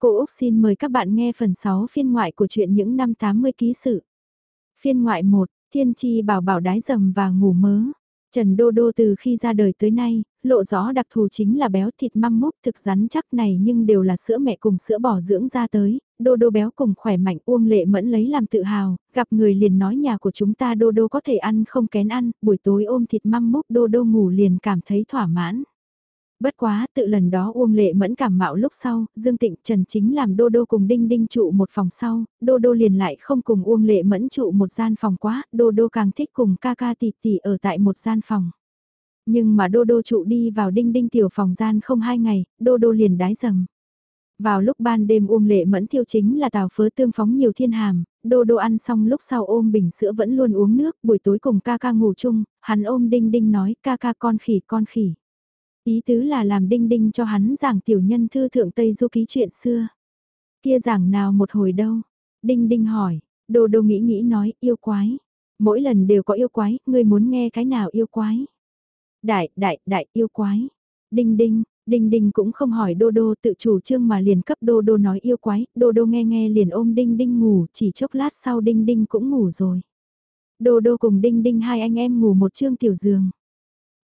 Cô Úc xin mời các bạn nghe phần 6 phiên ngoại của truyện những năm 80 ký sự. Phiên ngoại 1, Thiên Chi bảo bảo đái dầm và ngủ mớ. Trần Đô Đô từ khi ra đời tới nay, lộ rõ đặc thù chính là béo thịt măng mốc thực rắn chắc này nhưng đều là sữa mẹ cùng sữa bò dưỡng ra tới, Đô Đô béo cùng khỏe mạnh Uông Lệ Mẫn lấy làm tự hào, gặp người liền nói nhà của chúng ta Đô Đô có thể ăn không kén ăn, buổi tối ôm thịt măng mốc Đô Đô ngủ liền cảm thấy thỏa mãn. Bất quá, tự lần đó Uông Lệ Mẫn cảm mạo lúc sau, Dương Tịnh Trần chính làm Đô Đô cùng Đinh Đinh trụ một phòng sau, Đô Đô liền lại không cùng Uông Lệ Mẫn trụ một gian phòng quá, Đô Đô càng thích cùng ca ca tỷ tỷ ở tại một gian phòng. Nhưng mà Đô Đô trụ đi vào Đinh Đinh tiểu phòng gian không hai ngày, Đô Đô liền đái dầm. Vào lúc ban đêm Uông Lệ Mẫn thiêu chính là tàu phớ tương phóng nhiều thiên hàm, Đô Đô ăn xong lúc sau ôm bình sữa vẫn luôn uống nước, buổi tối cùng ca ca ngủ chung, hắn ôm Đinh Đinh nói ca ca con khỉ con khỉ. Ý tứ là làm đinh đinh cho hắn giảng tiểu nhân thư thượng Tây Du ký chuyện xưa. Kia giảng nào một hồi đâu? Đinh đinh hỏi, đồ đồ nghĩ nghĩ nói yêu quái. Mỗi lần đều có yêu quái, ngươi muốn nghe cái nào yêu quái? Đại, đại, đại yêu quái. Đinh đinh, Đinh Đinh cũng không hỏi Đô Đô tự chủ trương mà liền cấp Đô Đô nói yêu quái, Đô Đô nghe nghe liền ôm Đinh Đinh ngủ, chỉ chốc lát sau Đinh Đinh cũng ngủ rồi. Đô Đô cùng Đinh Đinh hai anh em ngủ một trương tiểu giường.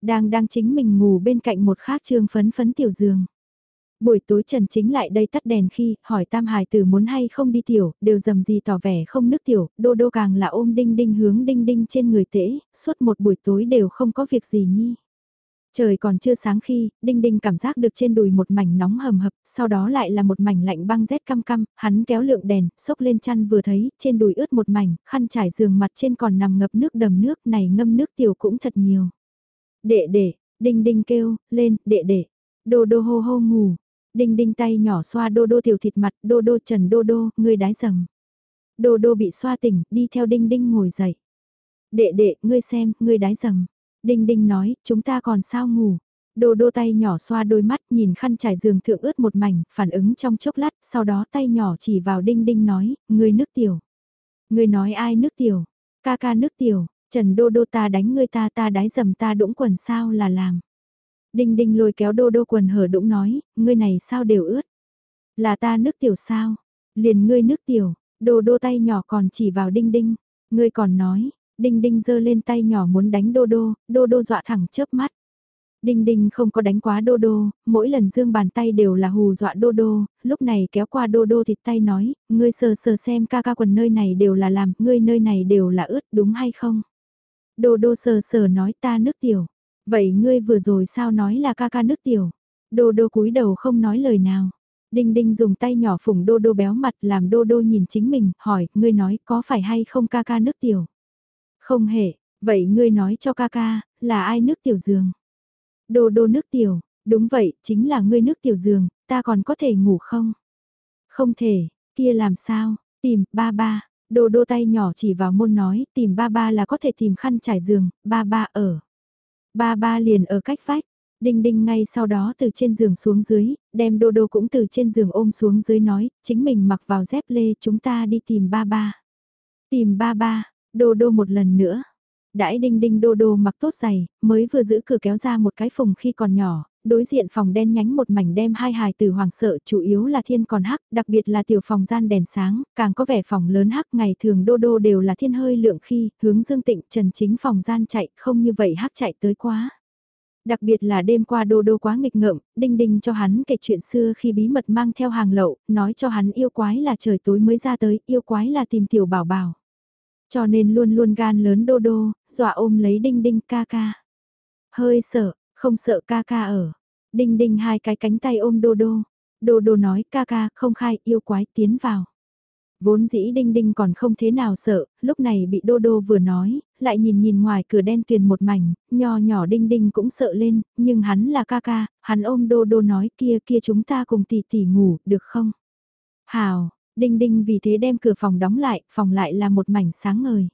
Đang đang chính mình ngủ bên cạnh một khác trương phấn phấn tiểu giường. Buổi tối Trần Chính lại đây tắt đèn khi hỏi Tam Hải Tử muốn hay không đi tiểu, đều dầm gì tỏ vẻ không nước tiểu, đô đô càng là ôm đinh đinh hướng đinh đinh trên người tễ, suốt một buổi tối đều không có việc gì nhi. Trời còn chưa sáng khi, Đinh Đinh cảm giác được trên đùi một mảnh nóng hầm hập, sau đó lại là một mảnh lạnh băng rét căm căm, hắn kéo lượng đèn, xốc lên chăn vừa thấy, trên đùi ướt một mảnh, khăn trải giường mặt trên còn nằm ngập nước đầm nước này ngâm nước tiểu cũng thật nhiều. Đệ đệ, đinh đinh kêu, lên, đệ đệ. Đô đô hô hô ngủ. Đinh đinh tay nhỏ xoa đô đô tiểu thịt mặt, đô đô trần đô đô, ngươi đái dầm. Đô đô bị xoa tỉnh, đi theo đinh đinh ngồi dậy. Đệ đệ, ngươi xem, ngươi đái dầm. Đinh đinh nói, chúng ta còn sao ngủ. Đô đô tay nhỏ xoa đôi mắt nhìn khăn trải giường thượng ướt một mảnh, phản ứng trong chốc lát, sau đó tay nhỏ chỉ vào đinh đinh nói, ngươi nước tiểu. Ngươi nói ai nước tiểu? Ca ca nước tiểu, Trần Đô Đô ta đánh ngươi ta ta đái dầm ta đũng quần sao là làm. Đinh đinh lôi kéo Đô Đô quần hở đũng nói, ngươi này sao đều ướt. Là ta nước tiểu sao? Liền ngươi nước tiểu, Đô Đô tay nhỏ còn chỉ vào đinh đinh. Ngươi còn nói, đinh đinh giơ lên tay nhỏ muốn đánh Đô Đô, Đô Đô dọa thẳng chớp mắt. Đinh đinh không có đánh quá đô đô, mỗi lần dương bàn tay đều là hù dọa đô đô, lúc này kéo qua đô đô thịt tay nói, ngươi sờ sờ xem ca ca quần nơi này đều là làm, ngươi nơi này đều là ướt đúng hay không? Đô đô sờ sờ nói ta nước tiểu. Vậy ngươi vừa rồi sao nói là ca ca nước tiểu? Đô đô cúi đầu không nói lời nào. Đinh đinh dùng tay nhỏ phủng đô đô béo mặt làm đô đô nhìn chính mình, hỏi, ngươi nói có phải hay không ca ca nước tiểu? Không hề, vậy ngươi nói cho ca ca, là ai nước tiểu giường? Đô đô nước tiểu, đúng vậy, chính là ngươi nước tiểu giường, ta còn có thể ngủ không? Không thể, kia làm sao, tìm, ba ba, Đô đô tay nhỏ chỉ vào môn nói, tìm ba ba là có thể tìm khăn trải giường, ba ba ở. Ba ba liền ở cách vách, đinh đinh ngay sau đó từ trên giường xuống dưới, đem đô đô cũng từ trên giường ôm xuống dưới nói, chính mình mặc vào dép lê chúng ta đi tìm ba ba. Tìm ba ba, đô đô một lần nữa. Đãi đinh đinh đô đô mặc tốt giày, mới vừa giữ cửa kéo ra một cái phùng khi còn nhỏ, đối diện phòng đen nhánh một mảnh đem hai hài từ hoàng sợ chủ yếu là thiên còn hắc, đặc biệt là tiểu phòng gian đèn sáng, càng có vẻ phòng lớn hắc ngày thường đô đô đều là thiên hơi lượng khi, hướng dương tịnh trần chính phòng gian chạy không như vậy hắc chạy tới quá. Đặc biệt là đêm qua đô đô quá nghịch ngợm, đinh đinh cho hắn kể chuyện xưa khi bí mật mang theo hàng lậu, nói cho hắn yêu quái là trời tối mới ra tới, yêu quái là tìm tiểu bảo bảo. Cho nên luôn luôn gan lớn đô đô, dọa ôm lấy đinh đinh ca ca. Hơi sợ, không sợ ca ca ở. Đinh đinh hai cái cánh tay ôm đô đô. Đô đô nói ca ca không khai yêu quái tiến vào. Vốn dĩ đinh đinh còn không thế nào sợ, lúc này bị đô đô vừa nói, lại nhìn nhìn ngoài cửa đen tuyền một mảnh, nho nhỏ đinh đinh cũng sợ lên, nhưng hắn là ca ca, hắn ôm đô đô nói kia kia chúng ta cùng tỷ tỷ ngủ, được không? Hào, đinh đinh vì thế đem cửa phòng đóng lại, phòng lại là một mảnh sáng ngời.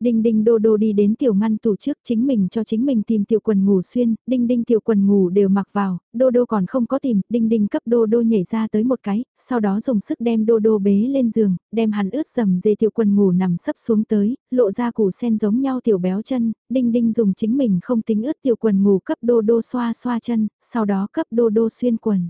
Đinh đinh đô đô đi đến tiểu ngăn tủ trước chính mình cho chính mình tìm tiểu quần ngủ xuyên, đinh đinh tiểu quần ngủ đều mặc vào, đô đô còn không có tìm, đinh đinh cấp đô đô nhảy ra tới một cái, sau đó dùng sức đem đô đô bế lên giường, đem hắn ướt dầm dề tiểu quần ngủ nằm sấp xuống tới, lộ ra củ sen giống nhau tiểu béo chân, đinh đinh dùng chính mình không tính ướt tiểu quần ngủ cấp đô đô xoa xoa chân, sau đó cấp đô đô xuyên quần.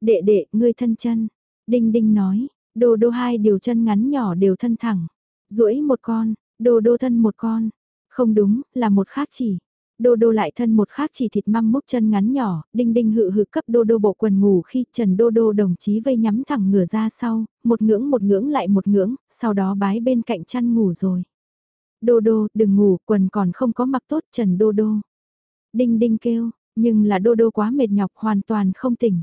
Đệ đệ, ngươi thân chân, Đinh đinh nói, đô đô hai điều chân ngắn nhỏ đều thân thẳng. duỗi một con, đô đô thân một con. Không đúng, là một khác chỉ. Đô đô lại thân một khác chỉ thịt măng múc chân ngắn nhỏ, đinh đinh hự hự cấp đô đô bộ quần ngủ khi Trần đô đô đồng chí vây nhắm thẳng ngửa ra sau, một ngưỡng một ngưỡng lại một ngưỡng, sau đó bái bên cạnh chăn ngủ rồi. Đô đô, đừng ngủ, quần còn không có mặc tốt Trần đô đô. Đinh đinh kêu, nhưng là đô đô quá mệt nhọc hoàn toàn không tỉnh.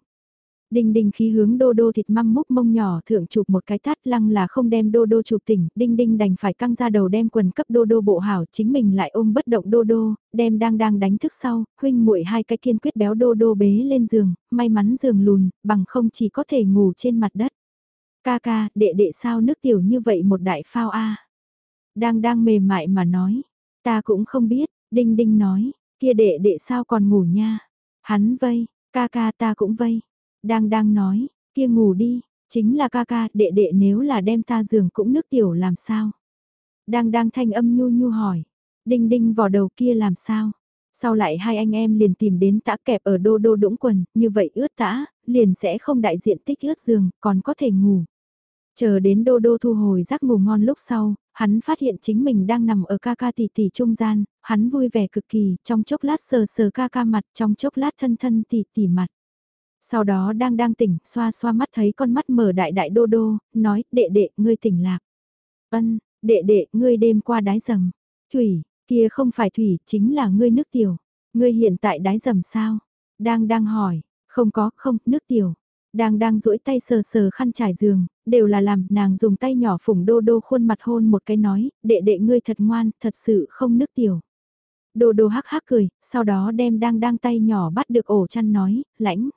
Đinh đinh khí hướng đô đô thịt măm múc mông nhỏ thượng chụp một cái tát lăng là không đem đô đô chụp tỉnh, đinh đinh đành phải căng ra đầu đem quần cấp đô đô bộ hảo chính mình lại ôm bất động đô đô, đem đang đang đánh thức sau, huynh muội hai cái kiên quyết béo đô đô bế lên giường, may mắn giường lùn, bằng không chỉ có thể ngủ trên mặt đất. Ca ca, đệ đệ sao nước tiểu như vậy một đại phao a Đang đang mềm mại mà nói, ta cũng không biết, đinh đinh nói, kia đệ đệ sao còn ngủ nha. Hắn vây, ca ca ta cũng vây. Đang đang nói, kia ngủ đi, chính là ca ca, đệ đệ nếu là đem ta giường cũng nước tiểu làm sao? Đang đang thanh âm nhu nhu hỏi, đinh đinh vò đầu kia làm sao? Sau lại hai anh em liền tìm đến tã kẹp ở đô đô đũng quần, như vậy ướt tã, liền sẽ không đại diện tích ướt giường, còn có thể ngủ. Chờ đến đô đô thu hồi giấc ngủ ngon lúc sau, hắn phát hiện chính mình đang nằm ở ca ca tỷ tỷ trung gian, hắn vui vẻ cực kỳ, trong chốc lát sờ sờ ca ca mặt, trong chốc lát thân thân tỷ tỷ mặt. Sau đó đang đang tỉnh, xoa xoa mắt thấy con mắt mở đại đại đô đô, nói, đệ đệ, ngươi tỉnh lạc. Ân, đệ đệ, ngươi đêm qua đái dầm. Thủy, kia không phải thủy, chính là ngươi nước tiểu. Ngươi hiện tại đái dầm sao? Đang đang hỏi, không có, không, nước tiểu. Đang đang duỗi tay sờ sờ khăn trải giường, đều là làm, nàng dùng tay nhỏ phủng đô đô khuôn mặt hôn một cái nói, đệ đệ ngươi thật ngoan, thật sự không nước tiểu. Đô đô hắc hắc cười, sau đó đem đang đang tay nhỏ bắt được ổ chăn nói, lãnh.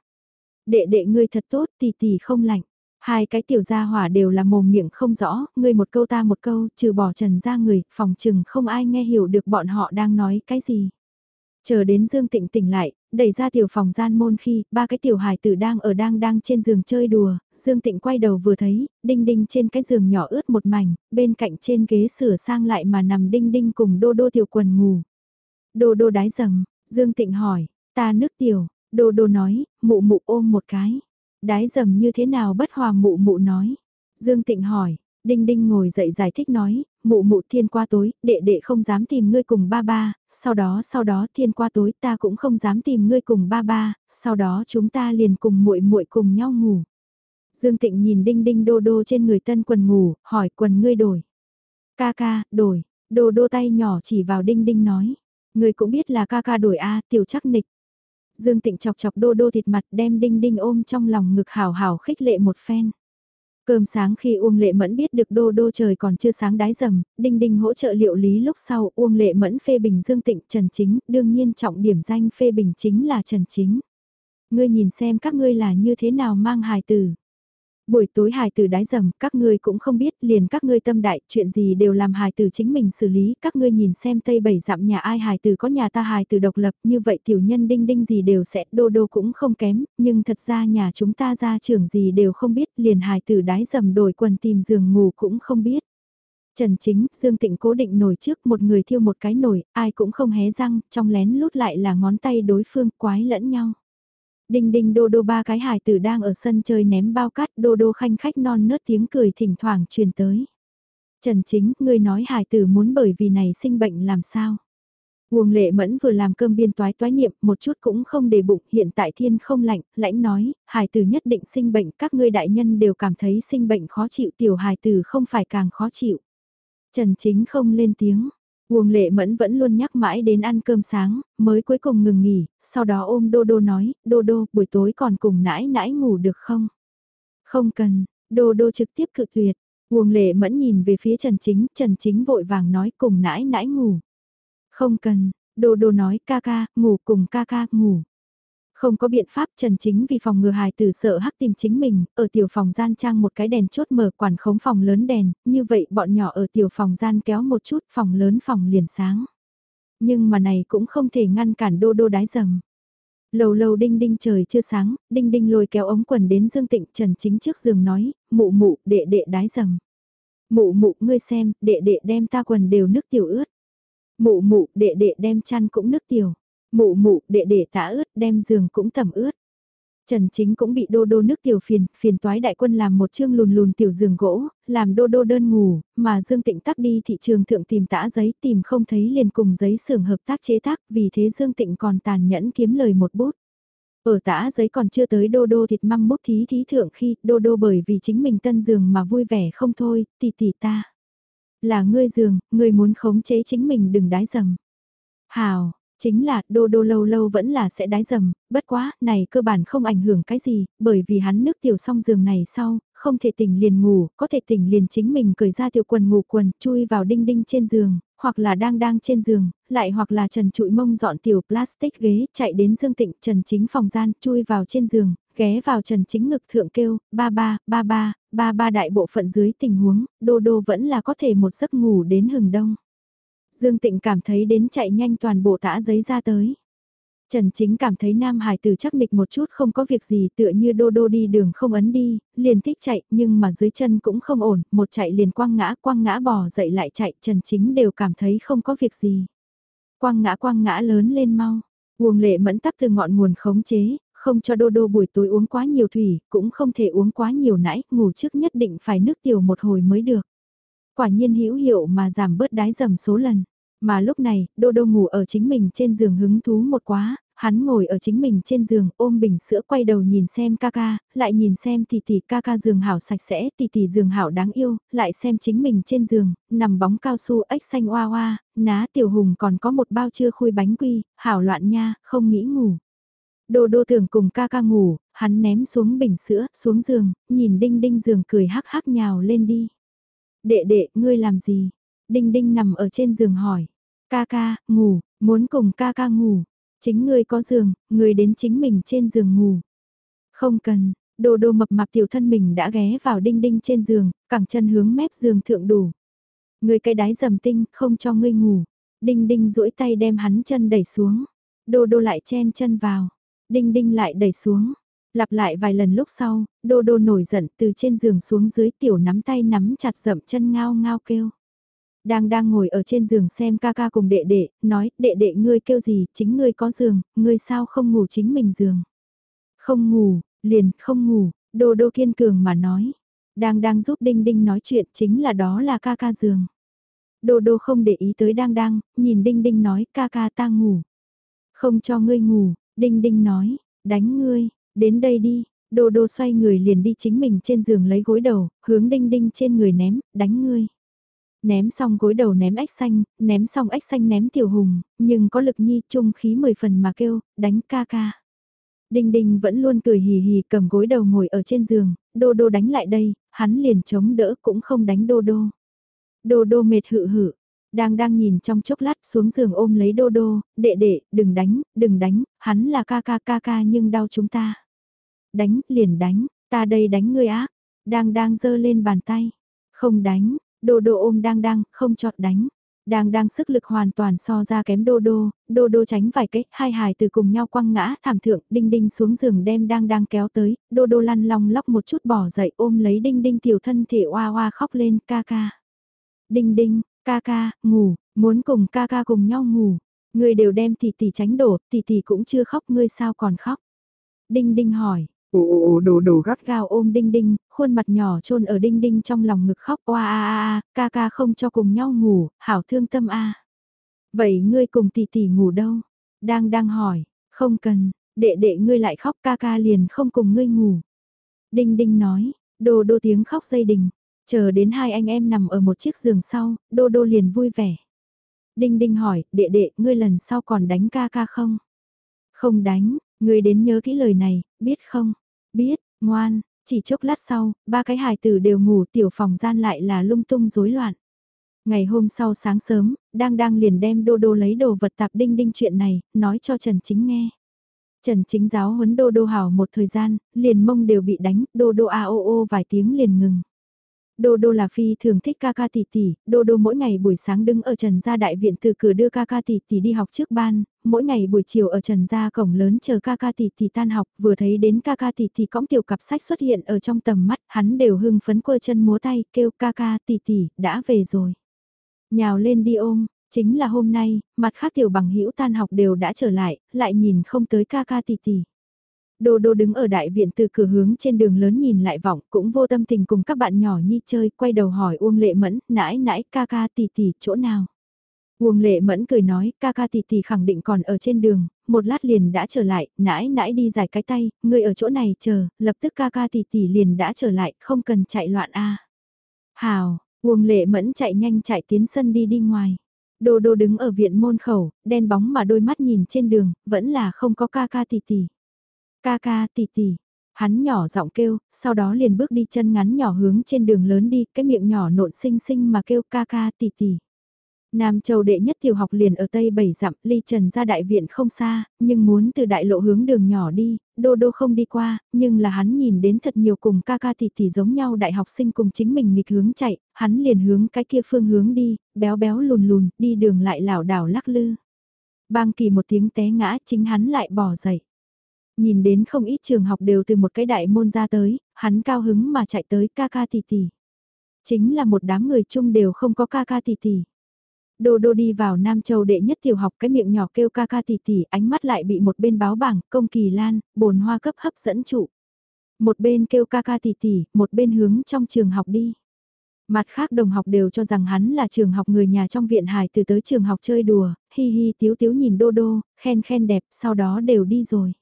Đệ đệ ngươi thật tốt, tỷ tỷ không lạnh. Hai cái tiểu gia hỏa đều là mồm miệng không rõ, ngươi một câu ta một câu, trừ bỏ trần ra người, phòng chừng không ai nghe hiểu được bọn họ đang nói cái gì. Chờ đến Dương Tịnh tỉnh lại, đẩy ra tiểu phòng gian môn khi, ba cái tiểu hài tử đang ở đang đang trên giường chơi đùa, Dương Tịnh quay đầu vừa thấy, đinh đinh trên cái giường nhỏ ướt một mảnh, bên cạnh trên ghế sửa sang lại mà nằm đinh đinh cùng đô đô tiểu quần ngủ. Đô đô đái dầm, Dương Tịnh hỏi, ta nước tiểu, đô đô nói, mụ mụ ôm một cái. Đái dầm như thế nào bất hòa mụ mụ nói. Dương Tịnh hỏi, Đinh Đinh ngồi dậy giải thích nói, mụ mụ thiên qua tối, đệ đệ không dám tìm ngươi cùng ba ba, sau đó sau đó thiên qua tối ta cũng không dám tìm ngươi cùng ba ba, sau đó chúng ta liền cùng muội muội cùng nhau ngủ. Dương Tịnh nhìn Đinh Đinh đô đô trên người tân quần ngủ, hỏi quần ngươi đổi. Ca ca, đổi, đô đô tay nhỏ chỉ vào Đinh Đinh nói, ngươi cũng biết là ca ca đổi a tiểu chắc nịch. Dương Tịnh chọc chọc đô đô thịt mặt đem Đinh Đinh ôm trong lòng ngực hào hào khích lệ một phen. Cơm sáng khi Uông Lệ Mẫn biết được đô đô trời còn chưa sáng đái dầm, Đinh Đinh hỗ trợ liệu lý lúc sau Uông Lệ Mẫn phê bình Dương Tịnh Trần Chính, đương nhiên trọng điểm danh phê bình chính là Trần Chính. Ngươi nhìn xem các ngươi là như thế nào mang hài tử. Buổi tối hài tử đái dầm, các ngươi cũng không biết, liền các ngươi tâm đại, chuyện gì đều làm hài tử chính mình xử lý, các ngươi nhìn xem tây bảy dặm nhà ai hài tử có nhà ta hài tử độc lập, như vậy tiểu nhân đinh đinh gì đều sẽ, đô đô cũng không kém, nhưng thật ra nhà chúng ta ra trưởng gì đều không biết, liền hài tử đái dầm đổi quần tìm giường ngủ cũng không biết. Trần Chính, Dương Tịnh cố định nổi trước một người thiêu một cái nổi, ai cũng không hé răng, trong lén lút lại là ngón tay đối phương quái lẫn nhau. Đinh đinh đô đô ba cái hài tử đang ở sân chơi ném bao cát đô đô khanh khách non nớt tiếng cười thỉnh thoảng truyền tới. Trần chính, ngươi nói hài tử muốn bởi vì này sinh bệnh làm sao? Uông lệ mẫn vừa làm cơm biên toái toái niệm một chút cũng không để bụng hiện tại thiên không lạnh, lãnh nói, hài tử nhất định sinh bệnh các ngươi đại nhân đều cảm thấy sinh bệnh khó chịu tiểu hài tử không phải càng khó chịu. Trần chính không lên tiếng, Uông lệ mẫn vẫn luôn nhắc mãi đến ăn cơm sáng, mới cuối cùng ngừng nghỉ, sau đó ôm Đô Đô nói, Đô Đô, buổi tối còn cùng nãi nãi ngủ được không? Không cần, Đô Đô trực tiếp cự tuyệt. Uông lệ mẫn nhìn về phía Trần Chính, Trần Chính vội vàng nói cùng nãi nãi ngủ. Không cần, Đô Đô nói ca ca, ngủ cùng ca ca, ngủ. Không có biện pháp Trần Chính vì phòng ngừa hài tử sợ hắc tìm chính mình, ở tiểu phòng gian trang một cái đèn chốt mở quản khống phòng lớn đèn, như vậy bọn nhỏ ở tiểu phòng gian kéo một chút phòng lớn phòng liền sáng. Nhưng mà này cũng không thể ngăn cản đô đô đái dầm. lâu lâu đinh đinh trời chưa sáng, đinh đinh lôi kéo ống quần đến Dương Tịnh Trần Chính trước giường nói, mụ mụ, đệ đệ đái dầm. Mụ mụ, ngươi xem, đệ đệ đem ta quần đều nước tiểu ướt. Mụ mụ, đệ đệ đem chăn cũng nước tiểu. Mụ mụ, đệ đệ tả ướt, đem giường cũng tẩm ướt. Trần Chính cũng bị đô đô nước tiểu phiền, phiền toái đại quân làm một chương lùn lùn tiểu giường gỗ, làm đô đô đơn ngủ, mà Dương Tịnh tắc đi thị trường thượng tìm tã giấy tìm không thấy liền cùng giấy xưởng hợp tác chế tác, vì thế Dương Tịnh còn tàn nhẫn kiếm lời một bút. Ở tã giấy còn chưa tới đô đô thịt măng mốc thí thí thượng khi đô đô bởi vì chính mình tân giường mà vui vẻ không thôi, tỷ tỷ ta. Là ngươi giường, ngươi muốn khống chế chính mình đừng đái dầm. Hào, Chính là, đô đô lâu lâu vẫn là sẽ đái dầm, bất quá, này cơ bản không ảnh hưởng cái gì, bởi vì hắn nước tiểu xong giường này sau, không thể tỉnh liền ngủ, có thể tỉnh liền chính mình cởi ra tiểu quần ngủ quần, chui vào đinh đinh trên giường, hoặc là đang đang trên giường, lại hoặc là trần trụi mông dọn tiểu plastic ghế, chạy đến dương tịnh trần chính phòng gian, chui vào trên giường, ghé vào trần chính ngực thượng kêu, ba ba, ba ba, ba ba đại bộ phận dưới tình huống, đô đô vẫn là có thể một giấc ngủ đến hừng đông. Dương Tịnh cảm thấy đến chạy nhanh toàn bộ tã giấy ra tới. Trần Chính cảm thấy Nam Hải tử chắc nịch một chút không có việc gì tựa như đô đô đi đường không ấn đi, liền thích chạy nhưng mà dưới chân cũng không ổn, một chạy liền quăng ngã quăng ngã bò dậy lại chạy Trần Chính đều cảm thấy không có việc gì. Quăng ngã quăng ngã lớn lên mau, Uông lệ mẫn tắc từ ngọn nguồn khống chế, không cho đô đô buổi tối uống quá nhiều thủy, cũng không thể uống quá nhiều nãy, ngủ trước nhất định phải nước tiểu một hồi mới được. Quả nhiên hữu hiệu mà giảm bớt đái dầm số lần. Mà lúc này, Đô Đô ngủ ở chính mình trên giường hứng thú một quá, hắn ngồi ở chính mình trên giường ôm bình sữa quay đầu nhìn xem ca ca, lại nhìn xem tỷ tỷ ca ca giường hảo sạch sẽ, tỷ tỷ giường hảo đáng yêu, lại xem chính mình trên giường, nằm bóng cao su ếch xanh oa oa, ná tiểu hùng còn có một bao chưa khui bánh quy, hảo loạn nha, không nghĩ ngủ. Đô đô tưởng cùng ca ca ngủ, hắn ném xuống bình sữa, xuống giường, nhìn đinh đinh giường cười hắc hắc nhào lên đi. Đệ đệ, ngươi làm gì? Đinh đinh nằm ở trên giường hỏi. Ca ca, ngủ, muốn cùng ca ca ngủ. Chính ngươi có giường, ngươi đến chính mình trên giường ngủ. Không cần, đồ đồ mập mạp tiểu thân mình đã ghé vào đinh đinh trên giường, cẳng chân hướng mép giường thượng đủ. Ngươi cái đái dầm tinh, không cho ngươi ngủ. Đinh đinh duỗi tay đem hắn chân đẩy xuống. Đô đô lại chen chân vào. Đinh đinh lại đẩy xuống. Lặp lại vài lần lúc sau, đô đô nổi giận từ trên giường xuống dưới tiểu nắm tay nắm chặt rậm chân ngao ngao kêu. Đang đang ngồi ở trên giường xem ca ca cùng đệ đệ, nói, đệ đệ ngươi kêu gì, chính ngươi có giường, ngươi sao không ngủ chính mình giường. Không ngủ, liền không ngủ, đô đô kiên cường mà nói. Đang đang giúp Đinh Đinh nói chuyện chính là đó là ca ca giường. Đô đô không để ý tới đang đang, nhìn Đinh Đinh nói ca ca ta ngủ. Không cho ngươi ngủ, Đinh Đinh nói, đánh ngươi, đến đây đi, Đô đô xoay người liền đi chính mình trên giường lấy gối đầu, hướng đinh đinh trên người ném, đánh ngươi. Ném xong gối đầu ném ếch xanh, ném xong ếch xanh ném tiểu hùng, nhưng có lực nhi trung khí mười phần mà kêu, đánh ca ca. Đinh đinh vẫn luôn cười hì hì cầm gối đầu ngồi ở trên giường, đô đô đánh lại đây, hắn liền chống đỡ cũng không đánh đô đô. Đô đô mệt hự hự, đang đang nhìn trong chốc lát xuống giường ôm lấy đô đô, đệ đệ, đừng đánh, đừng đánh, hắn là ca ca ca ca nhưng đau chúng ta. Đánh, liền đánh, ta đây đánh ngươi ác, đang đang giơ lên bàn tay, không đánh, Đô đô ôm đang đang, không chọt đánh. Đang đang sức lực hoàn toàn so ra kém đô đô, đô đô tránh vài cách, hai hài từ cùng nhau quăng ngã, thảm thượng, đinh đinh xuống giường đem đang đang kéo tới, đô đô lăn lòng lóc một chút bỏ dậy ôm lấy đinh đinh tiểu thân thể oa oa khóc lên, ca ca. Đinh đinh, ca ca, ngủ, muốn cùng ca ca cùng nhau ngủ, người đều đem tỷ tỷ tránh đổ, tỷ tỷ cũng chưa khóc, ngươi sao còn khóc. Đinh đinh hỏi, Ồ ồ ồ đồ đồ gắt gào ôm đinh đinh, khuôn mặt nhỏ trôn ở đinh đinh trong lòng ngực khóc oa a a a, ca ca không cho cùng nhau ngủ, hảo thương tâm a. Vậy ngươi cùng tỷ tỷ ngủ đâu? Đang đang hỏi, không cần, đệ đệ ngươi lại khóc ca ca liền không cùng ngươi ngủ. Đinh đinh nói, đồ đô tiếng khóc dây đình, chờ đến hai anh em nằm ở một chiếc giường sau, đô đô liền vui vẻ. Đinh đinh hỏi, đệ đệ, ngươi lần sau còn đánh ca ca không? Không đánh, người đến nhớ kỹ lời này, biết không? Biết, ngoan, chỉ chốc lát sau, ba cái hài tử đều ngủ tiểu phòng gian lại là lung tung rối loạn. Ngày hôm sau sáng sớm, đang đang liền đem đô đô lấy đồ vật tạp đinh đinh chuyện này, nói cho Trần Chính nghe. Trần Chính giáo huấn đô đô hào một thời gian, liền mông đều bị đánh, đô đô a o o vài tiếng liền ngừng. Đô đô là phi thường thích ca ca tỷ tỷ, đô đô mỗi ngày buổi sáng đứng ở trần gia đại viện từ cửa đưa ca ca tỷ tỷ đi học trước ban, mỗi ngày buổi chiều ở trần gia cổng lớn chờ ca ca tỷ tỷ tan học, vừa thấy đến ca ca tỷ tỷ cõng tiểu cặp sách xuất hiện ở trong tầm mắt, hắn đều hưng phấn quơ chân múa tay, kêu ca ca tỷ tỷ, đã về rồi. Nhào lên đi ôm, chính là hôm nay, mặt khác tiểu bằng hữu tan học đều đã trở lại, lại nhìn không tới ca ca tỷ tỷ. Đô đô đứng ở đại viện từ cửa hướng trên đường lớn nhìn lại vọng, cũng vô tâm tình cùng các bạn nhỏ nhi chơi, quay đầu hỏi Uông Lệ Mẫn, nãi nãi, ca ca tỷ tỷ, chỗ nào? Uông Lệ Mẫn cười nói, ca ca tỷ tỷ khẳng định còn ở trên đường, một lát liền đã trở lại, nãi nãi đi giải cái tay, người ở chỗ này chờ, lập tức ca ca tỷ tỷ liền đã trở lại, không cần chạy loạn a. Hào, Uông Lệ Mẫn chạy nhanh chạy tiến sân đi đi ngoài. Đô đô đứng ở viện môn khẩu, đen bóng mà đôi mắt nhìn trên đường, vẫn là không có ca ca tỷ tỷ. Ca ca tỷ tỷ. Hắn nhỏ giọng kêu, sau đó liền bước đi chân ngắn nhỏ hướng trên đường lớn đi, cái miệng nhỏ nộn xinh xinh mà kêu ca ca tỷ tỷ. Nam Châu đệ nhất tiểu học liền ở Tây Bảy dặm, ly trần ra đại viện không xa, nhưng muốn từ đại lộ hướng đường nhỏ đi, đô đô không đi qua, nhưng là hắn nhìn đến thật nhiều cùng ca ca tỷ tỷ giống nhau đại học sinh cùng chính mình nghịch hướng chạy, hắn liền hướng cái kia phương hướng đi, béo béo lùn lùn, đi đường lại lảo đảo lắc lư. Bang kỳ một tiếng té ngã chính hắn lại bỏ dậy. Nhìn đến không ít trường học đều từ một cái đại môn ra tới, hắn cao hứng mà chạy tới ca ca tỷ tỷ. Chính là một đám người chung đều không có ca ca tỷ tỷ. Đô đô đi vào Nam Châu đệ nhất tiểu học cái miệng nhỏ kêu ca ca tỷ tỷ ánh mắt lại bị một bên báo bảng công kỳ lan, bồn hoa cấp hấp dẫn trụ. Một bên kêu ca ca tỷ tỷ, một bên hướng trong trường học đi. Mặt khác đồng học đều cho rằng hắn là trường học người nhà trong viện hài từ tới trường học chơi đùa, hi hi tiếu tiếu nhìn đô đô, khen khen đẹp, sau đó đều đi rồi.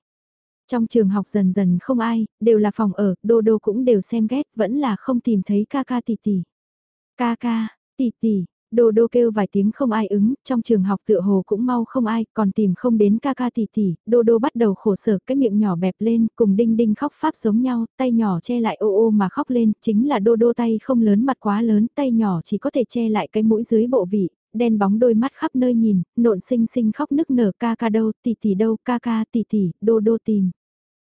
Trong trường học dần dần không ai, đều là phòng ở, đô đô cũng đều xem ghét, vẫn là không tìm thấy ca ca tỷ tỷ. Ca ca, tỷ tỷ, Đô đô kêu vài tiếng không ai ứng, trong trường học tựa hồ cũng mau không ai, còn tìm không đến ca ca tỷ tỷ, đô đô bắt đầu khổ sở, cái miệng nhỏ bẹp lên, cùng đinh đinh khóc pháp giống nhau, tay nhỏ che lại ô ô mà khóc lên, chính là đô đô tay không lớn mặt quá lớn, tay nhỏ chỉ có thể che lại cái mũi dưới bộ vị, đen bóng đôi mắt khắp nơi nhìn, nộn xinh xinh khóc nức nở ca ca đâu, tỷ tỷ đâu, ca ca tỷ tỷ, đô đô tìm.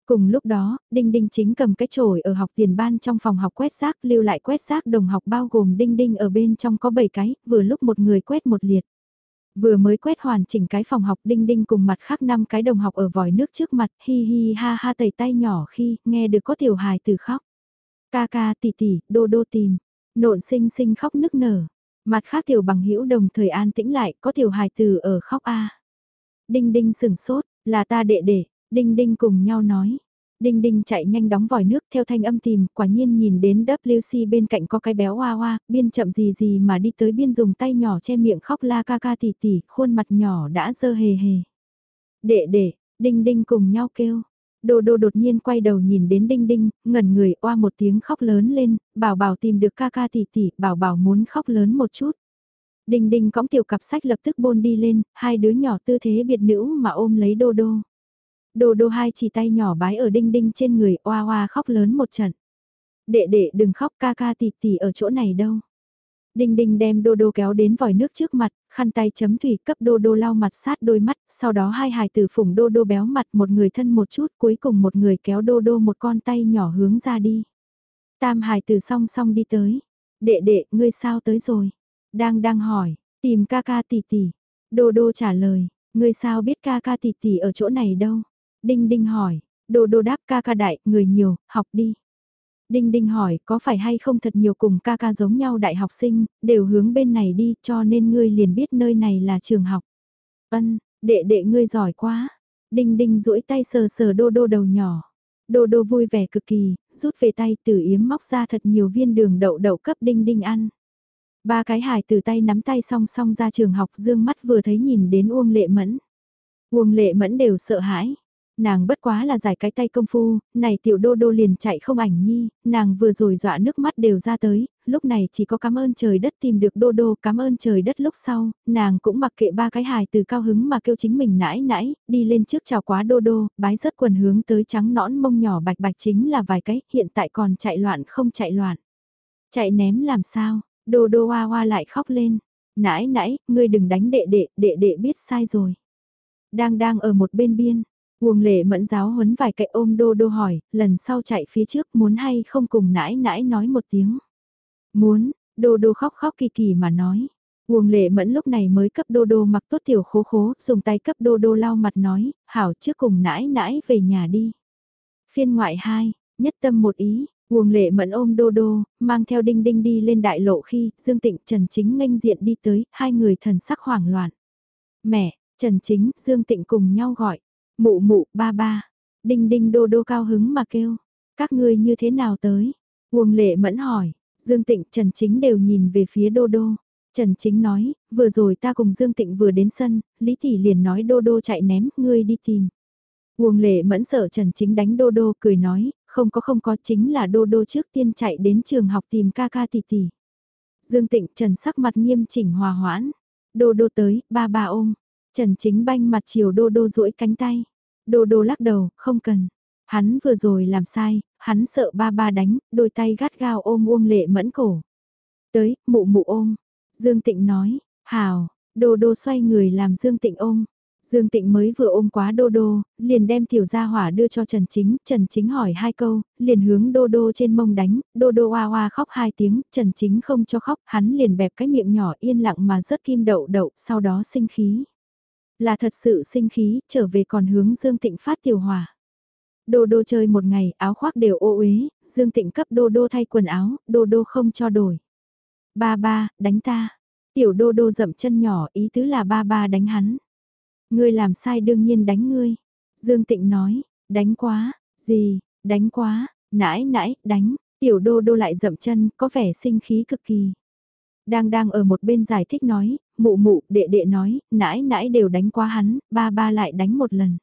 Cùng lúc đó, Đinh Đinh chính cầm cái chổi ở học tiền ban trong phòng học quét rác lưu lại quét rác đồng học bao gồm Đinh Đinh ở bên trong có 7 cái, vừa lúc một người quét một liệt. Vừa mới quét hoàn chỉnh cái phòng học Đinh Đinh cùng mặt khác năm cái đồng học ở vòi nước trước mặt hi hi ha ha tẩy tay nhỏ khi nghe được có tiểu hài từ khóc. Ca ca tỷ tỷ, đô đô tìm, nộn sinh sinh khóc nức nở. Mặt khác tiểu bằng hữu đồng thời an tĩnh lại có tiểu hài từ ở khóc a Đinh Đinh sừng sốt, là ta đệ đệ, Đinh Đinh cùng nhau nói. Đinh Đinh chạy nhanh đóng vòi nước theo thanh âm tìm, quả nhiên nhìn đến WC bên cạnh có cái béo hoa hoa, biên chậm gì gì mà đi tới biên dùng tay nhỏ che miệng khóc la ca ca tỉ tỉ, khuôn mặt nhỏ đã dơ hề hề. Đệ đệ, Đinh Đinh cùng nhau kêu. Đô đô đột nhiên quay đầu nhìn đến Đinh Đinh, ngẩn người oa một tiếng khóc lớn lên, bảo bảo tìm được ca ca tỷ tỷ, bảo bảo muốn khóc lớn một chút. Đinh Đinh cõng tiểu cặp sách lập tức bôn đi lên, hai đứa nhỏ tư thế biệt nữ mà ôm lấy đô đô. đô đô hai chỉ tay nhỏ bái ở đinh đinh trên người oa oa khóc lớn một trận. Đệ đệ đừng khóc ca ca tì tì ở chỗ này đâu. Đinh đinh đem đô đô kéo đến vòi nước trước mặt, khăn tay chấm thủy cấp đô đô lau mặt sát đôi mắt, sau đó hai hài tử phủng đô đô béo mặt một người thân một chút cuối cùng một người kéo đô đô một con tay nhỏ hướng ra đi. Tam hài tử song song đi tới. Đệ đệ, ngươi sao tới rồi? Đang đang hỏi, tìm ca ca tỷ tỷ. Đô đô trả lời, ngươi sao biết ca ca tỷ tỷ ở chỗ này đâu? Đinh Đinh hỏi, Đô Đô đáp ca ca đại, người nhiều, học đi. Đinh Đinh hỏi, có phải hay không thật nhiều cùng ca ca giống nhau đại học sinh, đều hướng bên này đi, cho nên ngươi liền biết nơi này là trường học. Ân, đệ đệ ngươi giỏi quá. Đinh Đinh duỗi tay sờ sờ đô đô đầu nhỏ. Đô đô vui vẻ cực kỳ, rút về tay từ yếm móc ra thật nhiều viên đường đậu đậu cấp Đinh Đinh ăn. Ba cái hài từ tay nắm tay song song ra trường học dương mắt vừa thấy nhìn đến Uông Lệ Mẫn. Uông Lệ Mẫn đều sợ hãi, nàng bất quá là giải cái tay công phu, này tiểu đô đô liền chạy không ảnh nhi, nàng vừa rồi dọa nước mắt đều ra tới, lúc này chỉ có cảm ơn trời đất tìm được đô đô, cảm ơn trời đất lúc sau, nàng cũng mặc kệ ba cái hài từ cao hứng mà kêu chính mình nãi nãi, đi lên trước chào quá đô đô, bái rớt quần hướng tới trắng nõn mông nhỏ bạch bạch chính là vài cái, hiện tại còn chạy loạn không chạy loạn. Chạy ném làm sao, đô đô hoa hoa lại khóc lên, nãi nãi, ngươi đừng đánh đệ đệ, đệ đệ biết sai rồi. Đang đang ở một bên biên, Uông lệ mẫn giáo huấn vài cậy ôm đô đô hỏi, lần sau chạy phía trước muốn hay không cùng nãi nãi nói một tiếng. Muốn, đô đô khóc khóc kỳ kỳ mà nói. Uông lệ mẫn lúc này mới cấp đô đô mặc tốt tiểu khố khố, dùng tay cấp đô đô lau mặt nói, hảo trước cùng nãi nãi về nhà đi. Phiên ngoại 2, nhất tâm một ý, Uông lệ mẫn ôm đô đô, mang theo đinh đinh đi lên đại lộ khi Dương Tịnh Trần Chính nghênh diện đi tới, hai người thần sắc hoảng loạn. Mẹ, Trần Chính, Dương Tịnh cùng nhau gọi. Mụ mụ, ba ba. Đinh đinh đô đô cao hứng mà kêu. Các ngươi như thế nào tới? Uông lệ mẫn hỏi. Dương Tịnh Trần Chính đều nhìn về phía đô đô. Trần Chính nói, vừa rồi ta cùng Dương Tịnh vừa đến sân, Lý Tỷ liền nói đô đô chạy ném, ngươi đi tìm. Uông lệ mẫn sợ Trần Chính đánh đô đô, cười nói, không có không có chính là đô đô trước tiên chạy đến trường học tìm ca ca tỷ tỷ. Dương Tịnh Trần sắc mặt nghiêm chỉnh hòa hoãn. Đô đô tới, ba ba ôm. Trần Chính banh mặt chiều đô đô duỗi cánh tay. Đô đô lắc đầu, không cần. Hắn vừa rồi làm sai, hắn sợ ba ba đánh, đôi tay gắt gao ôm Uông lệ mẫn cổ. Tới, mụ mụ ôm. Dương Tịnh nói, hào, đô đô xoay người làm Dương Tịnh ôm. Dương Tịnh mới vừa ôm quá Đô Đô, liền đem tiểu gia hỏa đưa cho Trần Chính, Trần Chính hỏi hai câu, liền hướng Đô Đô trên mông đánh, Đô Đô oa oa khóc hai tiếng, Trần Chính không cho khóc, hắn liền bẹp cái miệng nhỏ yên lặng mà rớt kim đậu đậu, sau đó sinh khí. Là thật sự sinh khí, trở về còn hướng Dương Tịnh phát tiểu hỏa. Đô Đô chơi một ngày, áo khoác đều ô uế, Dương Tịnh cấp Đô Đô thay quần áo, Đô Đô không cho đổi. Ba ba, đánh ta. Tiểu Đô Đô dậm chân nhỏ, ý tứ là ba ba đánh hắn. Ngươi làm sai đương nhiên đánh ngươi. Dương Tịnh nói, đánh quá, gì, đánh quá, nãi nãi, đánh, tiểu đô đô lại dậm chân, có vẻ sinh khí cực kỳ. Đang đang ở một bên giải thích nói, mụ mụ, đệ đệ nói, nãi nãi đều đánh quá hắn, ba ba lại đánh một lần.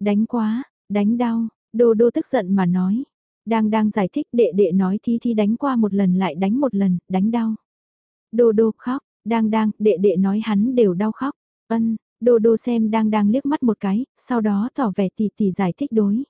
Đánh quá, đánh đau, đô đô tức giận mà nói. Đang đang giải thích đệ đệ nói thi thi đánh qua một lần lại đánh một lần, đánh đau. Đô đô khóc, đang đang, đệ đệ nói hắn đều đau khóc. Ân, Đô đô xem đang đang liếc mắt một cái, sau đó tỏ vẻ tỉ tỉ giải thích đối.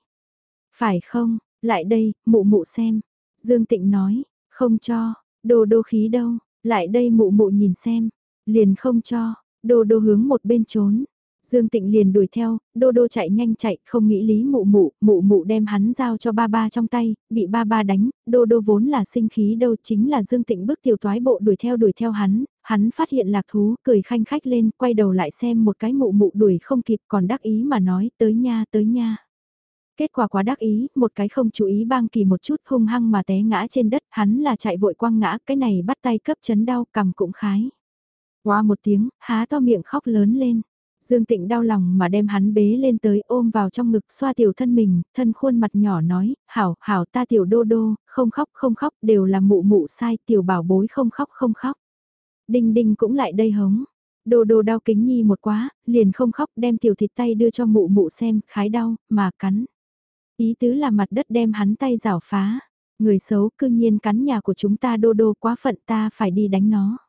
Phải không, lại đây, mụ mụ xem. Dương Tịnh nói, không cho, đô đô khí đâu, lại đây mụ mụ nhìn xem. Liền không cho, đô đô hướng một bên trốn. Dương Tịnh liền đuổi theo, đô đô chạy nhanh chạy, không nghĩ lý mụ mụ, mụ mụ đem hắn giao cho ba ba trong tay, bị ba ba đánh, đô đô vốn là sinh khí đâu chính là Dương Tịnh bước tiểu toái bộ đuổi theo đuổi theo hắn, hắn phát hiện lạc thú, cười khanh khách lên, quay đầu lại xem một cái mụ mụ đuổi không kịp còn đắc ý mà nói tới nha tới nha. Kết quả quá đắc ý, một cái không chú ý bang kỳ một chút hung hăng mà té ngã trên đất, hắn là chạy vội quăng ngã, cái này bắt tay cấp chấn đau, cầm cũng khái. Qua một tiếng, há to miệng khóc lớn lên. Dương Tịnh đau lòng mà đem hắn bế lên tới ôm vào trong ngực xoa tiểu thân mình, thân khuôn mặt nhỏ nói, hảo, hảo ta tiểu đô đô, không khóc không khóc đều là mụ mụ sai, tiểu bảo bối không khóc không khóc. Đinh đinh cũng lại đây hống. Đô đô đau kính nhi một quá, liền không khóc đem tiểu thịt tay đưa cho mụ mụ xem, khái đau, mà cắn. Ý tứ là mặt đất đem hắn tay rảo phá. Người xấu cư nhiên cắn nhà của chúng ta đô đô quá phận ta phải đi đánh nó.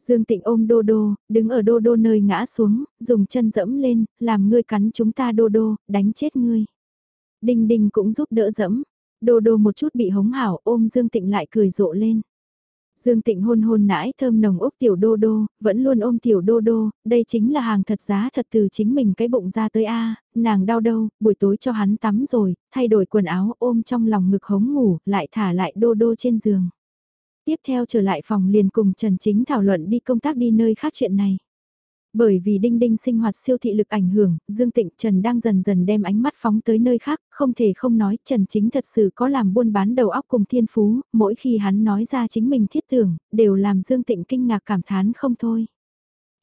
Dương Tịnh ôm Đô Đô, đứng ở Đô Đô nơi ngã xuống, dùng chân dẫm lên, làm ngươi cắn chúng ta Đô Đô, đánh chết ngươi. Đinh Đinh cũng giúp đỡ dẫm, Đô Đô một chút bị hống hảo ôm Dương Tịnh lại cười rộ lên. Dương Tịnh hôn hôn nãi thơm nồng ốc tiểu đô đô, vẫn luôn ôm tiểu đô đô, đây chính là hàng thật giá thật từ chính mình cái bụng ra tới A, nàng đau đâu, buổi tối cho hắn tắm rồi, thay đổi quần áo ôm trong lòng ngực hống ngủ, lại thả lại đô đô trên giường. Tiếp theo trở lại phòng liền cùng Trần Chính thảo luận đi công tác đi nơi khác chuyện này. Bởi vì đinh đinh sinh hoạt siêu thị lực ảnh hưởng, Dương Tịnh Trần đang dần dần đem ánh mắt phóng tới nơi khác, không thể không nói Trần Chính thật sự có làm buôn bán đầu óc cùng thiên phú, mỗi khi hắn nói ra chính mình thiết tưởng, đều làm Dương Tịnh kinh ngạc cảm thán không thôi.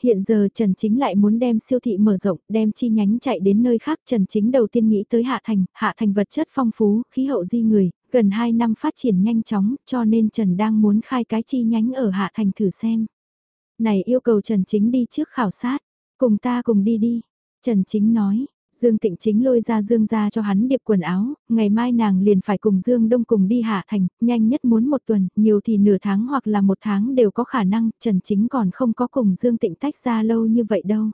Hiện giờ Trần Chính lại muốn đem siêu thị mở rộng, đem chi nhánh chạy đến nơi khác. Trần Chính đầu tiên nghĩ tới Hạ Thành, Hạ Thành vật chất phong phú, khí hậu di người, gần 2 năm phát triển nhanh chóng, cho nên Trần đang muốn khai cái chi nhánh ở Hạ Thành thử xem. Này yêu cầu Trần Chính đi trước khảo sát, cùng ta cùng đi đi. Trần Chính nói, Dương Tịnh Chính lôi ra Dương ra cho hắn điệp quần áo, ngày mai nàng liền phải cùng Dương Đông cùng đi Hạ Thành, nhanh nhất muốn một tuần, nhiều thì nửa tháng hoặc là một tháng đều có khả năng, Trần Chính còn không có cùng Dương Tịnh tách ra lâu như vậy đâu.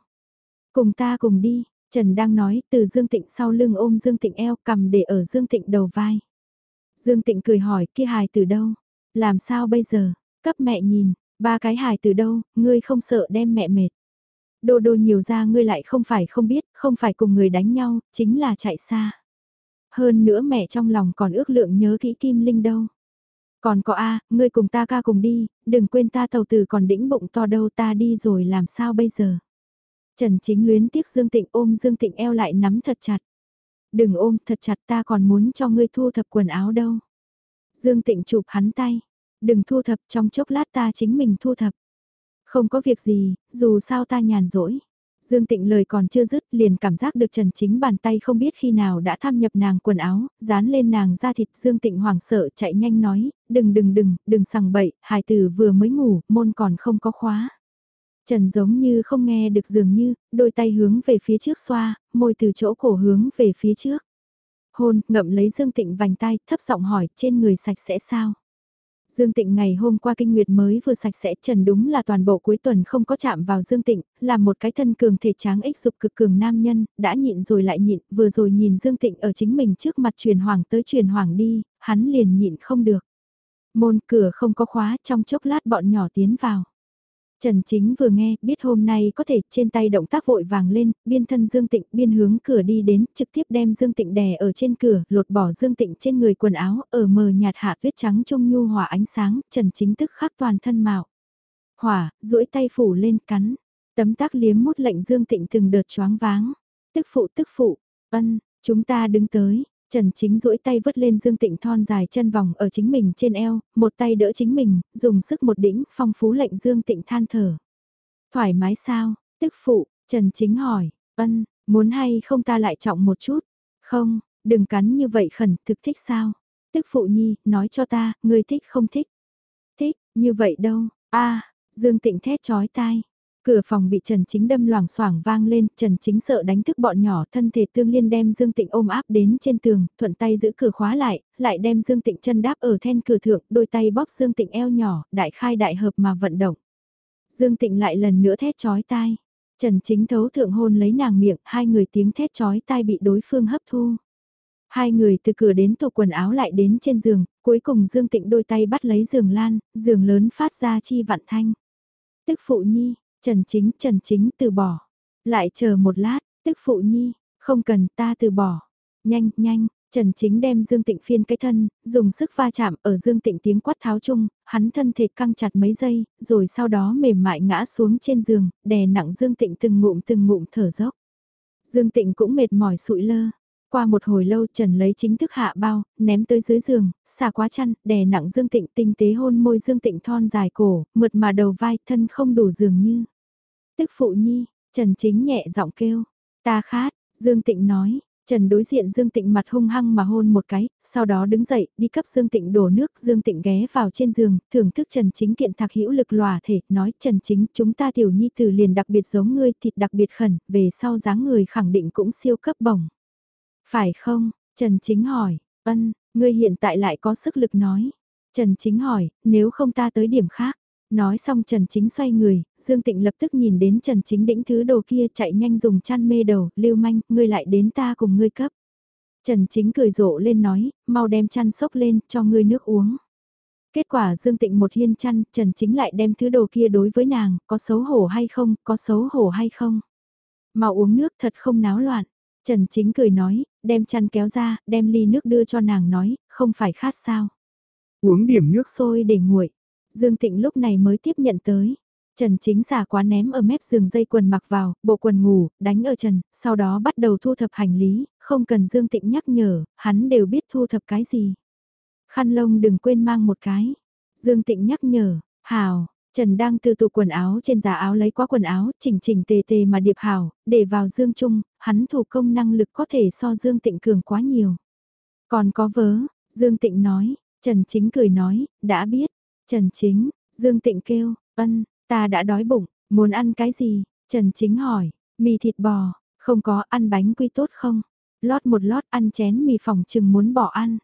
Cùng ta cùng đi, Trần đang nói từ Dương Tịnh sau lưng ôm Dương Tịnh eo cầm để ở Dương Tịnh đầu vai. Dương Tịnh cười hỏi kia hài từ đâu? Làm sao bây giờ? Cấp mẹ nhìn, ba cái hài từ đâu, ngươi không sợ đem mẹ mệt. Đô đô nhiều ra ngươi lại không phải không biết, không phải cùng người đánh nhau, chính là chạy xa. Hơn nữa mẹ trong lòng còn ước lượng nhớ kỹ Kim Linh đâu. Còn có A, ngươi cùng ta ca cùng đi, đừng quên ta tàu từ còn đĩnh bụng to đâu ta đi rồi làm sao bây giờ. Trần chính luyến tiếc Dương Tịnh ôm Dương Tịnh eo lại nắm thật chặt. Đừng ôm thật chặt ta còn muốn cho ngươi thu thập quần áo đâu. Dương Tịnh chụp hắn tay. Đừng thu thập trong chốc lát ta chính mình thu thập. Không có việc gì, dù sao ta nhàn rỗi. Dương Tịnh lời còn chưa dứt liền cảm giác được Trần Chính bàn tay không biết khi nào đã tham nhập nàng quần áo, dán lên nàng da thịt Dương Tịnh hoảng sợ chạy nhanh nói, đừng đừng đừng, đừng sằng bậy, hài tử vừa mới ngủ, môn còn không có khóa. Trần giống như không nghe được dường như, đôi tay hướng về phía trước xoa, môi từ chỗ cổ hướng về phía trước. Hôn, ngậm lấy Dương Tịnh vành tay, thấp giọng hỏi, trên người sạch sẽ sao? Dương Tịnh ngày hôm qua kinh nguyệt mới vừa sạch sẽ trần đúng là toàn bộ cuối tuần không có chạm vào Dương Tịnh, là một cái thân cường thể tráng ích dục cực cường nam nhân, đã nhịn rồi lại nhịn, vừa rồi nhìn Dương Tịnh ở chính mình trước mặt truyền hoàng tới truyền hoàng đi, hắn liền nhịn không được. Môn cửa không có khóa trong chốc lát bọn nhỏ tiến vào. Trần Chính vừa nghe, biết hôm nay có thể trên tay động tác vội vàng lên, biên thân Dương Tịnh biên hướng cửa đi đến, trực tiếp đem Dương Tịnh đè ở trên cửa, lột bỏ Dương Tịnh trên người quần áo, ở mờ nhạt hạ tuyết trắng trông nhu hòa ánh sáng, Trần Chính tức khắc toàn thân mạo. Hỏa, duỗi tay phủ lên cắn, tấm tác liếm mút lệnh Dương Tịnh từng đợt choáng váng. Tức phụ tức phụ, ân, chúng ta đứng tới, Trần Chính duỗi tay vứt lên Dương Tịnh thon dài chân vòng ở chính mình trên eo, một tay đỡ chính mình, dùng sức một đỉnh, phong phú lệnh Dương Tịnh than thở. Thoải mái sao? Tức phụ, Trần Chính hỏi, ân, muốn hay không ta lại trọng một chút? Không, đừng cắn như vậy khẩn, thực thích sao? Tức phụ nhi, nói cho ta, ngươi thích không thích? Thích, như vậy đâu? a Dương Tịnh thét chói tai. Cửa phòng bị Trần Chính đâm loảng xoảng vang lên, Trần Chính sợ đánh thức bọn nhỏ thân thể tương liên đem Dương Tịnh ôm áp đến trên tường, thuận tay giữ cửa khóa lại, lại đem Dương Tịnh chân đáp ở then cửa thượng, đôi tay bóp Dương Tịnh eo nhỏ, đại khai đại hợp mà vận động. Dương Tịnh lại lần nữa thét chói tai. Trần Chính thấu thượng hôn lấy nàng miệng, hai người tiếng thét chói tai bị đối phương hấp thu. Hai người từ cửa đến tủ quần áo lại đến trên giường, cuối cùng Dương Tịnh đôi tay bắt lấy giường lan, giường lớn phát ra chi vặn thanh. Tức phụ nhi, Trần Chính, Trần Chính từ bỏ. Lại chờ một lát, tức phụ nhi, không cần ta từ bỏ. Nhanh, nhanh, Trần Chính đem Dương Tịnh phiên cái thân, dùng sức va chạm ở Dương Tịnh tiếng quát tháo chung, hắn thân thể căng chặt mấy giây, rồi sau đó mềm mại ngã xuống trên giường, đè nặng Dương Tịnh từng ngụm từng ngụm thở dốc. Dương Tịnh cũng mệt mỏi sụi lơ, qua một hồi lâu Trần lấy chính thức hạ bao, ném tới dưới giường, xả quá chăn, đè nặng Dương Tịnh tinh tế hôn môi Dương Tịnh thon dài cổ, mượt mà đầu vai thân không đủ giường như. Tức phụ nhi, Trần chính nhẹ giọng kêu, ta khát, Dương Tịnh nói, Trần đối diện Dương Tịnh mặt hung hăng mà hôn một cái, sau đó đứng dậy, đi cấp Dương Tịnh đổ nước, Dương Tịnh ghé vào trên giường, thưởng thức Trần Chính kiện thạc hữu lực lòa thể, nói Trần Chính chúng ta tiểu nhi từ liền đặc biệt giống ngươi, thịt đặc biệt khẩn, về sau dáng người khẳng định cũng siêu cấp bổng. Phải không? Trần Chính hỏi, ân, ngươi hiện tại lại có sức lực nói. Trần Chính hỏi, nếu không ta tới điểm khác. Nói xong Trần Chính xoay người, Dương Tịnh lập tức nhìn đến Trần Chính đĩnh thứ đồ kia chạy nhanh dùng chăn mê đầu, lưu manh, ngươi lại đến ta cùng ngươi cấp. Trần Chính cười rộ lên nói, mau đem chăn sốc lên, cho ngươi nước uống. Kết quả Dương Tịnh một hiên chăn, Trần Chính lại đem thứ đồ kia đối với nàng, có xấu hổ hay không, có xấu hổ hay không. Mau uống nước thật không náo loạn. Trần Chính cười nói, đem chăn kéo ra, đem ly nước đưa cho nàng nói, không phải khát sao. Uống điểm nước sôi để nguội. Dương Tịnh lúc này mới tiếp nhận tới. Trần chính giả quá ném ở mép giường dây quần mặc vào, bộ quần ngủ, đánh ở Trần, sau đó bắt đầu thu thập hành lý, không cần Dương Tịnh nhắc nhở, hắn đều biết thu thập cái gì. Khăn lông đừng quên mang một cái. Dương Tịnh nhắc nhở, hào, Trần đang từ tụ quần áo trên giá áo lấy qua quần áo, chỉnh chỉnh tề tề mà điệp hào, để vào Dương Trung, hắn thủ công năng lực có thể so Dương Tịnh cường quá nhiều. Còn có vớ, Dương Tịnh nói, Trần Chính cười nói, đã biết, Trần Chính, Dương Tịnh kêu, ân, ta đã đói bụng, muốn ăn cái gì? Trần Chính hỏi, mì thịt bò, không có ăn bánh quy tốt không? Lót một lót ăn chén mì phòng chừng muốn bỏ ăn.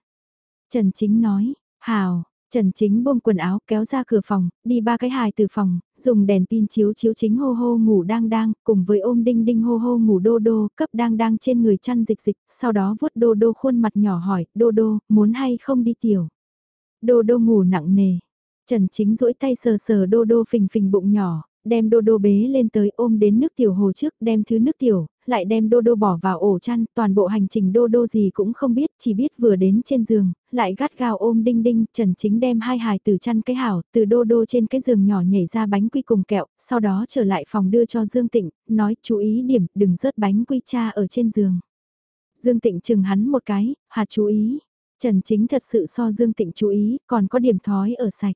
Trần Chính nói, hào, Trần Chính buông quần áo kéo ra cửa phòng, đi ba cái hài từ phòng, dùng đèn pin chiếu chiếu chính hô hô ngủ đang đang, cùng với ôm đinh đinh hô hô ngủ đô đô, cấp đang đang trên người chăn dịch dịch, sau đó vuốt đô đô khuôn mặt nhỏ hỏi, đô đô, muốn hay không đi tiểu. Đô đô ngủ nặng nề, Trần Chính duỗi tay sờ sờ đô đô phình phình bụng nhỏ, đem đô đô bế lên tới ôm đến nước tiểu hồ trước, đem thứ nước tiểu, lại đem đô đô bỏ vào ổ chăn, toàn bộ hành trình đô đô gì cũng không biết, chỉ biết vừa đến trên giường, lại gắt gao ôm đinh đinh, Trần Chính đem hai hài từ chăn cái hảo, từ đô đô trên cái giường nhỏ nhảy ra bánh quy cùng kẹo, sau đó trở lại phòng đưa cho Dương Tịnh, nói chú ý điểm, đừng rớt bánh quy cha ở trên giường. Dương Tịnh chừng hắn một cái, hạt chú ý. Trần Chính thật sự so Dương Tịnh chú ý, còn có điểm thói ở sạch.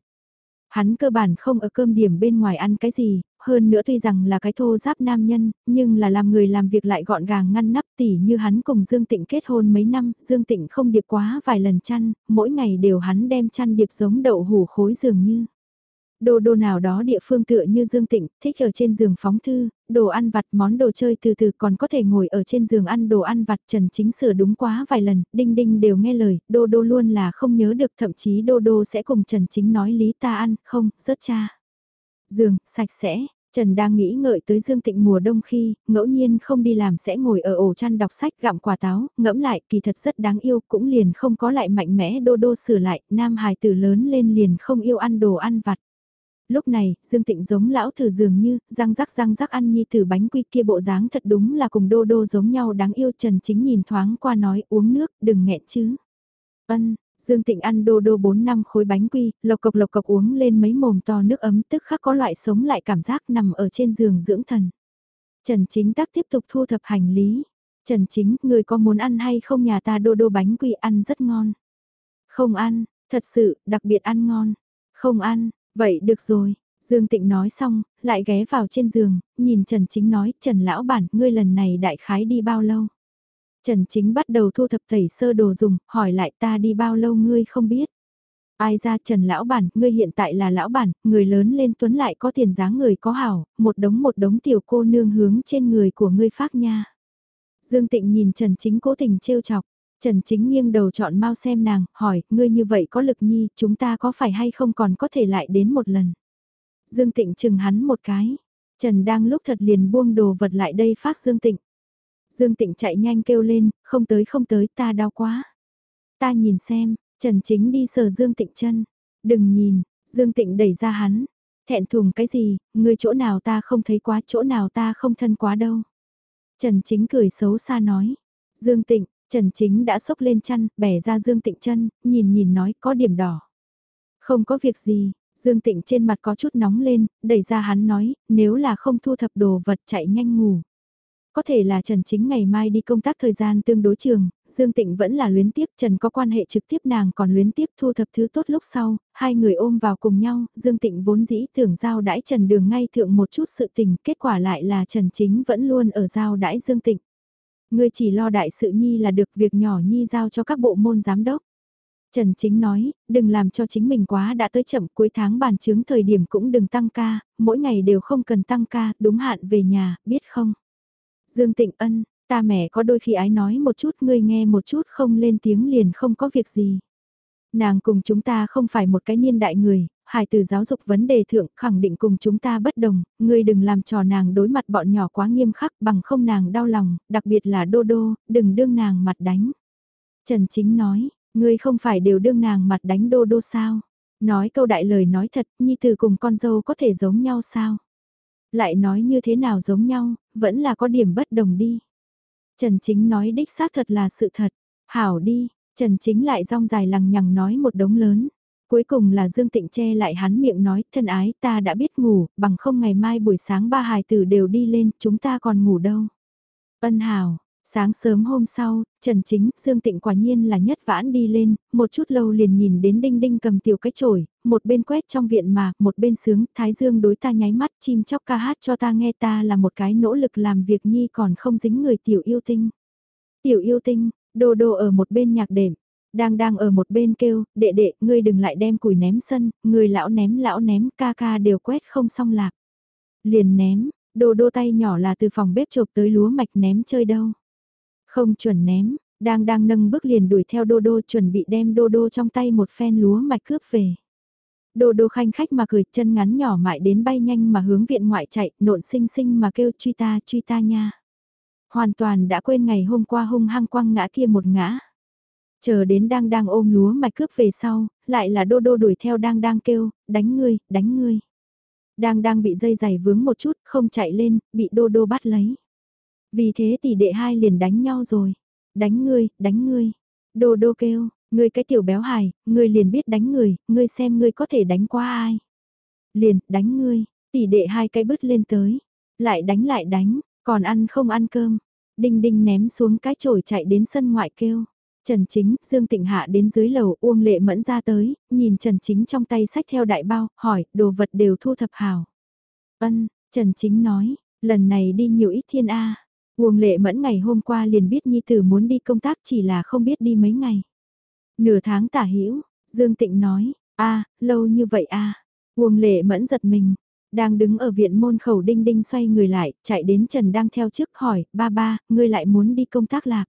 Hắn cơ bản không ở cơm điểm bên ngoài ăn cái gì, hơn nữa tuy rằng là cái thô giáp nam nhân, nhưng là làm người làm việc lại gọn gàng ngăn nắp tỉ như hắn cùng Dương Tịnh kết hôn mấy năm, Dương Tịnh không điệp quá vài lần chăn, mỗi ngày đều hắn đem chăn điệp giống đậu hủ khối dường như. Đồ đồ nào đó địa phương tựa như Dương Tịnh, thích ở trên giường phóng thư, đồ ăn vặt món đồ chơi từ từ còn có thể ngồi ở trên giường ăn đồ ăn vặt Trần Chính sửa đúng quá vài lần, Đinh Đinh đều nghe lời, Đô Đô luôn là không nhớ được thậm chí Đô Đô sẽ cùng Trần Chính nói lý ta ăn, không, rớt cha. Giường, sạch sẽ, Trần đang nghĩ ngợi tới Dương Tịnh mùa đông khi, ngẫu nhiên không đi làm sẽ ngồi ở ổ chăn đọc sách gặm quả táo, ngẫm lại kỳ thật rất đáng yêu cũng liền không có lại mạnh mẽ đô đô sửa lại, nam hài tử lớn lên liền không yêu ăn đồ ăn vặt. Lúc này, Dương Tịnh giống lão thử dường như, răng rắc răng rắc ăn nhi từ bánh quy kia bộ dáng thật đúng là cùng đô đô giống nhau đáng yêu Trần Chính nhìn thoáng qua nói uống nước, đừng nghẹn chứ. Ân, Dương Tịnh ăn đô đô 4 năm khối bánh quy, lộc cộc lộc cộc uống lên mấy mồm to nước ấm tức khắc có loại sống lại cảm giác nằm ở trên giường dưỡng thần. Trần Chính tắc tiếp tục thu thập hành lý. Trần Chính, người có muốn ăn hay không nhà ta đô đô bánh quy ăn rất ngon. Không ăn, thật sự, đặc biệt ăn ngon. Không ăn, Vậy được rồi, Dương Tịnh nói xong, lại ghé vào trên giường, nhìn Trần Chính nói, Trần Lão Bản, ngươi lần này đại khái đi bao lâu? Trần Chính bắt đầu thu thập tẩy sơ đồ dùng, hỏi lại ta đi bao lâu ngươi không biết. Ai ra Trần Lão Bản, ngươi hiện tại là Lão Bản, người lớn lên tuấn lại có tiền dáng người có hảo, một đống một đống tiểu cô nương hướng trên người của ngươi phát nha. Dương Tịnh nhìn Trần Chính cố tình trêu chọc, Trần Chính nghiêng đầu chọn mau xem nàng, hỏi, ngươi như vậy có lực nhi, chúng ta có phải hay không còn có thể lại đến một lần. Dương Tịnh chừng hắn một cái, Trần đang lúc thật liền buông đồ vật lại đây phát Dương Tịnh. Dương Tịnh chạy nhanh kêu lên, không tới không tới ta đau quá. Ta nhìn xem, Trần Chính đi sờ Dương Tịnh chân, đừng nhìn, Dương Tịnh đẩy ra hắn, thẹn thùng cái gì, ngươi chỗ nào ta không thấy quá chỗ nào ta không thân quá đâu. Trần Chính cười xấu xa nói, Dương Tịnh, Trần Chính đã sốc lên chăn, bẻ ra Dương Tịnh chân, nhìn nhìn nói có điểm đỏ. Không có việc gì, Dương Tịnh trên mặt có chút nóng lên, đẩy ra hắn nói, nếu là không thu thập đồ vật chạy nhanh ngủ. Có thể là Trần Chính ngày mai đi công tác thời gian tương đối trường, Dương Tịnh vẫn là luyến tiếc Trần có quan hệ trực tiếp nàng còn luyến tiếc thu thập thứ tốt lúc sau, hai người ôm vào cùng nhau, Dương Tịnh vốn dĩ tưởng giao đãi Trần đường ngay thượng một chút sự tình, kết quả lại là Trần Chính vẫn luôn ở giao đãi Dương Tịnh. Ngươi chỉ lo đại sự nhi là được việc nhỏ nhi giao cho các bộ môn giám đốc. Trần Chính nói, đừng làm cho chính mình quá đã tới chậm cuối tháng bàn chứng thời điểm cũng đừng tăng ca, mỗi ngày đều không cần tăng ca, đúng hạn về nhà, biết không? Dương Tịnh Ân, ta mẹ có đôi khi ái nói một chút ngươi nghe một chút không lên tiếng liền không có việc gì. Nàng cùng chúng ta không phải một cái niên đại người, hài từ giáo dục vấn đề thượng khẳng định cùng chúng ta bất đồng, ngươi đừng làm trò nàng đối mặt bọn nhỏ quá nghiêm khắc bằng không nàng đau lòng, đặc biệt là đô đô, đừng đương nàng mặt đánh. Trần Chính nói, ngươi không phải đều đương nàng mặt đánh đô đô sao? Nói câu đại lời nói thật, nhi từ cùng con dâu có thể giống nhau sao? Lại nói như thế nào giống nhau, vẫn là có điểm bất đồng đi. Trần Chính nói đích xác thật là sự thật. Hảo đi, Trần Chính lại rong dài lằng nhằng nói một đống lớn. Cuối cùng là Dương Tịnh che lại hắn miệng nói, thân ái ta đã biết ngủ, bằng không ngày mai buổi sáng ba hài tử đều đi lên, chúng ta còn ngủ đâu. Ân hào, sáng sớm hôm sau, Trần Chính, Dương Tịnh quả nhiên là nhất vãn đi lên, một chút lâu liền nhìn đến Đinh Đinh cầm tiểu cái chổi, một bên quét trong viện mà, một bên sướng, Thái Dương đối ta nháy mắt chim chóc ca hát cho ta nghe ta là một cái nỗ lực làm việc nhi còn không dính người tiểu yêu tinh. Tiểu yêu tinh, đồ đồ ở một bên nhạc đệm, đang đang ở một bên kêu, đệ đệ, ngươi đừng lại đem củi ném sân, người lão ném lão ném, ca ca đều quét không xong lạc. Liền ném, đồ đô tay nhỏ là từ phòng bếp chộp tới lúa mạch ném chơi đâu. Không chuẩn ném, đang đang nâng bước liền đuổi theo đô đô chuẩn bị đem đô đô trong tay một phen lúa mạch cướp về. Đô đô khanh khách mà cười chân ngắn nhỏ mại đến bay nhanh mà hướng viện ngoại chạy, nộn xinh xinh mà kêu truy ta truy ta nha. Hoàn toàn đã quên ngày hôm qua hung hăng quăng ngã kia một ngã. Chờ đến đang đang ôm lúa mạch cướp về sau, lại là đô đô đuổi theo đang đang kêu, đánh ngươi, đánh ngươi. Đang đang bị dây giày vướng một chút, không chạy lên, bị đô đô bắt lấy. Vì thế tỷ đệ hai liền đánh nhau rồi. Đánh ngươi, đánh ngươi. Đô đô kêu, ngươi cái tiểu béo hài, ngươi liền biết đánh người, ngươi xem ngươi có thể đánh qua ai. Liền, đánh ngươi, tỷ đệ hai cái bứt lên tới. Lại đánh lại đánh, còn ăn không ăn cơm. Đinh đinh ném xuống cái chổi chạy đến sân ngoại kêu. Trần Chính, Dương Tịnh Hạ đến dưới lầu Uông Lệ Mẫn ra tới, nhìn Trần Chính trong tay sách theo đại bao, hỏi, đồ vật đều thu thập hào. Ân, Trần Chính nói, lần này đi nhiều ít thiên A. Uông lệ mẫn ngày hôm qua liền biết Nhi Tử muốn đi công tác chỉ là không biết đi mấy ngày. Nửa tháng tả hữu Dương Tịnh nói, a lâu như vậy a Uông lệ mẫn giật mình, đang đứng ở viện môn khẩu đinh đinh xoay người lại, chạy đến Trần đang theo trước hỏi, ba ba, ngươi lại muốn đi công tác lạc.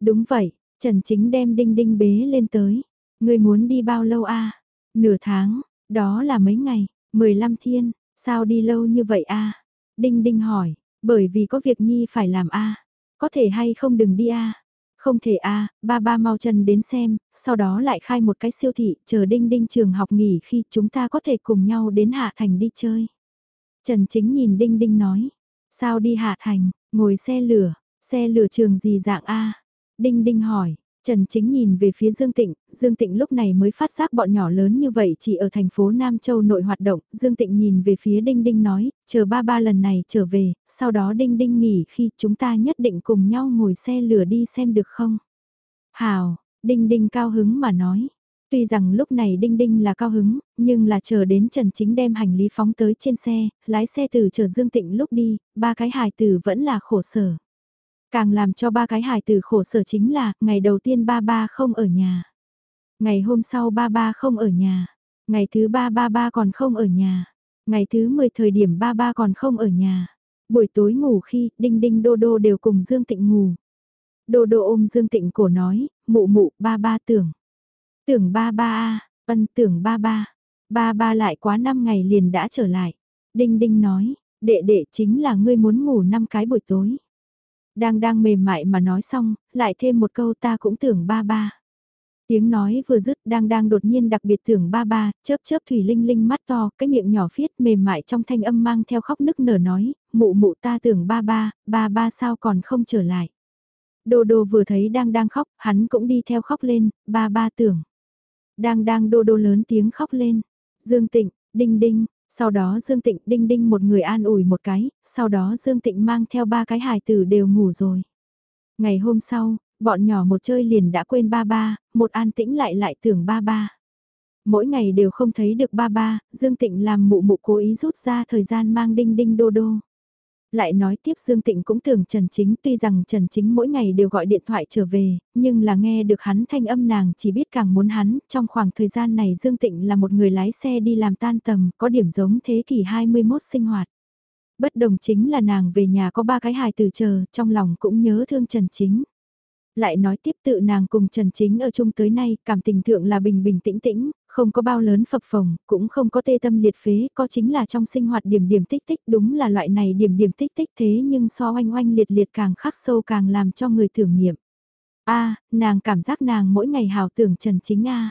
Đúng vậy, Trần chính đem đinh đinh bế lên tới, ngươi muốn đi bao lâu a? Nửa tháng, đó là mấy ngày, 15 thiên, sao đi lâu như vậy a? Đinh đinh hỏi, bởi vì có việc nhi phải làm a. Có thể hay không đừng đi a? Không thể a ba ba mau chân đến xem, sau đó lại khai một cái siêu thị, chờ đinh đinh trường học nghỉ khi chúng ta có thể cùng nhau đến Hạ Thành đi chơi. Trần Chính nhìn đinh đinh nói, sao đi Hạ Thành, ngồi xe lửa, xe lửa trường gì dạng a? Đinh đinh hỏi, Trần Chính nhìn về phía Dương Tịnh, Dương Tịnh lúc này mới phát giác bọn nhỏ lớn như vậy chỉ ở thành phố Nam Châu nội hoạt động, Dương Tịnh nhìn về phía Đinh Đinh nói, chờ ba ba lần này trở về, sau đó Đinh Đinh nghỉ khi chúng ta nhất định cùng nhau ngồi xe lửa đi xem được không? Hào, Đinh Đinh cao hứng mà nói. Tuy rằng lúc này Đinh Đinh là cao hứng, nhưng là chờ đến Trần Chính đem hành lý phóng tới trên xe, lái xe từ chờ Dương Tịnh lúc đi, ba cái hài tử vẫn là khổ sở. Càng làm cho ba cái hài tử khổ sở chính là, ngày đầu tiên ba ba không ở nhà. Ngày hôm sau ba ba không ở nhà. Ngày thứ ba ba ba còn không ở nhà. Ngày thứ 10 thời điểm ba ba còn không ở nhà. Buổi tối ngủ khi, Đinh Đinh Đô Đô đều cùng Dương Tịnh ngủ. Đô Đô ôm Dương Tịnh cổ nói, mụ mụ, ba ba tưởng. Tưởng ba ba a ân tưởng ba ba. Ba ba lại quá 5 ngày liền đã trở lại. Đinh Đinh nói, đệ đệ chính là ngươi muốn ngủ 5 cái buổi tối. Đang đang mềm mại mà nói xong, lại thêm một câu ta cũng tưởng ba ba. Tiếng nói vừa dứt đang đang đột nhiên đặc biệt tưởng ba ba, chớp chớp thủy linh linh mắt to, cái miệng nhỏ phiết mềm mại trong thanh âm mang theo khóc nức nở nói, mụ mụ ta tưởng ba ba, ba ba sao còn không trở lại. Đô đô vừa thấy đang đang khóc, hắn cũng đi theo khóc lên, ba ba tưởng. Đang đang đô đô lớn tiếng khóc lên. Dương tịnh, đinh đinh, sau đó Dương Tịnh đinh đinh một người an ủi một cái, sau đó Dương Tịnh mang theo ba cái hài tử đều ngủ rồi. Ngày hôm sau, bọn nhỏ một chơi liền đã quên ba ba, một an tĩnh lại lại tưởng ba ba. Mỗi ngày đều không thấy được ba ba, Dương Tịnh làm mụ mụ cố ý rút ra thời gian mang đinh đinh đô đô lại nói tiếp Dương Tịnh cũng tưởng Trần Chính tuy rằng Trần Chính mỗi ngày đều gọi điện thoại trở về, nhưng là nghe được hắn thanh âm nàng chỉ biết càng muốn hắn, trong khoảng thời gian này Dương Tịnh là một người lái xe đi làm tan tầm, có điểm giống thế kỷ 21 sinh hoạt. Bất đồng chính là nàng về nhà có ba cái hài từ chờ, trong lòng cũng nhớ thương Trần Chính. Lại nói tiếp tự nàng cùng Trần Chính ở chung tới nay, cảm tình thượng là bình bình tĩnh tĩnh, không có bao lớn phập phồng, cũng không có tê tâm liệt phế, có chính là trong sinh hoạt điểm điểm tích tích đúng là loại này điểm điểm tích tích thế nhưng so oanh oanh liệt liệt càng khắc sâu càng làm cho người thưởng nghiệm. a nàng cảm giác nàng mỗi ngày hào tưởng Trần Chính a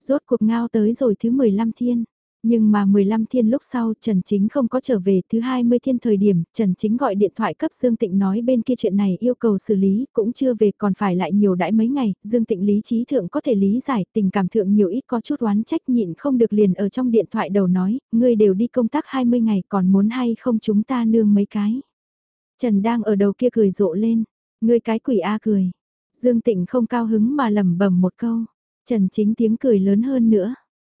Rốt cuộc ngao tới rồi thứ 15 thiên. Nhưng mà 15 thiên lúc sau Trần Chính không có trở về thứ 20 thiên thời điểm, Trần Chính gọi điện thoại cấp Dương Tịnh nói bên kia chuyện này yêu cầu xử lý, cũng chưa về còn phải lại nhiều đãi mấy ngày, Dương Tịnh lý trí thượng có thể lý giải, tình cảm thượng nhiều ít có chút oán trách nhịn không được liền ở trong điện thoại đầu nói, ngươi đều đi công tác 20 ngày còn muốn hay không chúng ta nương mấy cái. Trần đang ở đầu kia cười rộ lên, ngươi cái quỷ A cười. Dương Tịnh không cao hứng mà lẩm bẩm một câu, Trần Chính tiếng cười lớn hơn nữa.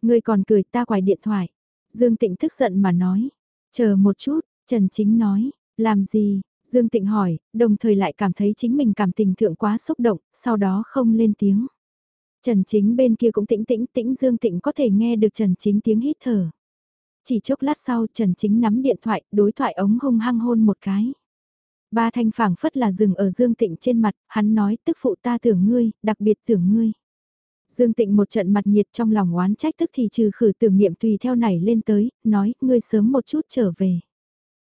Ngươi còn cười ta quài điện thoại. Dương Tịnh tức giận mà nói. Chờ một chút, Trần Chính nói. Làm gì? Dương Tịnh hỏi, đồng thời lại cảm thấy chính mình cảm tình thượng quá xúc động, sau đó không lên tiếng. Trần Chính bên kia cũng tĩnh tĩnh tĩnh Dương Tịnh có thể nghe được Trần Chính tiếng hít thở. Chỉ chốc lát sau Trần Chính nắm điện thoại, đối thoại ống hung hăng hôn một cái. Ba thanh phảng phất là dừng ở Dương Tịnh trên mặt, hắn nói tức phụ ta tưởng ngươi, đặc biệt tưởng ngươi. Dương Tịnh một trận mặt nhiệt trong lòng oán trách tức thì trừ khử tưởng niệm tùy theo nảy lên tới, nói, ngươi sớm một chút trở về.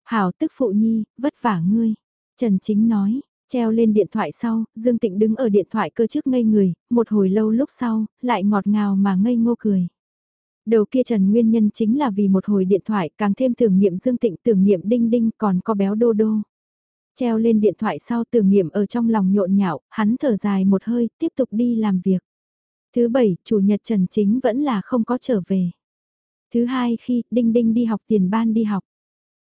Hảo tức phụ nhi, vất vả ngươi. Trần Chính nói, treo lên điện thoại sau, Dương Tịnh đứng ở điện thoại cơ trước ngây người, một hồi lâu lúc sau, lại ngọt ngào mà ngây ngô cười. Đầu kia Trần Nguyên Nhân chính là vì một hồi điện thoại càng thêm tưởng niệm Dương Tịnh tưởng niệm đinh đinh còn có béo đô đô. Treo lên điện thoại sau tưởng niệm ở trong lòng nhộn nhạo, hắn thở dài một hơi, tiếp tục đi làm việc. Thứ bảy, chủ nhật Trần Chính vẫn là không có trở về. Thứ hai khi Đinh Đinh đi học tiền ban đi học.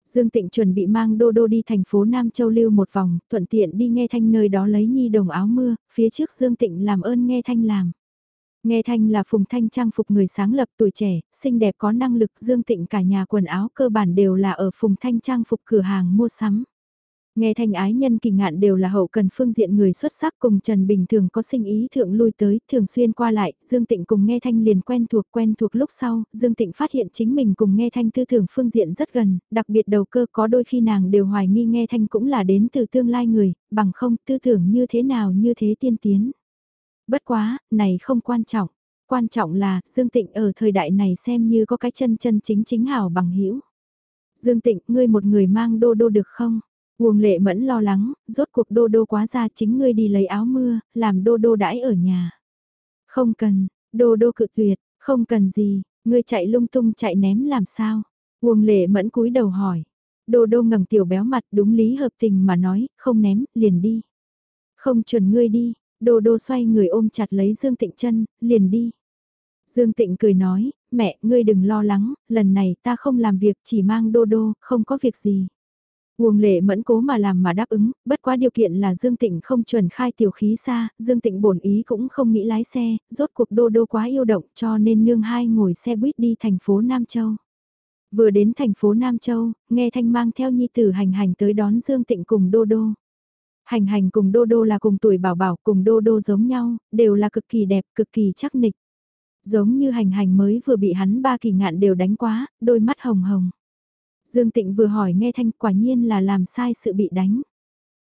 Dương Tịnh chuẩn bị mang Đô Đô đi thành phố Nam Châu lưu một vòng, thuận tiện đi nghe thanh nơi đó lấy nhi đồng áo mưa, phía trước Dương Tịnh làm ơn nghe thanh làm. Nghe thanh là phùng thanh trang phục người sáng lập tuổi trẻ, xinh đẹp có năng lực dương tịnh cả nhà quần áo cơ bản đều là ở phùng thanh trang phục cửa hàng mua sắm. Nghe thanh ái nhân kỳ ngạn đều là hậu cần phương diện người xuất sắc cùng Trần Bình thường có sinh ý thượng lui tới, thường xuyên qua lại, Dương Tịnh cùng nghe thanh liền quen thuộc quen thuộc lúc sau, Dương Tịnh phát hiện chính mình cùng nghe thanh tư tưởng phương diện rất gần, đặc biệt đầu cơ có đôi khi nàng đều hoài nghi nghe thanh cũng là đến từ tương lai người, bằng không tư tưởng như thế nào như thế tiên tiến. Bất quá, này không quan trọng, quan trọng là Dương Tịnh ở thời đại này xem như có cái chân chân chính chính hảo bằng hữu Dương Tịnh, ngươi một người mang đô đô được không? Uông lệ mẫn lo lắng, rốt cuộc đô đô quá ra chính ngươi đi lấy áo mưa, làm đô đô đãi ở nhà. Không cần, đô đô cự tuyệt, không cần gì, ngươi chạy lung tung chạy ném làm sao? Uông lệ mẫn cúi đầu hỏi. Đô đô ngẩng tiểu béo mặt đúng lý hợp tình mà nói, không ném, liền đi. Không chuẩn ngươi đi, đô đô xoay người ôm chặt lấy Dương Tịnh chân, liền đi. Dương Tịnh cười nói, mẹ, ngươi đừng lo lắng, lần này ta không làm việc chỉ mang đô đô, không có việc gì. Uông lệ mẫn cố mà làm mà đáp ứng, bất quá điều kiện là Dương Tịnh không chuẩn khai tiểu khí xa, Dương Tịnh bổn ý cũng không nghĩ lái xe, rốt cuộc đô đô quá yêu động cho nên nương hai ngồi xe buýt đi thành phố Nam Châu. Vừa đến thành phố Nam Châu, nghe thanh mang theo nhi tử hành hành tới đón Dương Tịnh cùng đô đô. Hành hành cùng đô đô là cùng tuổi bảo bảo cùng đô đô giống nhau, đều là cực kỳ đẹp, cực kỳ chắc nịch. Giống như hành hành mới vừa bị hắn ba kỳ ngạn đều đánh quá, đôi mắt hồng hồng. Dương Tịnh vừa hỏi nghe thanh quả nhiên là làm sai sự bị đánh.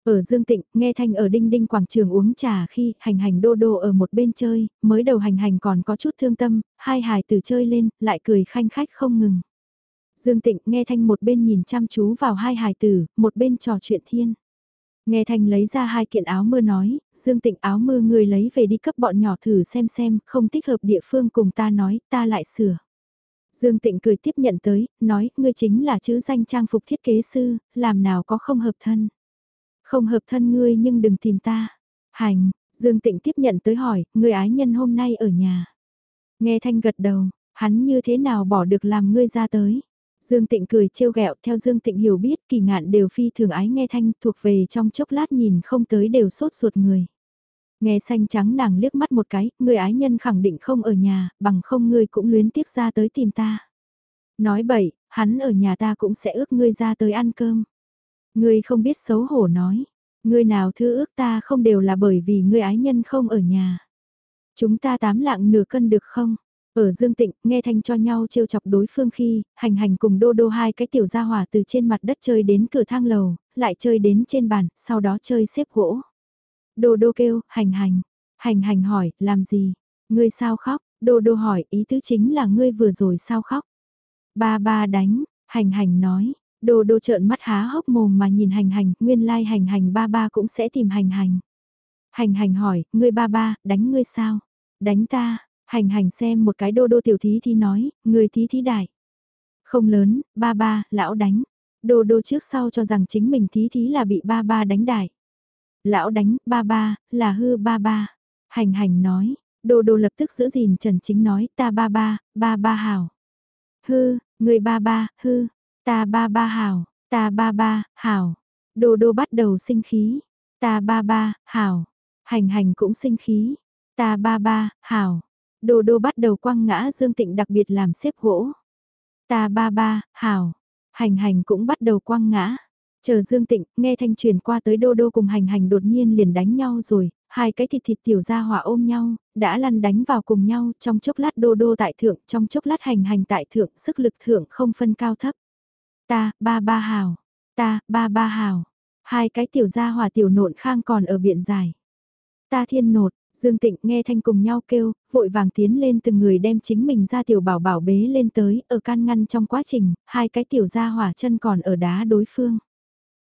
Ở Dương Tịnh, nghe thanh ở đinh đinh quảng trường uống trà khi hành hành đô đô ở một bên chơi, mới đầu hành hành còn có chút thương tâm, hai hài từ chơi lên, lại cười khanh khách không ngừng. Dương Tịnh nghe thanh một bên nhìn chăm chú vào hai hài tử, một bên trò chuyện thiên. Nghe thanh lấy ra hai kiện áo mưa nói, Dương Tịnh áo mưa người lấy về đi cấp bọn nhỏ thử xem xem, không thích hợp địa phương cùng ta nói, ta lại sửa. Dương Tịnh cười tiếp nhận tới, nói, ngươi chính là chữ danh trang phục thiết kế sư, làm nào có không hợp thân. Không hợp thân ngươi nhưng đừng tìm ta. Hành, Dương Tịnh tiếp nhận tới hỏi, ngươi ái nhân hôm nay ở nhà. Nghe thanh gật đầu, hắn như thế nào bỏ được làm ngươi ra tới. Dương Tịnh cười trêu ghẹo theo Dương Tịnh hiểu biết kỳ ngạn đều phi thường ái nghe thanh thuộc về trong chốc lát nhìn không tới đều sốt ruột người. Nghe xanh trắng nàng liếc mắt một cái, người ái nhân khẳng định không ở nhà, bằng không ngươi cũng luyến tiếc ra tới tìm ta. Nói bậy, hắn ở nhà ta cũng sẽ ước ngươi ra tới ăn cơm. Ngươi không biết xấu hổ nói, ngươi nào thứ ước ta không đều là bởi vì ngươi ái nhân không ở nhà. Chúng ta tám lạng nửa cân được không? Ở Dương Tịnh, nghe thanh cho nhau trêu chọc đối phương khi, hành hành cùng đô đô hai cái tiểu gia hỏa từ trên mặt đất chơi đến cửa thang lầu, lại chơi đến trên bàn, sau đó chơi xếp gỗ. Đô đô kêu, hành hành. Hành hành hỏi, làm gì? Ngươi sao khóc? Đô đô hỏi, ý tứ chính là ngươi vừa rồi sao khóc? Ba ba đánh, hành hành nói. Đô đô trợn mắt há hốc mồm mà nhìn hành hành, nguyên lai hành hành ba ba cũng sẽ tìm hành hành. Hành hành hỏi, ngươi ba ba, đánh ngươi sao? Đánh ta, hành hành xem một cái đô đô tiểu thí thì nói, ngươi thí thí đại. Không lớn, ba ba, lão đánh. Đô đô trước sau cho rằng chính mình thí thí là bị ba ba đánh đại. Lão đánh, ba ba, là hư ba ba. Hành hành nói, đồ đồ lập tức giữ gìn Trần Chính nói, ta ba ba, ba ba hảo. Hư, người ba ba, hư, ta ba ba hảo, ta ba ba, hảo. Đồ đồ bắt đầu sinh khí, ta ba ba, hảo. Hành hành cũng sinh khí, ta ba ba, hảo. Đồ đồ bắt đầu quăng ngã Dương Tịnh đặc biệt làm xếp gỗ. Ta ba ba, hảo. Hành hành cũng bắt đầu quăng ngã. Chờ Dương Tịnh, nghe thanh truyền qua tới đô đô cùng hành hành đột nhiên liền đánh nhau rồi, hai cái thịt thịt tiểu ra hỏa ôm nhau, đã lăn đánh vào cùng nhau, trong chốc lát đô đô tại thượng, trong chốc lát hành hành tại thượng, sức lực thượng không phân cao thấp. Ta, ba ba hào, ta, ba ba hào, hai cái tiểu gia hỏa tiểu nộn khang còn ở biển dài. Ta thiên nột, Dương Tịnh nghe thanh cùng nhau kêu, vội vàng tiến lên từng người đem chính mình ra tiểu bảo bảo bế lên tới, ở can ngăn trong quá trình, hai cái tiểu gia hỏa chân còn ở đá đối phương.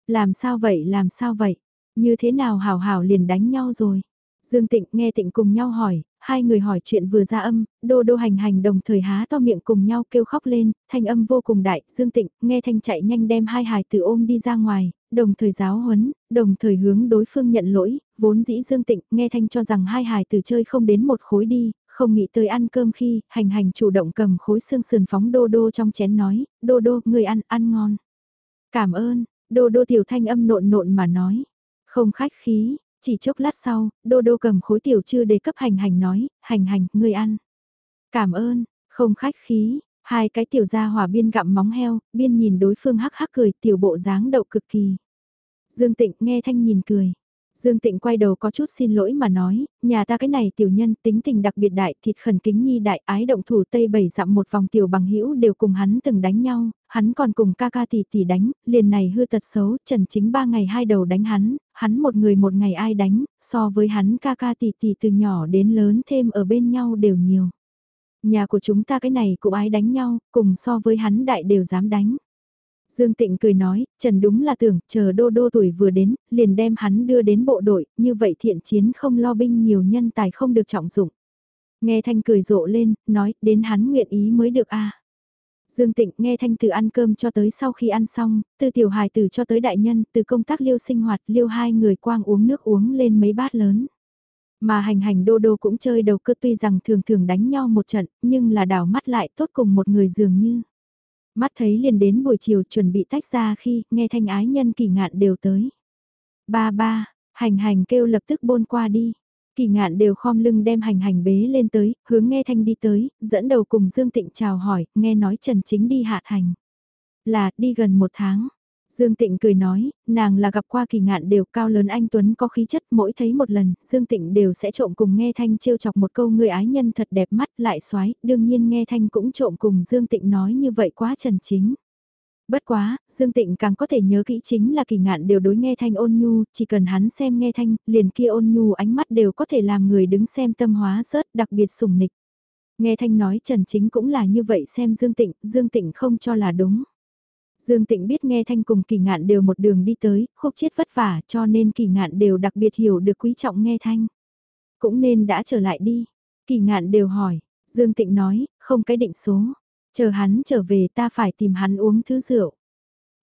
Làm sao vậy, làm sao vậy? Như thế nào hảo hảo liền đánh nhau rồi? Dương Tịnh nghe Tịnh cùng nhau hỏi, hai người hỏi chuyện vừa ra âm, đô đô hành hành đồng thời há to miệng cùng nhau kêu khóc lên, thanh âm vô cùng đại, Dương Tịnh nghe thanh chạy nhanh đem hai hài tử ôm đi ra ngoài, đồng thời giáo huấn, đồng thời hướng đối phương nhận lỗi, vốn dĩ Dương Tịnh nghe thanh cho rằng hai hài tử chơi không đến một khối đi, không nghĩ tới ăn cơm khi, hành hành chủ động cầm khối xương sườn phóng đô đô trong chén nói, đô đô, người ăn, ăn ngon. Cảm ơn, Đô đô tiểu thanh âm nộn nộn mà nói. Không khách khí, Chỉ chốc lát sau, Đô Đô cầm khối tiểu chưa để cấp hành hành nói, hành hành, ngươi ăn. Cảm ơn, không khách khí, hai cái tiểu gia hỏa biên gặm móng heo, biên nhìn đối phương hắc hắc cười tiểu bộ dáng đậu cực kỳ. Dương Tịnh nghe thanh nhìn cười. Dương Tịnh quay đầu có chút xin lỗi mà nói, nhà ta cái này tiểu nhân tính tình đặc biệt đại thịt khẩn kính nhi đại ái động thủ tây bảy dặm một vòng tiểu bằng hữu đều cùng hắn từng đánh nhau, hắn còn cùng ca ca tỷ tỷ đánh, liền này hư tật xấu, trần chính ba ngày hai đầu đánh hắn, hắn một người một ngày ai đánh, so với hắn ca ca tỷ tỷ từ nhỏ đến lớn thêm ở bên nhau đều nhiều. Nhà của chúng ta cái này cũng ái đánh nhau, cùng so với hắn đại đều dám đánh. Dương Tịnh cười nói, Trần đúng là tưởng, chờ đô đô tuổi vừa đến, liền đem hắn đưa đến bộ đội, như vậy thiện chiến không lo binh nhiều nhân tài không được trọng dụng. Nghe Thanh cười rộ lên, nói, đến hắn nguyện ý mới được a. Dương Tịnh nghe Thanh từ ăn cơm cho tới sau khi ăn xong, từ tiểu hài tử cho tới đại nhân, từ công tác liêu sinh hoạt, liêu hai người quang uống nước uống lên mấy bát lớn. Mà hành hành đô đô cũng chơi đầu cơ tuy rằng thường thường đánh nhau một trận, nhưng là đảo mắt lại tốt cùng một người dường như. Mắt thấy liền đến buổi chiều chuẩn bị tách ra khi nghe thanh ái nhân kỳ ngạn đều tới. Ba ba, hành hành kêu lập tức bôn qua đi. Kỳ ngạn đều khom lưng đem hành hành bế lên tới, hướng nghe thanh đi tới, dẫn đầu cùng Dương Tịnh chào hỏi, nghe nói Trần Chính đi hạ thành. Là, đi gần một tháng. Dương Tịnh cười nói, nàng là gặp qua kỳ ngạn đều cao lớn anh Tuấn có khí chất mỗi thấy một lần, Dương Tịnh đều sẽ trộm cùng nghe thanh trêu chọc một câu người ái nhân thật đẹp mắt lại xoái, đương nhiên nghe thanh cũng trộm cùng Dương Tịnh nói như vậy quá trần chính. Bất quá, Dương Tịnh càng có thể nhớ kỹ chính là kỳ ngạn đều đối nghe thanh ôn nhu, chỉ cần hắn xem nghe thanh, liền kia ôn nhu ánh mắt đều có thể làm người đứng xem tâm hóa rớt đặc biệt sùng nịch. Nghe thanh nói Trần Chính cũng là như vậy xem Dương Tịnh, Dương Tịnh không cho là đúng. Dương Tịnh biết nghe thanh cùng kỳ ngạn đều một đường đi tới, khúc chết vất vả cho nên kỳ ngạn đều đặc biệt hiểu được quý trọng nghe thanh. Cũng nên đã trở lại đi. Kỳ ngạn đều hỏi, Dương Tịnh nói, không cái định số. Chờ hắn trở về ta phải tìm hắn uống thứ rượu.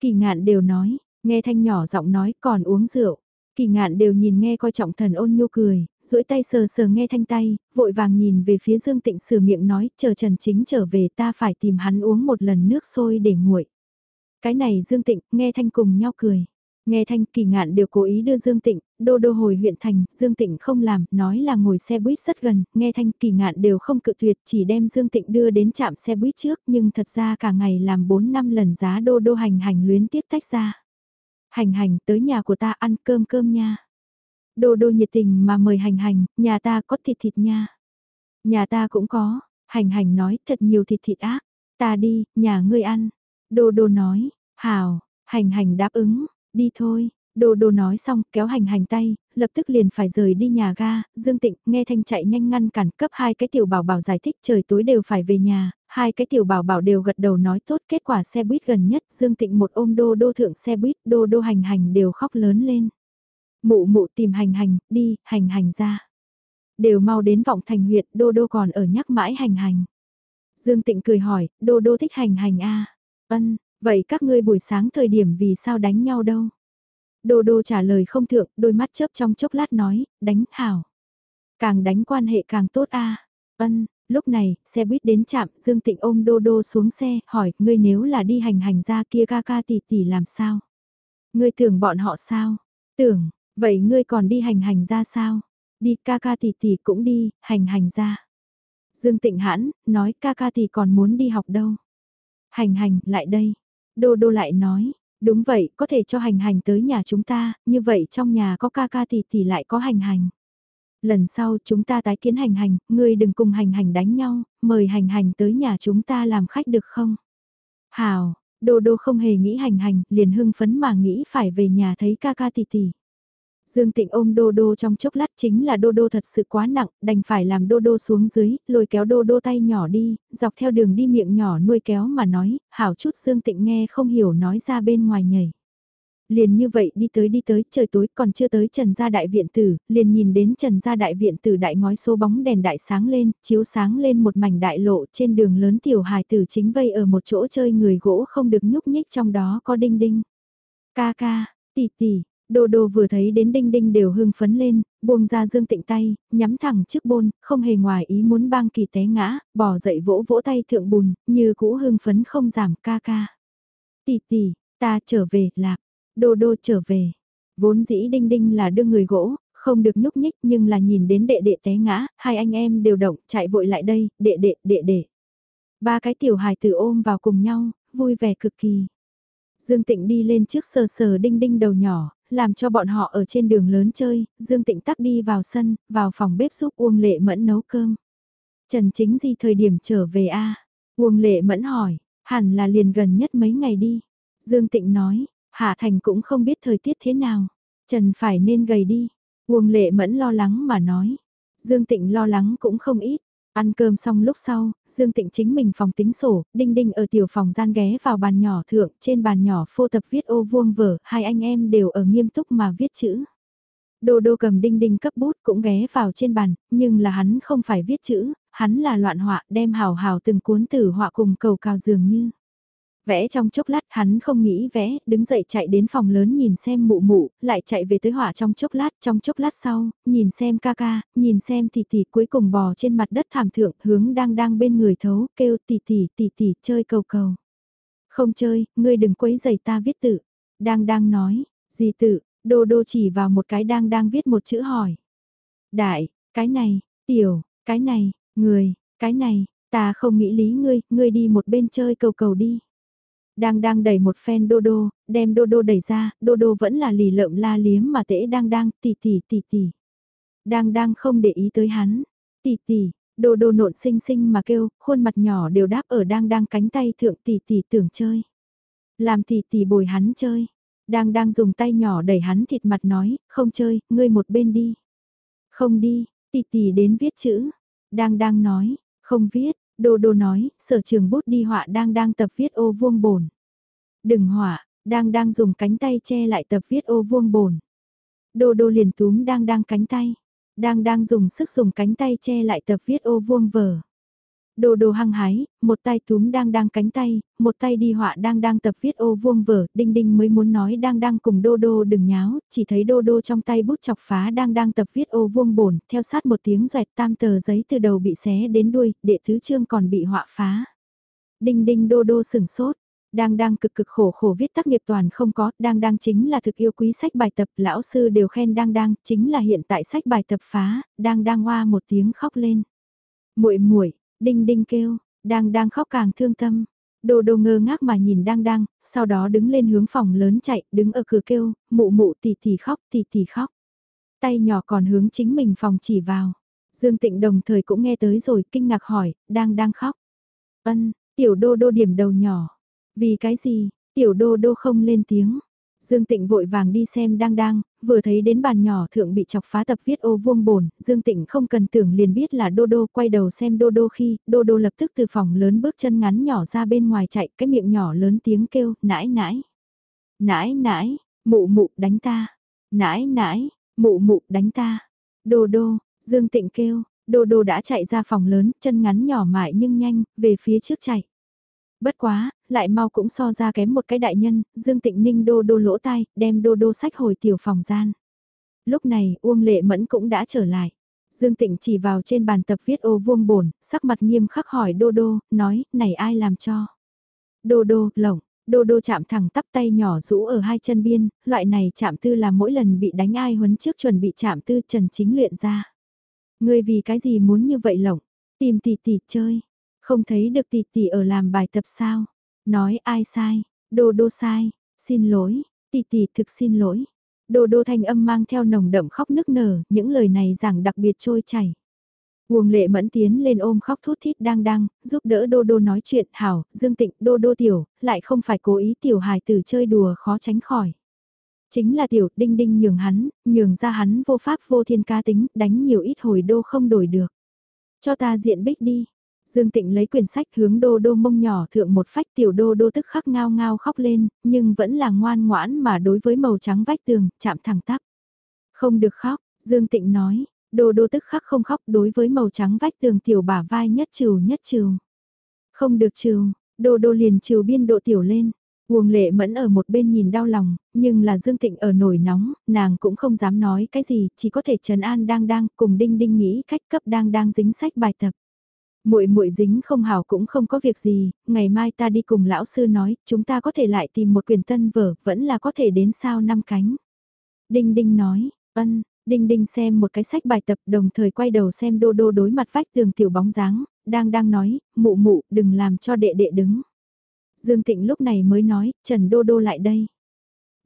Kỳ ngạn đều nói, nghe thanh nhỏ giọng nói còn uống rượu. Kỳ ngạn đều nhìn nghe coi trọng thần ôn nhu cười, duỗi tay sờ sờ nghe thanh tay, vội vàng nhìn về phía Dương Tịnh sửa miệng nói, chờ Trần Chính trở về ta phải tìm hắn uống một lần nước sôi để nguội. Cái này Dương Tịnh, nghe Thanh cùng nhau cười. Nghe Thanh kỳ ngạn đều cố ý đưa Dương Tịnh, đô đô hồi huyện thành, Dương Tịnh không làm, nói là ngồi xe buýt rất gần, nghe Thanh kỳ ngạn đều không cự tuyệt, chỉ đem Dương Tịnh đưa đến trạm xe buýt trước, nhưng thật ra cả ngày làm 4 năm lần giá đô đô hành hành luyến tiếc tách ra. Hành hành tới nhà của ta ăn cơm cơm nha. Đô đô nhiệt tình mà mời hành hành, nhà ta có thịt thịt nha. Nhà ta cũng có, hành hành nói thật nhiều thịt thịt ác, ta đi, nhà ngươi ăn. Đô đô nói, hào, hành hành đáp ứng, đi thôi. Đô đô nói xong kéo hành hành tay, lập tức liền phải rời đi nhà ga, Dương Tịnh nghe thanh chạy nhanh ngăn cản cấp hai cái tiểu bảo bảo giải thích trời tối đều phải về nhà, hai cái tiểu bảo bảo đều gật đầu nói tốt kết quả xe buýt gần nhất, Dương Tịnh một ôm đô đô thượng xe buýt, đô đô hành hành đều khóc lớn lên. Mụ mụ tìm hành hành, đi, hành hành ra. Đều mau đến vọng thành huyện, đô đô còn ở nhắc mãi hành hành. Dương Tịnh cười hỏi, đô đô thích hành hành a Ân, vậy các ngươi buổi sáng thời điểm vì sao đánh nhau đâu? Đô đô trả lời không thượng, đôi mắt chớp trong chốc lát nói, đánh hảo. Càng đánh quan hệ càng tốt a. Ân, lúc này, xe buýt đến trạm, Dương Tịnh ôm đô đô xuống xe, hỏi, ngươi nếu là đi hành hành ra kia ca ca tỷ tỷ làm sao? Ngươi tưởng bọn họ sao? Tưởng, vậy ngươi còn đi hành hành ra sao? Đi ca ca tỷ tỷ cũng đi, hành hành ra. Dương Tịnh hãn, nói ca ca tỷ còn muốn đi học đâu. Hành hành, lại đây. Đô đô lại nói, đúng vậy, có thể cho hành hành tới nhà chúng ta, như vậy trong nhà có ca ca thì thì lại có hành hành. Lần sau chúng ta tái kiến hành hành, ngươi đừng cùng hành hành đánh nhau, mời hành hành tới nhà chúng ta làm khách được không? Hào, đô đô không hề nghĩ hành hành, liền hưng phấn mà nghĩ phải về nhà thấy ca ca tỷ tỷ. Dương Tịnh ôm Đô Đô trong chốc lát chính là Đô Đô thật sự quá nặng, đành phải làm Đô Đô xuống dưới, lôi kéo Đô Đô tay nhỏ đi, dọc theo đường đi miệng nhỏ nuôi kéo mà nói, hảo chút Dương Tịnh nghe không hiểu nói ra bên ngoài nhảy. Liền như vậy đi tới đi tới, trời tối còn chưa tới Trần Gia Đại Viện Tử, liền nhìn đến Trần Gia Đại Viện Tử đại ngói số bóng đèn đại sáng lên, chiếu sáng lên một mảnh đại lộ trên đường lớn tiểu hài tử chính vây ở một chỗ chơi người gỗ không được nhúc nhích trong đó có đinh đinh. Ca ca, tỷ tỷ, Đô đô vừa thấy đến đinh đinh đều hưng phấn lên, buông ra dương tịnh tay, nhắm thẳng trước bôn, không hề ngoài ý muốn bang kỳ té ngã, bỏ dậy vỗ vỗ tay thượng bùn, như cũ hưng phấn không giảm ca ca. Tỷ tỷ, ta trở về, lạc, đô đô trở về. Vốn dĩ đinh đinh là đưa người gỗ, Không được nhúc nhích nhưng là nhìn đến đệ đệ té ngã, hai anh em đều động, chạy vội lại đây, đệ đệ, đệ đệ. Ba cái tiểu hài tử ôm vào cùng nhau, vui vẻ cực kỳ. Dương Tịnh đi lên trước sờ sờ đinh đinh đầu nhỏ, làm cho bọn họ ở trên đường lớn chơi, Dương Tịnh tắt đi vào sân, vào phòng bếp giúp Uông Lệ Mẫn nấu cơm. Trần Chính Di thời điểm trở về a Uông Lệ Mẫn hỏi, hẳn là liền gần nhất mấy ngày đi. Dương Tịnh nói, Hạ Thành cũng không biết thời tiết thế nào. Trần phải nên gầy đi. Uông Lệ Mẫn lo lắng mà nói. Dương Tịnh lo lắng cũng không ít. Ăn cơm xong lúc sau, Dương Tịnh chính mình phòng tính sổ, Đinh Đinh ở tiểu phòng gian ghé vào bàn nhỏ thượng, trên bàn nhỏ phô tập viết ô vuông vở, hai anh em đều ở nghiêm túc mà viết chữ. Đô đô cầm Đinh Đinh cấp bút cũng ghé vào trên bàn, nhưng là hắn không phải viết chữ, hắn là loạn họa đem hào hào từng cuốn tử họa cùng cầu cao dường như. Vẽ trong chốc lát hắn không nghĩ vẽ, đứng dậy chạy đến phòng lớn nhìn xem mụ mụ, lại chạy về tới hỏa trong chốc lát, trong chốc lát sau, nhìn xem ca ca, nhìn xem tỷ tỷ cuối cùng bò trên mặt đất thảm thượng hướng đang đang bên người thấu, kêu tỷ tỷ tỷ tỷ chơi cầu cầu. Không chơi, ngươi đừng quấy giày ta viết tự. Đang đang nói, gì tự, đô đô chỉ vào một cái đang đang viết một chữ hỏi. Đại, cái này, tiểu, cái này, người, cái này, ta không nghĩ lý ngươi, ngươi đi một bên chơi cầu cầu đi. Đang đang đẩy một phen đô đô, đem đô đô đẩy ra, đô đô vẫn là lì lợm la liếm mà tễ đang đang, tỉ tỉ tỉ tỉ. Đang đang không để ý tới hắn, tỉ tỉ, đô đô nộn xinh xinh mà kêu, khuôn mặt nhỏ đều đáp ở đang đang cánh tay thượng tỉ tỉ tưởng chơi. Làm tỉ tỉ bồi hắn chơi. Đang đang dùng tay nhỏ đẩy hắn thịt mặt nói, không chơi, ngươi một bên đi. Không đi, tỉ tỉ đến viết chữ. Đang đang nói, không viết, Đô đô nói, sở trường bút đi họa đang đang tập viết ô vuông bồn. Đừng họa, đang đang dùng cánh tay che lại tập viết ô vuông bồn. Đô đô liền túm đang đang cánh tay. Đang đang dùng sức dùng cánh tay che lại tập viết ô vuông vở. Đồ đồ hăng hái, một tay túm đang đang cánh tay, một tay đi họa đang đang tập viết ô vuông vở, đinh đinh mới muốn nói đang đang cùng đô đô đừng nháo, chỉ thấy đô đô trong tay bút chọc phá đang đang tập viết ô vuông bổn, theo sát một tiếng xoẹt tam tờ giấy từ đầu bị xé đến đuôi, đệ thứ chương còn bị họa phá. Đinh đinh đô đô sừng sốt, đang đang cực cực khổ khổ viết tác nghiệp toàn không có, đang đang chính là thực yêu quý sách bài tập, lão sư đều khen đang đang, chính là hiện tại sách bài tập phá, đang đang hoa một tiếng khóc lên. Muội muội, Đinh đinh kêu, đang đang khóc càng thương tâm. Đồ đồ ngơ ngác mà nhìn đang đang, sau đó đứng lên hướng phòng lớn chạy, đứng ở cửa kêu, mụ mụ tì tì khóc tì tì khóc. Tay nhỏ còn hướng chính mình phòng chỉ vào. Dương Tịnh đồng thời cũng nghe tới rồi, kinh ngạc hỏi, đang đang khóc. Ân, tiểu đô đô điểm đầu nhỏ. Vì cái gì, tiểu đô đô không lên tiếng. Dương Tịnh vội vàng đi xem đang đang, vừa thấy đến bàn nhỏ thượng bị chọc phá tập viết ô vuông bồn, Dương Tịnh không cần tưởng liền biết là Đô Đô quay đầu xem Đô Đô khi, Đô Đô lập tức từ phòng lớn bước chân ngắn nhỏ ra bên ngoài chạy, cái miệng nhỏ lớn tiếng kêu, nãi nãi, nãi nãi, mụ mụ đánh ta, nãi nãi, mụ mụ đánh ta, Đô Đô, Dương Tịnh kêu, Đô Đô đã chạy ra phòng lớn, chân ngắn nhỏ mại nhưng nhanh, về phía trước chạy. Bất quá, lại mau cũng so ra kém một cái đại nhân, Dương Tịnh Ninh đô đô lỗ tai, đem đô đô sách hồi tiểu phòng gian. Lúc này, Uông Lệ Mẫn cũng đã trở lại. Dương Tịnh chỉ vào trên bàn tập viết ô vuông bổn, sắc mặt nghiêm khắc hỏi đô đô, nói, này ai làm cho? Đô đô, lỏng, đô đô chạm thẳng tắp tay nhỏ rũ ở hai chân biên, loại này chạm tư là mỗi lần bị đánh ai huấn trước chuẩn bị chạm tư trần chính luyện ra. Ngươi vì cái gì muốn như vậy lỏng, tìm tỷ tỷ chơi, không thấy được tỷ tỷ ở làm bài tập sao? Nói ai sai? Đô đô sai, xin lỗi, tỷ tỷ thực xin lỗi. Đô đô thanh âm mang theo nồng đậm khóc nức nở, những lời này giảng đặc biệt trôi chảy. Uông lệ mẫn tiến lên ôm khóc thút thít đang đang, giúp đỡ đô đô nói chuyện hảo, dương tịnh đô đô tiểu, lại không phải cố ý tiểu hài tử chơi đùa khó tránh khỏi. Chính là tiểu đinh đinh nhường hắn, nhường ra hắn vô pháp vô thiên ca tính, đánh nhiều ít hồi đô không đổi được. Cho ta diện bích đi, Dương Tịnh lấy quyển sách hướng đô đô mông nhỏ thượng một phách tiểu đô đô tức khắc ngao ngao khóc lên, nhưng vẫn là ngoan ngoãn mà đối với màu trắng vách tường, chạm thẳng tắp. Không được khóc, Dương Tịnh nói, đô đô tức khắc không khóc đối với màu trắng vách tường tiểu bả vai nhất trừ nhất trừ. Không được trừ, đô đô liền trừ biên độ tiểu lên. Uông lệ mẫn ở một bên nhìn đau lòng, nhưng là Dương Tịnh ở nổi nóng, nàng cũng không dám nói cái gì, chỉ có thể trấn an đang đang cùng đinh đinh nghĩ cách cấp đang đang dính sách bài tập muội muội dính không hảo cũng không có việc gì, ngày mai ta đi cùng lão sư nói, chúng ta có thể lại tìm một quyển tân vở, vẫn là có thể đến sao năm cánh. Đinh Đinh nói, ân, Đinh Đinh xem một cái sách bài tập đồng thời quay đầu xem đô đô đối mặt vách tường tiểu bóng dáng, đang đang nói, mụ mụ đừng làm cho đệ đệ đứng. Dương thịnh lúc này mới nói, Trần Đô Đô lại đây.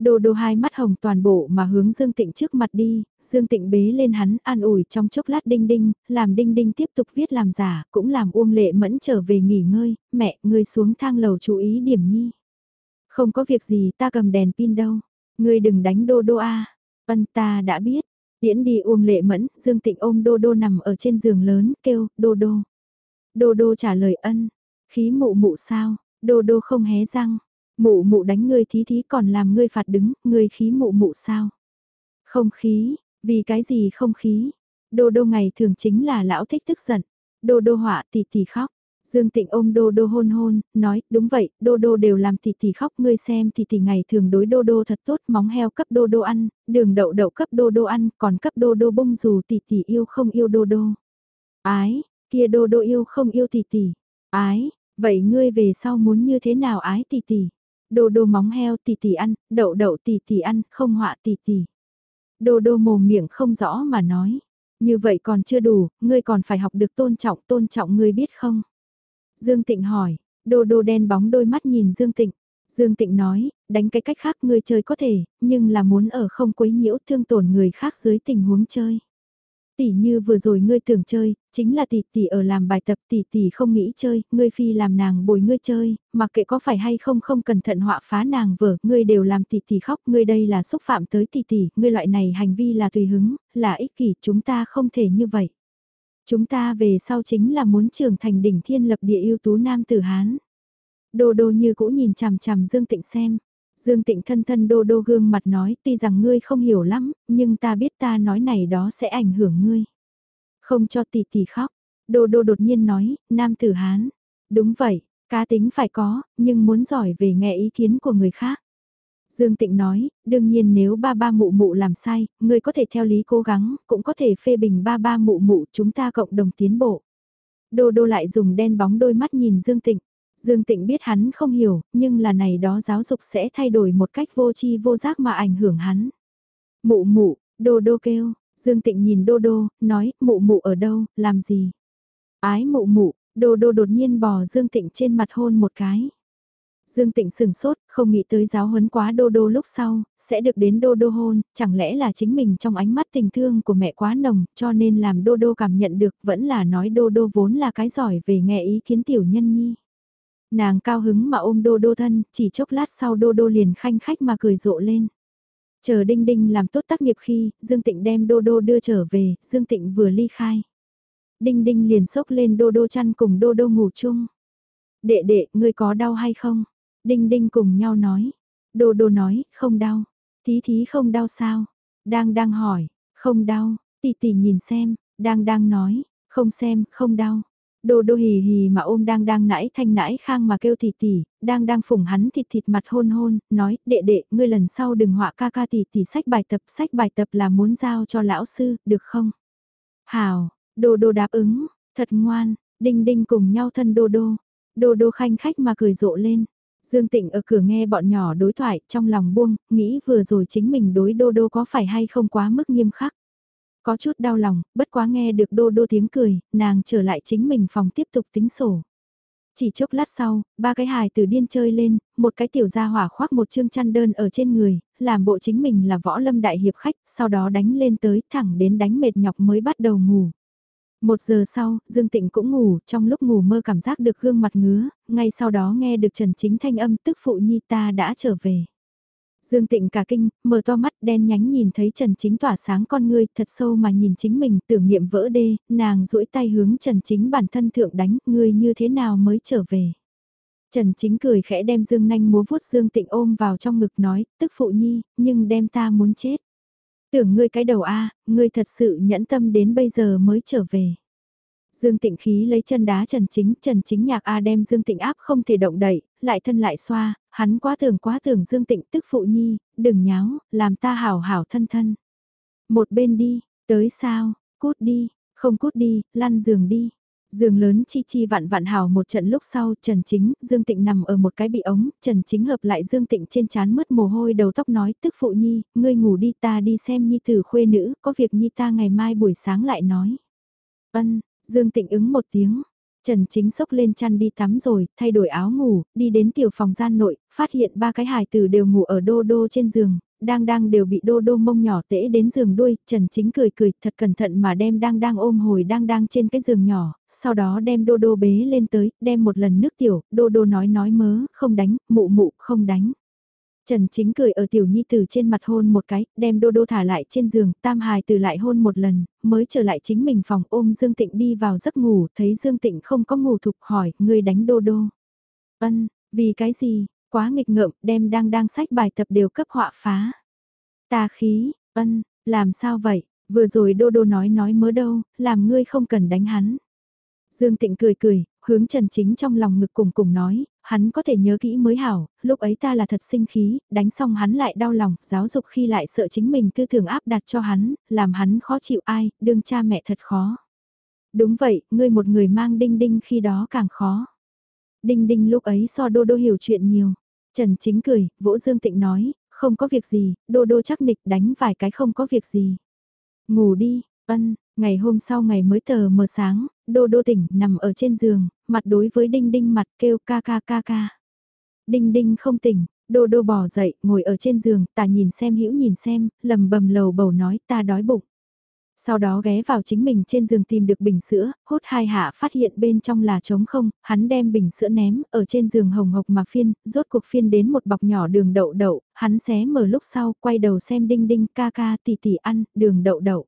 Đô Đô hai mắt hồng toàn bộ mà hướng Dương Tịnh trước mặt đi, Dương Tịnh bế lên hắn an ủi trong chốc lát Đinh Đinh, làm Đinh Đinh tiếp tục viết làm giả, cũng làm Uông Lệ Mẫn trở về nghỉ ngơi, mẹ, ngươi xuống thang lầu chú ý điểm nhi. Không có việc gì ta cầm đèn pin đâu, ngươi đừng đánh Đô Đô a. Ân ta đã biết, Điễn đi Uông Lệ Mẫn, Dương Tịnh ôm Đô Đô nằm ở trên giường lớn, kêu, Đô Đô. Đô Đô trả lời ân, khí mụ mụ sao, Đô Đô không hé răng, mụ mụ đánh ngươi thí thí còn làm ngươi phạt đứng, ngươi khí mụ mụ sao. Không khí, vì cái gì không khí, Đô Đô ngày thường chính là lão thích tức giận, Đô Đô họa tỷ tỷ khóc. Dương Tịnh ôm Đô Đô hôn hôn, nói, đúng vậy, Đô Đô đều làm tỷ tỷ khóc, ngươi xem tỷ tỷ ngày thường đối Đô Đô thật tốt, móng heo cấp Đô Đô ăn, đường đậu đậu cấp Đô Đô ăn, còn cấp Đô Đô bông dù tỷ tỷ yêu không yêu Đô Đô. Ái, kia Đô Đô yêu không yêu tỷ tỷ. Ái, vậy ngươi về sau muốn như thế nào ái tỷ tỷ? Đô Đô móng heo tì tì ăn, đậu đậu tì tì ăn, không họa tì tì Đô Đô mồm miệng không rõ mà nói. Như vậy còn chưa đủ, ngươi còn phải học được tôn trọng, tôn trọng ngươi biết không? Dương Tịnh hỏi, đô đô đen bóng đôi mắt nhìn Dương Tịnh. Dương Tịnh nói, đánh cái cách khác ngươi chơi có thể, nhưng là muốn ở không quấy nhiễu thương tổn người khác dưới tình huống chơi. Tỷ như vừa rồi ngươi tưởng chơi, chính là tỷ tỷ ở làm bài tập tỷ tỷ không nghĩ chơi, ngươi phi làm nàng bồi ngươi chơi, mặc kệ có phải hay không không cẩn thận họa phá nàng vở, ngươi đều làm tỷ tỷ khóc, ngươi đây là xúc phạm tới tỷ tỷ, ngươi loại này hành vi là tùy hứng, là ích kỷ, chúng ta không thể như vậy. Chúng ta về sau chính là muốn trưởng thành đỉnh thiên lập địa ưu tú nam tử Hán. Đô đô như cũ nhìn chằm chằm Dương Tịnh xem. Dương Tịnh thân thân đô đô gương mặt nói tuy rằng ngươi không hiểu lắm, nhưng ta biết ta nói này đó sẽ ảnh hưởng ngươi. Không cho tỷ tỷ khóc. Đô đô đột nhiên nói, nam tử Hán. Đúng vậy, cá tính phải có, nhưng muốn giỏi về nghe ý kiến của người khác. Dương Tịnh nói, đương nhiên nếu ba ba mụ mụ làm sai, người có thể theo lý cố gắng, cũng có thể phê bình ba ba mụ mụ chúng ta cộng đồng tiến bộ. Đô đô lại dùng đen bóng đôi mắt nhìn Dương Tịnh. Dương Tịnh biết hắn không hiểu, nhưng là này đó giáo dục sẽ thay đổi một cách vô tri vô giác mà ảnh hưởng hắn. Mụ mụ, đô đô kêu, Dương Tịnh nhìn đô đô, nói, mụ mụ ở đâu, làm gì? Ái mụ mụ, đô đô đột nhiên bò Dương Tịnh trên mặt hôn một cái. Dương Tịnh sừng sốt, không nghĩ tới giáo huấn quá đô đô lúc sau, sẽ được đến đô đô hôn, chẳng lẽ là chính mình trong ánh mắt tình thương của mẹ quá nồng, cho nên làm đô đô cảm nhận được vẫn là nói đô đô vốn là cái giỏi về nghe ý kiến tiểu nhân nhi. Nàng cao hứng mà ôm đô đô thân, chỉ chốc lát sau đô đô liền khanh khách mà cười rộ lên. Chờ Đinh Đinh làm tốt tác nghiệp khi, Dương Tịnh đem đô đô đưa trở về, Dương Tịnh vừa ly khai. Đinh Đinh liền sốc lên đô đô chăn cùng đô đô ngủ chung. Đệ đệ, ngươi có đau hay không? Đinh đinh cùng nhau nói. đô đô nói, không đau. Thí thí không đau sao? Đang đang hỏi, không đau. Tỷ tỷ nhìn xem, đang đang nói, không xem, không đau đô đô hì hì mà ôm đang đang nãi thanh nãi khang mà kêu tỷ tỷ, đang đang phủng hắn thịt thịt mặt hôn hôn, nói, đệ đệ, ngươi lần sau đừng họa ca ca tỷ tỷ sách bài tập, sách bài tập là muốn giao cho lão sư, được không? Hào, đồ đồ đáp ứng, thật ngoan, đinh đinh cùng nhau thân đô đô, đô đô khanh khách mà cười rộ lên. Dương Tịnh ở cửa nghe bọn nhỏ đối thoại trong lòng buông, nghĩ vừa rồi chính mình đối đô đô có phải hay không quá mức nghiêm khắc. Có chút đau lòng, bất quá nghe được đô đô tiếng cười, nàng trở lại chính mình phòng tiếp tục tính sổ. Chỉ chốc lát sau, ba cái hài từ điên chơi lên, một cái tiểu gia hỏa khoác một chương chăn đơn ở trên người, làm bộ chính mình là võ lâm đại hiệp khách, sau đó đánh lên tới thẳng đến đánh mệt nhọc mới bắt đầu ngủ. Một giờ sau, Dương Tịnh cũng ngủ, trong lúc ngủ mơ cảm giác được gương mặt ngứa, ngay sau đó nghe được Trần Chính thanh âm tức phụ nhi ta đã trở về. Dương Tịnh cả kinh, mở to mắt đen nhánh nhìn thấy Trần Chính tỏa sáng con ngươi thật sâu mà nhìn chính mình tưởng niệm vỡ đê, nàng duỗi tay hướng Trần Chính bản thân thượng đánh, ngươi như thế nào mới trở về. Trần Chính cười khẽ đem Dương Nanh múa vuốt Dương Tịnh ôm vào trong ngực nói, tức phụ nhi, nhưng đem ta muốn chết. Tưởng ngươi cái đầu a, ngươi thật sự nhẫn tâm đến bây giờ mới trở về. Dương Tịnh khí lấy chân đá Trần Chính, Trần Chính nhạc A đem Dương Tịnh áp không thể động đậy, lại thân lại xoa, hắn quá tưởng quá tưởng Dương Tịnh tức phụ nhi, đừng nháo, làm ta hảo hảo thân thân. Một bên đi, tới sao, cút đi, không cút đi, lăn giường đi. Giường lớn chi chi vạn vạn hào một trận lúc sau, Trần Chính, Dương Tịnh nằm ở một cái bị ống, Trần Chính hợp lại Dương Tịnh trên chán mất mồ hôi đầu tóc nói, tức phụ nhi, ngươi ngủ đi ta đi xem nhi tử khuê nữ, có việc nhi ta ngày mai buổi sáng lại nói. Ân, Dương Tịnh ứng một tiếng. Trần Chính sốc lên chăn đi tắm rồi, thay đổi áo ngủ, đi đến tiểu phòng gian nội, phát hiện ba cái hài tử đều ngủ ở đô đô trên giường, đang đang đều bị đô đô mông nhỏ tễ đến giường đuôi, Trần Chính cười cười thật cẩn thận mà đem đang đang ôm hồi đang đang trên cái giường nhỏ, sau đó đem đô đô bế lên tới, đem một lần nước tiểu, đô đô nói nói mớ, không đánh, mụ mụ, không đánh. Trần Chính cười ở tiểu nhi tử trên mặt hôn một cái, đem đô đô thả lại trên giường, tam hài từ lại hôn một lần, mới trở lại chính mình phòng ôm Dương Tịnh đi vào giấc ngủ, thấy Dương Tịnh không có ngủ thục hỏi, người đánh đô đô. Ân, vì cái gì, quá nghịch ngợm, đem đang đang sách bài tập đều cấp họa phá. Ta khí, ân, làm sao vậy, vừa rồi đô đô nói nói mớ đâu, làm ngươi không cần đánh hắn. Dương Tịnh cười cười, hướng Trần Chính trong lòng ngực cùng cùng nói, hắn có thể nhớ kỹ mới hảo, lúc ấy ta là thật sinh khí, đánh xong hắn lại đau lòng, giáo dục khi lại sợ chính mình tư tưởng áp đặt cho hắn, làm hắn khó chịu ai, đương cha mẹ thật khó. Đúng vậy, ngươi một người mang đinh đinh khi đó càng khó. Đinh đinh lúc ấy so đô đô hiểu chuyện nhiều. Trần Chính cười, vỗ Dương Tịnh nói, không có việc gì, đô đô chắc nịch đánh vài cái không có việc gì. Ngủ đi, ân, ngày hôm sau ngày mới tờ mờ sáng, đô đô tỉnh nằm ở trên giường, mặt đối với đinh đinh mặt kêu ca ca ca ca. Đinh đinh không tỉnh, đô đô bò dậy, ngồi ở trên giường, ta nhìn xem hữu nhìn xem, lầm bầm lầu bầu nói ta đói bụng. Sau đó ghé vào chính mình trên giường tìm được bình sữa, hốt hai hạ phát hiện bên trong là trống không, hắn đem bình sữa ném, ở trên giường hồng hộc mà phiên, rốt cuộc phiên đến một bọc nhỏ đường đậu đậu, hắn xé mở lúc sau, quay đầu xem đinh đinh ca ca tỷ tỷ ăn, đường đậu đậu.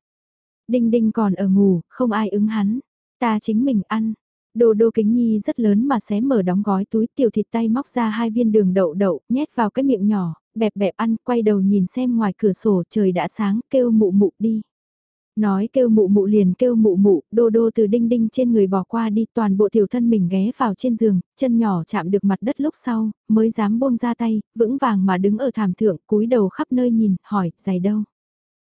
Đinh đinh còn ở ngủ, không ai ứng hắn, ta chính mình ăn. Đồ đô kính nhi rất lớn mà xé mở đóng gói túi tiểu thịt tay móc ra hai viên đường đậu đậu, nhét vào cái miệng nhỏ, bẹp bẹp ăn, quay đầu nhìn xem ngoài cửa sổ trời đã sáng, kêu mụ mụ đi. Nói kêu mụ mụ liền kêu mụ mụ, đô đô từ đinh đinh trên người bỏ qua đi toàn bộ tiểu thân mình ghé vào trên giường, chân nhỏ chạm được mặt đất lúc sau, mới dám buông ra tay, vững vàng mà đứng ở thảm thượng, cúi đầu khắp nơi nhìn, hỏi, giày đâu?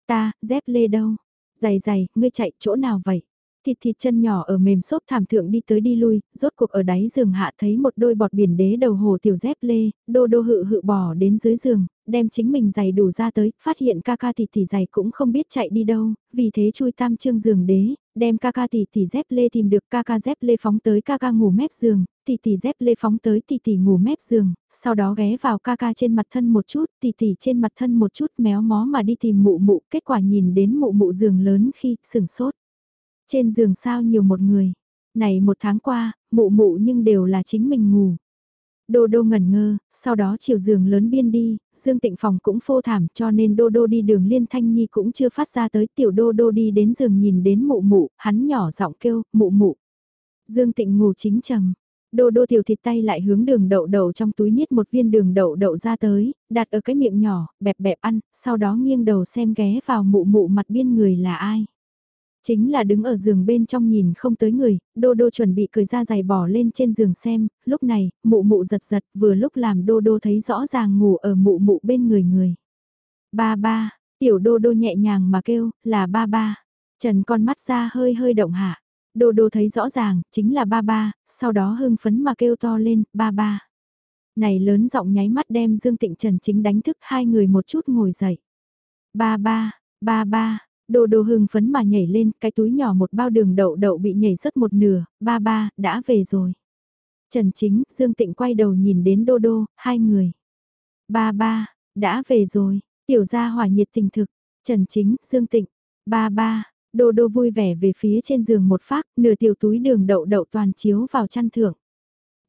Ta, dép lê đâu? Giày giày, ngươi chạy chỗ nào vậy? Thịt thịt chân nhỏ ở mềm xốp thảm thượng đi tới đi lui, rốt cuộc ở đáy giường hạ thấy một đôi bọt biển đế đầu hồ tiểu dép lê, đô đô hự hự bò đến dưới giường, đem chính mình giày đủ ra tới, phát hiện ca ca thịt tỷ giày cũng không biết chạy đi đâu, vì thế chui tam trương giường đế, đem ca ca tỷ tỷ dép lê tìm được ca ca dép lê phóng tới ca ca ngủ mép giường, tỷ tỷ dép lê phóng tới tỷ tỷ ngủ mép giường, sau đó ghé vào ca ca trên mặt thân một chút, tỷ tỷ trên mặt thân một chút méo mó mà đi tìm mụ mụ, kết quả nhìn đến mụ mụ giường lớn khi sừng sốt. Trên giường sao nhiều một người, này một tháng qua, mụ mụ nhưng đều là chính mình ngủ. Đô đô ngẩn ngơ, sau đó chiều giường lớn biên đi, Dương Tịnh Phòng cũng phô thảm cho nên đô đô đi đường liên thanh nhi cũng chưa phát ra tới tiểu đô đô đi đến giường nhìn đến mụ mụ, hắn nhỏ giọng kêu, mụ mụ. Dương Tịnh ngủ chính trầm, đô đô tiểu thịt tay lại hướng đường đậu đậu trong túi niết một viên đường đậu đậu ra tới, đặt ở cái miệng nhỏ, bẹp bẹp ăn, sau đó nghiêng đầu xem ghé vào mụ mụ mặt biên người là ai. Chính là đứng ở giường bên trong nhìn không tới người, đô đô chuẩn bị cười ra giày bỏ lên trên giường xem, lúc này, mụ mụ giật giật vừa lúc làm đô đô thấy rõ ràng ngủ ở mụ mụ bên người người. Ba ba, tiểu đô đô nhẹ nhàng mà kêu, là ba ba. Trần con mắt ra hơi hơi động hạ. Đô đô thấy rõ ràng, chính là ba ba, sau đó hưng phấn mà kêu to lên, ba ba. Này lớn giọng nháy mắt đem Dương Tịnh Trần chính đánh thức hai người một chút ngồi dậy. Ba ba, ba ba, Đồ đồ hưng phấn mà nhảy lên, cái túi nhỏ một bao đường đậu đậu bị nhảy rớt một nửa, ba ba, đã về rồi. Trần Chính, Dương Tịnh quay đầu nhìn đến Đô Đô, hai người. Ba ba, đã về rồi, tiểu gia hỏa nhiệt tình thực, Trần Chính, Dương Tịnh, ba ba, Đô Đô vui vẻ về phía trên giường một phát, nửa tiểu túi đường đậu đậu toàn chiếu vào chăn thượng.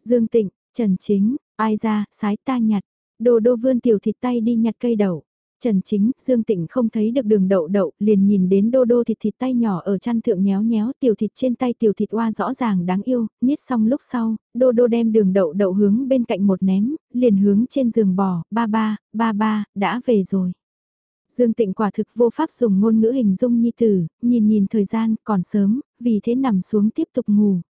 Dương Tịnh, Trần Chính, ai ra, sái ta nhặt, Đô Đô vươn tiểu thịt tay đi nhặt cây đậu. Trần Chính, Dương Tịnh không thấy được đường đậu đậu, liền nhìn đến đô đô thịt thịt tay nhỏ ở chăn thượng nhéo nhéo tiểu thịt trên tay tiểu thịt oa rõ ràng đáng yêu, niết xong lúc sau, đô đô đem đường đậu đậu hướng bên cạnh một ném, liền hướng trên giường bò, ba ba, ba ba, đã về rồi. Dương Tịnh quả thực vô pháp dùng ngôn ngữ hình dung nhi tử, nhìn nhìn thời gian còn sớm, vì thế nằm xuống tiếp tục ngủ.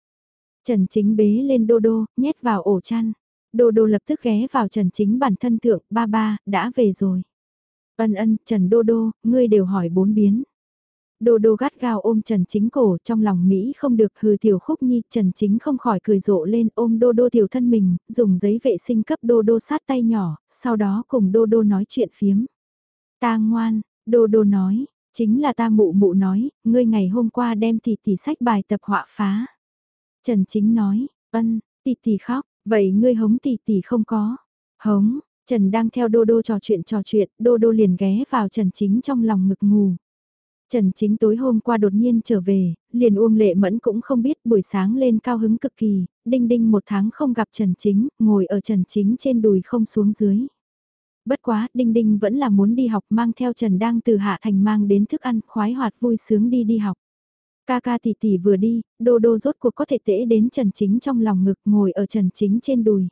Trần Chính bế lên đô đô, nhét vào ổ chăn. Đô đô lập tức ghé vào Trần Chính bản thân thượng, ba ba, đã về rồi. Ân ân, Trần Đô Đô, ngươi đều hỏi bốn biến. Đô đô gắt gao ôm Trần Chính cổ trong lòng Mỹ không được hừ tiểu khúc nhi Trần Chính không khỏi cười rộ lên ôm đô đô tiểu thân mình, dùng giấy vệ sinh cấp đô đô sát tay nhỏ, sau đó cùng đô đô nói chuyện phiếm. Ta ngoan, đô đô nói, chính là ta mụ mụ nói, ngươi ngày hôm qua đem tỷ tỷ sách bài tập họa phá. Trần Chính nói, ân, tỷ tỷ khóc, vậy ngươi hống tỷ tỷ không có. Hống, Trần đang theo đô đô trò chuyện trò chuyện, đô đô liền ghé vào Trần Chính trong lòng ngực ngủ. Trần Chính tối hôm qua đột nhiên trở về, liền Uông Lệ Mẫn cũng không biết buổi sáng lên cao hứng cực kỳ, đinh đinh một tháng không gặp Trần Chính, ngồi ở Trần Chính trên đùi không xuống dưới. Bất quá, Đinh Đinh vẫn là muốn đi học mang theo Trần đang từ Hạ Thành mang đến thức ăn, khoái hoạt vui sướng đi đi học. Ca ca tỷ tỷ vừa đi, đô đô rốt cuộc có thể tễ đến Trần Chính trong lòng ngực ngồi ở Trần Chính trên đùi.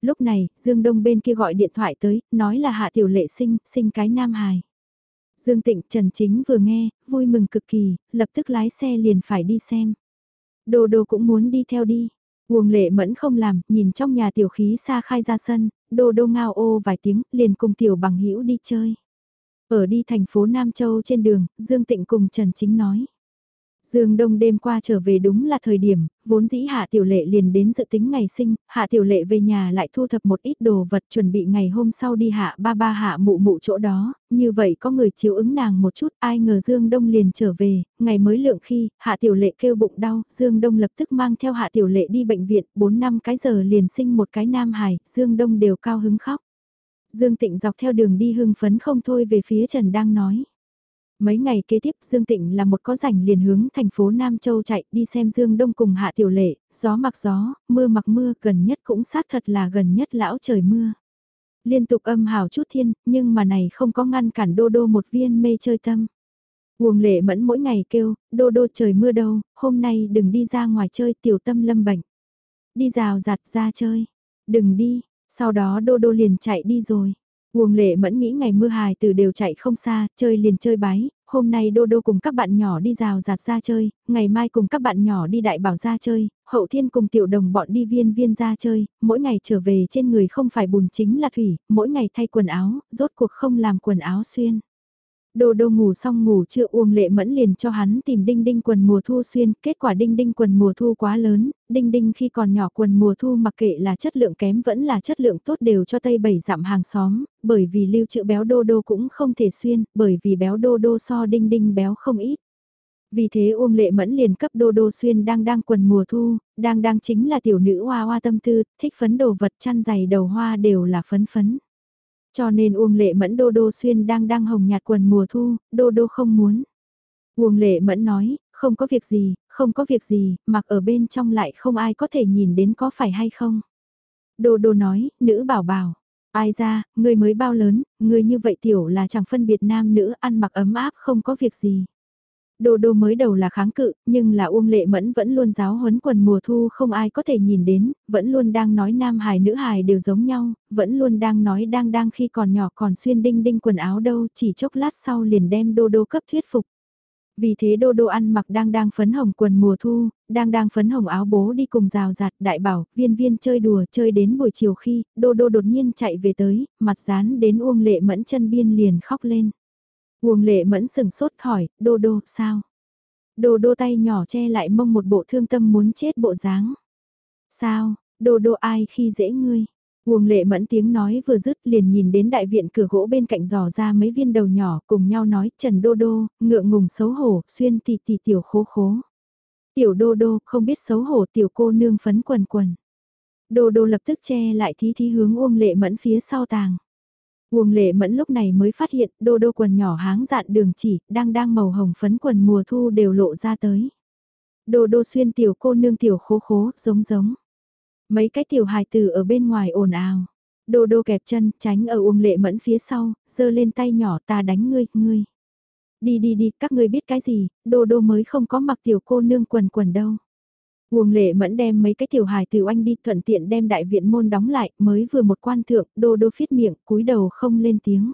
Lúc này, Dương Đông bên kia gọi điện thoại tới, nói là Hạ Tiểu Lệ sinh, sinh cái nam hài. Dương Tịnh Trần Chính vừa nghe, vui mừng cực kỳ, lập tức lái xe liền phải đi xem. Đồ đồ cũng muốn đi theo đi. Uông lệ mẫn không làm, nhìn trong nhà tiểu khí xa khai ra sân, đồ đô ngao ô vài tiếng, liền cùng tiểu bằng hữu đi chơi. Ở đi thành phố Nam Châu trên đường, Dương Tịnh cùng Trần Chính nói. Dương Đông đêm qua trở về đúng là thời điểm, vốn dĩ Hạ Tiểu Lệ liền đến dự tính ngày sinh, Hạ Tiểu Lệ về nhà lại thu thập một ít đồ vật chuẩn bị ngày hôm sau đi Hạ ba ba Hạ mụ mụ chỗ đó, như vậy có người chiếu ứng nàng một chút, ai ngờ Dương Đông liền trở về, ngày mới lượng khi, Hạ Tiểu Lệ kêu bụng đau, Dương Đông lập tức mang theo Hạ Tiểu Lệ đi bệnh viện, 4 năm cái giờ liền sinh một cái nam hài, Dương Đông đều cao hứng khóc. Dương Tịnh dọc theo đường đi hưng phấn không thôi về phía Trần đang nói. Mấy ngày kế tiếp Dương Tịnh là một có rảnh liền hướng thành phố Nam Châu chạy đi xem Dương Đông cùng Hạ Tiểu Lệ, gió mặc gió, mưa mặc mưa gần nhất cũng xác thật là gần nhất lão trời mưa. Liên tục âm hào chút thiên, nhưng mà này không có ngăn cản đô đô một viên mê chơi tâm. Uông lệ mẫn mỗi ngày kêu, đô đô trời mưa đâu, hôm nay đừng đi ra ngoài chơi tiểu tâm lâm bệnh. Đi rào giặt ra chơi, đừng đi, sau đó đô đô liền chạy đi rồi. Uông lệ mẫn nghĩ ngày mưa hài từ đều chạy không xa, chơi liền chơi bái, hôm nay đô đô cùng các bạn nhỏ đi rào rạt ra chơi, ngày mai cùng các bạn nhỏ đi đại bảo ra chơi, hậu thiên cùng tiểu đồng bọn đi viên viên ra chơi, mỗi ngày trở về trên người không phải bùn chính là thủy, mỗi ngày thay quần áo, rốt cuộc không làm quần áo xuyên. Đô đô ngủ xong ngủ chưa uông lệ mẫn liền cho hắn tìm đinh đinh quần mùa thu xuyên, kết quả đinh đinh quần mùa thu quá lớn, đinh đinh khi còn nhỏ quần mùa thu mặc kệ là chất lượng kém vẫn là chất lượng tốt đều cho tây bảy dặm hàng xóm, bởi vì lưu trữ béo đô đô cũng không thể xuyên, bởi vì béo đô đô so đinh đinh béo không ít. Vì thế Uông Lệ Mẫn liền cấp Đô Đô Xuyên đang đang quần mùa thu, đang đang chính là tiểu nữ hoa hoa tâm tư, thích phấn đồ vật chăn giày đầu hoa đều là phấn phấn. Cho nên Uông Lệ Mẫn Đô Đô Xuyên đang đang hồng nhạt quần mùa thu, Đô Đô không muốn. Uông Lệ Mẫn nói, không có việc gì, không có việc gì, mặc ở bên trong lại không ai có thể nhìn đến có phải hay không. Đô Đô nói, nữ bảo bảo, ai ra, người mới bao lớn, người như vậy tiểu là chẳng phân biệt nam nữ ăn mặc ấm áp không có việc gì. Đô đô mới đầu là kháng cự, nhưng là Uông Lệ Mẫn vẫn luôn giáo huấn quần mùa thu không ai có thể nhìn đến, vẫn luôn đang nói nam hài nữ hài đều giống nhau, vẫn luôn đang nói đang đang khi còn nhỏ còn xuyên đinh đinh quần áo đâu, chỉ chốc lát sau liền đem đô đô cấp thuyết phục. Vì thế đô đô ăn mặc đang đang phấn hồng quần mùa thu, đang đang phấn hồng áo bố đi cùng rào rạt đại bảo, viên viên chơi đùa chơi đến buổi chiều khi, đô đô đột nhiên chạy về tới, mặt dán đến Uông Lệ Mẫn chân biên liền khóc lên. Uông lệ mẫn sừng sốt hỏi, đô đô, sao? Đô đô tay nhỏ che lại mông một bộ thương tâm muốn chết bộ dáng. Sao, đô đô ai khi dễ ngươi? Uông lệ mẫn tiếng nói vừa dứt liền nhìn đến đại viện cửa gỗ bên cạnh dò ra mấy viên đầu nhỏ cùng nhau nói Trần Đô Đô, ngượng ngùng xấu hổ, xuyên tì tì tiểu khố khố. Tiểu Đô Đô không biết xấu hổ tiểu cô nương phấn quần quần. Đô Đô lập tức che lại thí thí hướng Uông lệ mẫn phía sau tàng. Uông lệ mẫn lúc này mới phát hiện đô đô quần nhỏ háng dạn đường chỉ, đang đang màu hồng phấn quần mùa thu đều lộ ra tới. Đô đô xuyên tiểu cô nương tiểu khố khố, giống giống. Mấy cái tiểu hài tử ở bên ngoài ồn ào. Đô đô kẹp chân, tránh ở uông lệ mẫn phía sau, giơ lên tay nhỏ ta đánh ngươi, ngươi. Đi đi đi, các ngươi biết cái gì, đô đô mới không có mặc tiểu cô nương quần quần đâu. Uông lệ mẫn đem mấy cái tiểu hài từ anh đi thuận tiện đem đại viện môn đóng lại, mới vừa một quan thượng, đô đô phiết miệng, cúi đầu không lên tiếng.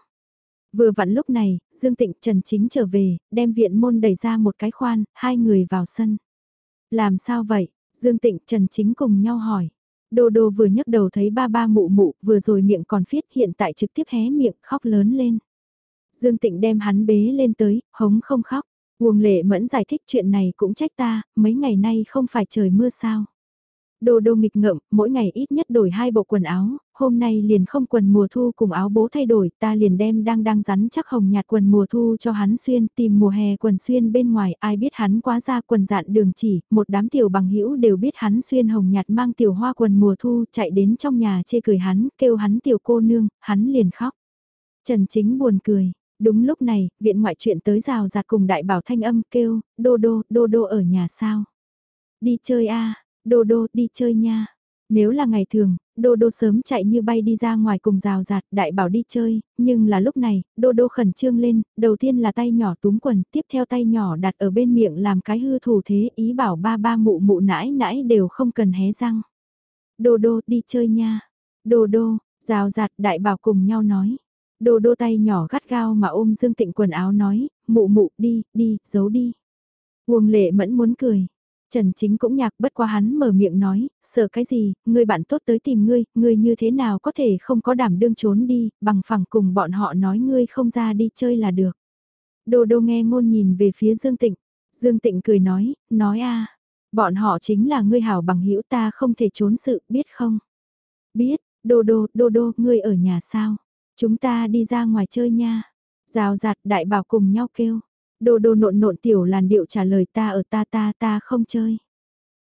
Vừa vặn lúc này, Dương Tịnh Trần Chính trở về, đem viện môn đẩy ra một cái khoan, hai người vào sân. Làm sao vậy? Dương Tịnh Trần Chính cùng nhau hỏi. Đô đô vừa nhấc đầu thấy ba ba mụ mụ, vừa rồi miệng còn phiết hiện tại trực tiếp hé miệng khóc lớn lên. Dương Tịnh đem hắn bế lên tới, hống không khóc. Uông lệ mẫn giải thích chuyện này cũng trách ta, mấy ngày nay không phải trời mưa sao. Đồ đô nghịch ngợm, mỗi ngày ít nhất đổi hai bộ quần áo, hôm nay liền không quần mùa thu cùng áo bố thay đổi, ta liền đem đang đang rắn chắc hồng nhạt quần mùa thu cho hắn xuyên, tìm mùa hè quần xuyên bên ngoài, ai biết hắn quá ra quần dạn đường chỉ, một đám tiểu bằng hữu đều biết hắn xuyên hồng nhạt mang tiểu hoa quần mùa thu, chạy đến trong nhà chê cười hắn, kêu hắn tiểu cô nương, hắn liền khóc. Trần Chính buồn cười, đúng lúc này, viện ngoại chuyện tới rào rạt cùng đại bảo thanh âm kêu, đô đô, đô đô ở nhà sao? Đi chơi a Đô đô đi chơi nha. Nếu là ngày thường, Đô Đô sớm chạy như bay đi ra ngoài cùng rào rạt, đại bảo đi chơi, nhưng là lúc này, Đô Đô khẩn trương lên, đầu tiên là tay nhỏ túm quần, tiếp theo tay nhỏ đặt ở bên miệng làm cái hư thủ thế, ý bảo ba ba mụ mụ nãi nãi đều không cần hé răng. Đô Đô đi chơi nha. Đô Đô, rào rạt đại bảo cùng nhau nói. Đô Đô tay nhỏ gắt gao mà ôm Dương Tịnh quần áo nói, mụ mụ đi, đi, giấu đi. Uông lệ mẫn muốn cười, Trần Chính cũng nhạc bất qua hắn mở miệng nói, sợ cái gì, người bạn tốt tới tìm ngươi, ngươi như thế nào có thể không có đảm đương trốn đi, bằng phẳng cùng bọn họ nói ngươi không ra đi chơi là được. Đô đô nghe ngôn nhìn về phía Dương Tịnh, Dương Tịnh cười nói, nói a bọn họ chính là ngươi hảo bằng hữu ta không thể trốn sự, biết không? Biết, đô đô, đô đô, ngươi ở nhà sao? Chúng ta đi ra ngoài chơi nha. Rào rạt đại bảo cùng nhau kêu. Đô đô nộn nộn tiểu làn điệu trả lời ta ở ta ta ta không chơi.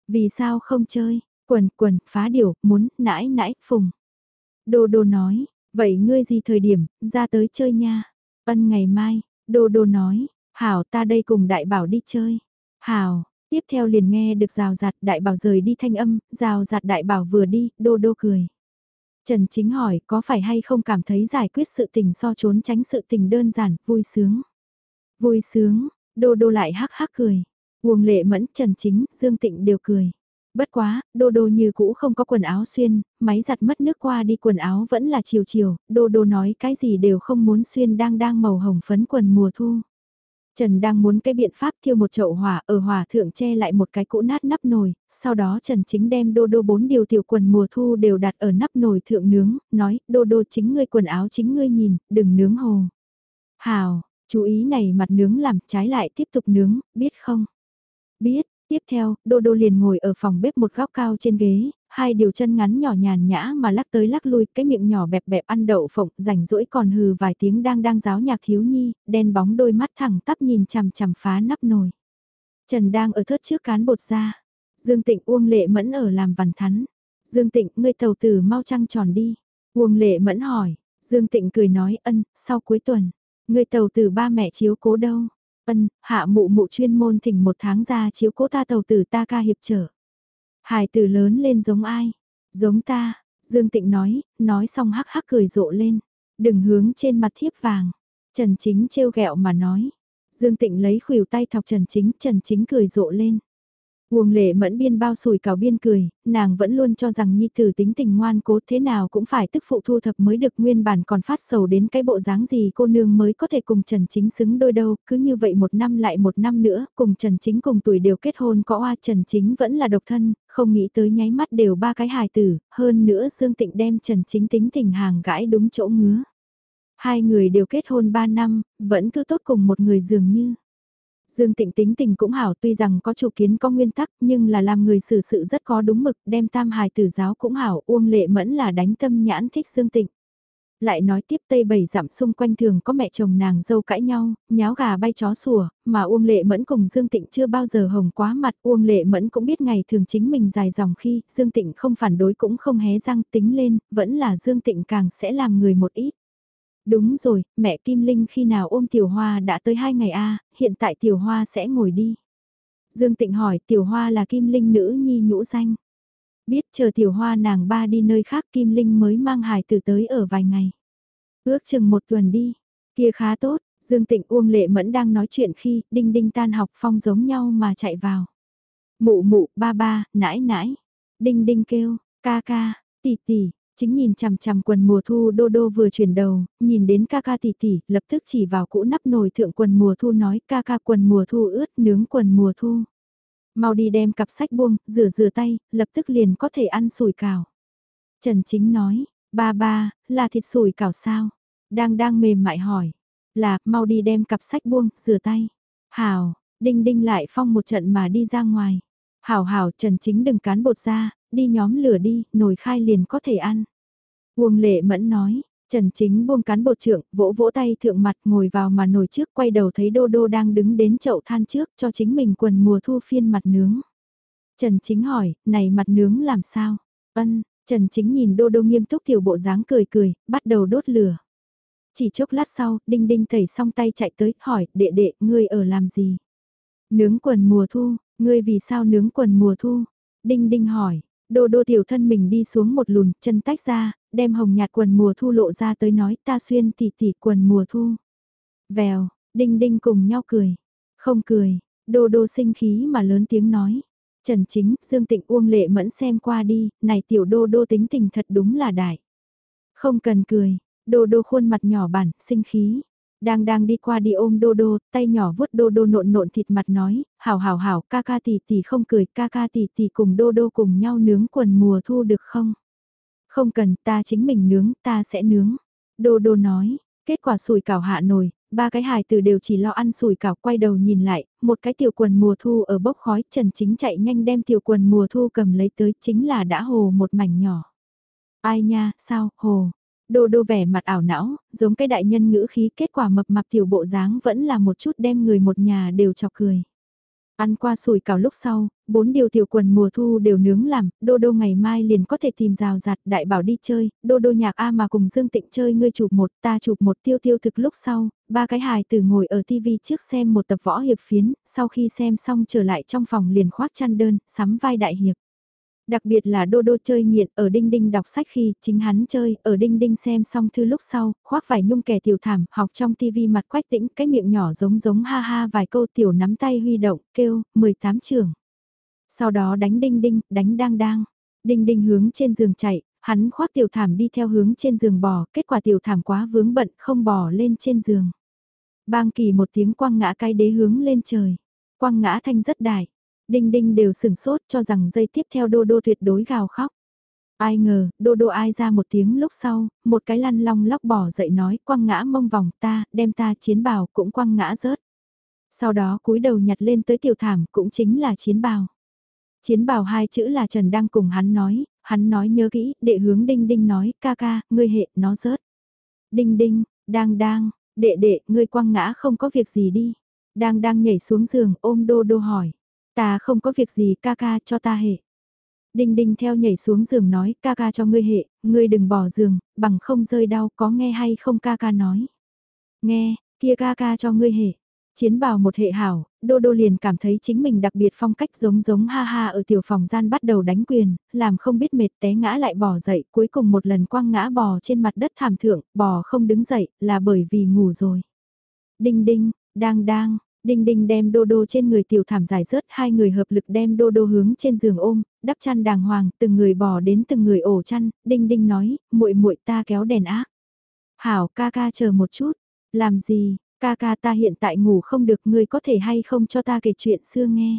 Vì sao không chơi? Quần quần, phá điệu, muốn, nãi nãi, phùng. Đô đô nói, vậy ngươi gì thời điểm, ra tới chơi nha. Ân ngày mai, đô đô nói, hảo ta đây cùng đại bảo đi chơi. Hảo, tiếp theo liền nghe được rào rạt đại bảo rời đi thanh âm, rào rạt đại bảo vừa đi, đô đô cười. Trần Chính hỏi có phải hay không cảm thấy giải quyết sự tình so trốn tránh sự tình đơn giản, vui sướng. Vui sướng, đô đô lại hắc hắc cười. Uông lệ mẫn, Trần Chính, Dương Tịnh đều cười. Bất quá, đô đô như cũ không có quần áo xuyên, máy giặt mất nước qua đi quần áo vẫn là chiều chiều, đô đô nói cái gì đều không muốn xuyên đang đang màu hồng phấn quần mùa thu. Trần đang muốn cái biện pháp thiêu một chậu hỏa ở hỏa thượng che lại một cái cũ nát nắp nồi, sau đó Trần chính đem đô đô bốn điều tiểu quần mùa thu đều đặt ở nắp nồi thượng nướng, nói đô đô chính ngươi quần áo chính ngươi nhìn, đừng nướng hồ. Hào, Chú ý này mặt nướng làm trái lại tiếp tục nướng, biết không? Biết, tiếp theo, Đô Đô liền ngồi ở phòng bếp một góc cao trên ghế, hai điều chân ngắn nhỏ nhàn nhã mà lắc tới lắc lui, cái miệng nhỏ bẹp bẹp ăn đậu phộng, rảnh rỗi còn hừ vài tiếng đang đang giáo nhạc thiếu nhi, đen bóng đôi mắt thẳng tắp nhìn chằm chằm phá nắp nồi. Trần đang ở thớt trước cán bột ra, Dương Tịnh Uông Lệ Mẫn ở làm vằn thắn. Dương Tịnh, ngươi tàu tử mau trăng tròn đi. Uông Lệ Mẫn hỏi, Dương Tịnh cười nói ân, sau cuối tuần. Người tàu tử ba mẹ chiếu cố đâu? Ân, hạ mụ mụ chuyên môn thỉnh một tháng ra chiếu cố ta tàu tử ta ca hiệp trở. Hải tử lớn lên giống ai? Giống ta, Dương Tịnh nói, nói xong hắc hắc cười rộ lên. Đừng hướng trên mặt thiếp vàng. Trần Chính trêu ghẹo mà nói. Dương Tịnh lấy khuỷu tay thọc Trần Chính, Trần Chính cười rộ lên. Uông lệ mẫn biên bao sùi cào biên cười, nàng vẫn luôn cho rằng nhi tử tính tình ngoan cố thế nào cũng phải tức phụ thu thập mới được nguyên bản còn phát sầu đến cái bộ dáng gì cô nương mới có thể cùng Trần Chính xứng đôi đâu, cứ như vậy một năm lại một năm nữa, cùng Trần Chính cùng tuổi đều kết hôn có oa Trần Chính vẫn là độc thân, không nghĩ tới nháy mắt đều ba cái hài tử, hơn nữa Dương Tịnh đem Trần Chính tính tình hàng gãi đúng chỗ ngứa. Hai người đều kết hôn ba năm, vẫn cứ tốt cùng một người dường như. Dương Tịnh tính tình cũng hảo tuy rằng có chủ kiến có nguyên tắc nhưng là làm người xử sự rất có đúng mực đem tam hài tử giáo cũng hảo Uông Lệ Mẫn là đánh tâm nhãn thích Dương Tịnh. Lại nói tiếp Tây Bảy dặm xung quanh thường có mẹ chồng nàng dâu cãi nhau, nháo gà bay chó sủa, mà Uông Lệ Mẫn cùng Dương Tịnh chưa bao giờ hồng quá mặt. Uông Lệ Mẫn cũng biết ngày thường chính mình dài dòng khi Dương Tịnh không phản đối cũng không hé răng tính lên, vẫn là Dương Tịnh càng sẽ làm người một ít. Đúng rồi, mẹ Kim Linh khi nào ôm Tiểu Hoa đã tới hai ngày a hiện tại Tiểu Hoa sẽ ngồi đi. Dương Tịnh hỏi Tiểu Hoa là Kim Linh nữ nhi nhũ danh. Biết chờ Tiểu Hoa nàng ba đi nơi khác Kim Linh mới mang hài từ tới ở vài ngày. Ước chừng một tuần đi, kia khá tốt, Dương Tịnh Uông Lệ Mẫn đang nói chuyện khi đinh đinh tan học phong giống nhau mà chạy vào. Mụ mụ, ba ba, nãi nãi. Đinh đinh kêu, ca ca, tỷ tỷ, Chính nhìn chằm chằm quần mùa thu đô đô vừa chuyển đầu, nhìn đến ca ca tỷ tỷ, lập tức chỉ vào cũ nắp nồi thượng quần mùa thu nói ca ca quần mùa thu ướt nướng quần mùa thu. Mau đi đem cặp sách buông, rửa rửa tay, lập tức liền có thể ăn sủi cảo. Trần Chính nói, ba ba, là thịt sủi cảo sao? Đang đang mềm mại hỏi, là, mau đi đem cặp sách buông, rửa tay. hào đinh đinh lại phong một trận mà đi ra ngoài. Hảo hảo Trần Chính đừng cán bột ra, đi nhóm lửa đi, nồi khai liền có thể ăn. Uông lệ mẫn nói, Trần Chính buông cán bột trượng, vỗ vỗ tay thượng mặt ngồi vào mà nồi trước quay đầu thấy Đô Đô đang đứng đến chậu than trước cho chính mình quần mùa thu phiên mặt nướng. Trần Chính hỏi, này mặt nướng làm sao? Ân, Trần Chính nhìn Đô Đô nghiêm túc tiểu bộ dáng cười cười, bắt đầu đốt lửa. Chỉ chốc lát sau, Đinh Đinh tẩy xong tay chạy tới, hỏi, đệ đệ, ngươi ở làm gì? Nướng quần mùa thu, ngươi vì sao nướng quần mùa thu? Đinh Đinh hỏi, Đô Đô tiểu thân mình đi xuống một lùn, chân tách ra, đem hồng nhạt quần mùa thu lộ ra tới nói ta xuyên tỉ tỉ quần mùa thu. Vèo, Đinh Đinh cùng nhau cười. Không cười, Đô Đô sinh khí mà lớn tiếng nói. Trần Chính, Dương Tịnh Uông Lệ Mẫn xem qua đi, này tiểu Đô Đô tính tình thật đúng là đại. Không cần cười, Đô Đô khuôn mặt nhỏ bản, sinh khí. Đang đang đi qua đi ôm Đô Đô, tay nhỏ vuốt Đô Đô nộn nộn thịt mặt nói, hảo hảo hảo, ca ca tỷ tỷ không cười, ca ca tỷ tỷ cùng Đô Đô cùng nhau nướng quần mùa thu được không? Không cần, ta chính mình nướng, ta sẽ nướng. Đô Đô nói, kết quả sùi cảo hạ nồi, ba cái hài từ đều chỉ lo ăn sùi cảo quay đầu nhìn lại, một cái tiểu quần mùa thu ở bốc khói, Trần Chính chạy nhanh đem tiểu quần mùa thu cầm lấy tới, chính là đã hồ một mảnh nhỏ. Ai nha, sao, hồ, Đô đô vẻ mặt ảo não, giống cái đại nhân ngữ khí kết quả mập mạp tiểu bộ dáng vẫn là một chút đem người một nhà đều chọc cười. Ăn qua sùi cào lúc sau, bốn điều tiểu quần mùa thu đều nướng làm, đô đô ngày mai liền có thể tìm rào giặt đại bảo đi chơi, đô đô nhạc A mà cùng Dương Tịnh chơi ngươi chụp một, ta chụp một tiêu tiêu thực lúc sau, ba cái hài từ ngồi ở tivi trước xem một tập võ hiệp phiến, sau khi xem xong trở lại trong phòng liền khoác chăn đơn, sắm vai đại hiệp. Đặc biệt là Đô Đô chơi nghiện ở Đinh Đinh đọc sách khi chính hắn chơi, ở Đinh Đinh xem xong thư lúc sau, khoác vải nhung kẻ tiểu thảm, học trong tivi mặt quách tĩnh, cái miệng nhỏ giống giống ha ha vài câu tiểu nắm tay huy động, kêu, 18 trưởng. Sau đó đánh Đinh Đinh, đánh đang đang. Đinh Đinh hướng trên giường chạy, hắn khoác tiểu thảm đi theo hướng trên giường bò, kết quả tiểu thảm quá vướng bận không bò lên trên giường. Bang kỳ một tiếng quăng ngã cái đế hướng lên trời. Quăng ngã thanh rất đại. Đinh đinh đều sừng sốt cho rằng dây tiếp theo đô đô tuyệt đối gào khóc. Ai ngờ, đô đô ai ra một tiếng lúc sau, một cái lăn long lóc bỏ dậy nói quăng ngã mông vòng ta, đem ta chiến bào cũng quăng ngã rớt. Sau đó cúi đầu nhặt lên tới tiểu thảm cũng chính là chiến bào. Chiến bào hai chữ là Trần đang cùng hắn nói, hắn nói nhớ kỹ, đệ hướng đinh đinh nói, ca ca, ngươi hệ, nó rớt. Đinh đinh, đang đang, đệ đệ, ngươi quăng ngã không có việc gì đi. Đang đang nhảy xuống giường ôm đô đô hỏi. Ta không có việc gì ca ca cho ta hệ. Đinh đinh theo nhảy xuống giường nói ca ca cho ngươi hệ, ngươi đừng bỏ giường, bằng không rơi đau có nghe hay không ca ca nói. Nghe, kia ca ca cho ngươi hệ. Chiến bào một hệ hảo, Đô Đô liền cảm thấy chính mình đặc biệt phong cách giống giống ha ha ở tiểu phòng gian bắt đầu đánh quyền, làm không biết mệt té ngã lại bò dậy, cuối cùng một lần quăng ngã bò trên mặt đất thảm thượng, bò không đứng dậy, là bởi vì ngủ rồi. Đinh đinh, đang đang, Đinh đinh đem đô đô trên người tiểu thảm giải rớt hai người hợp lực đem đô đô hướng trên giường ôm, đắp chăn đàng hoàng, từng người bỏ đến từng người ổ chăn, đinh đinh nói, muội muội ta kéo đèn ác. Hảo ca ca chờ một chút, làm gì, ca ca ta hiện tại ngủ không được ngươi có thể hay không cho ta kể chuyện xưa nghe.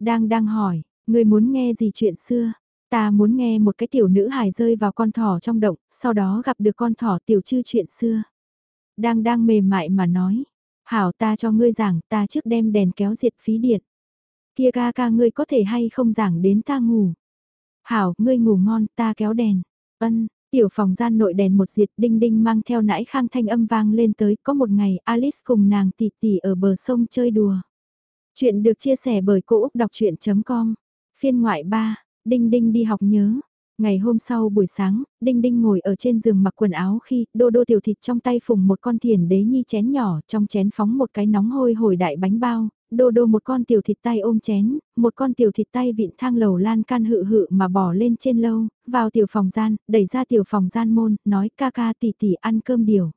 Đang đang hỏi, ngươi muốn nghe gì chuyện xưa? Ta muốn nghe một cái tiểu nữ hài rơi vào con thỏ trong động, sau đó gặp được con thỏ tiểu chư chuyện xưa. Đang đang mềm mại mà nói, Hảo ta cho ngươi giảng, ta trước đem đèn kéo diệt phí điện. Kia ca ca ngươi có thể hay không giảng đến ta ngủ. Hảo, ngươi ngủ ngon, ta kéo đèn. Ân, tiểu phòng gian nội đèn một diệt đinh đinh mang theo nãi khang thanh âm vang lên tới. Có một ngày Alice cùng nàng tỷ tỷ ở bờ sông chơi đùa. Chuyện được chia sẻ bởi Cô Úc Đọc Chuyện.com. Phiên ngoại 3, Đinh Đinh đi học nhớ, Ngày hôm sau buổi sáng, Đinh Đinh ngồi ở trên giường mặc quần áo khi đô đô tiểu thịt trong tay phùng một con thiền đế nhi chén nhỏ, trong chén phóng một cái nóng hôi hồi đại bánh bao, đô đô một con tiểu thịt tay ôm chén, một con tiểu thịt tay vịn thang lầu lan can hự hự mà bỏ lên trên lâu, vào tiểu phòng gian, đẩy ra tiểu phòng gian môn, nói ca ca tỷ tỷ ăn cơm điều.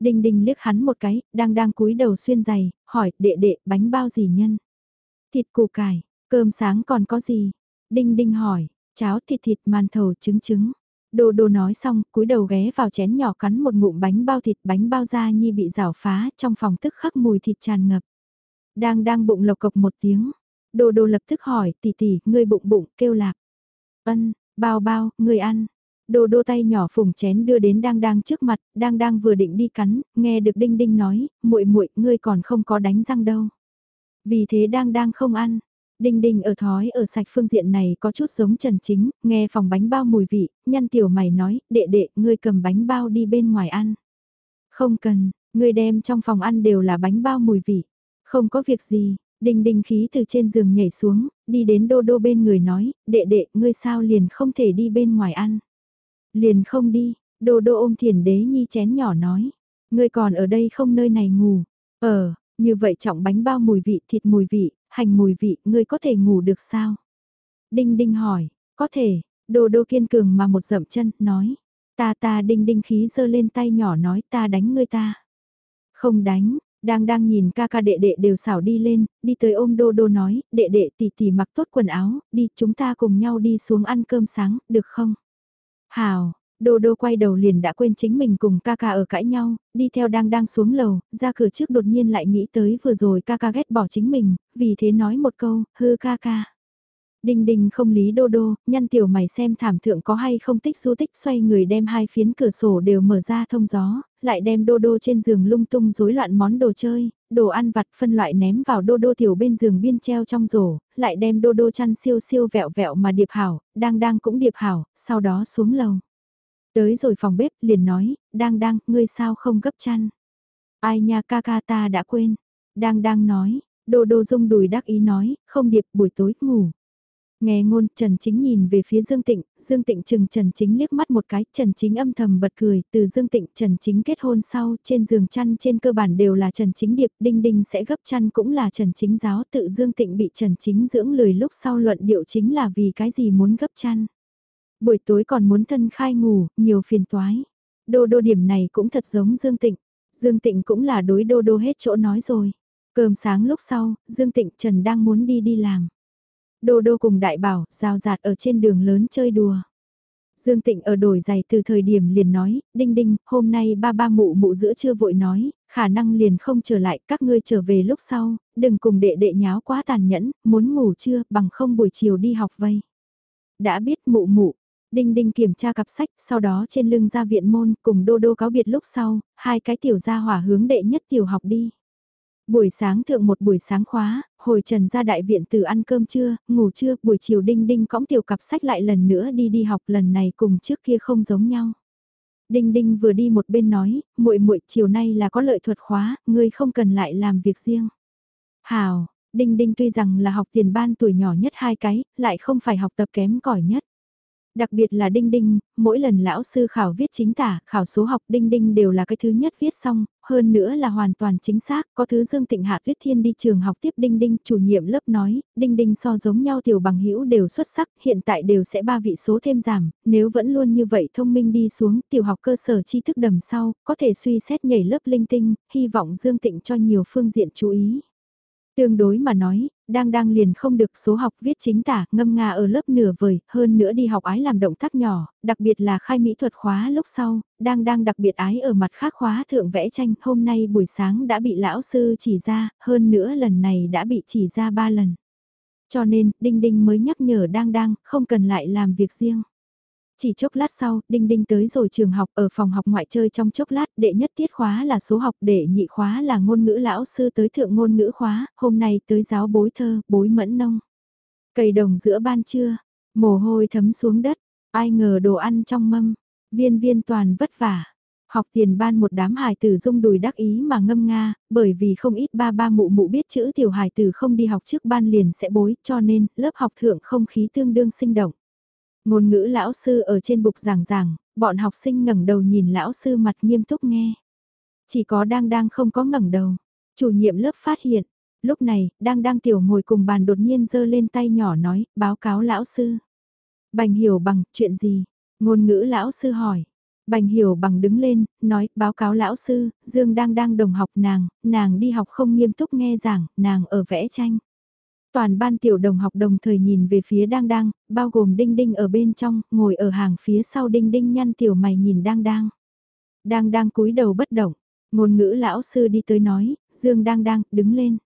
Đinh Đinh liếc hắn một cái, đang đang cúi đầu xuyên giày, hỏi đệ đệ bánh bao gì nhân? Thịt củ cải, cơm sáng còn có gì? Đinh Đinh hỏi, Cháo thịt thịt màn thầu trứng trứng. Đô đô nói xong, cúi đầu ghé vào chén nhỏ cắn một ngụm bánh bao thịt bánh bao da nhi bị rào phá trong phòng tức khắc mùi thịt tràn ngập. Đang đang bụng lộc cộc một tiếng. Đô đô lập tức hỏi, tỷ tỷ, ngươi bụng bụng, kêu lạc. Ân, bao bao, ngươi ăn. Đô đô tay nhỏ phùng chén đưa đến đang đang trước mặt, đang đang vừa định đi cắn, nghe được đinh đinh nói, muội muội ngươi còn không có đánh răng đâu. Vì thế đang đang không ăn. Đinh đinh ở thói ở sạch phương diện này có chút giống Trần Chính, nghe phòng bánh bao mùi vị, nhăn tiểu mày nói, đệ đệ, ngươi cầm bánh bao đi bên ngoài ăn. Không cần, ngươi đem trong phòng ăn đều là bánh bao mùi vị. Không có việc gì, đinh đinh khí từ trên giường nhảy xuống, đi đến đô đô bên người nói, đệ đệ, ngươi sao liền không thể đi bên ngoài ăn. Liền không đi, đô đô ôm thiền đế nhi chén nhỏ nói, ngươi còn ở đây không nơi này ngủ. Ờ, như vậy trọng bánh bao mùi vị thịt mùi vị, hành mùi vị, ngươi có thể ngủ được sao? Đinh đinh hỏi, có thể, đồ đô kiên cường mà một dậm chân, nói. Ta ta đinh đinh khí giơ lên tay nhỏ nói ta đánh ngươi ta. Không đánh, đang đang nhìn ca ca đệ đệ đều xảo đi lên, đi tới ôm đô đô nói, đệ đệ tỷ tỷ mặc tốt quần áo, đi chúng ta cùng nhau đi xuống ăn cơm sáng, được không? Hào, Đô đô quay đầu liền đã quên chính mình cùng ca ca ở cãi nhau, đi theo đang đang xuống lầu, ra cửa trước đột nhiên lại nghĩ tới vừa rồi ca ca ghét bỏ chính mình, vì thế nói một câu, hư ca ca. Đinh đinh không lý đô đô, nhăn tiểu mày xem thảm thượng có hay không tích du tích xoay người đem hai phiến cửa sổ đều mở ra thông gió, lại đem đô đô trên giường lung tung rối loạn món đồ chơi, đồ ăn vặt phân loại ném vào đô đô tiểu bên giường biên treo trong rổ, lại đem đô đô chăn siêu siêu vẹo vẹo mà điệp hảo, đang đang cũng điệp hảo, sau đó xuống lầu. Tới rồi phòng bếp liền nói, đang đang, ngươi sao không gấp chăn. Ai nha ca ca ta đã quên. Đang đang nói, đồ đồ dung đùi đắc ý nói, không điệp buổi tối ngủ. Nghe ngôn Trần Chính nhìn về phía Dương Tịnh, Dương Tịnh chừng Trần Chính liếc mắt một cái, Trần Chính âm thầm bật cười, từ Dương Tịnh Trần Chính kết hôn sau, trên giường chăn trên cơ bản đều là Trần Chính điệp, đinh đinh sẽ gấp chăn cũng là Trần Chính giáo, tự Dương Tịnh bị Trần Chính dưỡng lười lúc sau luận điệu chính là vì cái gì muốn gấp chăn. Buổi tối còn muốn thân khai ngủ, nhiều phiền toái. Đô đô điểm này cũng thật giống Dương Tịnh. Dương Tịnh cũng là đối đô đô hết chỗ nói rồi. Cơm sáng lúc sau, Dương Tịnh Trần đang muốn đi đi làm. Đô đô cùng đại bảo, rào rạt ở trên đường lớn chơi đùa. Dương Tịnh ở đổi giày từ thời điểm liền nói, đinh đinh, hôm nay ba ba mụ mụ giữa chưa vội nói, khả năng liền không trở lại, các ngươi trở về lúc sau, đừng cùng đệ đệ nháo quá tàn nhẫn, muốn ngủ chưa, bằng không buổi chiều đi học vây. Đã biết mụ mụ, Đinh Đinh kiểm tra cặp sách, sau đó trên lưng ra viện môn, cùng Đô Đô cáo biệt lúc sau, hai cái tiểu gia hỏa hướng đệ nhất tiểu học đi. Buổi sáng thượng một buổi sáng khóa, hồi trần ra đại viện từ ăn cơm trưa, ngủ trưa, buổi chiều Đinh Đinh cõng tiểu cặp sách lại lần nữa đi đi học lần này cùng trước kia không giống nhau. Đinh Đinh vừa đi một bên nói, muội muội chiều nay là có lợi thuật khóa, ngươi không cần lại làm việc riêng. Hào, Đinh Đinh tuy rằng là học tiền ban tuổi nhỏ nhất hai cái, lại không phải học tập kém cỏi nhất. Đặc biệt là Đinh Đinh, mỗi lần lão sư khảo viết chính tả, khảo số học Đinh Đinh đều là cái thứ nhất viết xong, hơn nữa là hoàn toàn chính xác, có thứ Dương Tịnh Hạ Tuyết Thiên đi trường học tiếp Đinh Đinh, chủ nhiệm lớp nói, Đinh Đinh so giống nhau tiểu bằng hữu đều xuất sắc, hiện tại đều sẽ ba vị số thêm giảm, nếu vẫn luôn như vậy thông minh đi xuống, tiểu học cơ sở tri thức đầm sau, có thể suy xét nhảy lớp linh tinh, hy vọng Dương Tịnh cho nhiều phương diện chú ý. Tương đối mà nói, đang đang liền không được số học viết chính tả, ngâm nga ở lớp nửa vời, hơn nữa đi học ái làm động tác nhỏ, đặc biệt là khai mỹ thuật khóa lúc sau, đang đang đặc biệt ái ở mặt khác khóa thượng vẽ tranh, hôm nay buổi sáng đã bị lão sư chỉ ra, hơn nữa lần này đã bị chỉ ra ba lần. Cho nên, Đinh Đinh mới nhắc nhở đang đang, không cần lại làm việc riêng. Chỉ chốc lát sau, Đinh Đinh tới rồi trường học ở phòng học ngoại chơi trong chốc lát, đệ nhất tiết khóa là số học, đệ nhị khóa là ngôn ngữ lão sư tới thượng ngôn ngữ khóa, hôm nay tới giáo bối thơ, bối mẫn nông. Cầy đồng giữa ban trưa, mồ hôi thấm xuống đất, ai ngờ đồ ăn trong mâm, viên viên toàn vất vả. Học tiền ban một đám hài tử dung đùi đắc ý mà ngâm nga, bởi vì không ít ba ba mụ mụ biết chữ tiểu hài tử không đi học trước ban liền sẽ bối, cho nên lớp học thượng không khí tương đương sinh động. Ngôn ngữ lão sư ở trên bục giảng giảng, bọn học sinh ngẩng đầu nhìn lão sư mặt nghiêm túc nghe. Chỉ có đang đang không có ngẩng đầu. Chủ nhiệm lớp phát hiện, lúc này, đang đang tiểu ngồi cùng bàn đột nhiên giơ lên tay nhỏ nói, báo cáo lão sư. Bành hiểu bằng, chuyện gì? Ngôn ngữ lão sư hỏi. Bành hiểu bằng đứng lên, nói, báo cáo lão sư, Dương đang đang đồng học nàng, nàng đi học không nghiêm túc nghe giảng, nàng ở vẽ tranh. Toàn ban tiểu đồng học đồng thời nhìn về phía đang đang, bao gồm đinh đinh ở bên trong, ngồi ở hàng phía sau đinh đinh nhăn tiểu mày nhìn đang đang. Đang đang cúi đầu bất động, ngôn ngữ lão sư đi tới nói, Dương đang đang, đứng lên.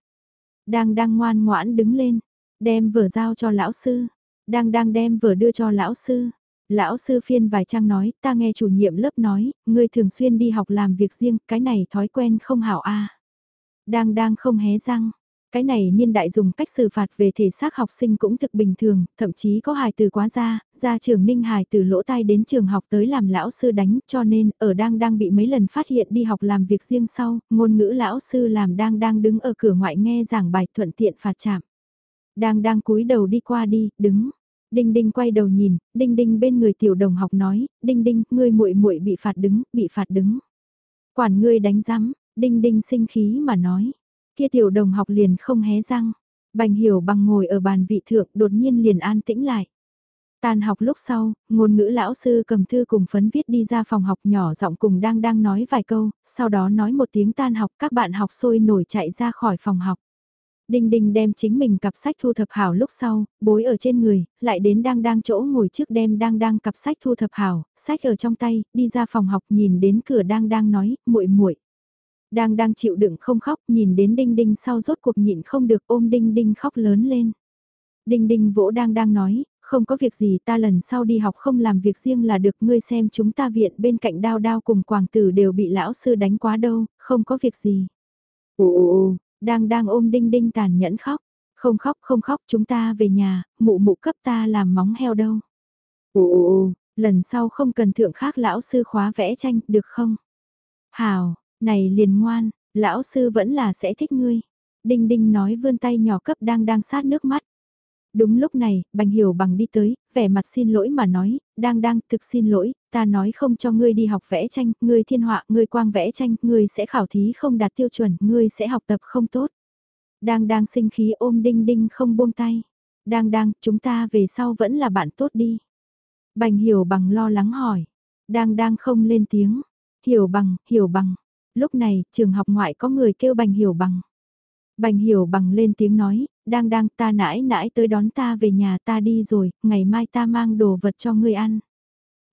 Đang đang ngoan ngoãn đứng lên, đem vở giao cho lão sư. Đang đang đem vở đưa cho lão sư. Lão sư phiên vài trang nói, ta nghe chủ nhiệm lớp nói, ngươi thường xuyên đi học làm việc riêng, cái này thói quen không hảo a. Đang đang không hé răng, cái này niên đại dùng cách xử phạt về thể xác học sinh cũng thực bình thường, thậm chí có hài từ quá ra, ra trường ninh hài từ lỗ tai đến trường học tới làm lão sư đánh, cho nên ở đang đang bị mấy lần phát hiện đi học làm việc riêng sau, ngôn ngữ lão sư làm đang đang đứng ở cửa ngoại nghe giảng bài thuận tiện phạt chạm. Đang đang cúi đầu đi qua đi, đứng. Đinh Đinh quay đầu nhìn, Đinh Đinh bên người tiểu đồng học nói, Đinh Đinh, ngươi muội muội bị phạt đứng, bị phạt đứng. Quản ngươi đánh rắm, Đinh Đinh sinh khí mà nói. Kia tiểu đồng học liền không hé răng. Bành hiểu bằng ngồi ở bàn vị thượng đột nhiên liền an tĩnh lại. Tan học lúc sau, ngôn ngữ lão sư cầm thư cùng phấn viết đi ra phòng học nhỏ giọng cùng đang đang nói vài câu, sau đó nói một tiếng tan học các bạn học sôi nổi chạy ra khỏi phòng học. Đinh Đinh đem chính mình cặp sách thu thập hảo lúc sau, bối ở trên người, lại đến đang đang chỗ ngồi trước đem đang đang cặp sách thu thập hảo, sách ở trong tay, đi ra phòng học nhìn đến cửa đang đang nói, muội muội. Đang đang chịu đựng không khóc, nhìn đến Đinh Đinh sau rốt cuộc nhịn không được ôm Đinh Đinh khóc lớn lên. Đinh Đinh vỗ đang đang nói, không có việc gì ta lần sau đi học không làm việc riêng là được ngươi xem chúng ta viện bên cạnh đao đao cùng quảng tử đều bị lão sư đánh quá đâu, không có việc gì. Ồ, đang đang ôm đinh đinh tàn nhẫn khóc. Không khóc không khóc chúng ta về nhà, mụ mụ cấp ta làm móng heo đâu. Ồ, lần sau không cần thượng khác lão sư khóa vẽ tranh, được không? Hào, này liền ngoan, lão sư vẫn là sẽ thích ngươi. Đinh đinh nói vươn tay nhỏ cấp đang đang sát nước mắt. Đúng lúc này, Bành Hiểu bằng đi tới, vẻ mặt xin lỗi mà nói, đang đang, thực xin lỗi, ta nói không cho ngươi đi học vẽ tranh, ngươi thiên họa, ngươi quang vẽ tranh, ngươi sẽ khảo thí không đạt tiêu chuẩn, ngươi sẽ học tập không tốt. Đang đang sinh khí ôm đinh đinh không buông tay. Đang đang, chúng ta về sau vẫn là bạn tốt đi. Bành Hiểu bằng lo lắng hỏi. Đang đang không lên tiếng. Hiểu bằng, hiểu bằng. Lúc này, trường học ngoại có người kêu Bành Hiểu bằng. Bành hiểu bằng lên tiếng nói, đang đang ta nãi nãi tới đón ta về nhà ta đi rồi, ngày mai ta mang đồ vật cho ngươi ăn.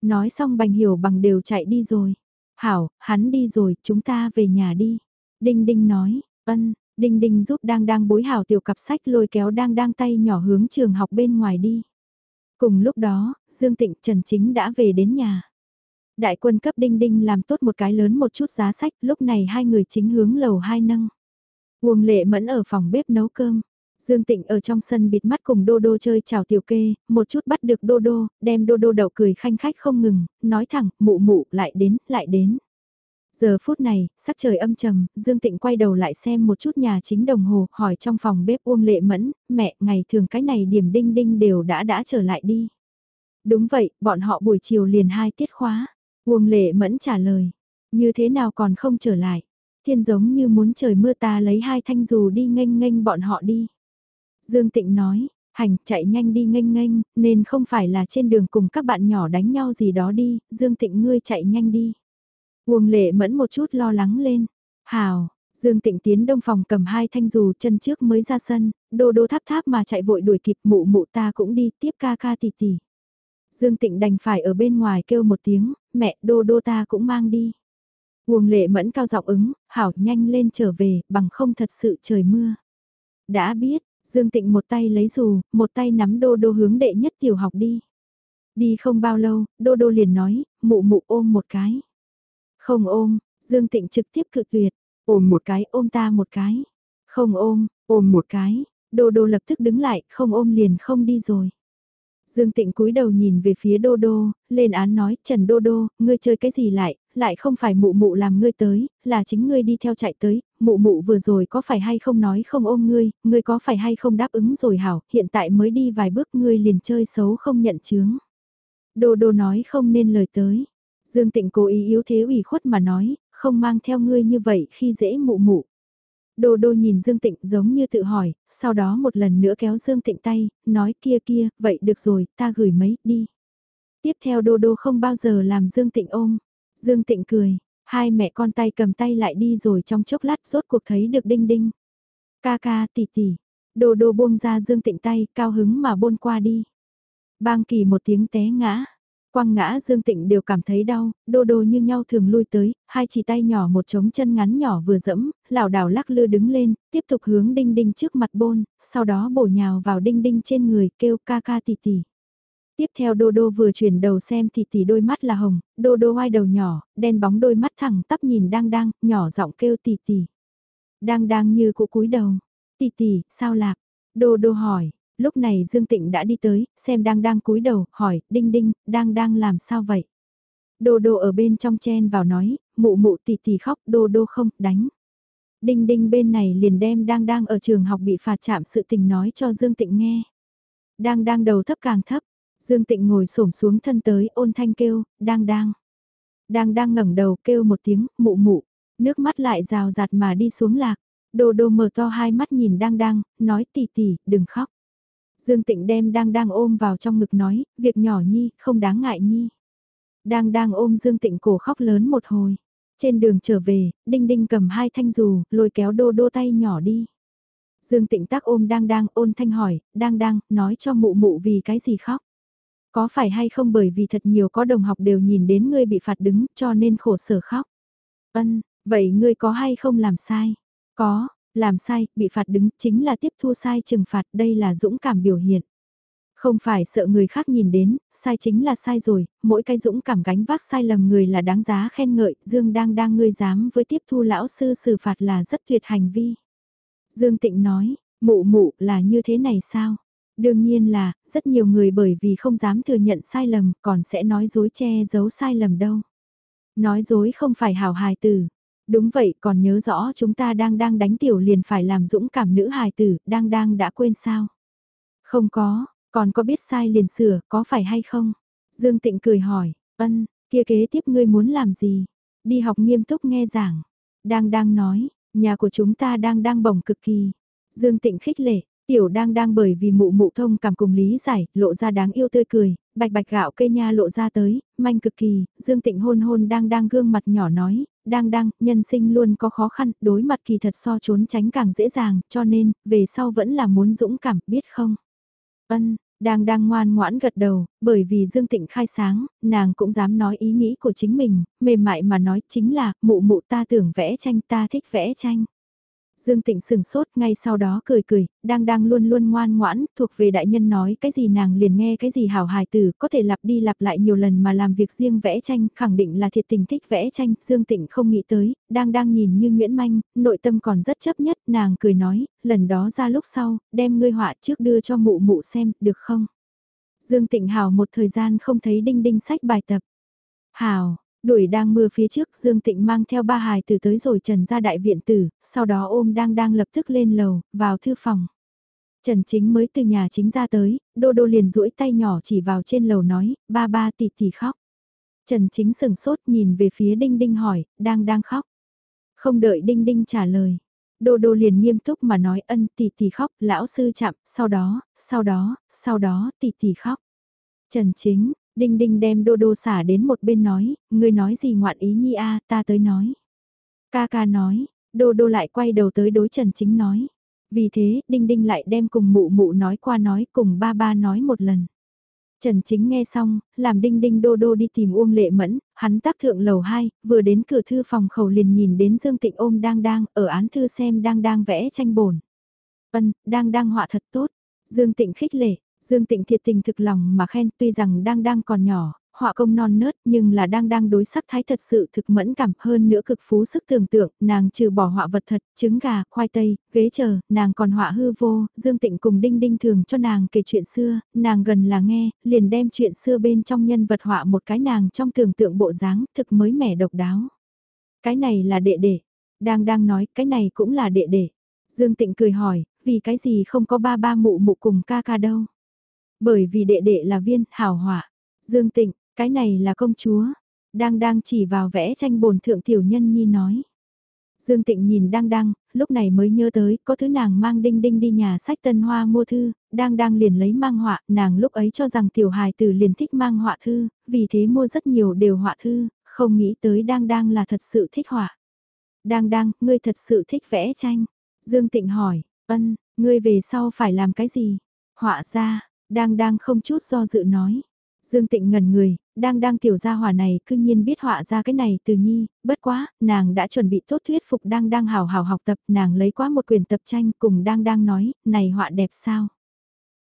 Nói xong bành hiểu bằng đều chạy đi rồi. Hảo, hắn đi rồi, chúng ta về nhà đi. Đinh đinh nói, ân, đinh đinh giúp đang đang bối hảo tiểu cặp sách lôi kéo đang đang tay nhỏ hướng trường học bên ngoài đi. Cùng lúc đó, Dương Tịnh Trần Chính đã về đến nhà. Đại quân cấp đinh đinh làm tốt một cái lớn một chút giá sách, lúc này hai người chính hướng lầu hai nâng. Uông lệ mẫn ở phòng bếp nấu cơm. Dương Tịnh ở trong sân bịt mắt cùng Đô Đô chơi chào tiểu kê, một chút bắt được Đô Đô, đem Đô Đô đậu cười khanh khách không ngừng, nói thẳng, mụ mụ, lại đến, lại đến. Giờ phút này, sắc trời âm trầm, Dương Tịnh quay đầu lại xem một chút nhà chính đồng hồ, hỏi trong phòng bếp Uông Lệ Mẫn, mẹ, ngày thường cái này điểm đinh đinh đều đã đã trở lại đi. Đúng vậy, bọn họ buổi chiều liền hai tiết khóa. Uông Lệ Mẫn trả lời, như thế nào còn không trở lại thiên giống như muốn trời mưa ta lấy hai thanh dù đi nghênh nghênh bọn họ đi. Dương Tịnh nói, hành chạy nhanh đi nghênh nghênh, nên không phải là trên đường cùng các bạn nhỏ đánh nhau gì đó đi, Dương Tịnh ngươi chạy nhanh đi. Uông lệ mẫn một chút lo lắng lên, hào, Dương Tịnh tiến đông phòng cầm hai thanh dù chân trước mới ra sân, đô đô tháp tháp mà chạy vội đuổi kịp mụ mụ ta cũng đi tiếp ca ca tỷ tỷ. Dương Tịnh đành phải ở bên ngoài kêu một tiếng, mẹ đô đô ta cũng mang đi. Uông lệ mẫn cao giọng ứng, hảo nhanh lên trở về, bằng không thật sự trời mưa. Đã biết, Dương Tịnh một tay lấy dù, một tay nắm đô đô hướng đệ nhất tiểu học đi. Đi không bao lâu, đô đô liền nói, mụ mụ ôm một cái. Không ôm, Dương Tịnh trực tiếp cự tuyệt, ôm một cái, ôm ta một cái. Không ôm, ôm một cái, đô đô lập tức đứng lại, không ôm liền không đi rồi. Dương Tịnh cúi đầu nhìn về phía Đô Đô, lên án nói, Trần Đô Đô, ngươi chơi cái gì lại, lại không phải mụ mụ làm ngươi tới, là chính ngươi đi theo chạy tới, mụ mụ vừa rồi có phải hay không nói không ôm ngươi, ngươi có phải hay không đáp ứng rồi hảo, hiện tại mới đi vài bước ngươi liền chơi xấu không nhận chướng. Đô Đô nói không nên lời tới. Dương Tịnh cố ý yếu thế ủy khuất mà nói, không mang theo ngươi như vậy khi dễ mụ mụ. Đô đô nhìn Dương Tịnh giống như tự hỏi, sau đó một lần nữa kéo Dương Tịnh tay, nói kia kia, vậy được rồi, ta gửi mấy, đi. Tiếp theo đô đô không bao giờ làm Dương Tịnh ôm. Dương Tịnh cười, hai mẹ con tay cầm tay lại đi rồi trong chốc lát rốt cuộc thấy được đinh đinh. Ca ca tỷ tỷ, đô đô buông ra Dương Tịnh tay, cao hứng mà bôn qua đi. Bang kỳ một tiếng té ngã. Quang ngã Dương Tịnh đều cảm thấy đau, đô đô như nhau thường lui tới, hai chỉ tay nhỏ một trống chân ngắn nhỏ vừa dẫm, lảo đảo lắc lư đứng lên, tiếp tục hướng đinh đinh trước mặt bôn, sau đó bổ nhào vào đinh đinh trên người kêu ca ca tỷ tỷ. Tiếp theo đô đô vừa chuyển đầu xem thì tỷ đôi mắt là hồng, đô đô oai đầu nhỏ, đen bóng đôi mắt thẳng tắp nhìn đang đang, nhỏ giọng kêu tỷ tỷ. Đang đang như cụ cúi đầu, Tỷ tỷ, sao lạc? Đô đô hỏi, lúc này Dương Tịnh đã đi tới, xem đang đang cúi đầu, hỏi, đinh đinh, đang đang làm sao vậy? Đô đô ở bên trong chen vào nói, mụ mụ tỷ tỷ khóc, đô đô không, đánh. Đinh đinh bên này liền đem đang đang ở trường học bị phạt chạm sự tình nói cho Dương Tịnh nghe. Đang đang đầu thấp càng thấp, Dương Tịnh ngồi xổm xuống thân tới ôn thanh kêu, đang đang. Đang đang ngẩng đầu kêu một tiếng, mụ mụ, nước mắt lại rào rạt mà đi xuống lạc. Đô đô mở to hai mắt nhìn đang đang, nói tỷ tỷ, đừng khóc. Dương Tịnh đem đang đang ôm vào trong ngực nói, việc nhỏ nhi, không đáng ngại nhi. Đang đang ôm Dương Tịnh cổ khóc lớn một hồi. Trên đường trở về, Đinh Đinh cầm hai thanh dù, lôi kéo đô đô tay nhỏ đi. Dương Tịnh tác ôm đang đang ôn thanh hỏi, đang đang, nói cho mụ mụ vì cái gì khóc. Có phải hay không bởi vì thật nhiều có đồng học đều nhìn đến ngươi bị phạt đứng cho nên khổ sở khóc. Ân, vậy ngươi có hay không làm sai? Có, làm sai, bị phạt đứng chính là tiếp thu sai trừng phạt đây là dũng cảm biểu hiện. Không phải sợ người khác nhìn đến, sai chính là sai rồi, mỗi cái dũng cảm gánh vác sai lầm người là đáng giá khen ngợi, Dương đang đang ngươi dám với tiếp thu lão sư xử phạt là rất tuyệt hành vi. Dương Tịnh nói, mụ mụ là như thế này sao? Đương nhiên là, rất nhiều người bởi vì không dám thừa nhận sai lầm còn sẽ nói dối che giấu sai lầm đâu. Nói dối không phải hào hài tử. Đúng vậy còn nhớ rõ chúng ta đang đang đánh tiểu liền phải làm dũng cảm nữ hài tử, đang đang đã quên sao? Không có, còn có biết sai liền sửa, có phải hay không? Dương Tịnh cười hỏi, ân, kia kế tiếp ngươi muốn làm gì? Đi học nghiêm túc nghe giảng. Đang đang nói, nhà của chúng ta đang đang bổng cực kỳ. Dương Tịnh khích lệ, tiểu đang đang bởi vì mụ mụ thông cảm cùng lý giải, lộ ra đáng yêu tươi cười, bạch bạch gạo cây nha lộ ra tới, manh cực kỳ, Dương Tịnh hôn hôn đang đang gương mặt nhỏ nói, đang đang, nhân sinh luôn có khó khăn, đối mặt kỳ thật so trốn tránh càng dễ dàng, cho nên, về sau vẫn là muốn dũng cảm, biết không? Ân, đang đang ngoan ngoãn gật đầu, bởi vì Dương Tịnh khai sáng, nàng cũng dám nói ý nghĩ của chính mình, mềm mại mà nói chính là, mụ mụ ta tưởng vẽ tranh ta thích vẽ tranh. Dương Tịnh sừng sốt ngay sau đó cười cười, đang đang luôn luôn ngoan ngoãn, thuộc về đại nhân nói cái gì nàng liền nghe cái gì hảo hài tử, có thể lặp đi lặp lại nhiều lần mà làm việc riêng vẽ tranh, khẳng định là thiệt tình thích vẽ tranh, Dương Tịnh không nghĩ tới, đang đang nhìn như Nguyễn Manh, nội tâm còn rất chấp nhất, nàng cười nói, lần đó ra lúc sau, đem ngươi họa trước đưa cho mụ mụ xem, được không? Dương Tịnh Hào một thời gian không thấy đinh đinh sách bài tập. Hào, Đuổi đang mưa phía trước Dương Tịnh mang theo ba hài tử tới rồi trần ra đại viện tử, sau đó ôm đang đang lập tức lên lầu, vào thư phòng. Trần Chính mới từ nhà chính ra tới, Đô Đô liền duỗi tay nhỏ chỉ vào trên lầu nói, ba ba tỷ tỷ khóc. Trần Chính sừng sốt nhìn về phía Đinh Đinh hỏi, đang đang khóc. Không đợi Đinh Đinh trả lời. Đô Đô liền nghiêm túc mà nói ân tỷ tỷ khóc, lão sư chạm, sau đó, sau đó, sau đó tỷ tỷ khóc. Trần Chính, Đinh Đinh đem đô đô xả đến một bên nói, ngươi nói gì ngoạn ý nhi a ta tới nói. Ca ca nói, đô đô lại quay đầu tới đối Trần Chính nói. Vì thế, Đinh Đinh lại đem cùng mụ mụ nói qua nói cùng ba ba nói một lần. Trần Chính nghe xong, làm Đinh Đinh đô đô đi tìm Uông Lệ Mẫn, hắn tác thượng lầu 2, vừa đến cửa thư phòng khẩu liền nhìn đến Dương Tịnh ôm đang đang, ở án thư xem đang đang vẽ tranh bổn. Vân, đang đang họa thật tốt. Dương Tịnh khích lệ, Dương Tịnh thiệt tình thực lòng mà khen tuy rằng đang đang còn nhỏ, họa công non nớt nhưng là đang đang đối sắc thái thật sự thực mẫn cảm hơn nữa cực phú sức tưởng tượng, nàng trừ bỏ họa vật thật, trứng gà, khoai tây, ghế chờ, nàng còn họa hư vô, Dương Tịnh cùng Đinh Đinh thường cho nàng kể chuyện xưa, nàng gần là nghe, liền đem chuyện xưa bên trong nhân vật họa một cái nàng trong tưởng tượng bộ dáng thực mới mẻ độc đáo. Cái này là đệ đệ, đang đang nói cái này cũng là đệ đệ. Dương Tịnh cười hỏi, vì cái gì không có ba ba mụ mụ cùng ca ca đâu. Bởi vì đệ đệ là viên, hảo họa. Dương Tịnh, cái này là công chúa. Đang đang chỉ vào vẽ tranh bồn thượng tiểu nhân nhi nói. Dương Tịnh nhìn đang đang, lúc này mới nhớ tới, có thứ nàng mang đinh đinh đi nhà sách tân hoa mua thư, đang đang liền lấy mang họa, nàng lúc ấy cho rằng tiểu hài tử liền thích mang họa thư, vì thế mua rất nhiều đều họa thư, không nghĩ tới đang đang là thật sự thích họa. Đang đang, ngươi thật sự thích vẽ tranh. Dương Tịnh hỏi, ân, ngươi về sau phải làm cái gì? Họa ra, đang đang không chút do dự nói. Dương Tịnh ngần người, đang đang tiểu gia hỏa này cư nhiên biết họa ra cái này từ nhi, bất quá, nàng đã chuẩn bị tốt thuyết phục đang đang hào hào học tập, nàng lấy quá một quyển tập tranh cùng đang đang nói, này họa đẹp sao?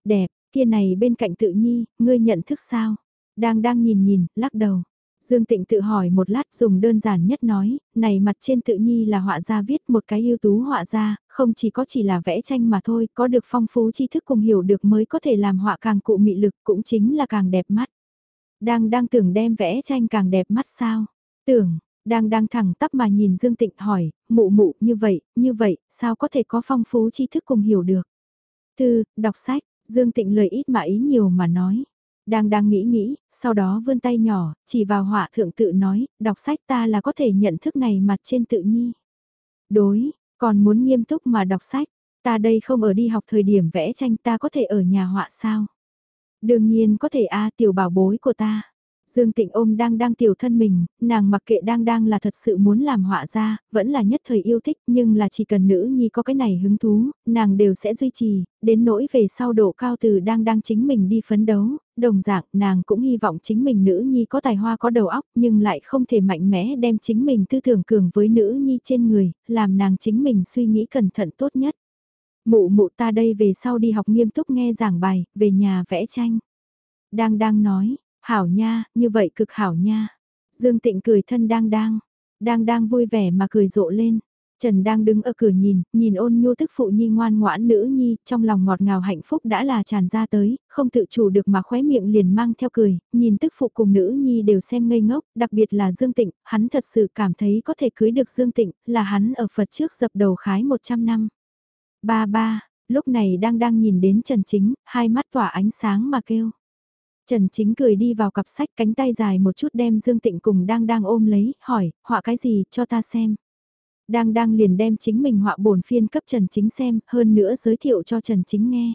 Đẹp, kia này bên cạnh tự nhi, ngươi nhận thức sao? Đang đang nhìn nhìn, lắc đầu. Dương Tịnh tự hỏi một lát dùng đơn giản nhất nói, này mặt trên tự nhi là họa gia viết một cái ưu tú họa gia, không chỉ có chỉ là vẽ tranh mà thôi, có được phong phú tri thức cùng hiểu được mới có thể làm họa càng cụ mị lực cũng chính là càng đẹp mắt. Đang đang tưởng đem vẽ tranh càng đẹp mắt sao? Tưởng, đang đang thẳng tắp mà nhìn Dương Tịnh hỏi, mụ mụ như vậy, như vậy, sao có thể có phong phú tri thức cùng hiểu được? Thư, đọc sách, Dương Tịnh lời ít mà ý nhiều mà nói. Đang đang nghĩ nghĩ, sau đó vươn tay nhỏ, chỉ vào họa thượng tự nói, đọc sách ta là có thể nhận thức này mặt trên tự nhi. Đối, còn muốn nghiêm túc mà đọc sách, ta đây không ở đi học thời điểm vẽ tranh ta có thể ở nhà họa sao? Đương nhiên có thể a tiểu bảo bối của ta. Dương Tịnh ôm đang đang tiểu thân mình, nàng mặc kệ đang đang là thật sự muốn làm họa ra, vẫn là nhất thời yêu thích nhưng là chỉ cần nữ nhi có cái này hứng thú, nàng đều sẽ duy trì, đến nỗi về sau độ cao từ đang đang chính mình đi phấn đấu, đồng dạng nàng cũng hy vọng chính mình nữ nhi có tài hoa có đầu óc nhưng lại không thể mạnh mẽ đem chính mình tư tưởng cường với nữ nhi trên người, làm nàng chính mình suy nghĩ cẩn thận tốt nhất. Mụ mụ ta đây về sau đi học nghiêm túc nghe giảng bài, về nhà vẽ tranh. Đang đang nói, hảo nha, như vậy cực hảo nha. Dương Tịnh cười thân đang đang, đang đang vui vẻ mà cười rộ lên. Trần đang đứng ở cửa nhìn, nhìn ôn nhu tức phụ nhi ngoan ngoãn nữ nhi, trong lòng ngọt ngào hạnh phúc đã là tràn ra tới, không tự chủ được mà khóe miệng liền mang theo cười, nhìn tức phụ cùng nữ nhi đều xem ngây ngốc, đặc biệt là Dương Tịnh, hắn thật sự cảm thấy có thể cưới được Dương Tịnh, là hắn ở Phật trước dập đầu khái 100 năm. Ba ba, lúc này đang đang nhìn đến Trần Chính, hai mắt tỏa ánh sáng mà kêu. Trần Chính cười đi vào cặp sách cánh tay dài một chút đem Dương Tịnh cùng đang đang ôm lấy, hỏi, họa cái gì, cho ta xem. Đang đang liền đem chính mình họa bổn phiên cấp Trần Chính xem, hơn nữa giới thiệu cho Trần Chính nghe.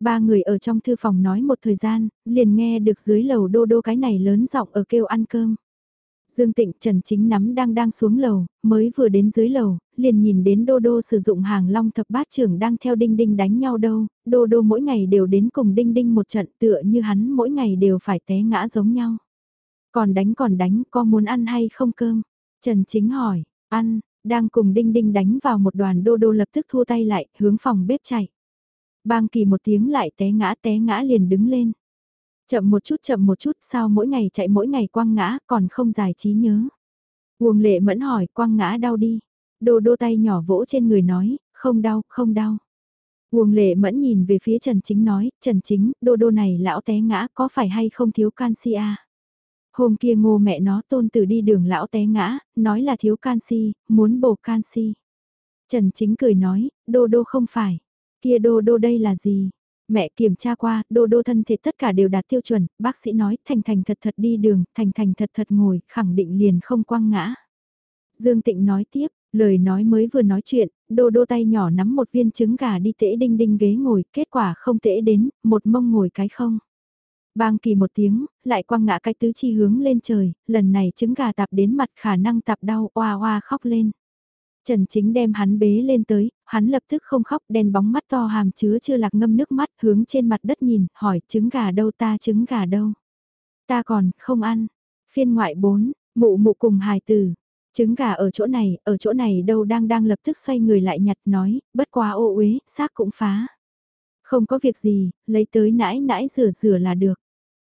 Ba người ở trong thư phòng nói một thời gian, liền nghe được dưới lầu đô đô cái này lớn giọng ở kêu ăn cơm. Dương Tịnh Trần Chính nắm đang đang xuống lầu, mới vừa đến dưới lầu, liền nhìn đến Đô Đô sử dụng hàng long thập bát trưởng đang theo Đinh Đinh đánh nhau đâu, Đô Đô mỗi ngày đều đến cùng Đinh Đinh một trận tựa như hắn mỗi ngày đều phải té ngã giống nhau. Còn đánh còn đánh, có muốn ăn hay không cơm? Trần Chính hỏi, ăn, đang cùng Đinh Đinh đánh vào một đoàn Đô Đô lập tức thu tay lại, hướng phòng bếp chạy. Bang kỳ một tiếng lại té ngã té ngã liền đứng lên. Chậm một chút chậm một chút sao mỗi ngày chạy mỗi ngày quăng ngã còn không giải trí nhớ. Uông lệ mẫn hỏi quăng ngã đau đi. Đô đô tay nhỏ vỗ trên người nói, không đau, không đau. Uông lệ mẫn nhìn về phía Trần Chính nói, Trần Chính, đô đô này lão té ngã có phải hay không thiếu canxi à? Hôm kia ngô mẹ nó tôn tử đi đường lão té ngã, nói là thiếu canxi, muốn bổ canxi. Trần Chính cười nói, đô đô không phải. Kia đô đô đây là gì? Mẹ kiểm tra qua, đô đô thân thể tất cả đều đạt tiêu chuẩn, bác sĩ nói thành thành thật thật đi đường, thành thành thật thật ngồi, khẳng định liền không quăng ngã. Dương Tịnh nói tiếp, lời nói mới vừa nói chuyện, đô đô tay nhỏ nắm một viên trứng gà đi tễ đinh đinh ghế ngồi, kết quả không tễ đến, một mông ngồi cái không. Bang kỳ một tiếng, lại quăng ngã cái tứ chi hướng lên trời, lần này trứng gà tạp đến mặt khả năng tạp đau oa oa khóc lên. Trần Chính đem hắn bế lên tới, hắn lập tức không khóc đen bóng mắt to hàm chứa chưa lạc ngâm nước mắt hướng trên mặt đất nhìn, hỏi trứng gà đâu ta trứng gà đâu. Ta còn, không ăn. Phiên ngoại 4, mụ mụ cùng hài tử. Trứng gà ở chỗ này, ở chỗ này đâu đang đang lập tức xoay người lại nhặt nói, bất quá ô uế, xác cũng phá. Không có việc gì, lấy tới nãi nãi rửa rửa là được.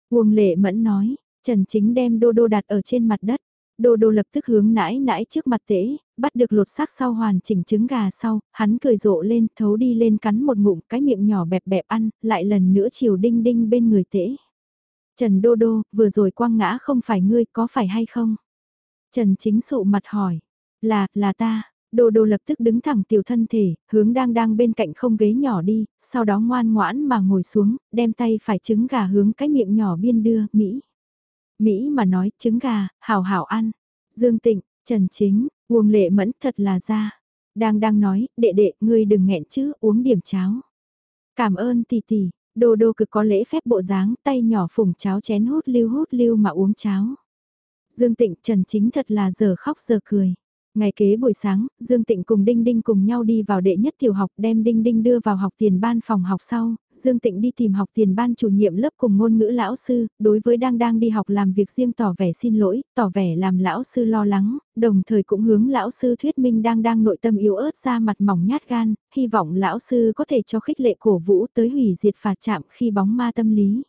Uông lệ mẫn nói, Trần Chính đem đô đô đặt ở trên mặt đất. Đô đô lập tức hướng nãi nãi trước mặt tễ, bắt được lột xác sau hoàn chỉnh trứng gà sau, hắn cười rộ lên, thấu đi lên cắn một ngụm cái miệng nhỏ bẹp bẹp ăn, lại lần nữa chiều đinh đinh bên người tễ. Trần Đô Đô, vừa rồi quăng ngã không phải ngươi có phải hay không? Trần Chính Sụ mặt hỏi, là, là ta. Đô đô lập tức đứng thẳng tiểu thân thể, hướng đang đang bên cạnh không ghế nhỏ đi, sau đó ngoan ngoãn mà ngồi xuống, đem tay phải trứng gà hướng cái miệng nhỏ biên đưa, Mỹ. Mỹ mà nói trứng gà, hảo hảo ăn. Dương Tịnh, Trần Chính, Uông Lệ Mẫn thật là ra. Đang đang nói, đệ đệ, ngươi đừng nghẹn chứ, uống điểm cháo. Cảm ơn tỷ tỷ, đồ đồ cực có lễ phép bộ dáng, tay nhỏ phủng cháo chén hút lưu hút lưu mà uống cháo. Dương Tịnh Trần Chính thật là giờ khóc giờ cười. Ngày kế buổi sáng, Dương Tịnh cùng Đinh Đinh cùng nhau đi vào đệ nhất tiểu học đem Đinh Đinh đưa vào học tiền ban phòng học sau, Dương Tịnh đi tìm học tiền ban chủ nhiệm lớp cùng ngôn ngữ lão sư, đối với đang đang đi học làm việc riêng tỏ vẻ xin lỗi, tỏ vẻ làm lão sư lo lắng, đồng thời cũng hướng lão sư thuyết minh đang đang nội tâm yếu ớt ra mặt mỏng nhát gan, hy vọng lão sư có thể cho khích lệ cổ vũ tới hủy diệt phạt chạm khi bóng ma tâm lý.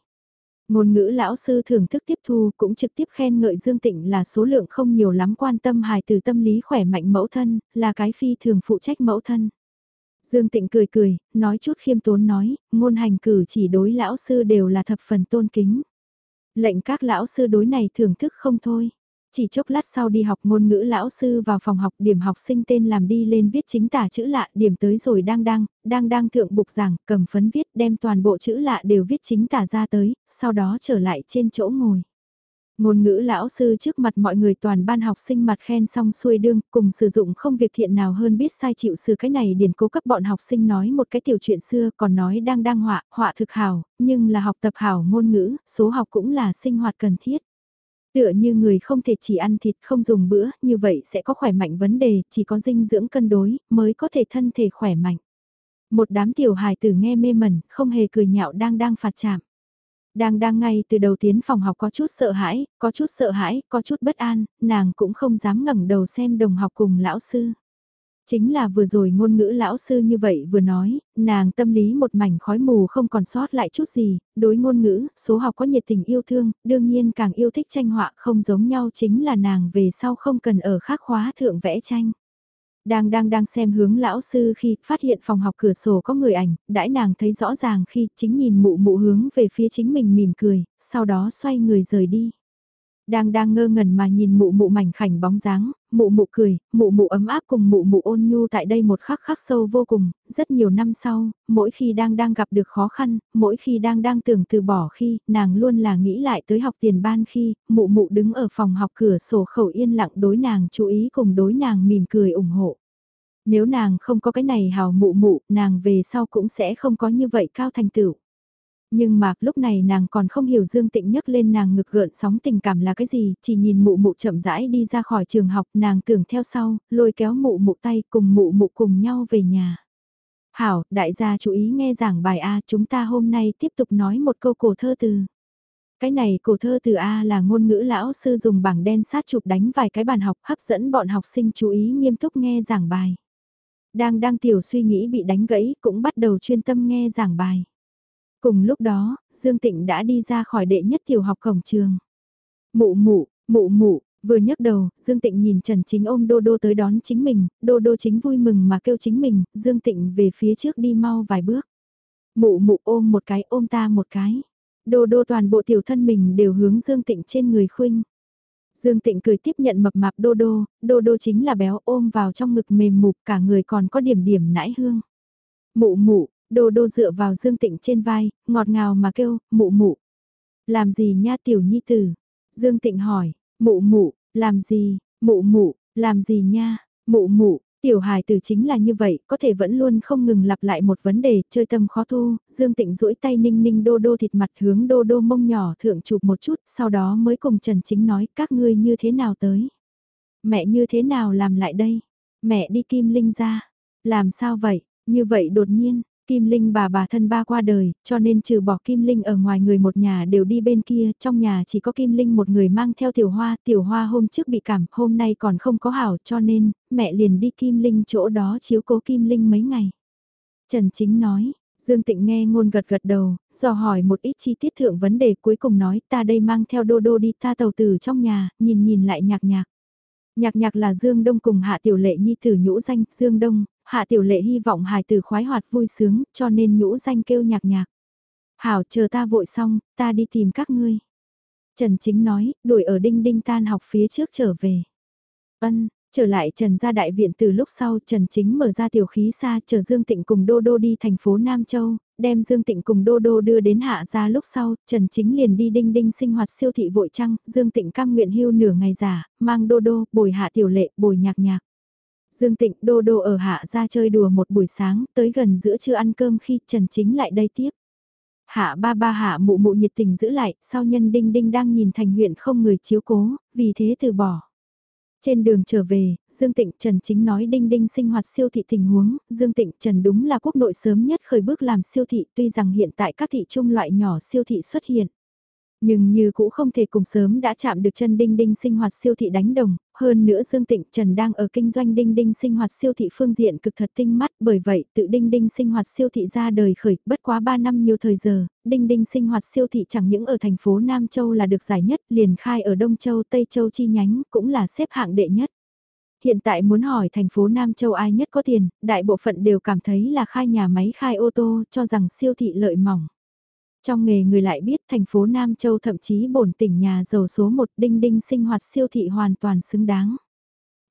Ngôn ngữ lão sư thưởng thức tiếp thu cũng trực tiếp khen ngợi Dương Tịnh là số lượng không nhiều lắm quan tâm hài từ tâm lý khỏe mạnh mẫu thân, là cái phi thường phụ trách mẫu thân. Dương Tịnh cười cười, nói chút khiêm tốn nói, ngôn hành cử chỉ đối lão sư đều là thập phần tôn kính. Lệnh các lão sư đối này thưởng thức không thôi. Chỉ chốc lát sau đi học ngôn ngữ lão sư vào phòng học điểm học sinh tên làm đi lên viết chính tả chữ lạ điểm tới rồi đang đang, đang đang thượng bục giảng cầm phấn viết đem toàn bộ chữ lạ đều viết chính tả ra tới, sau đó trở lại trên chỗ ngồi. Ngôn ngữ lão sư trước mặt mọi người toàn ban học sinh mặt khen xong xuôi đương, cùng sử dụng không việc thiện nào hơn biết sai chịu sự cái này điển cố cấp bọn học sinh nói một cái tiểu chuyện xưa còn nói đang đang họa, họa thực hảo, nhưng là học tập hảo ngôn ngữ, số học cũng là sinh hoạt cần thiết. Tựa như người không thể chỉ ăn thịt không dùng bữa, như vậy sẽ có khỏe mạnh vấn đề, chỉ có dinh dưỡng cân đối, mới có thể thân thể khỏe mạnh. Một đám tiểu hài tử nghe mê mẩn, không hề cười nhạo đang đang phạt chạm. Đang đang ngay từ đầu tiến phòng học có chút sợ hãi, có chút sợ hãi, có chút bất an, nàng cũng không dám ngẩng đầu xem đồng học cùng lão sư. Chính là vừa rồi ngôn ngữ lão sư như vậy vừa nói, nàng tâm lý một mảnh khói mù không còn sót lại chút gì, đối ngôn ngữ, số học có nhiệt tình yêu thương, đương nhiên càng yêu thích tranh họa không giống nhau chính là nàng về sau không cần ở khác khóa thượng vẽ tranh. Đang đang đang xem hướng lão sư khi phát hiện phòng học cửa sổ có người ảnh, đãi nàng thấy rõ ràng khi chính nhìn mụ mụ hướng về phía chính mình mỉm cười, sau đó xoay người rời đi. Đang đang ngơ ngẩn mà nhìn mụ mụ mảnh khảnh bóng dáng, mụ mụ cười, mụ mụ ấm áp cùng mụ mụ ôn nhu tại đây một khắc khắc sâu vô cùng, rất nhiều năm sau, mỗi khi đang đang gặp được khó khăn, mỗi khi đang đang tưởng từ bỏ khi, nàng luôn là nghĩ lại tới học tiền ban khi, mụ mụ đứng ở phòng học cửa sổ khẩu yên lặng đối nàng chú ý cùng đối nàng mỉm cười ủng hộ. Nếu nàng không có cái này hào mụ mụ, nàng về sau cũng sẽ không có như vậy cao thành tựu. Nhưng mà lúc này nàng còn không hiểu Dương Tịnh nhấc lên nàng ngực gợn sóng tình cảm là cái gì, chỉ nhìn mụ mụ chậm rãi đi ra khỏi trường học nàng tưởng theo sau, lôi kéo mụ mụ tay cùng mụ mụ cùng nhau về nhà. Hảo, đại gia chú ý nghe giảng bài A chúng ta hôm nay tiếp tục nói một câu cổ thơ từ. Cái này cổ thơ từ A là ngôn ngữ lão sư dùng bảng đen sát chụp đánh vài cái bàn học hấp dẫn bọn học sinh chú ý nghiêm túc nghe giảng bài. Đang đang tiểu suy nghĩ bị đánh gãy cũng bắt đầu chuyên tâm nghe giảng bài. Cùng lúc đó, Dương Tịnh đã đi ra khỏi đệ nhất tiểu học cổng trường. Mụ mụ, mụ mụ, vừa nhấc đầu, Dương Tịnh nhìn Trần Chính ôm Đô Đô tới đón chính mình, Đô Đô chính vui mừng mà kêu chính mình, Dương Tịnh về phía trước đi mau vài bước. Mụ mụ ôm một cái ôm ta một cái. Đô Đô toàn bộ tiểu thân mình đều hướng Dương Tịnh trên người khuynh. Dương Tịnh cười tiếp nhận mập mạp Đô Đô, Đô Đô chính là béo ôm vào trong ngực mềm mục cả người còn có điểm điểm nãi hương. Mụ mụ, Đô đô dựa vào Dương Tịnh trên vai, ngọt ngào mà kêu, mụ mụ. Làm gì nha tiểu nhi tử? Dương Tịnh hỏi, mụ mụ, làm gì, mụ mụ, làm gì nha, mụ mụ, Tiểu hài tử chính là như vậy, có thể vẫn luôn không ngừng lặp lại một vấn đề, chơi tâm khó thu, Dương Tịnh duỗi tay ninh ninh đô đô thịt mặt hướng đô đô mông nhỏ thượng chụp một chút, sau đó mới cùng Trần Chính nói các ngươi như thế nào tới. Mẹ như thế nào làm lại đây? Mẹ đi Kim Linh ra. Làm sao vậy? Như vậy đột nhiên, Kim Linh bà bà thân ba qua đời, cho nên trừ bỏ Kim Linh ở ngoài người một nhà đều đi bên kia, trong nhà chỉ có Kim Linh một người mang theo tiểu hoa, tiểu hoa hôm trước bị cảm, hôm nay còn không có hảo cho nên, mẹ liền đi Kim Linh chỗ đó chiếu cố Kim Linh mấy ngày. Trần Chính nói, Dương Tịnh nghe ngôn gật gật đầu, dò hỏi một ít chi tiết thượng vấn đề cuối cùng nói ta đây mang theo đô đô đi ta tàu tử trong nhà, nhìn nhìn lại nhạc nhạc. Nhạc nhạc là Dương Đông cùng Hạ Tiểu Lệ Nhi tử nhũ danh, Dương Đông, Hạ Tiểu Lệ hy vọng hài tử khoái hoạt vui sướng, cho nên nhũ danh kêu nhạc nhạc. Hảo chờ ta vội xong, ta đi tìm các ngươi. Trần Chính nói, đuổi ở đinh đinh tan học phía trước trở về. Ân, trở lại Trần gia đại viện từ lúc sau Trần Chính mở ra tiểu khí xa chờ Dương Tịnh cùng Đô Đô đi thành phố Nam Châu, đem Dương Tịnh cùng Đô Đô đưa đến hạ gia lúc sau, Trần Chính liền đi đinh đinh sinh hoạt siêu thị vội trăng, Dương Tịnh cam nguyện hưu nửa ngày giả, mang Đô Đô, bồi hạ tiểu lệ, bồi nhạc nhạc. Dương Tịnh đô đô ở hạ ra chơi đùa một buổi sáng, tới gần giữa trưa ăn cơm khi Trần Chính lại đây tiếp. Hạ ba ba hạ mụ mụ nhiệt tình giữ lại, sau nhân đinh đinh đang nhìn thành huyện không người chiếu cố, vì thế từ bỏ. Trên đường trở về, Dương Tịnh Trần chính nói đinh đinh sinh hoạt siêu thị tình huống, Dương Tịnh Trần đúng là quốc nội sớm nhất khởi bước làm siêu thị tuy rằng hiện tại các thị trung loại nhỏ siêu thị xuất hiện. Nhưng như cũ không thể cùng sớm đã chạm được chân đinh đinh sinh hoạt siêu thị đánh đồng, hơn nữa Dương Tịnh Trần đang ở kinh doanh đinh đinh sinh hoạt siêu thị phương diện cực thật tinh mắt, bởi vậy tự đinh đinh sinh hoạt siêu thị ra đời khởi, bất quá 3 năm nhiều thời giờ, đinh đinh sinh hoạt siêu thị chẳng những ở thành phố Nam Châu là được giải nhất, liền khai ở Đông Châu, Tây Châu chi nhánh, cũng là xếp hạng đệ nhất hiện tại muốn hỏi thành phố Nam Châu ai nhất có tiền, đại bộ phận đều cảm thấy là khai nhà máy khai ô tô cho rằng siêu thị lợi mỏng. Trong nghề người lại biết thành phố Nam Châu thậm chí bổn tỉnh nhà giàu số 1 đinh đinh sinh hoạt siêu thị hoàn toàn xứng đáng.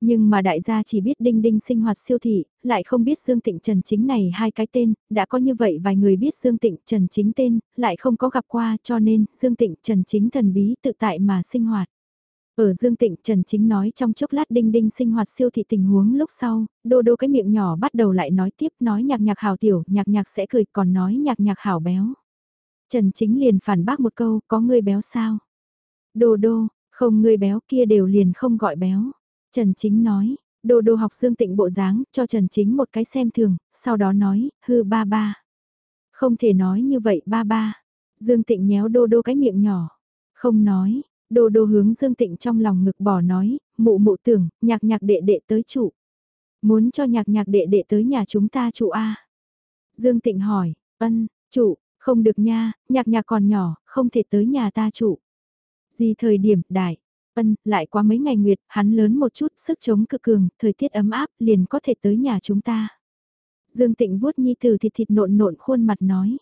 Nhưng mà đại gia chỉ biết đinh đinh sinh hoạt siêu thị, lại không biết Dương Tịnh Trần Chính này hai cái tên, đã có như vậy vài người biết Dương Tịnh Trần Chính tên, lại không có gặp qua cho nên Dương Tịnh Trần Chính thần bí tự tại mà sinh hoạt. Ở Dương Tịnh Trần Chính nói trong chốc lát đinh đinh sinh hoạt siêu thị tình huống lúc sau, đô đô cái miệng nhỏ bắt đầu lại nói tiếp nói nhạc nhạc hảo tiểu, nhạc nhạc sẽ cười còn nói nhạc nhạc hảo béo. Trần Chính liền phản bác một câu, có người béo sao? Đô đô, không người béo kia đều liền không gọi béo. Trần Chính nói, đô đô học Dương Tịnh bộ dáng, cho Trần Chính một cái xem thường, sau đó nói, hư ba ba. Không thể nói như vậy ba ba. Dương Tịnh nhéo đô đô cái miệng nhỏ. Không nói, đô đô hướng Dương Tịnh trong lòng ngực bỏ nói, mụ mụ tưởng, nhạc nhạc đệ đệ tới trụ. Muốn cho nhạc nhạc đệ đệ tới nhà chúng ta trụ A. Dương Tịnh hỏi, ân, trụ, không được nha, nhạc nhạc còn nhỏ, không thể tới nhà ta trụ. Gì thời điểm, đại, ân, lại qua mấy ngày nguyệt, hắn lớn một chút, sức chống cực cường, thời tiết ấm áp, liền có thể tới nhà chúng ta. Dương Tịnh vuốt nhi từ thịt thịt nộn nộn khuôn mặt nói.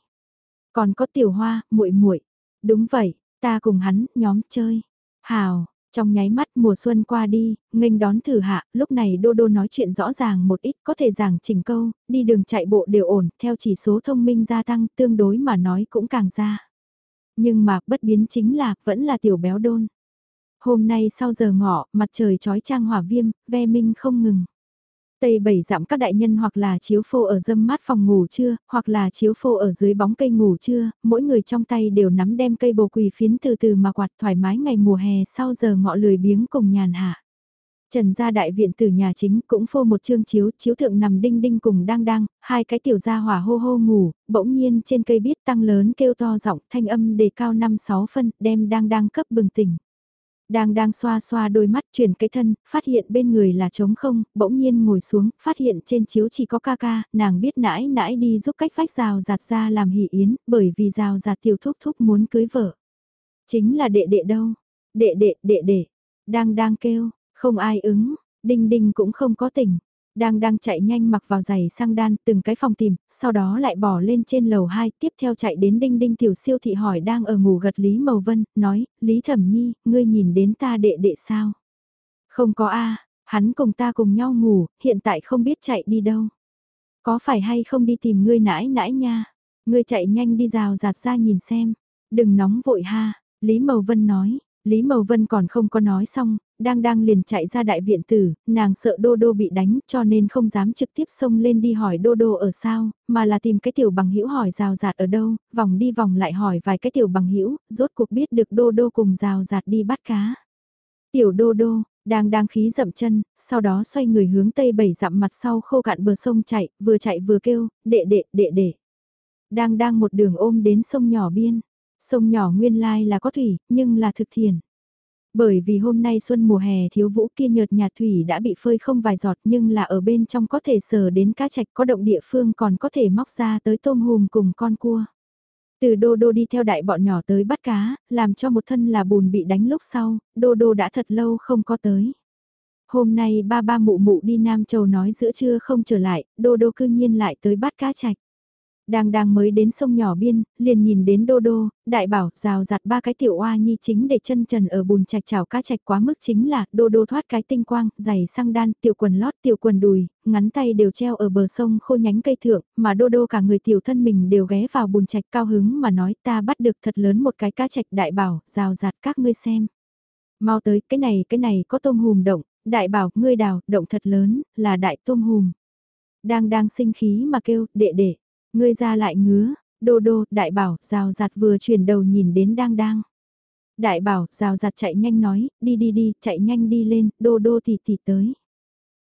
Còn có tiểu hoa, muội muội Đúng vậy, ta cùng hắn, nhóm chơi. Hào, trong nháy mắt mùa xuân qua đi, nghênh đón thử hạ, lúc này Đô Đô nói chuyện rõ ràng một ít có thể giảng chỉnh câu, đi đường chạy bộ đều ổn, theo chỉ số thông minh gia tăng tương đối mà nói cũng càng ra. Nhưng mà bất biến chính là, vẫn là tiểu béo đôn. Hôm nay sau giờ ngọ, mặt trời trói trang hỏa viêm, ve minh không ngừng. Tây bảy dặm các đại nhân hoặc là chiếu phô ở dâm mát phòng ngủ trưa, hoặc là chiếu phô ở dưới bóng cây ngủ trưa, mỗi người trong tay đều nắm đem cây bồ quỳ phiến từ từ mà quạt thoải mái ngày mùa hè sau giờ ngọ lười biếng cùng nhàn hạ. Trần gia đại viện từ nhà chính cũng phô một chương chiếu, chiếu thượng nằm đinh đinh cùng đang đang, hai cái tiểu gia hỏa hô hô ngủ, bỗng nhiên trên cây biết tăng lớn kêu to giọng thanh âm đề cao 5-6 phân, đem đang đang cấp bừng tỉnh. Đang đang xoa xoa đôi mắt chuyển cái thân, phát hiện bên người là trống không, bỗng nhiên ngồi xuống, phát hiện trên chiếu chỉ có ca ca, nàng biết nãi nãi đi giúp cách vách rào giạt ra làm hỷ yến, bởi vì rào giạt tiểu thúc thúc muốn cưới vợ. Chính là đệ đệ đâu? Đệ đệ, đệ đệ. Đang đang kêu, không ai ứng, đinh đinh cũng không có tỉnh. Đang đang chạy nhanh mặc vào giày sang đan từng cái phòng tìm, sau đó lại bỏ lên trên lầu 2, tiếp theo chạy đến đinh đinh tiểu siêu thị hỏi đang ở ngủ gật Lý Màu Vân, nói, Lý Thẩm Nhi, ngươi nhìn đến ta đệ đệ sao? Không có a hắn cùng ta cùng nhau ngủ, hiện tại không biết chạy đi đâu. Có phải hay không đi tìm ngươi nãi nãi nha? Ngươi chạy nhanh đi rào giạt ra nhìn xem. Đừng nóng vội ha, Lý Màu Vân nói, Lý Mầu Vân còn không có nói xong, đang đang liền chạy ra đại viện tử, nàng sợ Đô Đô bị đánh cho nên không dám trực tiếp xông lên đi hỏi Đô Đô ở sao, mà là tìm cái tiểu bằng hữu hỏi rào rạt ở đâu, vòng đi vòng lại hỏi vài cái tiểu bằng hữu rốt cuộc biết được Đô Đô cùng rào rạt đi bắt cá. Tiểu Đô Đô, đang đang khí dậm chân, sau đó xoay người hướng tây bảy dặm mặt sau khô cạn bờ sông chạy, vừa chạy vừa kêu, đệ đệ, đệ đệ. Đang đang một đường ôm đến sông nhỏ biên. Sông nhỏ nguyên lai là có thủy, nhưng là thực thiền. Bởi vì hôm nay xuân mùa hè thiếu vũ kia nhợt nhạt thủy đã bị phơi không vài giọt nhưng là ở bên trong có thể sờ đến cá trạch có động địa phương còn có thể móc ra tới tôm hùm cùng con cua. Từ đô đô đi theo đại bọn nhỏ tới bắt cá, làm cho một thân là bùn bị đánh lúc sau, đô đô đã thật lâu không có tới. Hôm nay ba ba mụ mụ đi Nam Châu nói giữa trưa không trở lại, đô đô cư nhiên lại tới bắt cá trạch. Đang đang mới đến sông nhỏ biên, liền nhìn đến đô đô, đại bảo, rào giặt ba cái tiểu oa nhi chính để chân trần ở bùn chạch chảo cá chạch quá mức chính là đô đô thoát cái tinh quang, giày sang đan, tiểu quần lót, tiểu quần đùi, ngắn tay đều treo ở bờ sông khô nhánh cây thượng, mà đô đô cả người tiểu thân mình đều ghé vào bùn chạch cao hứng mà nói ta bắt được thật lớn một cái cá chạch đại bảo, rào giặt các ngươi xem. Mau tới, cái này, cái này có tôm hùm động, đại bảo, ngươi đào, động thật lớn, là đại tôm hùm. Đang đang sinh khí mà kêu, đệ đệ. Ngươi ra lại ngứa, đô đô, đại bảo, rào giặt vừa chuyển đầu nhìn đến đang đang. Đại bảo, rào giặt chạy nhanh nói, đi đi đi, chạy nhanh đi lên, đô đô tỷ tỷ tới.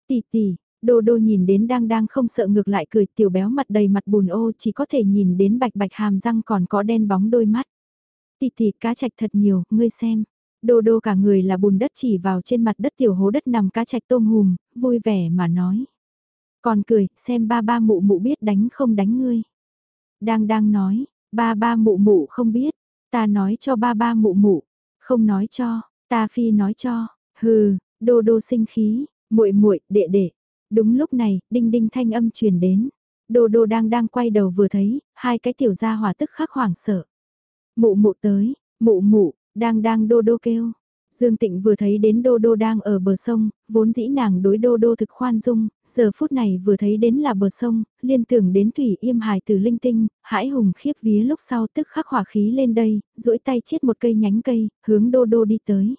Tỷ tỷ, đô đô nhìn đến đang đang không sợ ngược lại cười tiểu béo mặt đầy mặt bùn ô chỉ có thể nhìn đến bạch bạch hàm răng còn có đen bóng đôi mắt. Tì tì cá chạch thật nhiều, ngươi xem. Đô đô cả người là bùn đất chỉ vào trên mặt đất tiểu hố đất nằm cá chạch tôm hùm, vui vẻ mà nói. Còn cười, xem ba ba mụ mụ biết đánh không đánh ngươi. Đang đang nói, ba ba mụ mụ không biết, ta nói cho ba ba mụ mụ, không nói cho, ta phi nói cho, hừ, đô đô sinh khí, muội muội đệ đệ. Đúng lúc này, đinh đinh thanh âm truyền đến. Đô đô đang đang quay đầu vừa thấy, hai cái tiểu gia hỏa tức khắc hoảng sợ. Mụ mụ tới, mụ mụ, đang đang đô đô kêu. Dương Tịnh vừa thấy đến Đô Đô đang ở bờ sông, vốn dĩ nàng đối Đô Đô thực khoan dung, giờ phút này vừa thấy đến là bờ sông, liên tưởng đến Thủy Yêm hài từ linh tinh, hãi hùng khiếp vía lúc sau tức khắc hỏa khí lên đây, duỗi tay chiết một cây nhánh cây, hướng Đô Đô đi tới.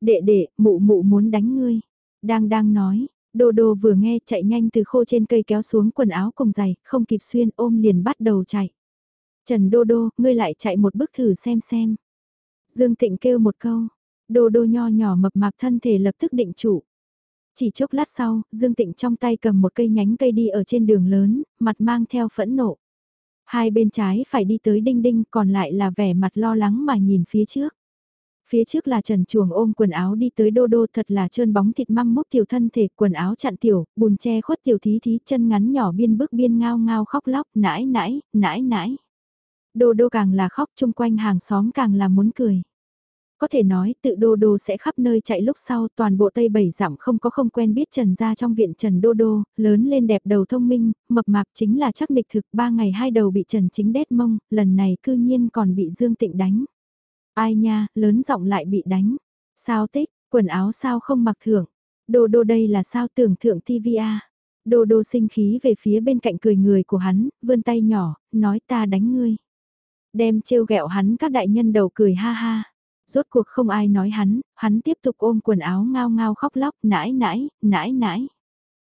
Đệ đệ, mụ mụ muốn đánh ngươi. Đang đang nói, Đô Đô vừa nghe chạy nhanh từ khô trên cây kéo xuống quần áo cùng giày, không kịp xuyên ôm liền bắt đầu chạy. Trần Đô Đô, ngươi lại chạy một bước thử xem xem. Dương Tịnh kêu một câu, Đô đô nho nhỏ mập mạp thân thể lập tức định trụ. Chỉ chốc lát sau, Dương Tịnh trong tay cầm một cây nhánh cây đi ở trên đường lớn, mặt mang theo phẫn nộ. Hai bên trái phải đi tới đinh đinh còn lại là vẻ mặt lo lắng mà nhìn phía trước. Phía trước là trần chuồng ôm quần áo đi tới đô đô thật là trơn bóng thịt măng mốc tiểu thân thể quần áo chặn tiểu, bùn che khuất tiểu thí thí chân ngắn nhỏ biên bước biên ngao ngao khóc lóc nãi nãi, nãi nãi. Đô đô càng là khóc chung quanh hàng xóm càng là muốn cười có thể nói tự đô đô sẽ khắp nơi chạy lúc sau toàn bộ tây bảy dặm không có không quen biết trần ra trong viện trần đô đô, lớn lên đẹp đầu thông minh, mập mạp chính là chắc địch thực ba ngày hai đầu bị trần chính đét mông, lần này cư nhiên còn bị Dương Tịnh đánh. Ai nha, lớn giọng lại bị đánh. Sao tích, quần áo sao không mặc thưởng. Đô đô đây là sao tưởng thượng TVA. Đô đô sinh khí về phía bên cạnh cười người của hắn, vươn tay nhỏ, nói ta đánh ngươi. Đem trêu ghẹo hắn các đại nhân đầu cười ha ha rốt cuộc không ai nói hắn, hắn tiếp tục ôm quần áo ngao ngao khóc lóc, nãi nãi, nãi nãi.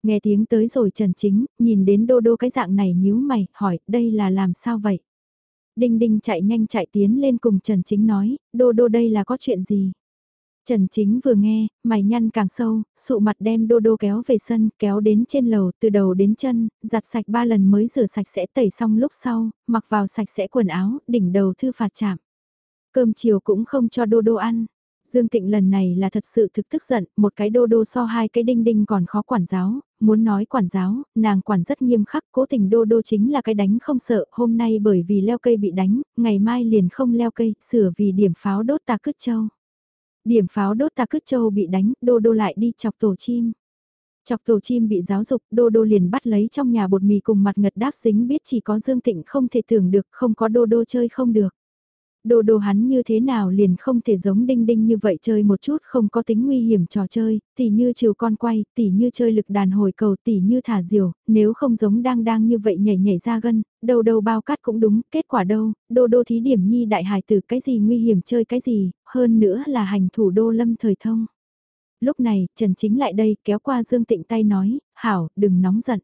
Nghe tiếng tới rồi Trần Chính, nhìn đến đô đô cái dạng này nhíu mày, hỏi, đây là làm sao vậy? Đinh Đinh chạy nhanh chạy tiến lên cùng Trần Chính nói, đô đô đây là có chuyện gì? Trần Chính vừa nghe, mày nhăn càng sâu, sụ mặt đem đô đô kéo về sân, kéo đến trên lầu, từ đầu đến chân, giặt sạch ba lần mới rửa sạch sẽ tẩy xong lúc sau, mặc vào sạch sẽ quần áo, đỉnh đầu thư phạt chạm. Cơm chiều cũng không cho đô đô ăn. Dương Tịnh lần này là thật sự thực tức giận, một cái đô đô so hai cái đinh đinh còn khó quản giáo, muốn nói quản giáo, nàng quản rất nghiêm khắc, cố tình đô đô chính là cái đánh không sợ, hôm nay bởi vì leo cây bị đánh, ngày mai liền không leo cây, sửa vì điểm pháo đốt ta cứt châu. Điểm pháo đốt ta cứt châu bị đánh, đô đô lại đi chọc tổ chim. Chọc tổ chim bị giáo dục, đô đô liền bắt lấy trong nhà bột mì cùng mặt ngật đáp xính biết chỉ có Dương Tịnh không thể tưởng được, không có đô đô chơi không được. Đồ đồ hắn như thế nào liền không thể giống đinh đinh như vậy chơi một chút không có tính nguy hiểm trò chơi, tỉ như chiều con quay, tỉ như chơi lực đàn hồi cầu, tỉ như thả diều, nếu không giống đang đang như vậy nhảy nhảy ra gân, đầu đầu bao cát cũng đúng, kết quả đâu, đồ đồ thí điểm nhi đại hài từ cái gì nguy hiểm chơi cái gì, hơn nữa là hành thủ đô lâm thời thông. Lúc này, Trần Chính lại đây kéo qua Dương Tịnh tay nói, hảo, đừng nóng giận.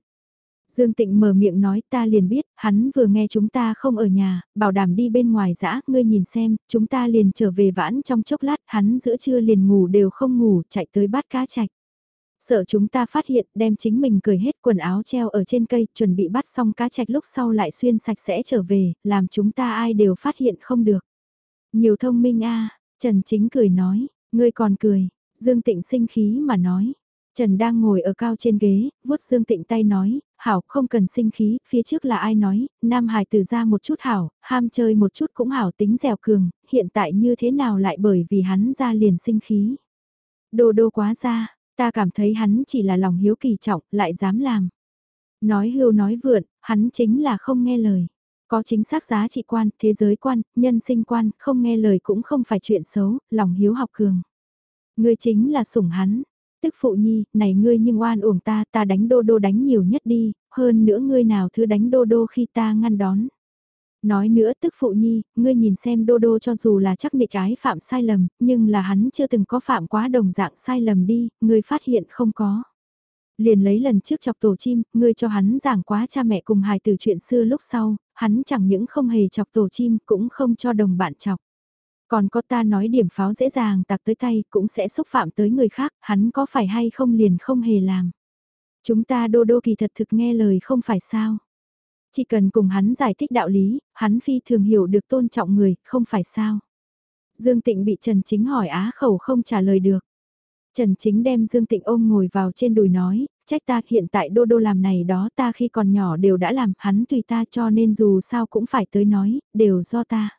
Dương Tịnh mở miệng nói ta liền biết, hắn vừa nghe chúng ta không ở nhà, bảo đảm đi bên ngoài dã, ngươi nhìn xem, chúng ta liền trở về vãn trong chốc lát, hắn giữa trưa liền ngủ đều không ngủ, chạy tới bắt cá chạch. Sợ chúng ta phát hiện, đem chính mình cười hết quần áo treo ở trên cây, chuẩn bị bắt xong cá chạch lúc sau lại xuyên sạch sẽ trở về, làm chúng ta ai đều phát hiện không được. Nhiều thông minh a Trần Chính cười nói, ngươi còn cười, Dương Tịnh sinh khí mà nói. Trần đang ngồi ở cao trên ghế, vuốt Dương Tịnh tay nói, hảo không cần sinh khí, phía trước là ai nói, Nam Hải từ ra một chút hảo, ham chơi một chút cũng hảo tính dẻo cường, hiện tại như thế nào lại bởi vì hắn ra liền sinh khí. Đồ đô quá ra, ta cảm thấy hắn chỉ là lòng hiếu kỳ trọng, lại dám làm. Nói hưu nói vượn, hắn chính là không nghe lời. Có chính xác giá trị quan, thế giới quan, nhân sinh quan, không nghe lời cũng không phải chuyện xấu, lòng hiếu học cường. Người chính là sủng hắn, Tức phụ nhi, này ngươi nhưng oan uổng ta, ta đánh đô đô đánh nhiều nhất đi, hơn nữa ngươi nào thứ đánh đô đô khi ta ngăn đón. Nói nữa tức phụ nhi, ngươi nhìn xem đô đô cho dù là chắc nịch ái phạm sai lầm, nhưng là hắn chưa từng có phạm quá đồng dạng sai lầm đi, ngươi phát hiện không có. Liền lấy lần trước chọc tổ chim, ngươi cho hắn giảng quá cha mẹ cùng hài từ chuyện xưa lúc sau, hắn chẳng những không hề chọc tổ chim cũng không cho đồng bạn chọc. Còn có ta nói điểm pháo dễ dàng tạc tới tay cũng sẽ xúc phạm tới người khác, hắn có phải hay không liền không hề làm. Chúng ta đô đô kỳ thật thực nghe lời không phải sao. Chỉ cần cùng hắn giải thích đạo lý, hắn phi thường hiểu được tôn trọng người, không phải sao. Dương Tịnh bị Trần Chính hỏi á khẩu không trả lời được. Trần Chính đem Dương Tịnh ôm ngồi vào trên đùi nói, trách ta hiện tại đô đô làm này đó ta khi còn nhỏ đều đã làm, hắn tùy ta cho nên dù sao cũng phải tới nói, đều do ta.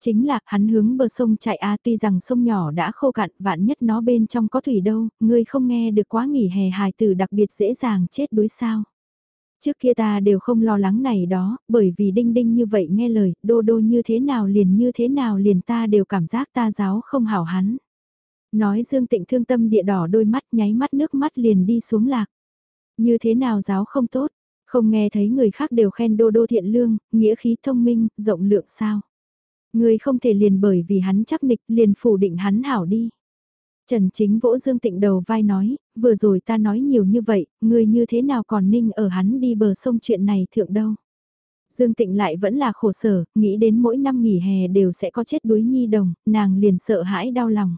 Chính là, hắn hướng bờ sông chạy a tuy rằng sông nhỏ đã khô cạn, vạn nhất nó bên trong có thủy đâu, ngươi không nghe được quá nghỉ hè hài tử đặc biệt dễ dàng chết đuối sao. Trước kia ta đều không lo lắng này đó, bởi vì đinh đinh như vậy nghe lời, đô đô như thế nào liền như thế nào liền ta đều cảm giác ta giáo không hảo hắn. Nói Dương Tịnh thương tâm địa đỏ đôi mắt nháy mắt nước mắt liền đi xuống lạc. Như thế nào giáo không tốt, không nghe thấy người khác đều khen đô đô thiện lương, nghĩa khí thông minh, rộng lượng sao. Người không thể liền bởi vì hắn chắc nịch liền phủ định hắn hảo đi. Trần Chính vỗ Dương Tịnh đầu vai nói, vừa rồi ta nói nhiều như vậy, người như thế nào còn ninh ở hắn đi bờ sông chuyện này thượng đâu. Dương Tịnh lại vẫn là khổ sở, nghĩ đến mỗi năm nghỉ hè đều sẽ có chết đuối nhi đồng, nàng liền sợ hãi đau lòng.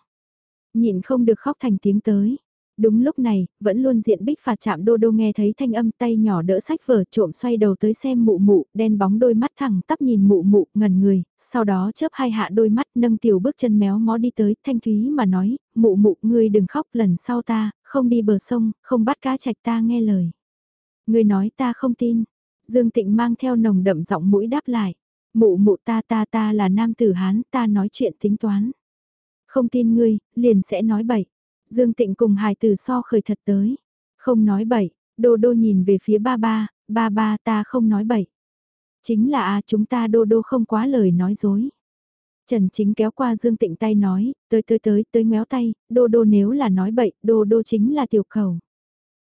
Nhịn không được khóc thành tiếng tới. Đúng lúc này, vẫn luôn diện bích phạt chạm đô đô nghe thấy thanh âm tay nhỏ đỡ sách vở trộm xoay đầu tới xem mụ mụ, đen bóng đôi mắt thẳng tắp nhìn mụ mụ, ngần người, sau đó chớp hai hạ đôi mắt nâng tiểu bước chân méo mó đi tới, thanh thúy mà nói, mụ mụ ngươi đừng khóc lần sau ta, không đi bờ sông, không bắt cá chạch ta nghe lời. Ngươi nói ta không tin, Dương Tịnh mang theo nồng đậm giọng mũi đáp lại, mụ mụ ta ta ta là nam tử Hán, ta nói chuyện tính toán. Không tin ngươi, liền sẽ nói bậy. Dương Tịnh cùng hài tử so khởi thật tới. Không nói bậy, đô đô nhìn về phía ba ba, ba ba ta không nói bậy. Chính là à chúng ta đô đô không quá lời nói dối. Trần Chính kéo qua Dương Tịnh tay nói, tới tới tới tới méo tay, đô đô nếu là nói bậy, đô đô chính là tiểu cầu.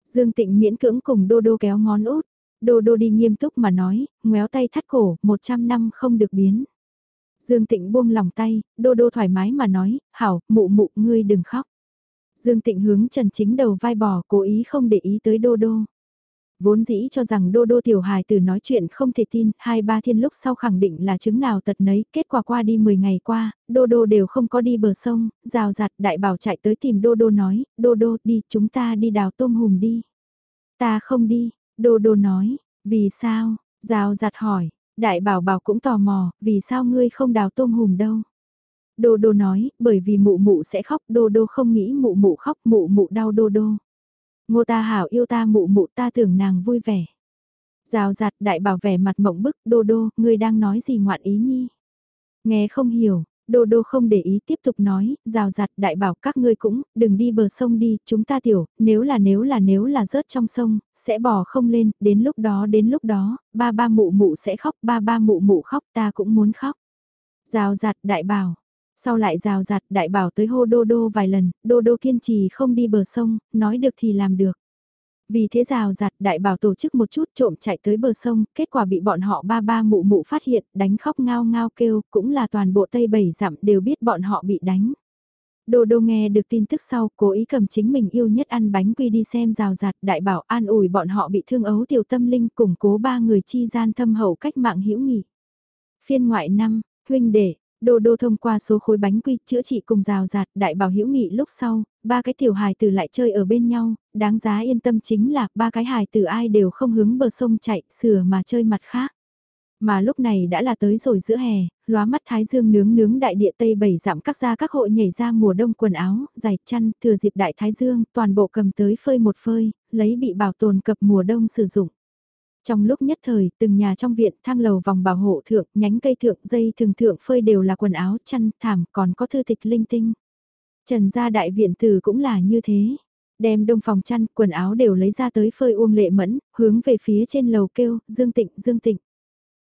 Dương Tịnh miễn cưỡng cùng đô đô kéo ngón út, đô đô đi nghiêm túc mà nói, ngoéo tay thắt cổ, 100 năm không được biến. Dương Tịnh buông lòng tay, đô đô thoải mái mà nói, hảo, mụ mụ ngươi đừng khóc. Dương Tịnh hướng Trần Chính đầu vai bỏ cố ý không để ý tới đô đô. Vốn dĩ cho rằng đô đô tiểu hài từ nói chuyện không thể tin, hai ba thiên lúc sau khẳng định là chứng nào tật nấy, kết quả qua đi 10 ngày qua, đô đô đều không có đi bờ sông, rào rạt đại bảo chạy tới tìm đô đô nói, đô đô đi chúng ta đi đào tôm hùm đi. Ta không đi, đô đô nói, vì sao, rào rạt hỏi, đại bảo bảo cũng tò mò, vì sao ngươi không đào tôm hùm đâu. Đô đô nói, bởi vì mụ mụ sẽ khóc, đô đô không nghĩ mụ mụ khóc, mụ mụ đau đô đô. Ngô ta hảo yêu ta mụ mụ ta tưởng nàng vui vẻ. Rào rạt đại bảo vẻ mặt mộng bức, đô đô, ngươi đang nói gì ngoạn ý nhi. Nghe không hiểu, đô đô không để ý tiếp tục nói, rào rạt đại bảo các ngươi cũng, đừng đi bờ sông đi, chúng ta tiểu, nếu là nếu là nếu là rớt trong sông, sẽ bỏ không lên, đến lúc đó đến lúc đó, ba ba mụ mụ sẽ khóc, ba ba mụ mụ khóc ta cũng muốn khóc. Rào rạt đại bảo, sau lại rào rạt đại bảo tới hô đô đô vài lần, đô đô kiên trì không đi bờ sông, nói được thì làm được. Vì thế rào rạt đại bảo tổ chức một chút trộm chạy tới bờ sông, kết quả bị bọn họ ba ba mụ mụ phát hiện, đánh khóc ngao ngao kêu, cũng là toàn bộ Tây Bảy dặm đều biết bọn họ bị đánh. Đô đô nghe được tin tức sau, cố ý cầm chính mình yêu nhất ăn bánh quy đi xem rào rạt, đại bảo an ủi bọn họ bị thương ấu tiểu tâm linh củng cố ba người chi gian thâm hậu cách mạng hữu nghị. Phiên ngoại năm, huynh đệ, Đô đô thông qua số khối bánh quy chữa trị cùng rào rạt đại bảo hữu nghị lúc sau, ba cái tiểu hài tử lại chơi ở bên nhau, đáng giá yên tâm chính là ba cái hài tử ai đều không hướng bờ sông chạy, sửa mà chơi mặt khác. Mà lúc này đã là tới rồi giữa hè, lóa mắt thái dương nướng nướng đại địa tây bảy giảm các gia các hội nhảy ra mùa đông quần áo, giày chăn, thừa dịp đại thái dương, toàn bộ cầm tới phơi một phơi, lấy bị bảo tồn cập mùa đông sử dụng. Trong lúc nhất thời, từng nhà trong viện thang lầu vòng bảo hộ thượng, nhánh cây thượng, dây thường thượng phơi đều là quần áo, chăn, thảm, còn có thư tịch linh tinh. Trần gia đại viện tử cũng là như thế. Đem đông phòng chăn, quần áo đều lấy ra tới phơi uông lệ mẫn, hướng về phía trên lầu kêu, Dương Tịnh, Dương Tịnh.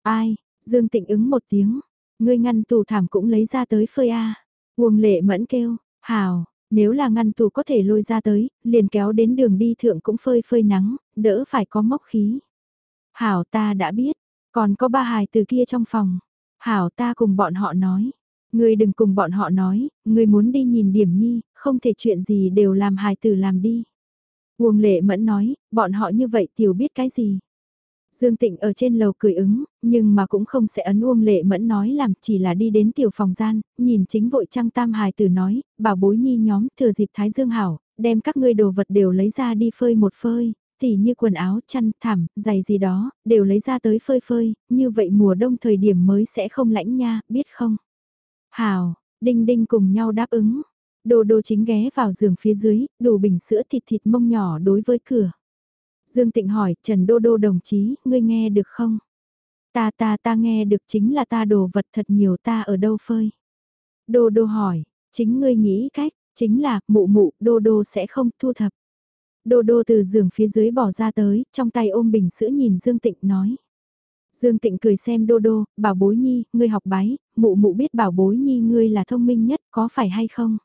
Ai, Dương Tịnh ứng một tiếng, ngươi ngăn tù thảm cũng lấy ra tới phơi a Uông lệ mẫn kêu, hào, nếu là ngăn tù có thể lôi ra tới, liền kéo đến đường đi thượng cũng phơi phơi nắng, đỡ phải có mốc khí. Hảo ta đã biết, còn có ba hài từ kia trong phòng. Hảo ta cùng bọn họ nói. Ngươi đừng cùng bọn họ nói, ngươi muốn đi nhìn điểm nhi, không thể chuyện gì đều làm hài tử làm đi. Uông lệ mẫn nói, bọn họ như vậy tiểu biết cái gì. Dương Tịnh ở trên lầu cười ứng, nhưng mà cũng không sẽ ấn Uông Lệ Mẫn nói làm chỉ là đi đến tiểu phòng gian, nhìn chính vội trăng tam hài tử nói, bảo bối nhi nhóm thừa dịp Thái Dương Hảo, đem các ngươi đồ vật đều lấy ra đi phơi một phơi, tỉ như quần áo, chăn, thảm, giày gì đó, đều lấy ra tới phơi phơi, như vậy mùa đông thời điểm mới sẽ không lãnh nha, biết không? Hào, đinh đinh cùng nhau đáp ứng. Đồ đồ chính ghé vào giường phía dưới, đủ bình sữa thịt thịt mông nhỏ đối với cửa. Dương Tịnh hỏi, Trần Đô Đô đồng chí, ngươi nghe được không? Ta ta ta nghe được chính là ta đồ vật thật nhiều ta ở đâu phơi? Đô Đô hỏi, chính ngươi nghĩ cách, chính là mụ mụ Đô Đô sẽ không thu thập. Đô Đô từ giường phía dưới bỏ ra tới, trong tay ôm bình sữa nhìn Dương Tịnh nói. Dương Tịnh cười xem Đô Đô, bảo bối nhi, ngươi học bái, mụ mụ biết bảo bối nhi ngươi là thông minh nhất, có phải hay không?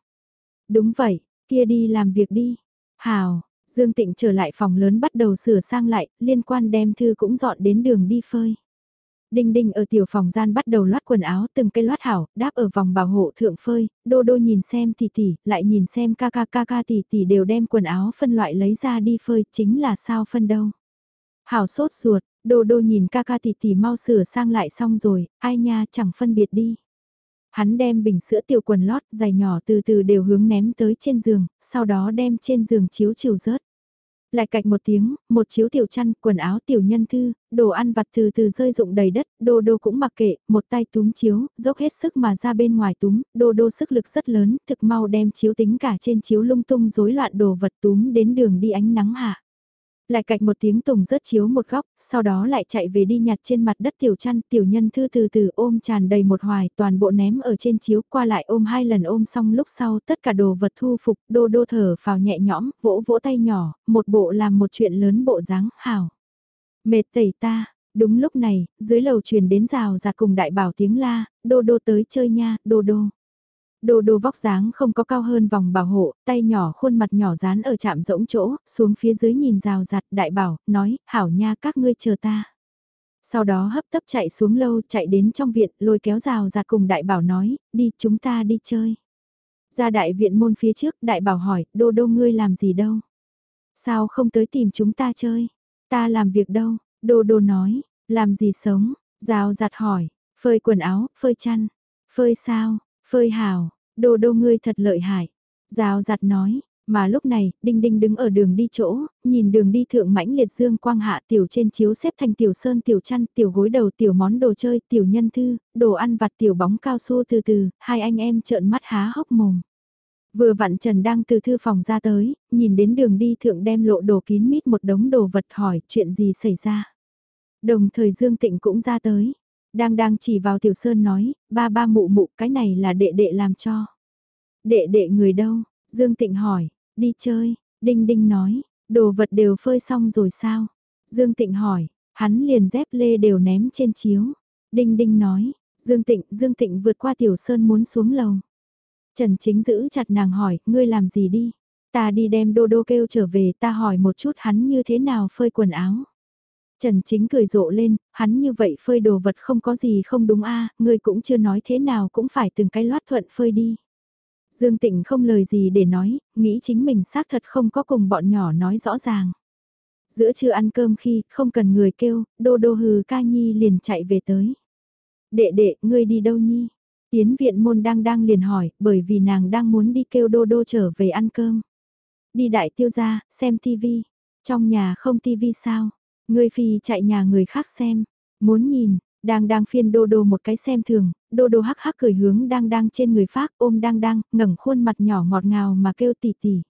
Đúng vậy, kia đi làm việc đi. Hào, Dương Tịnh trở lại phòng lớn bắt đầu sửa sang lại, liên quan đem thư cũng dọn đến đường đi phơi. Đinh đinh ở tiểu phòng gian bắt đầu loát quần áo từng cây loát hảo, đáp ở vòng bảo hộ thượng phơi, đô đô nhìn xem tỷ tỷ, lại nhìn xem ca ca ca ca tỷ tỷ đều đem quần áo phân loại lấy ra đi phơi, chính là sao phân đâu. Hảo sốt ruột, đô đô nhìn ca ca tỷ tỷ mau sửa sang lại xong rồi, ai nha chẳng phân biệt đi. Hắn đem bình sữa tiểu quần lót dài nhỏ từ từ đều hướng ném tới trên giường, sau đó đem trên giường chiếu chiều rớt. Lại cạch một tiếng, một chiếu tiểu chăn, quần áo tiểu nhân thư, đồ ăn vặt từ từ rơi rụng đầy đất, đô đô cũng mặc kệ, một tay túm chiếu, dốc hết sức mà ra bên ngoài túm, đô đô sức lực rất lớn, thực mau đem chiếu tính cả trên chiếu lung tung rối loạn đồ vật túm đến đường đi ánh nắng hạ. Lại cạch một tiếng tùng rớt chiếu một góc, sau đó lại chạy về đi nhặt trên mặt đất tiểu chăn tiểu nhân thư từ từ ôm tràn đầy một hoài toàn bộ ném ở trên chiếu qua lại ôm hai lần ôm xong lúc sau tất cả đồ vật thu phục đô đô thở vào nhẹ nhõm vỗ vỗ tay nhỏ, một bộ làm một chuyện lớn bộ dáng hảo. Mệt tẩy ta, đúng lúc này, dưới lầu truyền đến rào giặt cùng đại bảo tiếng la, đô đô tới chơi nha, đô đô. Đồ đồ vóc dáng không có cao hơn vòng bảo hộ, tay nhỏ khuôn mặt nhỏ dán ở chạm rỗng chỗ, xuống phía dưới nhìn rào rạt đại bảo, nói, hảo nha các ngươi chờ ta. Sau đó hấp tấp chạy xuống lâu chạy đến trong viện lôi kéo rào rạt cùng đại bảo nói, đi chúng ta đi chơi. Ra đại viện môn phía trước đại bảo hỏi, đô đô ngươi làm gì đâu? Sao không tới tìm chúng ta chơi? Ta làm việc đâu? Đô đô nói, làm gì sống? Rào rạt hỏi, phơi quần áo, phơi chăn. Phơi sao? Phơi hào, đồ đô ngươi thật lợi hại. Rào giặt nói, mà lúc này, Đinh Đinh đứng ở đường đi chỗ, nhìn đường đi thượng mãnh liệt dương quang hạ tiểu trên chiếu xếp thành tiểu sơn tiểu chăn, tiểu gối đầu, tiểu món đồ chơi, tiểu nhân thư, đồ ăn vặt tiểu bóng cao su từ từ, hai anh em trợn mắt há hốc mồm. Vừa vặn Trần đang từ thư phòng ra tới, nhìn đến đường đi thượng đem lộ đồ kín mít một đống đồ vật hỏi chuyện gì xảy ra. Đồng thời Dương Tịnh cũng ra tới. Đang đang chỉ vào Tiểu Sơn nói, ba ba mụ mụ cái này là đệ đệ làm cho. Đệ đệ người đâu? Dương Tịnh hỏi, đi chơi, Đinh Đinh nói, đồ vật đều phơi xong rồi sao? Dương Tịnh hỏi, hắn liền dép lê đều ném trên chiếu. Đinh Đinh nói, Dương Tịnh, Dương Tịnh vượt qua Tiểu Sơn muốn xuống lầu. Trần Chính giữ chặt nàng hỏi, ngươi làm gì đi? Ta đi đem Đô Đô kêu trở về ta hỏi một chút hắn như thế nào phơi quần áo. Trần Chính cười rộ lên, hắn như vậy phơi đồ vật không có gì không đúng a, à, ngươi cũng chưa nói thế nào cũng phải từng cái loát thuận phơi đi. Dương Tịnh không lời gì để nói, nghĩ chính mình xác thật không có cùng bọn nhỏ nói rõ ràng. Giữa trưa ăn cơm khi, không cần người kêu, đô đô hừ ca nhi liền chạy về tới. Đệ đệ, ngươi đi đâu nhi? Tiến viện môn đang đang liền hỏi, bởi vì nàng đang muốn đi kêu đô đô trở về ăn cơm. Đi đại tiêu gia, xem tivi. Trong nhà không tivi sao? Người phi chạy nhà người khác xem, muốn nhìn, đang đang phiên đô đô một cái xem thường, đô đô hắc hắc cười hướng đang đang trên người phát ôm đang đang, ngẩng khuôn mặt nhỏ ngọt ngào mà kêu tỉ tỉ.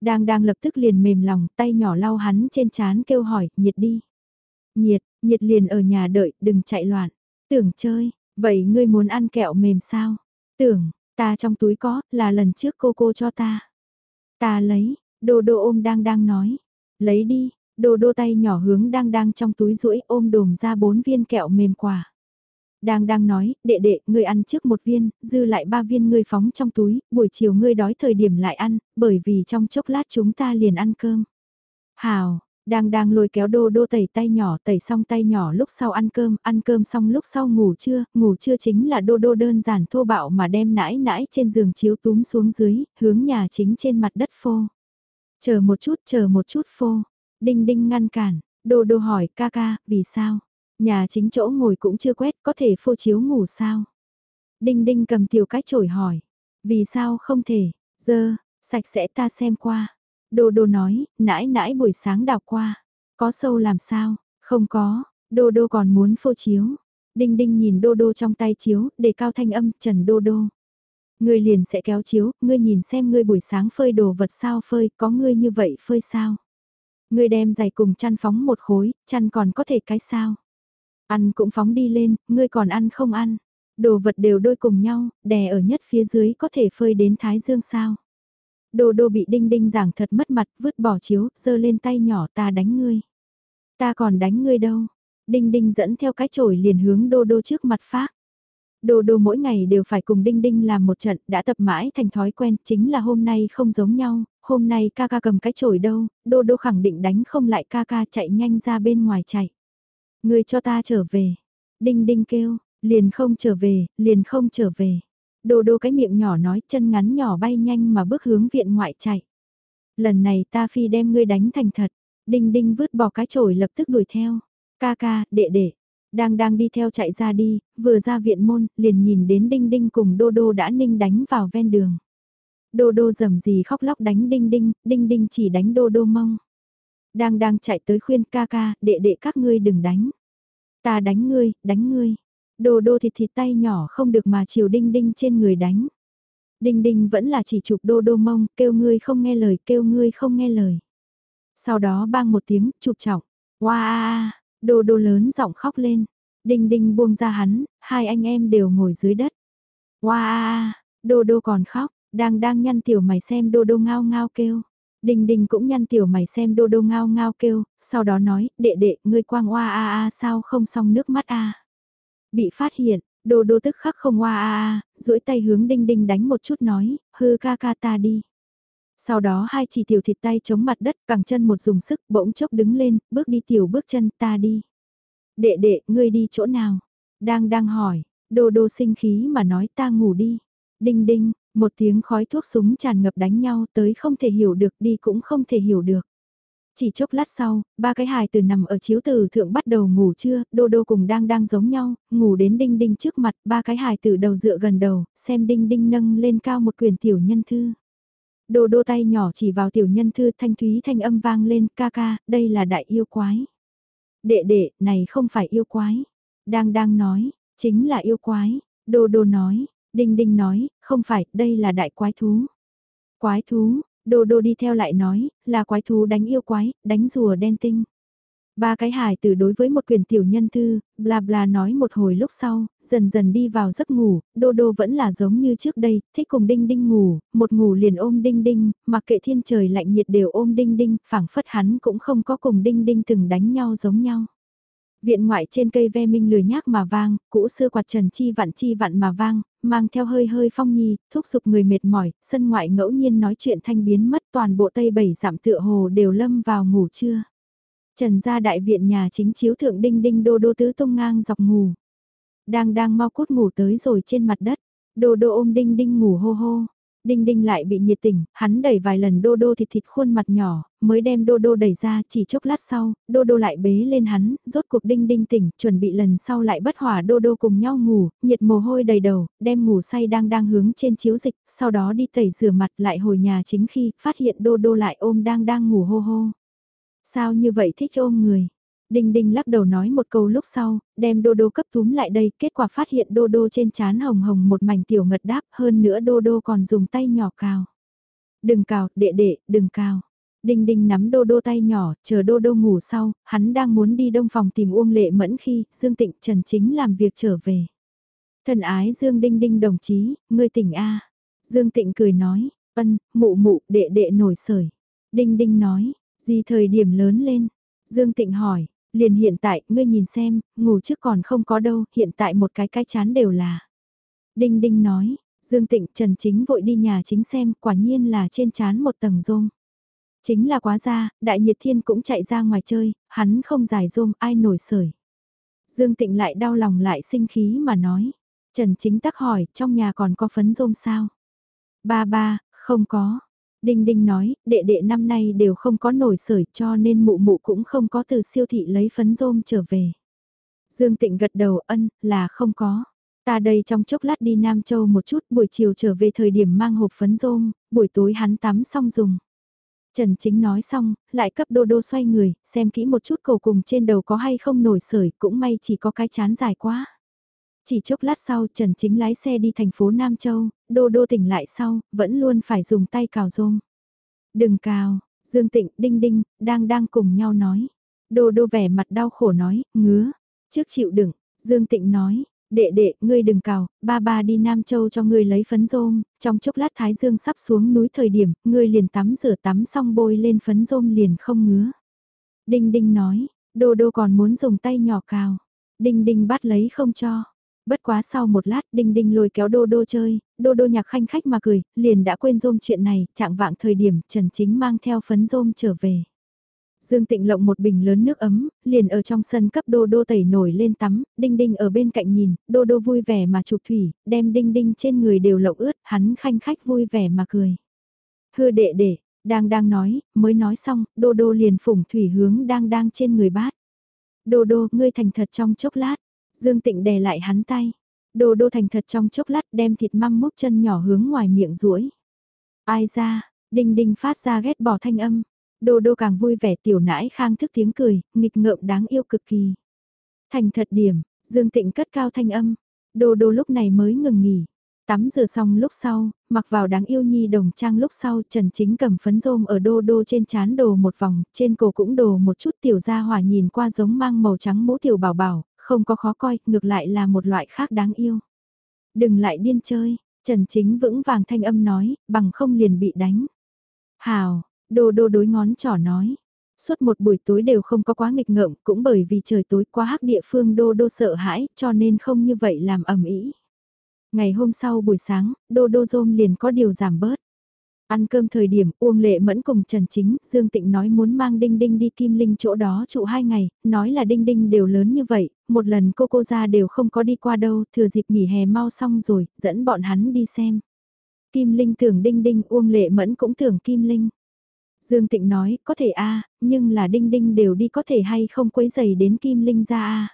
Đang đang lập tức liền mềm lòng, tay nhỏ lau hắn trên chán kêu hỏi, nhiệt đi. Nhiệt, nhiệt liền ở nhà đợi, đừng chạy loạn. Tưởng chơi, vậy ngươi muốn ăn kẹo mềm sao? Tưởng, ta trong túi có, là lần trước cô cô cho ta. Ta lấy, đô đô ôm đang đang nói. Lấy đi, Đô đô tay nhỏ hướng đang đang trong túi rũi ôm đồm ra bốn viên kẹo mềm quả. Đang đang nói, đệ đệ, ngươi ăn trước một viên, dư lại ba viên ngươi phóng trong túi, buổi chiều ngươi đói thời điểm lại ăn, bởi vì trong chốc lát chúng ta liền ăn cơm. Hào, đang đang lôi kéo đô đô tẩy tay nhỏ tẩy xong tay nhỏ lúc sau ăn cơm, ăn cơm xong lúc sau ngủ trưa, ngủ trưa chính là đô đô đơn giản thô bạo mà đem nãi nãi trên giường chiếu túm xuống dưới, hướng nhà chính trên mặt đất phô. Chờ một chút, chờ một chút phô, Đinh đinh ngăn cản, đô đô hỏi ca ca, vì sao? Nhà chính chỗ ngồi cũng chưa quét, có thể phô chiếu ngủ sao? Đinh đinh cầm tiểu cái chổi hỏi, vì sao không thể, dơ, sạch sẽ ta xem qua. Đô đô nói, nãi nãi buổi sáng đào qua. Có sâu làm sao? Không có, đô đô còn muốn phô chiếu. Đinh đinh nhìn đô đô trong tay chiếu, để cao thanh âm, trần đô đô. Ngươi liền sẽ kéo chiếu, ngươi nhìn xem ngươi buổi sáng phơi đồ vật sao phơi, có ngươi như vậy phơi sao? Ngươi đem giày cùng chăn phóng một khối, chăn còn có thể cái sao? Ăn cũng phóng đi lên, ngươi còn ăn không ăn? Đồ vật đều đôi cùng nhau, đè ở nhất phía dưới có thể phơi đến thái dương sao? Đồ đồ bị đinh đinh giảng thật mất mặt, vứt bỏ chiếu, giơ lên tay nhỏ ta đánh ngươi. Ta còn đánh ngươi đâu? Đinh đinh dẫn theo cái chổi liền hướng đô đô trước mặt phát. đồ đô mỗi ngày đều phải cùng Đinh Đinh làm một trận, đã tập mãi thành thói quen, chính là hôm nay không giống nhau, hôm nay ca ca cầm cái chổi đâu, đô đô khẳng định đánh không lại ca ca chạy nhanh ra bên ngoài chạy. Người cho ta trở về. Đinh Đinh kêu, liền không trở về, liền không trở về. Đô đô cái miệng nhỏ nói chân ngắn nhỏ bay nhanh mà bước hướng viện ngoại chạy. Lần này ta phi đem ngươi đánh thành thật. Đinh Đinh vứt bỏ cái chổi lập tức đuổi theo. Ca ca, đệ đệ, đang đang đi theo chạy ra đi, vừa ra viện môn, liền nhìn đến Đinh Đinh cùng Đô Đô đã ninh đánh vào ven đường. Đô Đô dầm gì khóc lóc đánh Đinh Đinh, Đinh Đinh chỉ đánh Đô Đô mông. Đang đang chạy tới khuyên ca ca, đệ đệ các ngươi đừng đánh. Ta đánh ngươi, đánh ngươi. Đô Đô thịt thịt tay nhỏ không được mà chiều Đinh Đinh trên người đánh. Đinh Đinh vẫn là chỉ chụp Đô Đô mông, kêu ngươi không nghe lời, kêu ngươi không nghe lời. Sau đó bang một tiếng, chụp trọng. Wow, Đô đô lớn giọng khóc lên. Đinh đinh buông ra hắn, hai anh em đều ngồi dưới đất. Wow, đô đô còn khóc, đang đang nhăn tiểu mày xem đô đô ngao ngao kêu. đình đình cũng nhăn tiểu mày xem đô đô ngao ngao kêu, sau đó nói, đệ đệ, ngươi quang oa a a sao không xong nước mắt a Bị phát hiện, đô đô tức khắc không oa a a, duỗi tay hướng đinh đinh đánh một chút nói, hư ca ca ta đi. Sau đó hai chỉ tiểu thịt tay chống mặt đất, cẳng chân một dùng sức, bỗng chốc đứng lên, bước đi tiểu bước chân, ta đi. Đệ đệ, ngươi đi chỗ nào? Đang đang hỏi, đô đô sinh khí mà nói ta ngủ đi. Đinh đinh, một tiếng khói thuốc súng tràn ngập đánh nhau tới không thể hiểu được đi cũng không thể hiểu được. Chỉ chốc lát sau, ba cái hài từ nằm ở chiếu từ thượng bắt đầu ngủ trưa, đô đô cùng đang đang giống nhau, ngủ đến đinh đinh trước mặt, ba cái hài từ đầu dựa gần đầu, xem đinh đinh nâng lên cao một quyển tiểu nhân thư. Đô đô tay nhỏ chỉ vào tiểu nhân thư thanh thúy thanh âm vang lên ca ca, đây là đại yêu quái. Đệ đệ, này không phải yêu quái. Đang đang nói, chính là yêu quái. Đô đô nói, đinh đinh nói, không phải, đây là đại quái thú. Quái thú, đô đô đi theo lại nói, là quái thú đánh yêu quái, đánh rùa đen tinh. Ba cái hài tử đối với một quyền tiểu nhân thư, bla bla nói một hồi lúc sau, dần dần đi vào giấc ngủ, đô đô vẫn là giống như trước đây, thích cùng đinh đinh ngủ, một ngủ liền ôm đinh đinh, mặc kệ thiên trời lạnh nhiệt đều ôm đinh đinh, phảng phất hắn cũng không có cùng đinh đinh từng đánh nhau giống nhau. Viện ngoại trên cây ve minh lười nhác mà vang, cũ xưa quạt trần chi vặn chi vặn mà vang, mang theo hơi hơi phong nhi, thúc giục người mệt mỏi, sân ngoại ngẫu nhiên nói chuyện thanh biến mất toàn bộ tây bảy giảm tựa hồ đều lâm vào ngủ trưa. Trần gia đại viện nhà chính chiếu thượng đinh đinh đô đô tứ tung ngang dọc ngủ. Đang đang mau cút ngủ tới rồi trên mặt đất. Đô đô ôm đinh đinh ngủ hô hô. Đinh đinh lại bị nhiệt tỉnh, hắn đẩy vài lần đô đô thịt thịt khuôn mặt nhỏ, mới đem đô đô đẩy ra chỉ chốc lát sau, đô đô lại bế lên hắn, rốt cuộc đinh đinh tỉnh, chuẩn bị lần sau lại bất hỏa đô đô cùng nhau ngủ, nhiệt mồ hôi đầy đầu, đem ngủ say đang đang hướng trên chiếu dịch, sau đó đi tẩy rửa mặt lại hồi nhà chính khi phát hiện đô đô lại ôm đang đang ngủ hô hô. Sao như vậy thích ôm người? Đinh Đinh lắc đầu nói một câu lúc sau, đem Đô Đô cấp túm lại đây, kết quả phát hiện Đô Đô trên chán hồng hồng một mảnh tiểu ngật đáp, hơn nữa Đô Đô còn dùng tay nhỏ cào. Đừng cào, đệ đệ, đừng cào. Đinh Đinh nắm Đô Đô tay nhỏ, chờ Đô Đô ngủ sau, hắn đang muốn đi đông phòng tìm Uông Lệ Mẫn khi Dương Tịnh Trần Chính làm việc trở về. Thần ái Dương Đinh Đinh đồng chí, ngươi tỉnh A. Dương Tịnh cười nói, ân, mụ mụ, đệ đệ nổi sởi. Đinh Đinh nói, gì thời điểm lớn lên? Dương Tịnh hỏi, liền hiện tại, ngươi nhìn xem, ngủ trước còn không có đâu, hiện tại một cái cái chán đều là. Đinh Đinh nói, Dương Tịnh Trần Chính vội đi nhà chính xem, quả nhiên là trên chán một tầng rôm. Chính là quá ra, Đại Nhiệt Thiên cũng chạy ra ngoài chơi, hắn không giải rôm, ai nổi sởi. Dương Tịnh lại đau lòng lại sinh khí mà nói. Trần Chính tắc hỏi, trong nhà còn có phấn rôm sao? Ba ba, không có. Đinh Đinh nói, đệ đệ năm nay đều không có nổi sởi cho nên mụ mụ cũng không có từ siêu thị lấy phấn rôm trở về. Dương Tịnh gật đầu ân, là không có. Ta đây trong chốc lát đi Nam Châu một chút buổi chiều trở về thời điểm mang hộp phấn rôm, buổi tối hắn tắm xong dùng. Trần Chính nói xong, lại cấp đô đô xoay người, xem kỹ một chút cầu cùng trên đầu có hay không nổi sởi, cũng may chỉ có cái chán dài quá. Chỉ chốc lát sau Trần Chính lái xe đi thành phố Nam Châu, đô đô tỉnh lại sau, vẫn luôn phải dùng tay cào rôm. Đừng cào, Dương Tịnh, Đinh Đinh, đang đang cùng nhau nói. Đô đô vẻ mặt đau khổ nói, ngứa, trước chịu đựng, Dương Tịnh nói, đệ đệ, ngươi đừng cào, ba ba đi Nam Châu cho ngươi lấy phấn rôm, trong chốc lát Thái Dương sắp xuống núi thời điểm, ngươi liền tắm rửa tắm xong bôi lên phấn rôm liền không ngứa. Đinh Đinh nói, đô đô còn muốn dùng tay nhỏ cào, Đinh Đinh bắt lấy không cho. Bất quá sau một lát Đinh Đinh lôi kéo Đô Đô chơi, Đô Đô nhạc khanh khách mà cười, liền đã quên rôm chuyện này, chạng vạng thời điểm Trần Chính mang theo phấn rôm trở về. Dương Tịnh lộng một bình lớn nước ấm, liền ở trong sân cấp Đô Đô tẩy nổi lên tắm, Đinh Đinh ở bên cạnh nhìn, Đô Đô vui vẻ mà chụp thủy, đem Đinh Đinh trên người đều lộng ướt, hắn khanh khách vui vẻ mà cười. Hư đệ đệ, đang đang nói, mới nói xong, Đô Đô liền phủng thủy hướng đang đang trên người bát. Đô Đô, ngươi thành thật trong chốc lát, Dương Tịnh đè lại hắn tay. Đồ đô thành thật trong chốc lát đem thịt măng múc chân nhỏ hướng ngoài miệng rũi. Ai ra, đinh đinh phát ra ghét bỏ thanh âm. Đồ đô càng vui vẻ tiểu nãi khang thức tiếng cười, nghịch ngợm đáng yêu cực kỳ. Thành thật điểm, Dương Tịnh cất cao thanh âm. Đồ đô lúc này mới ngừng nghỉ. Tắm rửa xong lúc sau, mặc vào đáng yêu nhi đồng trang lúc sau Trần Chính cầm phấn rôm ở đô đô trên chán đồ một vòng, trên cổ cũng đồ một chút tiểu gia hỏa nhìn qua giống mang màu trắng mũ tiểu bảo bảo, không có khó coi, ngược lại là một loại khác đáng yêu. Đừng lại điên chơi, Trần Chính vững vàng thanh âm nói, bằng không liền bị đánh. Hào, đô đô đối ngón trỏ nói. Suốt một buổi tối đều không có quá nghịch ngợm, cũng bởi vì trời tối quá hắc địa phương đô đô sợ hãi, cho nên không như vậy làm ẩm ý. Ngày hôm sau buổi sáng, đô đô rôm liền có điều giảm bớt. Ăn cơm thời điểm, Uông Lệ Mẫn cùng Trần Chính, Dương Tịnh nói muốn mang Đinh Đinh đi Kim Linh chỗ đó trụ hai ngày, nói là Đinh Đinh đều lớn như vậy, một lần cô cô ra đều không có đi qua đâu, thừa dịp nghỉ hè mau xong rồi, dẫn bọn hắn đi xem. Kim Linh tưởng Đinh Đinh, Uông Lệ Mẫn cũng tưởng Kim Linh. Dương Tịnh nói, có thể a nhưng là Đinh Đinh đều đi có thể hay không quấy giày đến Kim Linh ra a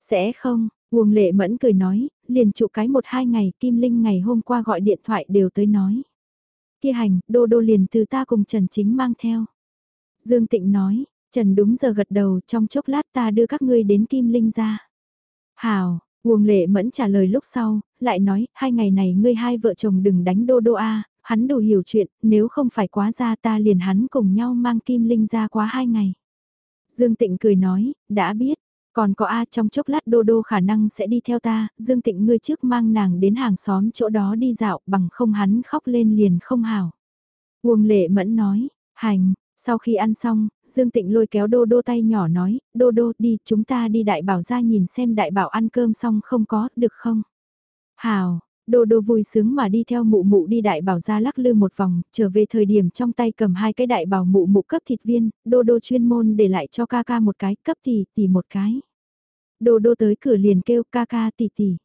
Sẽ không, Uông Lệ Mẫn cười nói, liền trụ cái một hai ngày, Kim Linh ngày hôm qua gọi điện thoại đều tới nói kia hành, đô đô liền từ ta cùng Trần Chính mang theo. Dương Tịnh nói, Trần đúng giờ gật đầu trong chốc lát ta đưa các ngươi đến Kim Linh ra. Hào, Uông Lệ Mẫn trả lời lúc sau, lại nói, hai ngày này ngươi hai vợ chồng đừng đánh đô đô a, hắn đủ hiểu chuyện, nếu không phải quá ra ta liền hắn cùng nhau mang Kim Linh ra quá hai ngày. Dương Tịnh cười nói, đã biết, còn có A trong chốc lát đô đô khả năng sẽ đi theo ta, Dương Tịnh ngươi trước mang nàng đến hàng xóm chỗ đó đi dạo bằng không hắn khóc lên liền không hảo Uông lệ mẫn nói, hành, sau khi ăn xong, Dương Tịnh lôi kéo đô đô tay nhỏ nói, đô đô đi chúng ta đi đại bảo ra nhìn xem đại bảo ăn cơm xong không có, được không? Hào, Đô đô vui sướng mà đi theo mụ mụ đi đại bảo ra lắc lư một vòng, trở về thời điểm trong tay cầm hai cái đại bảo mụ mụ cấp thịt viên, đô đô chuyên môn để lại cho ca ca một cái, cấp tỷ tỷ một cái. Đô đô tới cửa liền kêu ca ca tỷ tỷ.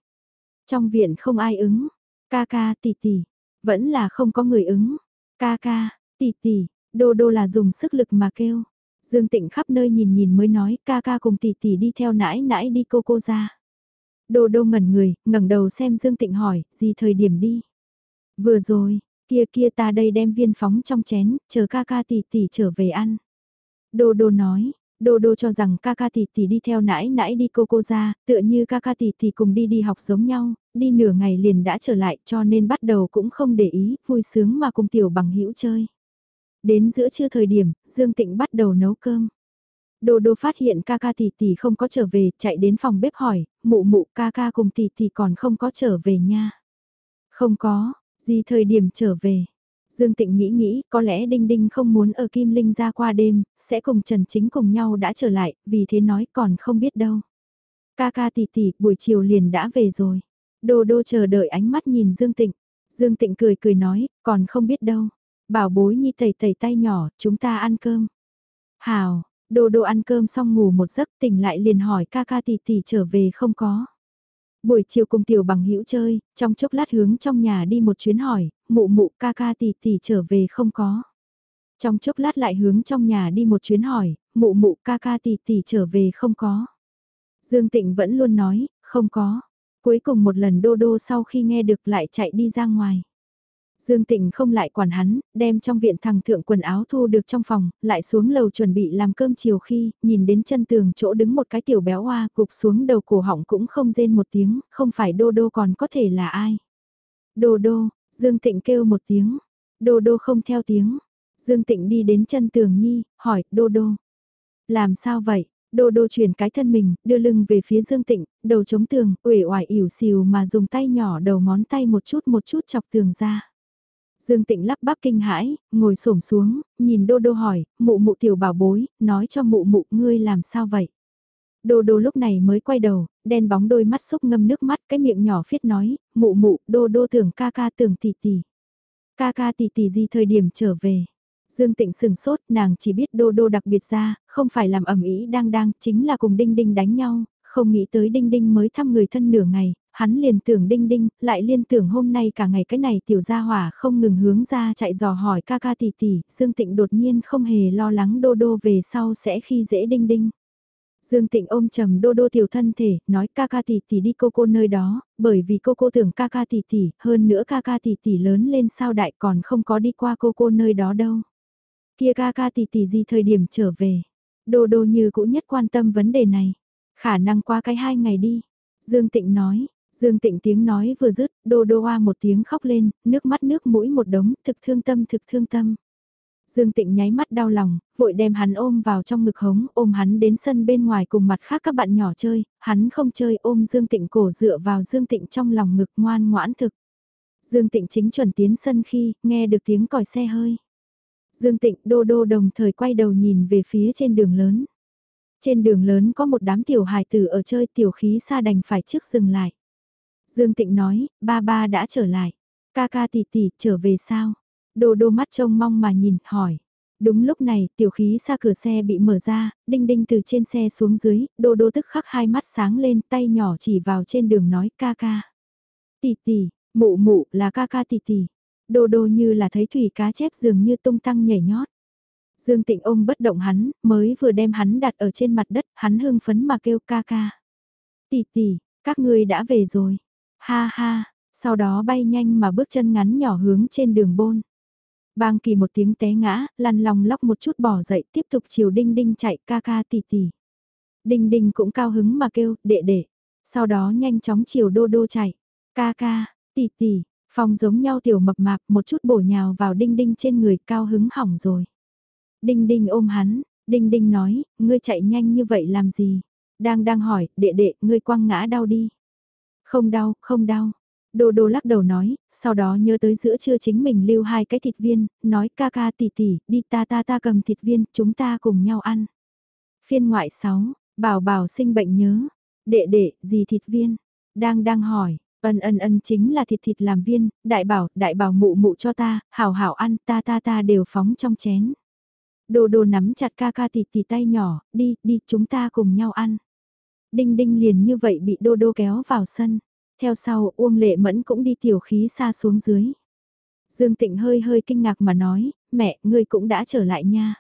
Trong viện không ai ứng, ca ca tỷ tỷ, vẫn là không có người ứng, ca ca, tỷ tỷ, đô đô là dùng sức lực mà kêu. Dương Tịnh khắp nơi nhìn nhìn mới nói ca ca cùng tỷ tỷ đi theo nãi nãi đi cô cô ra. Đô đô ngẩn người, ngẩng đầu xem Dương Tịnh hỏi, gì thời điểm đi? Vừa rồi, kia kia ta đây đem viên phóng trong chén, chờ ca ca tỷ tỷ trở về ăn. Đô đô nói, đô đô cho rằng ca ca tỷ tỷ đi theo nãi nãi đi cô cô ra, tựa như ca ca tỷ tỷ cùng đi đi học giống nhau, đi nửa ngày liền đã trở lại cho nên bắt đầu cũng không để ý, vui sướng mà cùng tiểu bằng hữu chơi. Đến giữa trưa thời điểm, Dương Tịnh bắt đầu nấu cơm. Đô đô phát hiện ca ca tỷ tỷ không có trở về, chạy đến phòng bếp hỏi, mụ mụ ca ca cùng tỷ tỷ còn không có trở về nha. Không có, gì thời điểm trở về. Dương Tịnh nghĩ nghĩ, có lẽ Đinh Đinh không muốn ở Kim Linh ra qua đêm, sẽ cùng Trần Chính cùng nhau đã trở lại, vì thế nói còn không biết đâu. Ca ca tỷ tỷ, buổi chiều liền đã về rồi. Đô đô chờ đợi ánh mắt nhìn Dương Tịnh. Dương Tịnh cười cười nói, còn không biết đâu. Bảo bối nhi tẩy tẩy tay nhỏ, chúng ta ăn cơm. Hào, Đô đô ăn cơm xong ngủ một giấc tỉnh lại liền hỏi ca ca tỷ tỷ trở về không có. Buổi chiều cùng tiểu bằng hữu chơi, trong chốc lát hướng trong nhà đi một chuyến hỏi, mụ mụ ca ca tỷ tỷ trở về không có. Trong chốc lát lại hướng trong nhà đi một chuyến hỏi, mụ mụ ca ca tỷ tỷ trở về không có. Dương Tịnh vẫn luôn nói, không có. Cuối cùng một lần đô đô sau khi nghe được lại chạy đi ra ngoài. Dương Tịnh không lại quản hắn, đem trong viện thằng thượng quần áo thu được trong phòng, lại xuống lầu chuẩn bị làm cơm chiều khi, nhìn đến chân tường chỗ đứng một cái tiểu béo hoa cục xuống đầu cổ họng cũng không rên một tiếng, không phải đô đô còn có thể là ai. Đô đô, Dương Tịnh kêu một tiếng, đô đô không theo tiếng. Dương Tịnh đi đến chân tường nhi, hỏi, đô đô. Làm sao vậy? Đô đô chuyển cái thân mình, đưa lưng về phía Dương Tịnh, đầu chống tường, uể oải ỉu xìu mà dùng tay nhỏ đầu ngón tay một chút một chút chọc tường ra. Dương Tịnh lắp bắp kinh hãi, ngồi xổm xuống, nhìn Đô Đô hỏi, mụ mụ tiểu bảo bối, nói cho mụ mụ ngươi làm sao vậy? Đô Đô lúc này mới quay đầu, đen bóng đôi mắt xúc ngâm nước mắt, cái miệng nhỏ phiết nói, mụ mụ, Đô Đô tưởng ca ca tưởng tỷ tỷ. Ca ca tỷ tỷ gì thời điểm trở về? Dương Tịnh sừng sốt, nàng chỉ biết Đô Đô đặc biệt ra, không phải làm ẩm ý đang đang, chính là cùng Đinh Đinh đánh nhau, không nghĩ tới Đinh Đinh mới thăm người thân nửa ngày, hắn liền tưởng đinh đinh, lại liên tưởng hôm nay cả ngày cái này tiểu gia hỏa không ngừng hướng ra chạy dò hỏi ca ca tỷ tỷ, Dương Tịnh đột nhiên không hề lo lắng đô đô về sau sẽ khi dễ đinh đinh. Dương Tịnh ôm trầm đô đô tiểu thân thể, nói ca ca tỷ tỷ đi cô cô nơi đó, bởi vì cô cô tưởng ca ca tỷ tỷ, hơn nữa ca ca tỷ tỷ lớn lên sao đại còn không có đi qua cô cô nơi đó đâu. Kia ca ca tỷ tỷ gì thời điểm trở về, đô đô như cũ nhất quan tâm vấn đề này, khả năng qua cái hai ngày đi. Dương Tịnh nói, Dương Tịnh tiếng nói vừa dứt, đô đô hoa một tiếng khóc lên, nước mắt nước mũi một đống, thực thương tâm thực thương tâm. Dương Tịnh nháy mắt đau lòng, vội đem hắn ôm vào trong ngực hống, ôm hắn đến sân bên ngoài cùng mặt khác các bạn nhỏ chơi, hắn không chơi ôm Dương Tịnh cổ dựa vào Dương Tịnh trong lòng ngực ngoan ngoãn thực. Dương Tịnh chính chuẩn tiến sân khi, nghe được tiếng còi xe hơi. Dương Tịnh đô đô đồng thời quay đầu nhìn về phía trên đường lớn. Trên đường lớn có một đám tiểu hài tử ở chơi tiểu khí xa đành phải trước dừng lại. Dương Tịnh nói, ba ba đã trở lại. Ca ca tỷ tỷ, trở về sao? Đồ đô mắt trông mong mà nhìn, hỏi. Đúng lúc này, tiểu khí xa cửa xe bị mở ra, đinh đinh từ trên xe xuống dưới, đô đô tức khắc hai mắt sáng lên, tay nhỏ chỉ vào trên đường nói ca ca. Tỷ tỷ, mụ mụ là ca ca tỷ tỷ. Đô đô như là thấy thủy cá chép dường như tung tăng nhảy nhót. Dương Tịnh ôm bất động hắn, mới vừa đem hắn đặt ở trên mặt đất, hắn hưng phấn mà kêu ca ca. Tỷ tỷ, các ngươi đã về rồi. Ha ha, sau đó bay nhanh mà bước chân ngắn nhỏ hướng trên đường bôn. Bang kỳ một tiếng té ngã, lăn lòng lóc một chút bỏ dậy tiếp tục chiều đinh đinh chạy ca ca tỷ tỷ. Đinh đinh cũng cao hứng mà kêu, đệ đệ. Sau đó nhanh chóng chiều đô đô chạy. Ca ca, tỷ tỷ, phong giống nhau tiểu mập mạp một chút bổ nhào vào đinh đinh trên người cao hứng hỏng rồi. Đinh đinh ôm hắn, đinh đinh nói, ngươi chạy nhanh như vậy làm gì? Đang đang hỏi, đệ đệ, ngươi quăng ngã đau đi. Không đau, không đau. Đô đô lắc đầu nói, sau đó nhớ tới giữa trưa chính mình lưu hai cái thịt viên, nói ca ca tỉ tỉ, đi ta ta ta cầm thịt viên, chúng ta cùng nhau ăn. Phiên ngoại 6, bảo bảo sinh bệnh nhớ, đệ đệ, gì thịt viên, đang đang hỏi, ân ân ân chính là thịt thịt làm viên, đại bảo, đại bảo mụ mụ cho ta, hảo hảo ăn, ta ta ta đều phóng trong chén. Đô đô nắm chặt ca ca thịt thịt tay nhỏ, đi, đi, chúng ta cùng nhau ăn. Đinh đinh liền như vậy bị đô đô kéo vào sân. Theo sau Uông Lệ Mẫn cũng đi tiểu khí xa xuống dưới. Dương Tịnh hơi hơi kinh ngạc mà nói, mẹ, ngươi cũng đã trở lại nha.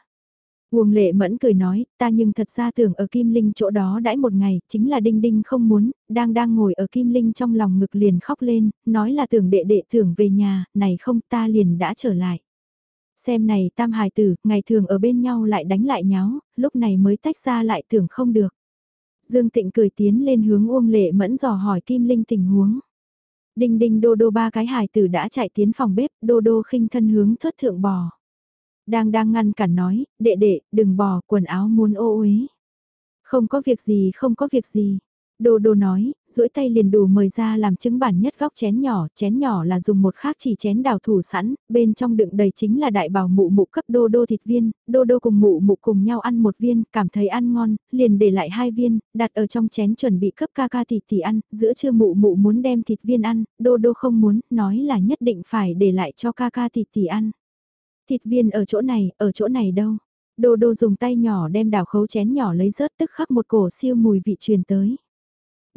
Uông Lệ Mẫn cười nói, ta nhưng thật ra tưởng ở Kim Linh chỗ đó đãi một ngày, chính là Đinh Đinh không muốn, đang đang ngồi ở Kim Linh trong lòng ngực liền khóc lên, nói là tưởng đệ đệ tưởng về nhà, này không ta liền đã trở lại. Xem này tam hài tử, ngày thường ở bên nhau lại đánh lại nháo, lúc này mới tách ra lại tưởng không được. Dương Tịnh cười tiến lên hướng Uông Lệ Mẫn dò hỏi Kim Linh tình huống. Đinh đinh đô đô ba cái hài tử đã chạy tiến phòng bếp, đô đô khinh thân hướng thất thượng bò. Đang đang ngăn cản nói, đệ đệ, đừng bò, quần áo muốn ô uế. Không có việc gì, không có việc gì. Đô đô nói, duỗi tay liền đủ mời ra làm chứng bản nhất góc chén nhỏ, chén nhỏ là dùng một khác chỉ chén đào thủ sẵn, bên trong đựng đầy chính là đại bảo mụ mụ cấp đô đô thịt viên, đô đô cùng mụ mụ cùng nhau ăn một viên, cảm thấy ăn ngon, liền để lại hai viên, đặt ở trong chén chuẩn bị cấp ca ca thịt thì ăn, giữa trưa mụ mụ muốn đem thịt viên ăn, đô đô không muốn, nói là nhất định phải để lại cho ca ca thịt thì ăn. Thịt viên ở chỗ này, ở chỗ này đâu? Đô đô dùng tay nhỏ đem đào khấu chén nhỏ lấy rớt tức khắc một cổ siêu mùi vị truyền tới.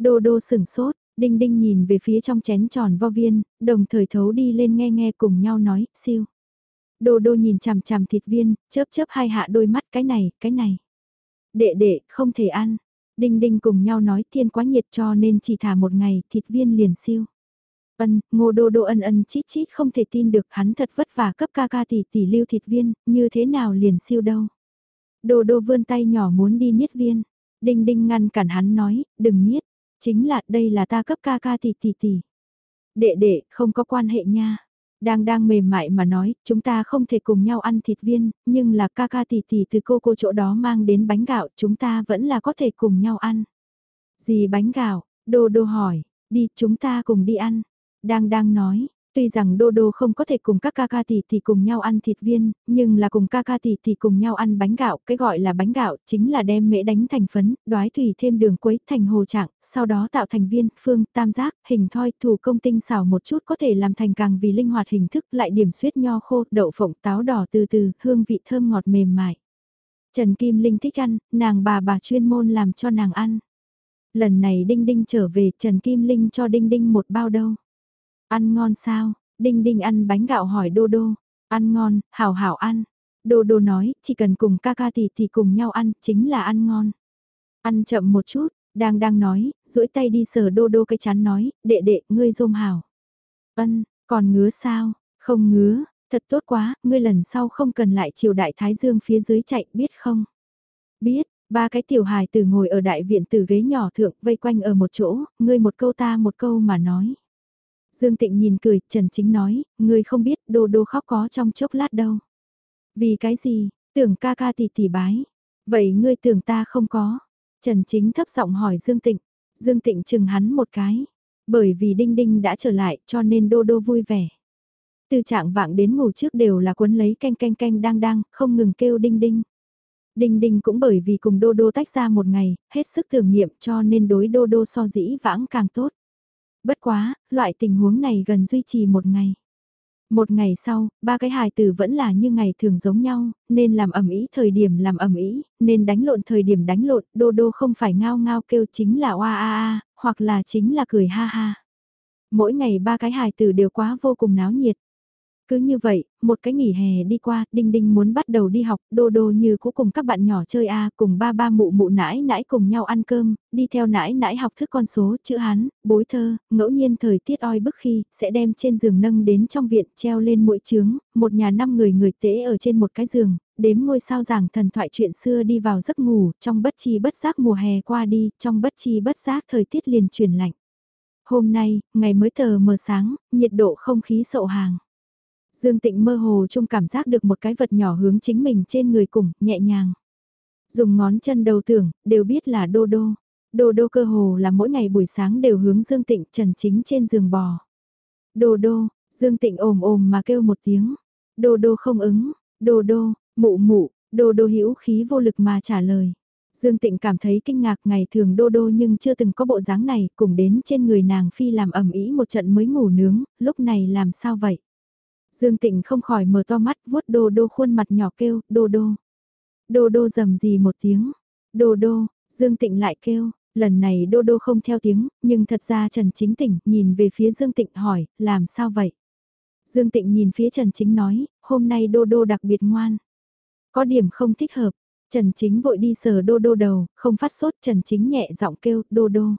Đô đô sừng sốt, đinh đinh nhìn về phía trong chén tròn vo viên, đồng thời thấu đi lên nghe nghe cùng nhau nói, siêu. Đô đô nhìn chằm chằm thịt viên, chớp chớp hai hạ đôi mắt cái này, cái này. Đệ đệ, không thể ăn. Đinh đinh cùng nhau nói thiên quá nhiệt cho nên chỉ thả một ngày thịt viên liền siêu. Ân, ngô đô đô ân ân chít chít không thể tin được hắn thật vất vả cấp ca ca tỷ tỷ lưu thịt viên, như thế nào liền siêu đâu. Đô đô vươn tay nhỏ muốn đi niết viên, đinh đinh ngăn cản hắn nói, đừng niết, chính là đây là ta cấp ca ca tỷ tỷ tỷ. Đệ đệ, không có quan hệ nha. Đang đang mềm mại mà nói, chúng ta không thể cùng nhau ăn thịt viên, nhưng là ca ca tỷ tỷ từ cô cô chỗ đó mang đến bánh gạo, chúng ta vẫn là có thể cùng nhau ăn. Gì bánh gạo? Đô đô hỏi, đi chúng ta cùng đi ăn. Đang đang nói, Tuy rằng Đô Đô không có thể cùng các ca ca tỷ tỷ cùng nhau ăn thịt viên, nhưng là cùng ca ca tỷ tỷ cùng nhau ăn bánh gạo, cái gọi là bánh gạo chính là đem mễ đánh thành phấn, đoái thủy thêm đường quấy thành hồ trạng, sau đó tạo thành viên, phương, tam giác, hình thoi, thủ công tinh xảo một chút có thể làm thành càng vì linh hoạt hình thức lại điểm suyết nho khô, đậu phộng, táo đỏ từ từ, hương vị thơm ngọt mềm mại. Trần Kim Linh thích ăn, nàng bà bà chuyên môn làm cho nàng ăn. Lần này Đinh Đinh trở về Trần Kim Linh cho Đinh Đinh một bao đâu. Ăn ngon sao? Đinh Đinh ăn bánh gạo hỏi Đô Đô. Ăn ngon, hảo hảo ăn. Đô Đô nói, chỉ cần cùng ca ca thì thì cùng nhau ăn, chính là ăn ngon. Ăn chậm một chút, đang đang nói, duỗi tay đi sờ Đô Đô cái chán nói, đệ đệ, ngươi rôm hảo. Ân, còn ngứa sao? Không ngứa, thật tốt quá, ngươi lần sau không cần lại chiều đại thái dương phía dưới chạy, biết không? Biết, ba cái tiểu hài tử ngồi ở đại viện từ ghế nhỏ thượng vây quanh ở một chỗ, ngươi một câu ta một câu mà nói. Dương Tịnh nhìn cười, Trần Chính nói, ngươi không biết đô đô khóc có trong chốc lát đâu. Vì cái gì, tưởng ca ca tỷ tỷ bái. Vậy ngươi tưởng ta không có. Trần Chính thấp giọng hỏi Dương Tịnh. Dương Tịnh chừng hắn một cái. Bởi vì Đinh Đinh đã trở lại cho nên đô đô vui vẻ. Từ trạng vạng đến ngủ trước đều là cuốn lấy canh canh canh đang đang, không ngừng kêu Đinh Đinh. Đinh Đinh cũng bởi vì cùng Đô Đô tách ra một ngày, hết sức thử nghiệm cho nên đối Đô Đô so dĩ vãng càng tốt. Bất quá, loại tình huống này gần duy trì một ngày. Một ngày sau, ba cái hài tử vẫn là như ngày thường giống nhau, nên làm ẩm ý thời điểm làm ẩm ý, nên đánh lộn thời điểm đánh lộn, đô đô không phải ngao ngao kêu chính là oa a a, hoặc là chính là cười ha ha. Mỗi ngày ba cái hài tử đều quá vô cùng náo nhiệt. Cứ như vậy, một cái nghỉ hè đi qua, Đinh Đinh muốn bắt đầu đi học, đô đô như cũ cùng các bạn nhỏ chơi A, cùng ba ba mụ mụ nãi nãi cùng nhau ăn cơm, đi theo nãi nãi học thức con số, chữ Hán, bối thơ, ngẫu nhiên thời tiết oi bức khi, sẽ đem trên giường nâng đến trong viện, treo lên mũi trướng, một nhà năm người người tế ở trên một cái giường, đếm ngôi sao giảng thần thoại chuyện xưa đi vào giấc ngủ, trong bất chi bất giác mùa hè qua đi, trong bất chi bất giác thời tiết liền chuyển lạnh. Hôm nay, ngày mới tờ mờ sáng, nhiệt độ không khí sậu hàng. Dương Tịnh mơ hồ chung cảm giác được một cái vật nhỏ hướng chính mình trên người cùng, nhẹ nhàng. Dùng ngón chân đầu tưởng, đều biết là đô đô. Đô đô cơ hồ là mỗi ngày buổi sáng đều hướng Dương Tịnh trần chính trên giường bò. Đô đô, Dương Tịnh ồm ồm mà kêu một tiếng. Đô đô không ứng, đô đô, mụ mụ, đô đô hữu khí vô lực mà trả lời. Dương Tịnh cảm thấy kinh ngạc ngày thường đô đô nhưng chưa từng có bộ dáng này, cùng đến trên người nàng phi làm ẩm ý một trận mới ngủ nướng, lúc này làm sao vậy? Dương Tịnh không khỏi mở to mắt vuốt đô đô khuôn mặt nhỏ kêu, đô đô. Đô đô rầm gì một tiếng, đô đô, Dương Tịnh lại kêu, lần này đô đô không theo tiếng, nhưng thật ra Trần Chính Tỉnh nhìn về phía Dương Tịnh hỏi, làm sao vậy? Dương Tịnh nhìn phía Trần Chính nói, hôm nay đô đô đặc biệt ngoan. Có điểm không thích hợp, Trần Chính vội đi sờ đô đô đầu, không phát sốt Trần Chính nhẹ giọng kêu, đô đô.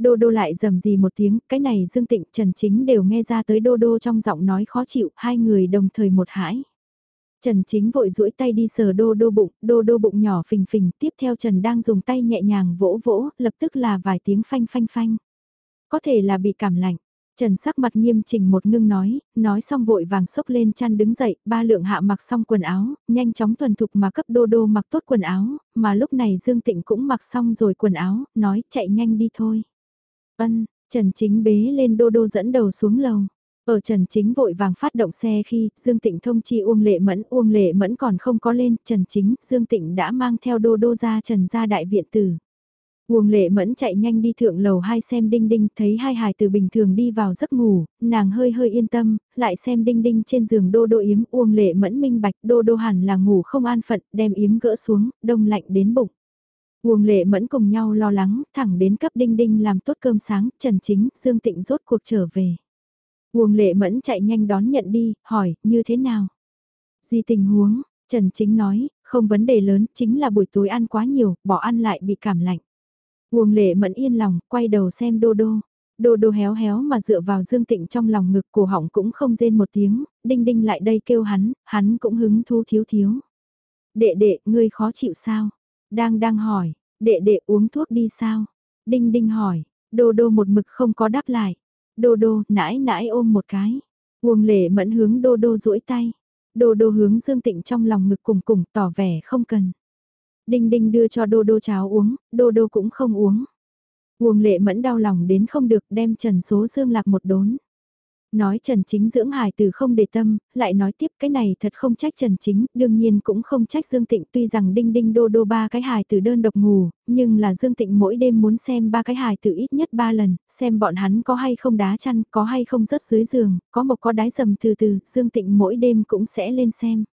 Đô đô lại dầm gì một tiếng, cái này Dương Tịnh Trần Chính đều nghe ra tới đô đô trong giọng nói khó chịu, hai người đồng thời một hãi. Trần Chính vội duỗi tay đi sờ đô đô bụng, đô đô bụng nhỏ phình phình, tiếp theo Trần đang dùng tay nhẹ nhàng vỗ vỗ, lập tức là vài tiếng phanh phanh phanh. Có thể là bị cảm lạnh. Trần sắc mặt nghiêm chỉnh một ngưng nói, nói xong vội vàng xốc lên chăn đứng dậy, ba lượng hạ mặc xong quần áo, nhanh chóng thuần thục mà cấp đô đô mặc tốt quần áo, mà lúc này Dương Tịnh cũng mặc xong rồi quần áo, nói chạy nhanh đi thôi. Ân, Trần Chính bế lên đô đô dẫn đầu xuống lầu. Ở Trần Chính vội vàng phát động xe khi Dương Tịnh thông chi Uông Lệ Mẫn, Uông Lệ Mẫn còn không có lên, Trần Chính, Dương Tịnh đã mang theo đô đô ra Trần ra đại viện tử. Uông Lệ Mẫn chạy nhanh đi thượng lầu hai xem Đinh Đinh, thấy hai hài từ bình thường đi vào giấc ngủ, nàng hơi hơi yên tâm, lại xem Đinh Đinh trên giường đô đô yếm, Uông Lệ Mẫn minh bạch, đô đô hẳn là ngủ không an phận, đem yếm gỡ xuống, đông lạnh đến bụng. Uông lệ mẫn cùng nhau lo lắng, thẳng đến cấp đinh đinh làm tốt cơm sáng, Trần Chính, Dương Tịnh rốt cuộc trở về. Uông lệ mẫn chạy nhanh đón nhận đi, hỏi, như thế nào? Gì tình huống? Trần Chính nói, không vấn đề lớn, chính là buổi tối ăn quá nhiều, bỏ ăn lại bị cảm lạnh. Uông lệ mẫn yên lòng, quay đầu xem đô đô. Đô đô héo héo mà dựa vào Dương Tịnh trong lòng ngực cổ họng cũng không rên một tiếng, đinh đinh lại đây kêu hắn, hắn cũng hứng thú thiếu thiếu. Đệ đệ, ngươi khó chịu sao? Đang đang hỏi, đệ đệ uống thuốc đi sao? Đinh đinh hỏi, đô đô một mực không có đáp lại. Đô đô, nãi nãi ôm một cái. Uông lệ mẫn hướng đô đô duỗi tay. Đô đô hướng Dương Tịnh trong lòng ngực cùng cùng tỏ vẻ không cần. Đinh đinh đưa cho đô đô cháo uống, đô đô cũng không uống. Uông lệ mẫn đau lòng đến không được đem Trần Số Dương lạc một đốn. Nói Trần Chính dưỡng hài từ không để tâm, lại nói tiếp cái này thật không trách Trần Chính, đương nhiên cũng không trách Dương Tịnh tuy rằng đinh đinh đô đô ba cái hài từ đơn độc ngủ, nhưng là Dương Tịnh mỗi đêm muốn xem ba cái hài từ ít nhất ba lần, xem bọn hắn có hay không đá chăn, có hay không rớt dưới giường, có một có đái dầm từ từ, Dương Tịnh mỗi đêm cũng sẽ lên xem.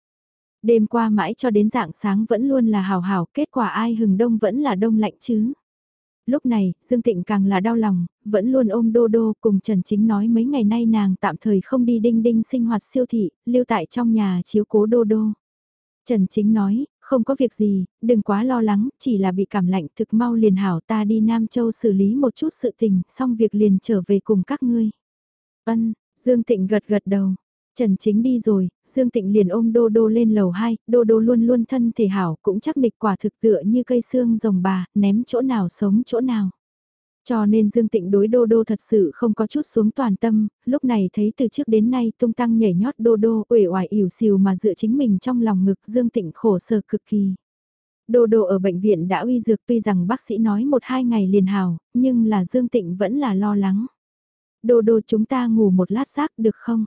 Đêm qua mãi cho đến dạng sáng vẫn luôn là hào hào, kết quả ai hừng đông vẫn là đông lạnh chứ lúc này, Dương Tịnh càng là đau lòng, vẫn luôn ôm Đô Đô cùng Trần Chính nói mấy ngày nay nàng tạm thời không đi đinh đinh sinh hoạt siêu thị, lưu tại trong nhà chiếu cố Đô Đô. Trần Chính nói, không có việc gì, đừng quá lo lắng, chỉ là bị cảm lạnh thực mau liền hảo ta đi Nam Châu xử lý một chút sự tình, xong việc liền trở về cùng các ngươi. Ân, Dương Tịnh gật gật đầu, Trần Chính đi rồi, Dương Tịnh liền ôm Đô Đô lên lầu 2, Đô Đô luôn luôn thân thể hảo cũng chắc nịch quả thực tựa như cây xương rồng bà, ném chỗ nào sống chỗ nào. Cho nên Dương Tịnh đối Đô Đô thật sự không có chút xuống toàn tâm, lúc này thấy từ trước đến nay tung tăng nhảy nhót Đô Đô uể oải ỉu xìu mà dựa chính mình trong lòng ngực Dương Tịnh khổ sở cực kỳ. Đô Đô ở bệnh viện đã uy dược tuy rằng bác sĩ nói một hai ngày liền hào, nhưng là Dương Tịnh vẫn là lo lắng. Đô Đô chúng ta ngủ một lát giấc được không?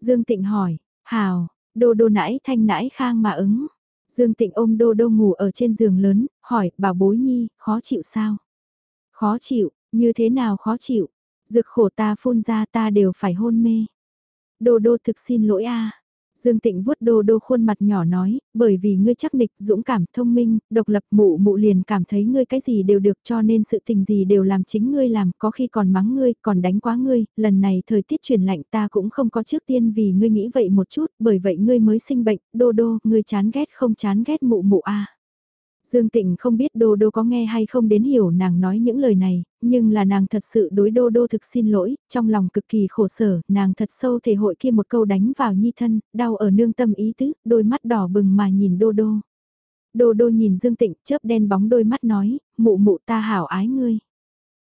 Dương Tịnh hỏi, hào, đô đô nãi thanh nãi khang mà ứng. Dương Tịnh ôm đô đô ngủ ở trên giường lớn, hỏi, bảo bối nhi, khó chịu sao? Khó chịu, như thế nào khó chịu? Dược khổ ta phun ra ta đều phải hôn mê. Đô đô thực xin lỗi a Dương Tịnh vuốt đô đô khuôn mặt nhỏ nói, bởi vì ngươi chắc nịch, dũng cảm, thông minh, độc lập mụ mụ liền cảm thấy ngươi cái gì đều được cho nên sự tình gì đều làm chính ngươi làm, có khi còn mắng ngươi, còn đánh quá ngươi, lần này thời tiết chuyển lạnh ta cũng không có trước tiên vì ngươi nghĩ vậy một chút, bởi vậy ngươi mới sinh bệnh, đô đô, ngươi chán ghét không chán ghét mụ mụ a. Dương Tịnh không biết Đô Đô có nghe hay không đến hiểu nàng nói những lời này, nhưng là nàng thật sự đối Đô Đô thực xin lỗi, trong lòng cực kỳ khổ sở, nàng thật sâu thể hội kia một câu đánh vào nhi thân, đau ở nương tâm ý tứ, đôi mắt đỏ bừng mà nhìn Đô Đô. Đô Đô nhìn Dương Tịnh chớp đen bóng đôi mắt nói, mụ mụ ta hảo ái ngươi.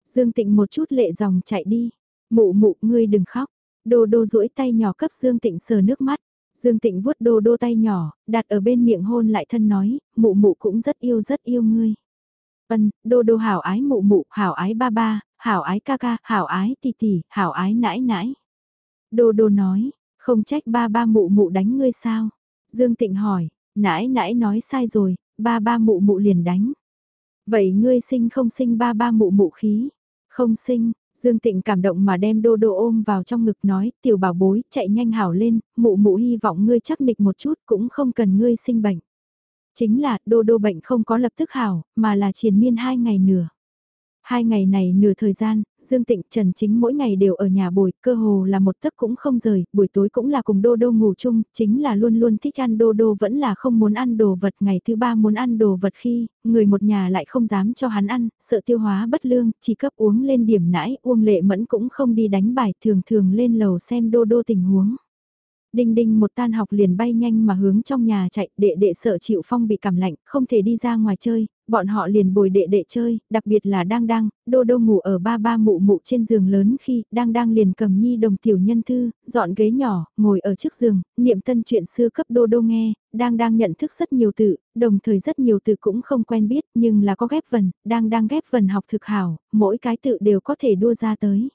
Dương Tịnh một chút lệ dòng chạy đi, mụ mụ ngươi đừng khóc. Đô Đô duỗi tay nhỏ cấp Dương Tịnh sờ nước mắt. Dương Tịnh vuốt đô đô tay nhỏ, đặt ở bên miệng hôn lại thân nói, mụ mụ cũng rất yêu rất yêu ngươi. Ân, đô đô hảo ái mụ mụ, hảo ái ba ba, hảo ái ca ca, hảo ái tỷ tỷ, hảo ái nãi nãi. Đô đô nói, không trách ba ba mụ mụ đánh ngươi sao? Dương Tịnh hỏi, nãi nãi nói sai rồi, ba ba mụ mụ liền đánh. Vậy ngươi sinh không sinh ba ba mụ mụ khí? Không sinh, Dương Tịnh cảm động mà đem đô đô ôm vào trong ngực nói, tiểu bảo bối, chạy nhanh hảo lên, mụ mụ hy vọng ngươi chắc nịch một chút cũng không cần ngươi sinh bệnh. Chính là, đô đô bệnh không có lập tức hảo, mà là triền miên hai ngày nửa. Hai ngày này nửa thời gian, Dương Tịnh Trần Chính mỗi ngày đều ở nhà bồi, cơ hồ là một tấc cũng không rời, buổi tối cũng là cùng Đô Đô ngủ chung, chính là luôn luôn thích ăn Đô Đô vẫn là không muốn ăn đồ vật, ngày thứ ba muốn ăn đồ vật khi, người một nhà lại không dám cho hắn ăn, sợ tiêu hóa bất lương, chỉ cấp uống lên điểm nãi, Uông Lệ Mẫn cũng không đi đánh bài, thường thường lên lầu xem Đô Đô tình huống. Đinh đinh một tan học liền bay nhanh mà hướng trong nhà chạy, đệ đệ sợ chịu phong bị cảm lạnh, không thể đi ra ngoài chơi, bọn họ liền bồi đệ đệ chơi, đặc biệt là đang đang, đô đô ngủ ở ba ba mụ mụ trên giường lớn khi đang đang liền cầm nhi đồng tiểu nhân thư, dọn ghế nhỏ, ngồi ở trước giường, niệm tân chuyện xưa cấp đô đô nghe, đang đang nhận thức rất nhiều từ, đồng thời rất nhiều từ cũng không quen biết nhưng là có ghép vần, đang đang ghép vần học thực hảo, mỗi cái tự đều có thể đua ra tới.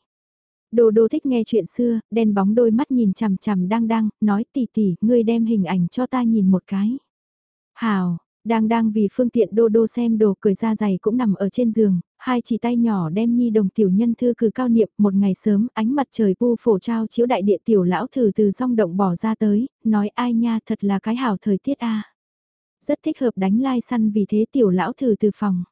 Đô đô thích nghe chuyện xưa, đen bóng đôi mắt nhìn chằm chằm đang đang, nói tỉ tỉ, ngươi đem hình ảnh cho ta nhìn một cái. Hào, đang đang vì phương tiện đô đô xem đồ cười ra giày cũng nằm ở trên giường, hai chỉ tay nhỏ đem nhi đồng tiểu nhân thư cử cao niệm một ngày sớm ánh mặt trời bu phổ trao chiếu đại địa tiểu lão thử từ rong động bỏ ra tới, nói ai nha thật là cái hảo thời tiết a Rất thích hợp đánh lai săn vì thế tiểu lão thử từ phòng.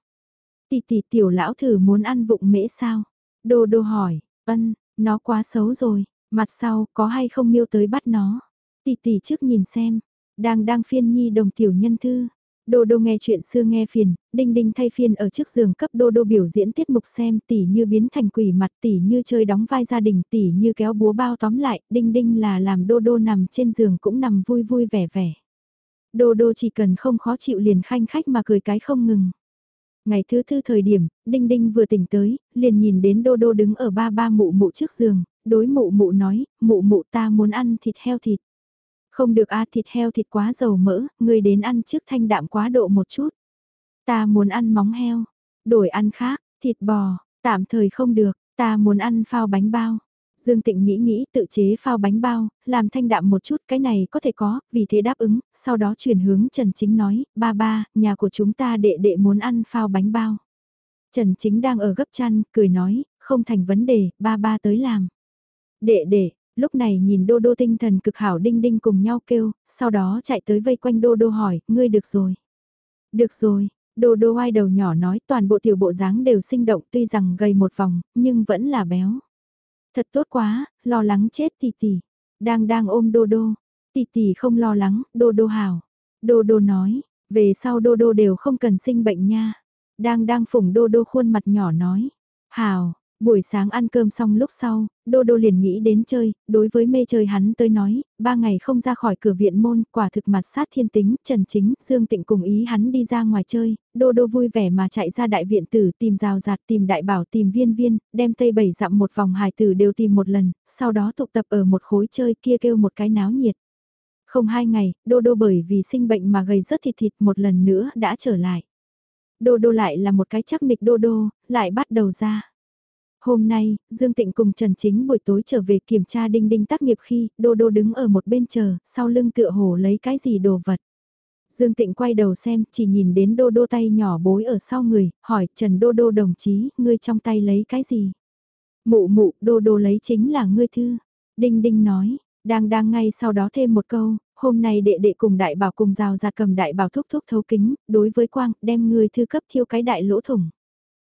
Tỷ tỷ tiểu lão thử muốn ăn vụng mễ sao? Đô đô hỏi, ân, nó quá xấu rồi, mặt sau có hay không miêu tới bắt nó. tỷ tỷ trước nhìn xem, đang đang phiên nhi đồng tiểu nhân thư. Đô đô nghe chuyện xưa nghe phiền, đinh đinh thay phiên ở trước giường cấp đô đô biểu diễn tiết mục xem tỷ như biến thành quỷ mặt tỷ như chơi đóng vai gia đình tỷ như kéo búa bao tóm lại, đinh đinh là làm đô đô nằm trên giường cũng nằm vui vui vẻ vẻ. Đô đô chỉ cần không khó chịu liền khanh khách mà cười cái không ngừng. Ngày thứ tư thời điểm, Đinh Đinh vừa tỉnh tới, liền nhìn đến Đô Đô đứng ở ba ba mụ mụ trước giường, đối mụ mụ nói, mụ mụ ta muốn ăn thịt heo thịt. Không được a thịt heo thịt quá dầu mỡ, người đến ăn trước thanh đạm quá độ một chút. Ta muốn ăn móng heo, đổi ăn khác, thịt bò, tạm thời không được, ta muốn ăn phao bánh bao. Dương Tịnh nghĩ nghĩ tự chế phao bánh bao, làm thanh đạm một chút cái này có thể có, vì thế đáp ứng, sau đó chuyển hướng Trần Chính nói, ba ba, nhà của chúng ta đệ đệ muốn ăn phao bánh bao. Trần Chính đang ở gấp chăn, cười nói, không thành vấn đề, ba ba tới làm. Đệ đệ, lúc này nhìn đô đô tinh thần cực hảo đinh đinh cùng nhau kêu, sau đó chạy tới vây quanh đô đô hỏi, ngươi được rồi. Được rồi, đô đô ai đầu nhỏ nói toàn bộ tiểu bộ dáng đều sinh động tuy rằng gầy một vòng, nhưng vẫn là béo. Thật tốt quá, lo lắng chết tỷ tỷ. Đang đang ôm đô đô. Tỷ tỷ không lo lắng, đô đô hảo. Đô đô nói, về sau đô đô đều không cần sinh bệnh nha. Đang đang phủng đô đô khuôn mặt nhỏ nói. Hảo, Buổi sáng ăn cơm xong lúc sau, Đô Đô liền nghĩ đến chơi, đối với mê chơi hắn tới nói, ba ngày không ra khỏi cửa viện môn, quả thực mặt sát thiên tính, Trần Chính, Dương Tịnh cùng ý hắn đi ra ngoài chơi, Đô Đô vui vẻ mà chạy ra đại viện tử tìm rào rạt tìm đại bảo tìm viên viên, đem tây bảy dặm một vòng hài tử đều tìm một lần, sau đó tụ tập ở một khối chơi kia kêu một cái náo nhiệt. Không hai ngày, Đô Đô bởi vì sinh bệnh mà gầy rất thịt thịt một lần nữa đã trở lại. Đô Đô lại là một cái chắc nịch Đô Đô, lại bắt đầu ra. Hôm nay, Dương Tịnh cùng Trần Chính buổi tối trở về kiểm tra đinh đinh tác nghiệp khi Đô Đô đứng ở một bên chờ, sau lưng tựa hồ lấy cái gì đồ vật. Dương Tịnh quay đầu xem, chỉ nhìn đến Đô Đô tay nhỏ bối ở sau người, hỏi Trần Đô Đô đồng chí, ngươi trong tay lấy cái gì? Mụ mụ, Đô Đô lấy chính là ngươi thư. Đinh Đinh nói, đang đang ngay sau đó thêm một câu, hôm nay đệ đệ cùng đại bảo cùng rào ra cầm đại bảo thúc thúc thấu kính, đối với quang, đem ngươi thư cấp thiêu cái đại lỗ thủng.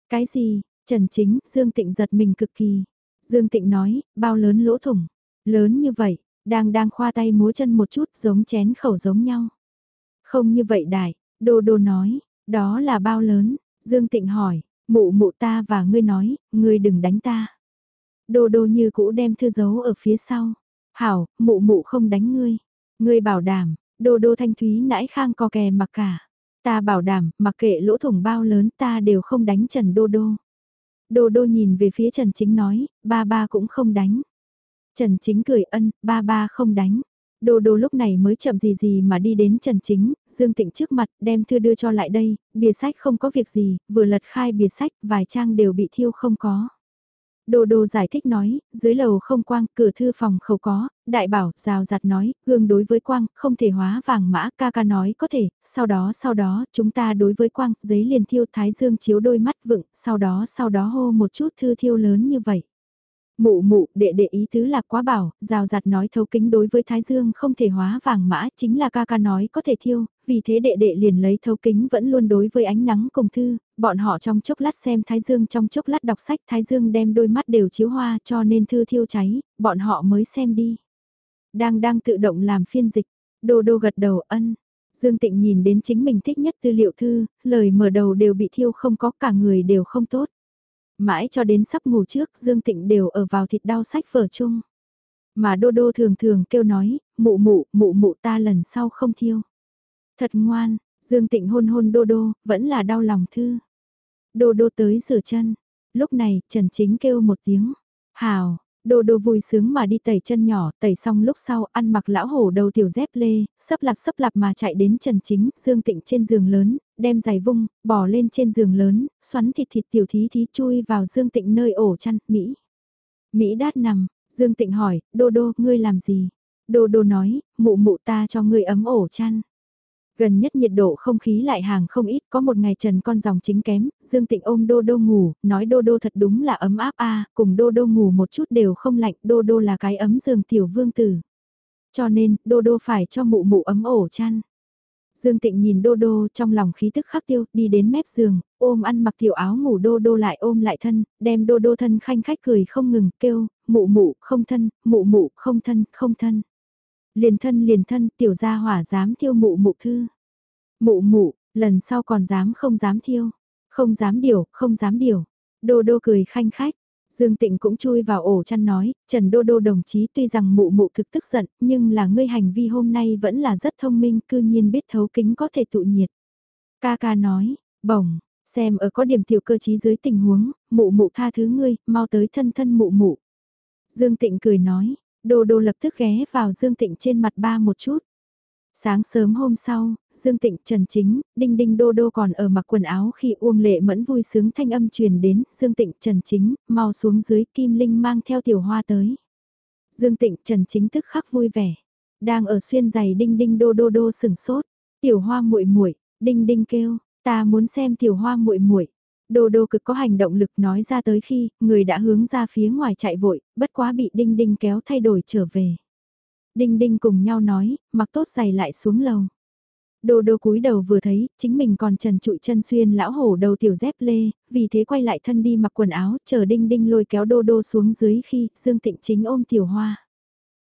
Cái gì, Trần Chính, Dương Tịnh giật mình cực kỳ. Dương Tịnh nói, bao lớn lỗ thủng, lớn như vậy, đang đang khoa tay múa chân một chút giống chén khẩu giống nhau. Không như vậy đại, Đô Đô nói, đó là bao lớn, Dương Tịnh hỏi, mụ mụ ta và ngươi nói, ngươi đừng đánh ta. Đô Đô như cũ đem thư giấu ở phía sau. Hảo, mụ mụ không đánh ngươi. Ngươi bảo đảm, Đô Đô thanh thúy nãi khang co kè mặc cả. Ta bảo đảm, mặc kệ lỗ thủng bao lớn ta đều không đánh Trần Đô Đô. Đô đô nhìn về phía Trần Chính nói, ba ba cũng không đánh. Trần Chính cười ân, ba ba không đánh. Đô đô lúc này mới chậm gì gì mà đi đến Trần Chính, Dương Tịnh trước mặt, đem thư đưa cho lại đây, bìa sách không có việc gì, vừa lật khai bìa sách, vài trang đều bị thiêu không có. Đô đô giải thích nói, dưới lầu không quang, cửa thư phòng khẩu có, đại bảo, rào giặt nói, gương đối với quang, không thể hóa vàng mã, ca ca nói có thể, sau đó sau đó, chúng ta đối với quang, giấy liền thiêu thái dương chiếu đôi mắt vựng, sau đó sau đó hô một chút thư thiêu lớn như vậy. Mụ mụ, đệ đệ ý tứ là quá bảo, rào rạt nói thấu kính đối với Thái Dương không thể hóa vàng mã, chính là ca ca nói có thể thiêu, vì thế đệ đệ liền lấy thấu kính vẫn luôn đối với ánh nắng cùng thư, bọn họ trong chốc lát xem Thái Dương trong chốc lát đọc sách Thái Dương đem đôi mắt đều chiếu hoa cho nên thư thiêu cháy, bọn họ mới xem đi. Đang đang tự động làm phiên dịch, đô đô gật đầu ân. Dương Tịnh nhìn đến chính mình thích nhất tư liệu thư, lời mở đầu đều bị thiêu không có cả người đều không tốt. Mãi cho đến sắp ngủ trước Dương Tịnh đều ở vào thịt đau sách vở chung. Mà Đô Đô thường thường kêu nói, mụ mụ, mụ mụ ta lần sau không thiêu. Thật ngoan, Dương Tịnh hôn hôn Đô Đô, vẫn là đau lòng thư. Đô Đô tới rửa chân. Lúc này, Trần Chính kêu một tiếng. Hào, Đô đô vui sướng mà đi tẩy chân nhỏ, tẩy xong lúc sau ăn mặc lão hổ đầu tiểu dép lê, sấp lạp sấp lạp mà chạy đến trần chính, dương tịnh trên giường lớn, đem giày vung, bỏ lên trên giường lớn, xoắn thịt thịt tiểu thí thí chui vào dương tịnh nơi ổ chăn, Mỹ. Mỹ đát nằm, dương tịnh hỏi, đô đô, ngươi làm gì? Đô đô nói, mụ mụ ta cho ngươi ấm ổ chăn. Gần nhất nhiệt độ không khí lại hàng không ít, có một ngày trần con dòng chính kém, Dương Tịnh ôm Đô Đô ngủ, nói Đô Đô thật đúng là ấm áp a cùng Đô Đô ngủ một chút đều không lạnh, Đô Đô là cái ấm giường tiểu vương tử. Cho nên, Đô Đô phải cho mụ mụ ấm ổ chăn. Dương Tịnh nhìn Đô Đô trong lòng khí tức khắc tiêu, đi đến mép giường, ôm ăn mặc tiểu áo ngủ Đô Đô lại ôm lại thân, đem Đô Đô thân khanh khách cười không ngừng, kêu, mụ mụ, không thân, mụ mụ, không thân, không thân. Liền thân liền thân tiểu gia hỏa dám thiêu mụ mụ thư. Mụ mụ, Lần sau còn dám không dám thiêu, không dám điều, không dám điều. Đô đô cười khanh khách, Dương Tịnh cũng chui vào ổ chăn nói, Trần Đô Đô đồng chí tuy rằng mụ mụ thực tức giận, nhưng là ngươi hành vi hôm nay vẫn là rất thông minh, cư nhiên biết thấu kính có thể tụ nhiệt. Ca ca nói, bổng, xem ở có điểm tiểu cơ trí dưới tình huống, mụ mụ tha thứ ngươi, mau tới thân thân mụ mụ. Dương Tịnh cười nói, Đô Đô lập tức ghé vào Dương Tịnh trên mặt ba một chút. Sáng sớm hôm sau, Dương Tịnh, Trần Chính, Đinh Đinh Đô Đô còn ở mặc quần áo khi Uông Lệ Mẫn vui sướng thanh âm truyền đến, Dương Tịnh, Trần Chính, mau xuống dưới Kim Linh mang theo tiểu hoa tới. Dương Tịnh, Trần Chính tức khắc vui vẻ, đang ở xuyên giày Đinh Đinh Đô Đô Đô sừng sốt, tiểu hoa muội muội, Đinh Đinh kêu, ta muốn xem tiểu hoa muội muội. Đô đô cực có hành động lực nói ra tới khi, người đã hướng ra phía ngoài chạy vội, bất quá bị đinh đinh kéo thay đổi trở về. Đinh đinh cùng nhau nói, mặc tốt giày lại xuống lầu. Đô đô cúi đầu vừa thấy, chính mình còn trần trụi chân xuyên lão hổ đầu tiểu dép lê, vì thế quay lại thân đi mặc quần áo, chờ đinh đinh lôi kéo đô đô xuống dưới khi Dương Tịnh chính ôm tiểu hoa.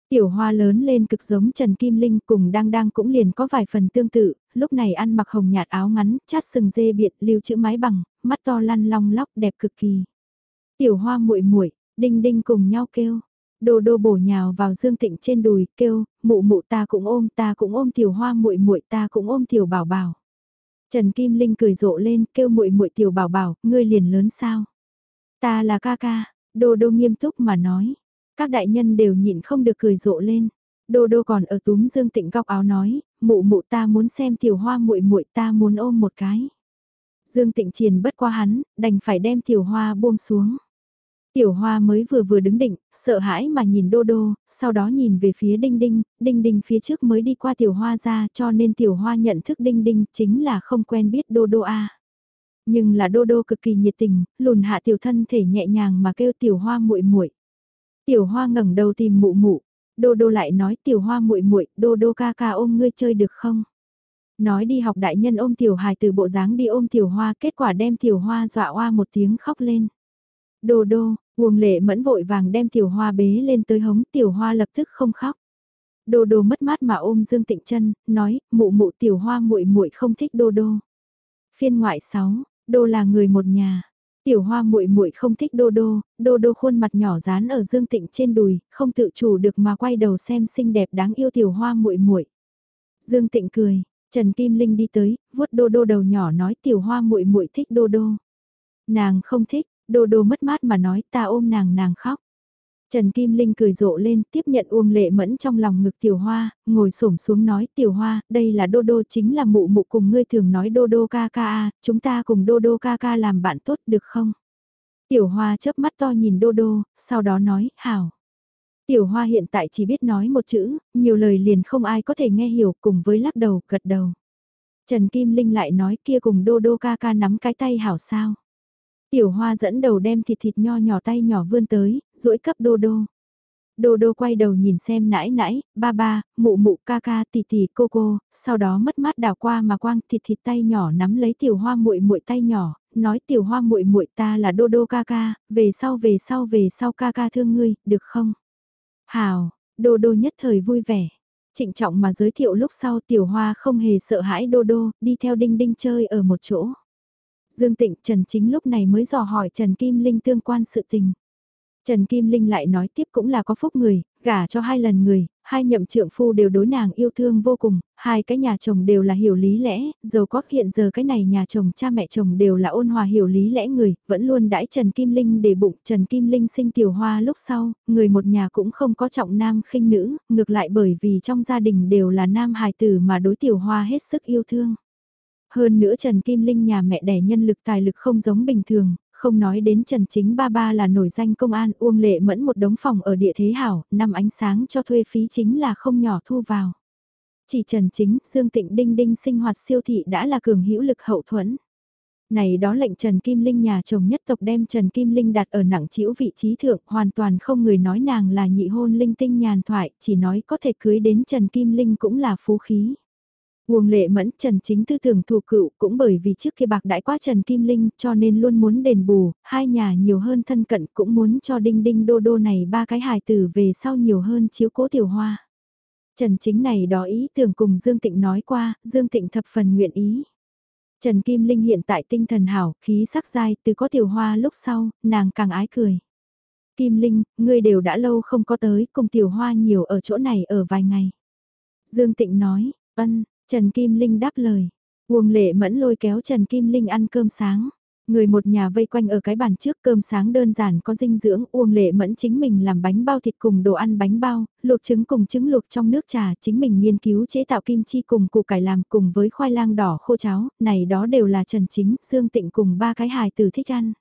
Tiểu hoa lớn lên cực giống Trần Kim Linh cùng đang đang cũng liền có vài phần tương tự, lúc này ăn mặc hồng nhạt áo ngắn, chát sừng dê biện, lưu chữ mái bằng, mắt to lăn long lóc đẹp cực kỳ. Tiểu hoa muội muội đinh đinh cùng nhau kêu. Đồ đồ bổ nhào vào Dương Tịnh trên đùi, kêu, mụ mụ ta cũng ôm, ta cũng ôm tiểu hoa muội muội ta cũng ôm tiểu bảo bảo. Trần Kim Linh cười rộ lên, kêu muội muội tiểu bảo bảo, ngươi liền lớn sao? Ta là ca ca, đồ đồ nghiêm túc mà nói. Các đại nhân đều nhịn không được cười rộ lên. Đô đô còn ở túm Dương Tịnh góc áo nói, mụ mụ ta muốn xem tiểu hoa muội muội ta muốn ôm một cái. Dương Tịnh triền bất qua hắn, đành phải đem tiểu hoa buông xuống. Tiểu hoa mới vừa vừa đứng định, sợ hãi mà nhìn đô đô, sau đó nhìn về phía đinh đinh, đinh đinh phía trước mới đi qua tiểu hoa ra cho nên tiểu hoa nhận thức đinh đinh chính là không quen biết đô đô a. Nhưng là đô đô cực kỳ nhiệt tình, lùn hạ tiểu thân thể nhẹ nhàng mà kêu tiểu hoa muội muội. Tiểu hoa ngẩng đầu tìm mụ mụ, đô đô lại nói tiểu hoa muội muội, đô đô ca ca ôm ngươi chơi được không? Nói đi học đại nhân ôm tiểu hài từ bộ dáng đi ôm tiểu hoa, kết quả đem tiểu hoa dọa hoa một tiếng khóc lên. Đô đô, Uông lệ mẫn vội vàng đem tiểu hoa bế lên tới hống tiểu hoa lập tức không khóc. Đô đô mất mát mà ôm Dương Tịnh chân, nói, mụ mụ tiểu hoa muội muội không thích đô đô. Phiên ngoại 6, đô là người một nhà. Tiểu hoa muội muội không thích đô đô, đô đô khuôn mặt nhỏ dán ở Dương Tịnh trên đùi, không tự chủ được mà quay đầu xem xinh đẹp đáng yêu tiểu hoa muội muội. Dương Tịnh cười, Trần Kim Linh đi tới, vuốt đô đô đầu nhỏ nói tiểu hoa muội muội thích đô đô. Nàng không thích, Đô đô mất mát mà nói ta ôm nàng nàng khóc. Trần Kim Linh cười rộ lên tiếp nhận Uông Lệ Mẫn trong lòng ngực Tiểu Hoa, ngồi xổm xuống nói Tiểu Hoa, đây là Đô Đô chính là mụ mụ cùng ngươi thường nói Đô Đô ca ca a, chúng ta cùng Đô Đô ca ca làm bạn tốt được không? Tiểu Hoa chớp mắt to nhìn Đô Đô, sau đó nói, hảo. Tiểu Hoa hiện tại chỉ biết nói một chữ, nhiều lời liền không ai có thể nghe hiểu cùng với lắc đầu, gật đầu. Trần Kim Linh lại nói kia cùng Đô Đô ca ca nắm cái tay hảo sao. Tiểu hoa dẫn đầu đem thịt thịt nho nhỏ tay nhỏ vươn tới, duỗi cấp đô đô. Đô đô quay đầu nhìn xem nãi nãi, ba ba, mụ mụ ca ca tỷ tỷ cô cô, sau đó mất mát đảo qua mà quang thịt thịt tay nhỏ nắm lấy tiểu hoa muội muội tay nhỏ, nói tiểu hoa muội muội ta là đô đô ca ca, về sau về sau về sau ca ca thương ngươi, được không? Hào, đô đô nhất thời vui vẻ. Trịnh trọng mà giới thiệu lúc sau tiểu hoa không hề sợ hãi đô đô, đi theo đinh đinh chơi ở một chỗ. Dương Tịnh Trần Chính lúc này mới dò hỏi Trần Kim Linh tương quan sự tình. Trần Kim Linh lại nói tiếp cũng là có phúc người, gả cho hai lần người, hai nhậm trượng phu đều đối nàng yêu thương vô cùng, hai cái nhà chồng đều là hiểu lý lẽ, dầu có hiện giờ cái này nhà chồng cha mẹ chồng đều là ôn hòa hiểu lý lẽ người, vẫn luôn đãi Trần Kim Linh để bụng Trần Kim Linh sinh tiểu hoa lúc sau, người một nhà cũng không có trọng nam khinh nữ, ngược lại bởi vì trong gia đình đều là nam hài tử mà đối tiểu hoa hết sức yêu thương. Hơn nữa Trần Kim Linh nhà mẹ đẻ nhân lực tài lực không giống bình thường, không nói đến Trần Chính ba ba là nổi danh công an Uông Lệ Mẫn một đống phòng ở địa thế hảo, năm ánh sáng cho thuê phí chính là không nhỏ thu vào. Chỉ Trần Chính, Dương Tịnh Đinh Đinh sinh hoạt siêu thị đã là cường hữu lực hậu thuẫn. Này đó lệnh Trần Kim Linh nhà chồng nhất tộc đem Trần Kim Linh đặt ở nặng chiếu vị trí thượng, hoàn toàn không người nói nàng là nhị hôn linh tinh nhàn thoại, chỉ nói có thể cưới đến Trần Kim Linh cũng là phú khí. Nguồn lệ mẫn Trần chính tư tưởng thủ cựu cũng bởi vì trước kia bạc đãi quá Trần Kim Linh cho nên luôn muốn đền bù, hai nhà nhiều hơn thân cận cũng muốn cho đinh đinh đô đô này ba cái hài tử về sau nhiều hơn chiếu cố tiểu hoa. Trần chính này đó ý tưởng cùng Dương Tịnh nói qua, Dương Tịnh thập phần nguyện ý. Trần Kim Linh hiện tại tinh thần hảo, khí sắc dai, từ có tiểu hoa lúc sau, nàng càng ái cười. Kim Linh, ngươi đều đã lâu không có tới, cùng tiểu hoa nhiều ở chỗ này ở vài ngày. Dương Tịnh nói, ân, Trần Kim Linh đáp lời. Uông lệ mẫn lôi kéo Trần Kim Linh ăn cơm sáng. Người một nhà vây quanh ở cái bàn trước cơm sáng đơn giản có dinh dưỡng, Uông Lệ Mẫn chính mình làm bánh bao thịt cùng đồ ăn bánh bao, luộc trứng cùng trứng luộc trong nước trà, chính mình nghiên cứu chế tạo kim chi cùng củ cải làm cùng với khoai lang đỏ khô cháo, này đó đều là Trần Chính, Dương Tịnh cùng ba cái hài tử thích ăn.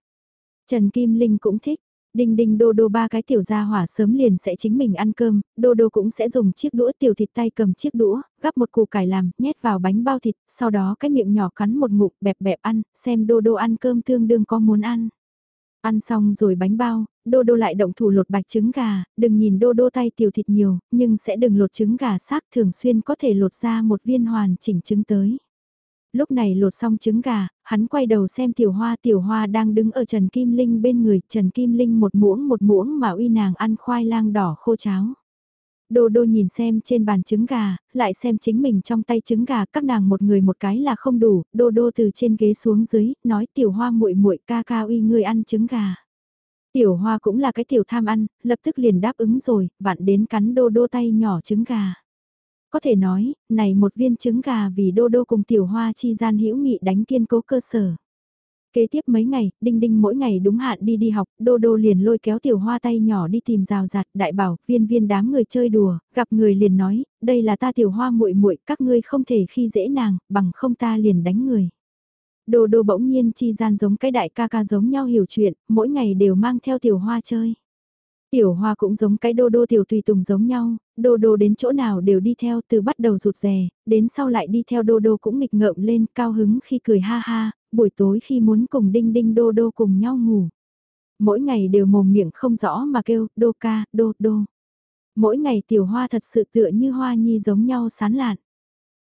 Trần Kim Linh cũng thích, Đinh đinh đô đô ba cái tiểu gia hỏa sớm liền sẽ chính mình ăn cơm, đô đô cũng sẽ dùng chiếc đũa tiểu thịt tay cầm chiếc đũa, gắp một củ cải làm, nhét vào bánh bao thịt, sau đó cái miệng nhỏ cắn một ngụm bẹp bẹp ăn, xem đô đô ăn cơm tương đương có muốn ăn. Ăn xong rồi bánh bao, đô đô lại động thủ lột bạch trứng gà, đừng nhìn đô đô tay tiểu thịt nhiều, nhưng sẽ đừng lột trứng gà xác thường xuyên có thể lột ra một viên hoàn chỉnh trứng tới. Lúc này lột xong trứng gà, hắn quay đầu xem tiểu hoa tiểu hoa đang đứng ở Trần Kim Linh bên người, Trần Kim Linh một muỗng một muỗng mà uy nàng ăn khoai lang đỏ khô cháo. Đô đô nhìn xem trên bàn trứng gà, lại xem chính mình trong tay trứng gà các nàng một người một cái là không đủ, đô đô từ trên ghế xuống dưới, nói tiểu hoa muội muội ca ca uy người ăn trứng gà. Tiểu hoa cũng là cái tiểu tham ăn, lập tức liền đáp ứng rồi, vặn đến cắn đô đô tay nhỏ trứng gà. Có thể nói, này một viên trứng gà vì đô đô cùng tiểu hoa chi gian hữu nghị đánh kiên cố cơ sở. Kế tiếp mấy ngày, Đinh Đinh mỗi ngày đúng hạn đi đi học, Đô Đô liền lôi kéo tiểu hoa tay nhỏ đi tìm rào rạt, đại bảo, viên viên đám người chơi đùa, gặp người liền nói, đây là ta tiểu hoa muội muội, các ngươi không thể khi dễ nàng, bằng không ta liền đánh người. Đô Đô bỗng nhiên chi gian giống cái đại ca ca giống nhau hiểu chuyện, mỗi ngày đều mang theo tiểu hoa chơi. Tiểu hoa cũng giống cái đô đô tiểu tùy tùng giống nhau, đô đô đến chỗ nào đều đi theo từ bắt đầu rụt rè, đến sau lại đi theo đô đô cũng nghịch ngợm lên cao hứng khi cười ha ha, buổi tối khi muốn cùng đinh đinh đô đô cùng nhau ngủ. Mỗi ngày đều mồm miệng không rõ mà kêu đô ca, đô đô. Mỗi ngày tiểu hoa thật sự tựa như hoa nhi giống nhau sán lạn.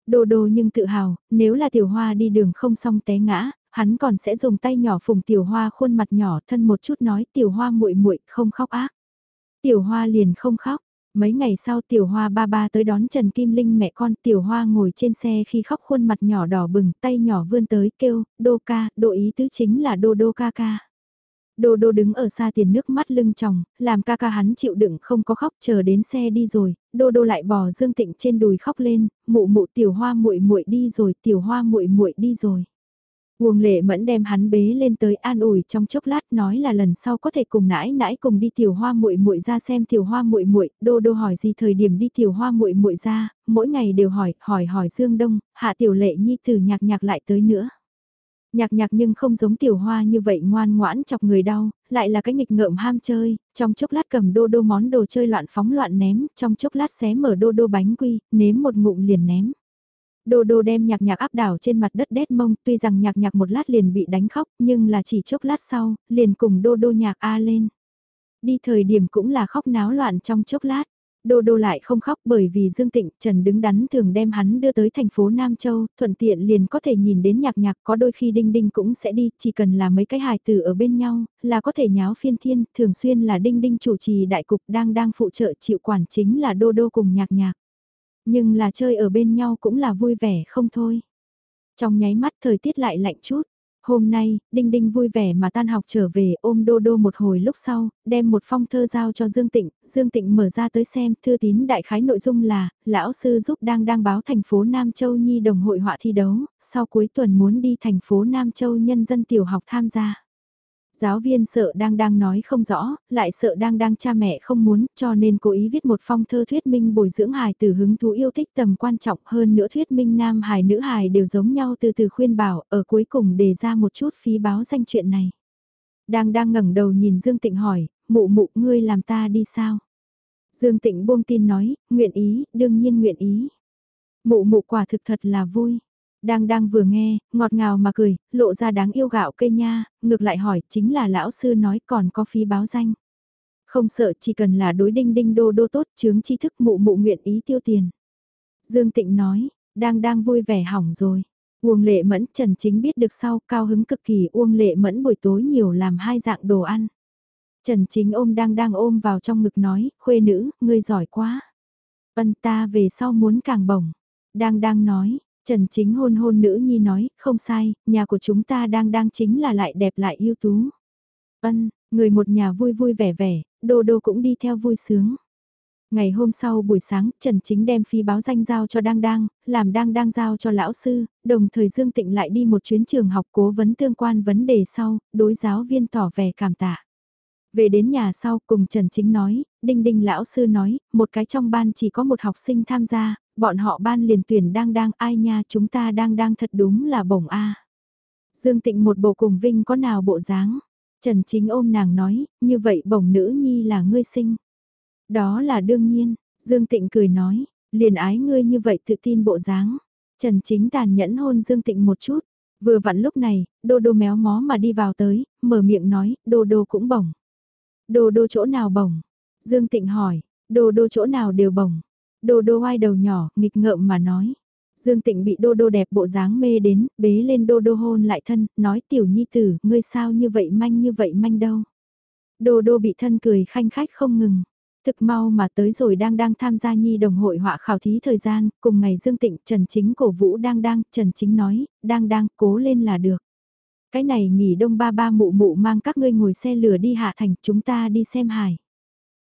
Đô đô nhưng tự hào, nếu là tiểu hoa đi đường không xong té ngã, hắn còn sẽ dùng tay nhỏ phùng tiểu hoa khuôn mặt nhỏ thân một chút nói tiểu hoa muội muội không khóc ác. Tiểu Hoa liền không khóc. Mấy ngày sau Tiểu Hoa ba ba tới đón Trần Kim Linh mẹ con Tiểu Hoa ngồi trên xe khi khóc khuôn mặt nhỏ đỏ bừng tay nhỏ vươn tới kêu, đô ca, đô ý tứ chính là đô đô ca ca. Đô đô đứng ở xa tiền nước mắt lưng tròng, làm ca ca hắn chịu đựng không có khóc chờ đến xe đi rồi, đô đô lại bò Dương Tịnh trên đùi khóc lên, mụ mụ tiểu hoa muội muội đi rồi, tiểu hoa muội muội đi rồi. Uông lệ mẫn đem hắn bế lên tới an ủi trong chốc lát nói là lần sau có thể cùng nãi nãi cùng đi tiểu hoa muội muội ra xem tiểu hoa muội muội đô đô hỏi gì thời điểm đi tiểu hoa muội muội ra, mỗi ngày đều hỏi, hỏi hỏi Dương Đông, hạ tiểu lệ nhi từ nhạc nhạc lại tới nữa. Nhạc nhạc nhưng không giống tiểu hoa như vậy ngoan ngoãn chọc người đau, lại là cái nghịch ngợm ham chơi, trong chốc lát cầm đô đô món đồ chơi loạn phóng loạn ném, trong chốc lát xé mở đô đô bánh quy, nếm một ngụm liền ném. Đô đô đem nhạc nhạc áp đảo trên mặt đất đét mông, tuy rằng nhạc nhạc một lát liền bị đánh khóc, nhưng là chỉ chốc lát sau, liền cùng đô đô nhạc A lên. Đi thời điểm cũng là khóc náo loạn trong chốc lát. Đô đô lại không khóc bởi vì Dương Tịnh Trần đứng đắn thường đem hắn đưa tới thành phố Nam Châu, thuận tiện liền có thể nhìn đến nhạc nhạc có đôi khi Đinh Đinh cũng sẽ đi, chỉ cần là mấy cái hài tử ở bên nhau, là có thể nháo phiên thiên, thường xuyên là Đinh Đinh chủ trì đại cục đang đang phụ trợ chịu quản chính là đô đô cùng nhạc nhạc. Nhưng là chơi ở bên nhau cũng là vui vẻ không thôi. Trong nháy mắt thời tiết lại lạnh chút. Hôm nay, Đinh Đinh vui vẻ mà tan học trở về ôm Đô Đô một hồi lúc sau, đem một phong thơ giao cho Dương Tịnh, Dương Tịnh mở ra tới xem, thư tín đại khái nội dung là, lão sư giúp đang đang báo thành phố Nam Châu Nhi đồng hội họa thi đấu, sau cuối tuần muốn đi thành phố Nam Châu nhân dân tiểu học tham gia. Giáo viên sợ đang đang nói không rõ, lại sợ đang đang cha mẹ không muốn, cho nên cố ý viết một phong thơ thuyết minh bồi dưỡng hài từ hứng thú yêu thích tầm quan trọng hơn nữa thuyết minh nam hài nữ hài đều giống nhau từ từ khuyên bảo, ở cuối cùng đề ra một chút phí báo danh chuyện này. Đang đang ngẩng đầu nhìn Dương Tịnh hỏi, mụ mụ ngươi làm ta đi sao? Dương Tịnh buông tin nói, nguyện ý, đương nhiên nguyện ý. Mụ mụ quả thực thật là vui. Đang đang vừa nghe, ngọt ngào mà cười, lộ ra đáng yêu gạo cây nha, ngược lại hỏi chính là lão sư nói còn có phí báo danh. Không sợ chỉ cần là đối đinh đinh đô đô tốt chướng tri thức mụ mụ nguyện ý tiêu tiền. Dương Tịnh nói, đang đang vui vẻ hỏng rồi. Uông lệ mẫn trần chính biết được sau cao hứng cực kỳ uông lệ mẫn buổi tối nhiều làm hai dạng đồ ăn. Trần chính ôm đang đang ôm vào trong ngực nói, khuê nữ, ngươi giỏi quá. Ân ta về sau muốn càng bổng. Đang đang nói, Trần Chính hôn hôn nữ nhi nói, không sai, nhà của chúng ta đang đang chính là lại đẹp lại ưu tú. Ân, người một nhà vui vui vẻ vẻ, đô đô cũng đi theo vui sướng. Ngày hôm sau buổi sáng, Trần Chính đem phi báo danh giao cho Đang Đang, làm Đang Đang giao cho lão sư, đồng thời Dương Tịnh lại đi một chuyến trường học cố vấn tương quan vấn đề sau, đối giáo viên tỏ vẻ cảm tạ. Về đến nhà sau cùng Trần Chính nói, Đinh Đinh lão sư nói, một cái trong ban chỉ có một học sinh tham gia, bọn họ ban liền tuyển đang đang ai nha chúng ta đang đang thật đúng là bổng a. Dương Tịnh một bộ cùng Vinh có nào bộ dáng. Trần Chính ôm nàng nói, như vậy bổng nữ nhi là ngươi sinh. Đó là đương nhiên, Dương Tịnh cười nói, liền ái ngươi như vậy tự tin bộ dáng. Trần Chính tàn nhẫn hôn Dương Tịnh một chút. Vừa vặn lúc này, đô đô méo mó mà đi vào tới, mở miệng nói, đô đô cũng bổng. Đô đô chỗ nào bổng? Dương Tịnh hỏi, đô đô chỗ nào đều bổng. Đô đô oai đầu nhỏ, nghịch ngợm mà nói. Dương Tịnh bị đô đô đẹp bộ dáng mê đến, bế lên đô đô hôn lại thân, nói tiểu nhi tử, ngươi sao như vậy manh như vậy manh đâu. Đô đô bị thân cười khanh khách không ngừng. Thực mau mà tới rồi đang đang tham gia nhi đồng hội họa khảo thí thời gian, cùng ngày Dương Tịnh Trần Chính cổ vũ đang đang, Trần Chính nói, đang đang, cố lên là được. Cái này nghỉ đông ba ba mụ mụ mang các ngươi ngồi xe lửa đi hạ thành, chúng ta đi xem hải.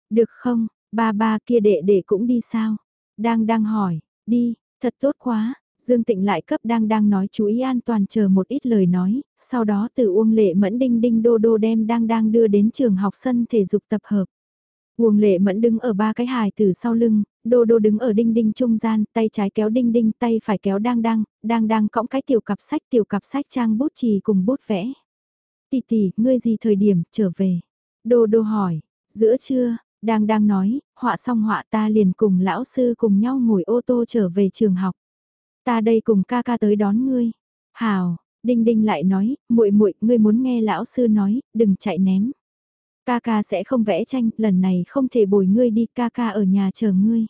Được không, ba ba kia đệ đệ cũng đi sao? Đang đang hỏi, đi, thật tốt quá, Dương Tịnh lại cấp đang đang nói chú ý an toàn chờ một ít lời nói, sau đó từ Uông Lệ Mẫn đinh đinh đô đô đem đang đang đưa đến trường học sân thể dục tập hợp. Uông Lệ Mẫn đứng ở ba cái hài từ sau lưng, đô đô đứng ở đinh đinh trung gian, tay trái kéo đinh đinh, tay phải kéo đang đang, đang đang cõng cái tiểu cặp sách tiểu cặp sách trang bút chì cùng bút vẽ. Tỷ tỷ, ngươi gì thời điểm trở về? Đô đô hỏi, giữa trưa, đang đang nói, họa xong họa ta liền cùng lão sư cùng nhau ngồi ô tô trở về trường học. Ta đây cùng ca ca tới đón ngươi. Hào, Đinh Đinh lại nói, muội muội, ngươi muốn nghe lão sư nói, đừng chạy ném. Ca ca sẽ không vẽ tranh, lần này không thể bồi ngươi đi, ca ca ở nhà chờ ngươi.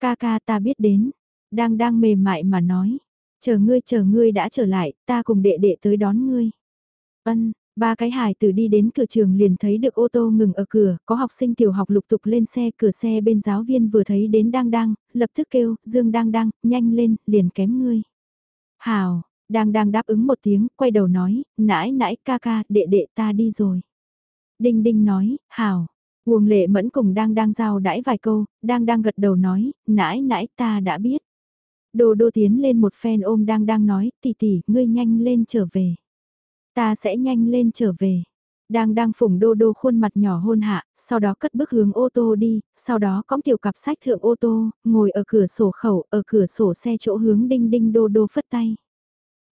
Ca ca ta biết đến, đang đang mềm mại mà nói, chờ ngươi chờ ngươi đã trở lại, ta cùng đệ đệ tới đón ngươi. Ân, Ba cái hài tử đi đến cửa trường liền thấy được ô tô ngừng ở cửa, có học sinh tiểu học lục tục lên xe, cửa xe bên giáo viên vừa thấy đến đang đang, lập tức kêu, Dương đang đang, nhanh lên, liền kém ngươi. Hào, đang đang đáp ứng một tiếng, quay đầu nói, nãi nãi ca ca, đệ đệ ta đi rồi. Đinh đinh nói, hào, Uông lệ mẫn cùng đang đang giao đãi vài câu, đang đang gật đầu nói, nãi nãi ta đã biết. đồ đô tiến lên một phen ôm đang đang nói, tỷ tỷ, ngươi nhanh lên trở về. Ta sẽ nhanh lên trở về. Đang đang phủng đô đô khuôn mặt nhỏ hôn hạ, sau đó cất bước hướng ô tô đi, sau đó cõng tiểu cặp sách thượng ô tô, ngồi ở cửa sổ khẩu, ở cửa sổ xe chỗ hướng đinh đinh đô đô phất tay.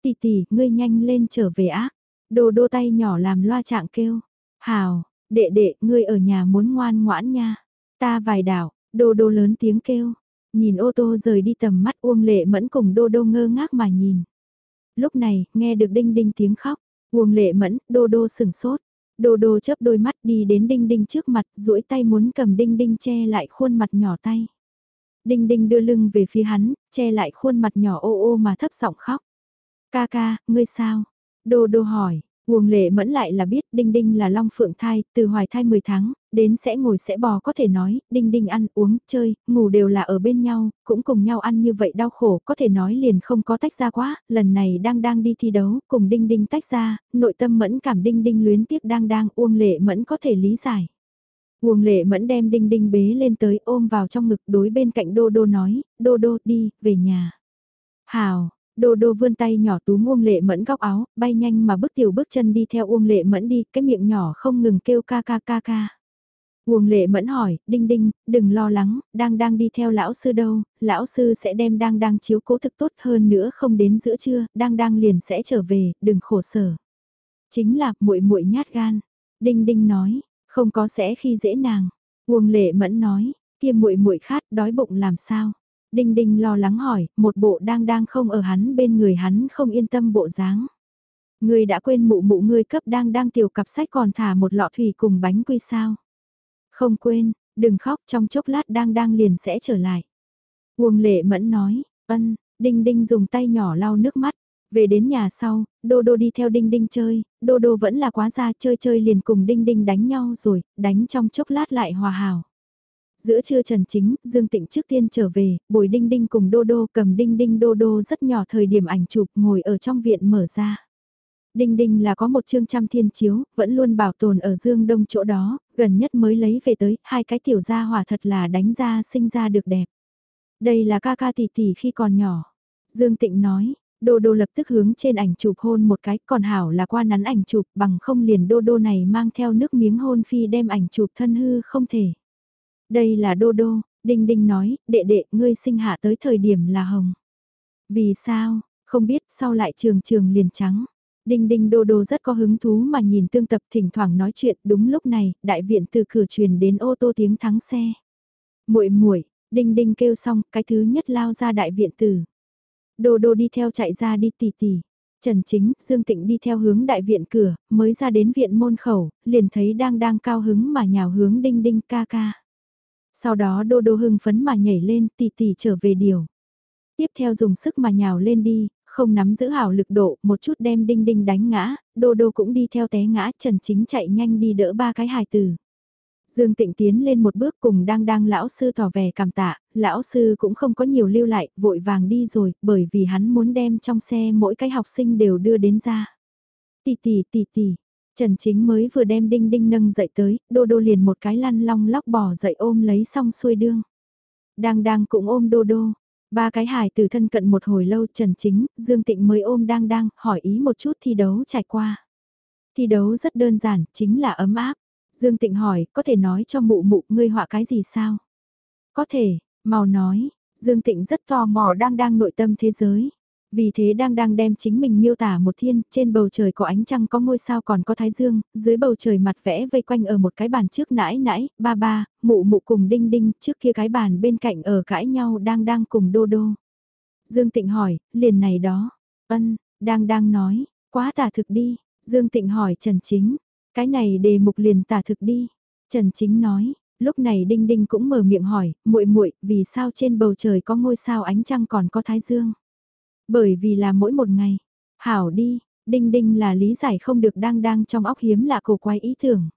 Tỷ tỷ, ngươi nhanh lên trở về ác. Đô đô tay nhỏ làm loa trạng kêu. Hào, đệ đệ, ngươi ở nhà muốn ngoan ngoãn nha. Ta vài đảo, đô đô lớn tiếng kêu. Nhìn ô tô rời đi tầm mắt uông lệ mẫn cùng đô đô ngơ ngác mà nhìn. Lúc này, nghe được đinh đinh tiếng khóc. Uông lệ mẫn, đô đô sừng sốt. Đô đô chớp đôi mắt đi đến đinh đinh trước mặt, duỗi tay muốn cầm đinh đinh che lại khuôn mặt nhỏ tay. Đinh đinh đưa lưng về phía hắn, che lại khuôn mặt nhỏ ô ô mà thấp giọng khóc. Ca ca, ngươi sao? Đô đô hỏi, Nguồn lệ mẫn lại là biết Đinh Đinh là long phượng thai, từ hoài thai 10 tháng, đến sẽ ngồi sẽ bò có thể nói, Đinh Đinh ăn, uống, chơi, ngủ đều là ở bên nhau, cũng cùng nhau ăn như vậy đau khổ, có thể nói liền không có tách ra quá, lần này đang đang đi thi đấu, cùng Đinh Đinh tách ra, nội tâm mẫn cảm Đinh Đinh luyến tiếc đang đang, Uông lệ mẫn có thể lý giải. Nguồn lệ mẫn đem Đinh Đinh bế lên tới ôm vào trong ngực đối bên cạnh Đô Đô nói, Đô Đô đi, về nhà. Hào, Đô đô vươn tay nhỏ túm Uông Lệ Mẫn góc áo, bay nhanh mà bước tiểu bước chân đi theo Uông Lệ Mẫn đi, cái miệng nhỏ không ngừng kêu ca ca ca ca. Uông Lệ Mẫn hỏi, đinh đinh, đừng lo lắng, đang đang đi theo lão sư đâu, lão sư sẽ đem đang đang chiếu cố thực tốt hơn nữa không đến giữa trưa, đang đang liền sẽ trở về, đừng khổ sở. Chính là muội muội nhát gan. Đinh đinh nói, không có sẽ khi dễ nàng. Uông Lệ Mẫn nói, kia muội muội khát đói bụng làm sao? Đinh Đinh lo lắng hỏi, một bộ đang đang không ở hắn bên người hắn không yên tâm bộ dáng. Người đã quên mụ mụ ngươi cấp đang đang tiểu cặp sách còn thả một lọ thủy cùng bánh quy sao. Không quên, đừng khóc trong chốc lát đang đang liền sẽ trở lại. Uông lệ mẫn nói, ân, Đinh Đinh dùng tay nhỏ lau nước mắt. Về đến nhà sau, Đô Đô đi theo Đinh Đinh chơi, Đô Đô vẫn là quá ra chơi chơi liền cùng Đinh Đinh đánh nhau rồi, đánh trong chốc lát lại hòa hảo. Giữa trưa Trần Chính, Dương Tịnh trước tiên trở về, bồi Đinh Đinh cùng Đô Đô cầm Đinh Đinh Đô Đô rất nhỏ thời điểm ảnh chụp ngồi ở trong viện mở ra. Đinh Đinh là có một chương trăm thiên chiếu, vẫn luôn bảo tồn ở Dương Đông chỗ đó, gần nhất mới lấy về tới, hai cái tiểu gia hỏa thật là đánh ra sinh ra được đẹp. Đây là ca ca tỷ tỷ khi còn nhỏ. Dương Tịnh nói, Đô Đô lập tức hướng trên ảnh chụp hôn một cái, còn Hảo là qua nắn ảnh chụp bằng không liền Đô Đô này mang theo nước miếng hôn phi đem ảnh chụp thân hư không thể. Đây là Đô Đô, Đinh Đinh nói, đệ đệ ngươi sinh hạ tới thời điểm là hồng. Vì sao, không biết sau lại trường trường liền trắng. Đinh Đinh Đô Đô rất có hứng thú mà nhìn tương tập thỉnh thoảng nói chuyện đúng lúc này, đại viện từ cửa truyền đến ô tô tiếng thắng xe. muội muội Đinh Đinh kêu xong, cái thứ nhất lao ra đại viện từ Đô Đô đi theo chạy ra đi tỉ tỉ. Trần Chính, Dương Tịnh đi theo hướng đại viện cửa, mới ra đến viện môn khẩu, liền thấy đang đang cao hứng mà nhào hướng Đinh Đinh ca ca. Sau đó Đô Đô hưng phấn mà nhảy lên tì tì trở về điều. Tiếp theo dùng sức mà nhào lên đi, không nắm giữ hảo lực độ, một chút đem Đinh Đinh đánh ngã, Đô Đô cũng đi theo té ngã, Trần Chính chạy nhanh đi đỡ ba cái hài tử. Dương Tịnh tiến lên một bước cùng đang đang lão sư tỏ vẻ cảm tạ, lão sư cũng không có nhiều lưu lại, vội vàng đi rồi, bởi vì hắn muốn đem trong xe mỗi cái học sinh đều đưa đến ra. Tì tì tì tì, Trần Chính mới vừa đem đinh đinh nâng dậy tới, đô đô liền một cái lăn long lóc bỏ dậy ôm lấy xong xuôi đương. Đang đang cũng ôm đô đô, ba cái hài từ thân cận một hồi lâu Trần Chính, Dương Tịnh mới ôm đang đang, hỏi ý một chút thi đấu trải qua. Thi đấu rất đơn giản, chính là ấm áp. Dương Tịnh hỏi, có thể nói cho mụ mụ ngươi họa cái gì sao? Có thể, mau nói, Dương Tịnh rất tò mò đang đang nội tâm thế giới. Vì thế đang đang đem chính mình miêu tả một thiên, trên bầu trời có ánh trăng có ngôi sao còn có thái dương, dưới bầu trời mặt vẽ vây quanh ở một cái bàn trước nãi nãi, ba ba, mụ mụ cùng đinh đinh, trước kia cái bàn bên cạnh ở cãi nhau đang đang cùng đô đô. Dương Tịnh hỏi, liền này đó, ân, đang đang nói, quá tả thực đi, Dương Tịnh hỏi Trần Chính, cái này đề mục liền tả thực đi. Trần Chính nói, lúc này Đinh Đinh cũng mở miệng hỏi, muội muội, vì sao trên bầu trời có ngôi sao ánh trăng còn có thái dương? Bởi vì là mỗi một ngày. Hảo đi, Đinh Đinh là lý giải không được đang đang trong óc hiếm lạ cổ quái ý tưởng.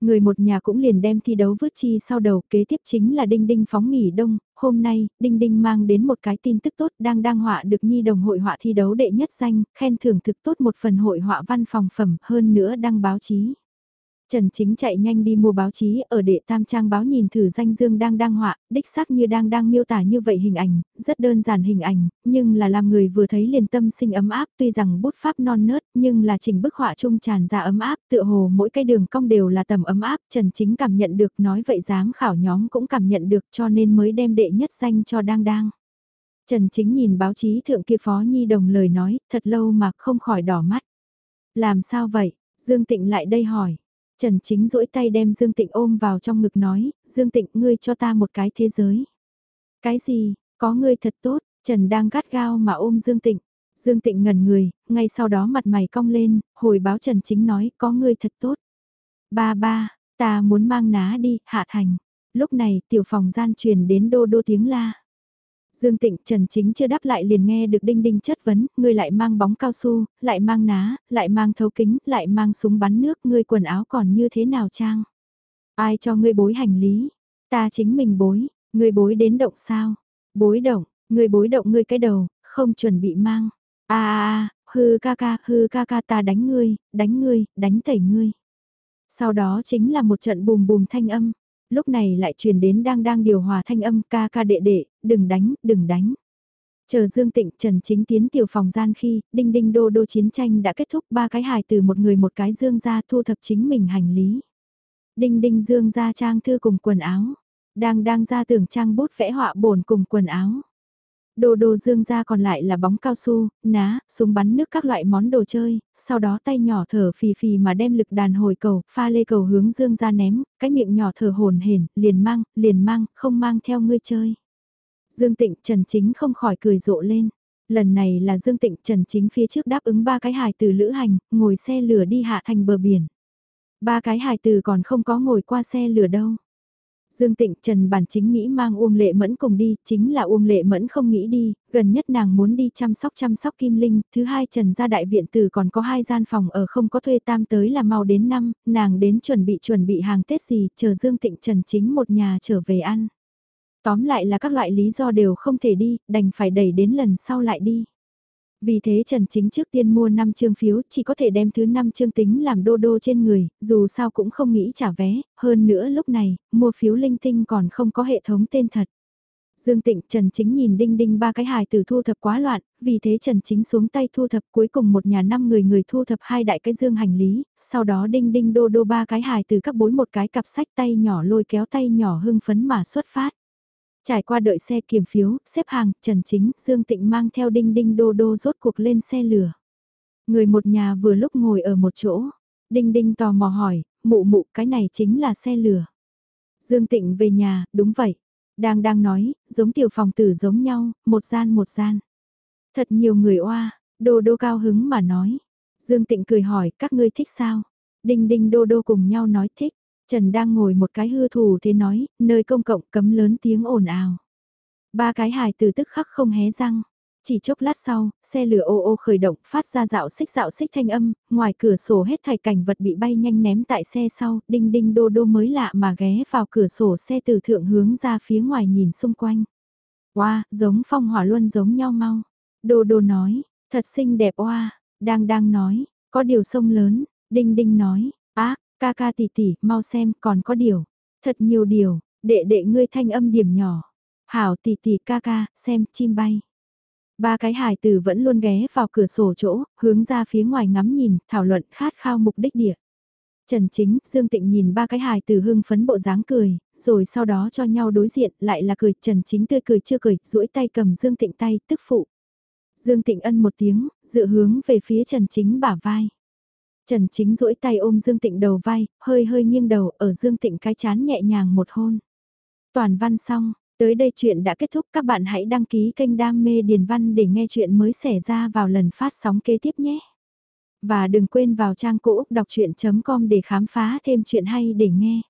Người một nhà cũng liền đem thi đấu vứt chi sau đầu kế tiếp chính là Đinh Đinh phóng nghỉ đông, hôm nay, Đinh Đinh mang đến một cái tin tức tốt đang đang họa được nhi đồng hội họa thi đấu đệ nhất danh, khen thưởng thực tốt một phần hội họa văn phòng phẩm hơn nữa đăng báo chí. Trần Chính chạy nhanh đi mua báo chí ở đệ tam trang báo nhìn thử danh dương đang đang họa, đích xác như đang đang miêu tả như vậy hình ảnh, rất đơn giản hình ảnh, nhưng là làm người vừa thấy liền tâm sinh ấm áp tuy rằng bút pháp non nớt nhưng là chỉnh bức họa trung tràn ra ấm áp tựa hồ mỗi cái đường cong đều là tầm ấm áp Trần Chính cảm nhận được nói vậy giám khảo nhóm cũng cảm nhận được cho nên mới đem đệ nhất danh cho đang đang. Trần Chính nhìn báo chí thượng kia phó nhi đồng lời nói thật lâu mà không khỏi đỏ mắt. Làm sao vậy? Dương Tịnh lại đây hỏi. Trần Chính duỗi tay đem Dương Tịnh ôm vào trong ngực nói, Dương Tịnh ngươi cho ta một cái thế giới. Cái gì, có ngươi thật tốt, Trần đang gắt gao mà ôm Dương Tịnh. Dương Tịnh ngẩn người, ngay sau đó mặt mày cong lên, hồi báo Trần Chính nói, có ngươi thật tốt. Ba ba, ta muốn mang ná đi, hạ thành. Lúc này tiểu phòng gian truyền đến đô đô tiếng la. Dương Tịnh Trần Chính chưa đáp lại liền nghe được đinh đinh chất vấn, ngươi lại mang bóng cao su, lại mang ná, lại mang thấu kính, lại mang súng bắn nước, ngươi quần áo còn như thế nào trang? Ai cho ngươi bối hành lý? Ta chính mình bối, ngươi bối đến động sao? Bối động, ngươi bối động ngươi cái đầu, không chuẩn bị mang. a a a. hư ca ca, hư ca ca ta đánh ngươi, đánh ngươi, đánh tẩy ngươi. Sau đó chính là một trận bùm bùm thanh âm lúc này lại truyền đến đang đang điều hòa thanh âm ca ca đệ đệ, đừng đánh, đừng đánh. Chờ Dương Tịnh Trần Chính tiến tiểu phòng gian khi, đinh đinh đô đô chiến tranh đã kết thúc ba cái hài từ một người một cái Dương ra thu thập chính mình hành lý. Đinh đinh Dương ra trang thư cùng quần áo, đang đang ra tưởng trang bút vẽ họa bổn cùng quần áo. Đồ đồ dương ra còn lại là bóng cao su, ná, súng bắn nước các loại món đồ chơi, sau đó tay nhỏ thở phì phì mà đem lực đàn hồi cầu, pha lê cầu hướng dương ra ném, cái miệng nhỏ thở hồn hển, liền mang, liền mang, không mang theo ngươi chơi. Dương Tịnh Trần Chính không khỏi cười rộ lên. Lần này là Dương Tịnh Trần Chính phía trước đáp ứng ba cái hài từ lữ hành, ngồi xe lửa đi hạ thành bờ biển. Ba cái hài từ còn không có ngồi qua xe lửa đâu. Dương Tịnh Trần bản chính nghĩ mang Uông Lệ Mẫn cùng đi, chính là Uông Lệ Mẫn không nghĩ đi, gần nhất nàng muốn đi chăm sóc chăm sóc Kim Linh, thứ hai Trần gia đại viện từ còn có hai gian phòng ở không có thuê tam tới là mau đến năm, nàng đến chuẩn bị chuẩn bị hàng Tết gì, chờ Dương Tịnh Trần chính một nhà trở về ăn. Tóm lại là các loại lý do đều không thể đi, đành phải đẩy đến lần sau lại đi. Vì thế Trần Chính trước tiên mua 5 chương phiếu, chỉ có thể đem thứ 5 chương tính làm đô đô trên người, dù sao cũng không nghĩ trả vé, hơn nữa lúc này, mua phiếu linh tinh còn không có hệ thống tên thật. Dương Tịnh Trần Chính nhìn đinh đinh ba cái hài tử thu thập quá loạn, vì thế Trần Chính xuống tay thu thập cuối cùng một nhà năm người người thu thập hai đại cái dương hành lý, sau đó đinh đinh đô đô ba cái hài từ các bối một cái cặp sách tay nhỏ lôi kéo tay nhỏ hưng phấn mà xuất phát. Trải qua đợi xe kiểm phiếu, xếp hàng, Trần Chính, Dương Tịnh mang theo đinh đinh đô đô rốt cuộc lên xe lửa. Người một nhà vừa lúc ngồi ở một chỗ. Đinh đinh tò mò hỏi, mụ mụ cái này chính là xe lửa. Dương Tịnh về nhà, đúng vậy. Đang đang nói, giống tiểu phòng tử giống nhau, một gian một gian. Thật nhiều người oa, đô đô cao hứng mà nói. Dương Tịnh cười hỏi, các ngươi thích sao? Đinh đinh đô đô cùng nhau nói thích. Trần đang ngồi một cái hư thủ thế nói, nơi công cộng cấm lớn tiếng ồn ào. Ba cái hài từ tức khắc không hé răng. Chỉ chốc lát sau, xe lửa ô ô khởi động, phát ra dạo xích dạo xích thanh âm, ngoài cửa sổ hết thảy cảnh vật bị bay nhanh ném tại xe sau, đinh đinh đô đô mới lạ mà ghé vào cửa sổ xe từ thượng hướng ra phía ngoài nhìn xung quanh. Wow, giống phong hỏa luân giống nhau mau. Đô đô nói, thật xinh đẹp oa, đang đang nói, có điều sông lớn, đinh đinh nói, ác, Ca ca tỷ tỷ, mau xem, còn có điều. Thật nhiều điều, đệ đệ ngươi thanh âm điểm nhỏ. Hảo tỷ tỷ ca ca, xem, chim bay. Ba cái hài tử vẫn luôn ghé vào cửa sổ chỗ, hướng ra phía ngoài ngắm nhìn, thảo luận khát khao mục đích địa. Trần Chính, Dương Tịnh nhìn ba cái hài tử hưng phấn bộ dáng cười, rồi sau đó cho nhau đối diện, lại là cười, Trần Chính tươi cười chưa cười, duỗi tay cầm Dương Tịnh tay, tức phụ. Dương Tịnh ân một tiếng, dựa hướng về phía Trần Chính bả vai. Trần Chính duỗi tay ôm Dương Tịnh đầu vai, hơi hơi nghiêng đầu ở Dương Tịnh cái chán nhẹ nhàng một hôn. Toàn văn xong, tới đây chuyện đã kết thúc các bạn hãy đăng ký kênh Đam Mê Điền Văn để nghe chuyện mới xảy ra vào lần phát sóng kế tiếp nhé. Và đừng quên vào trang cũ đọc chuyện.com để khám phá thêm chuyện hay để nghe.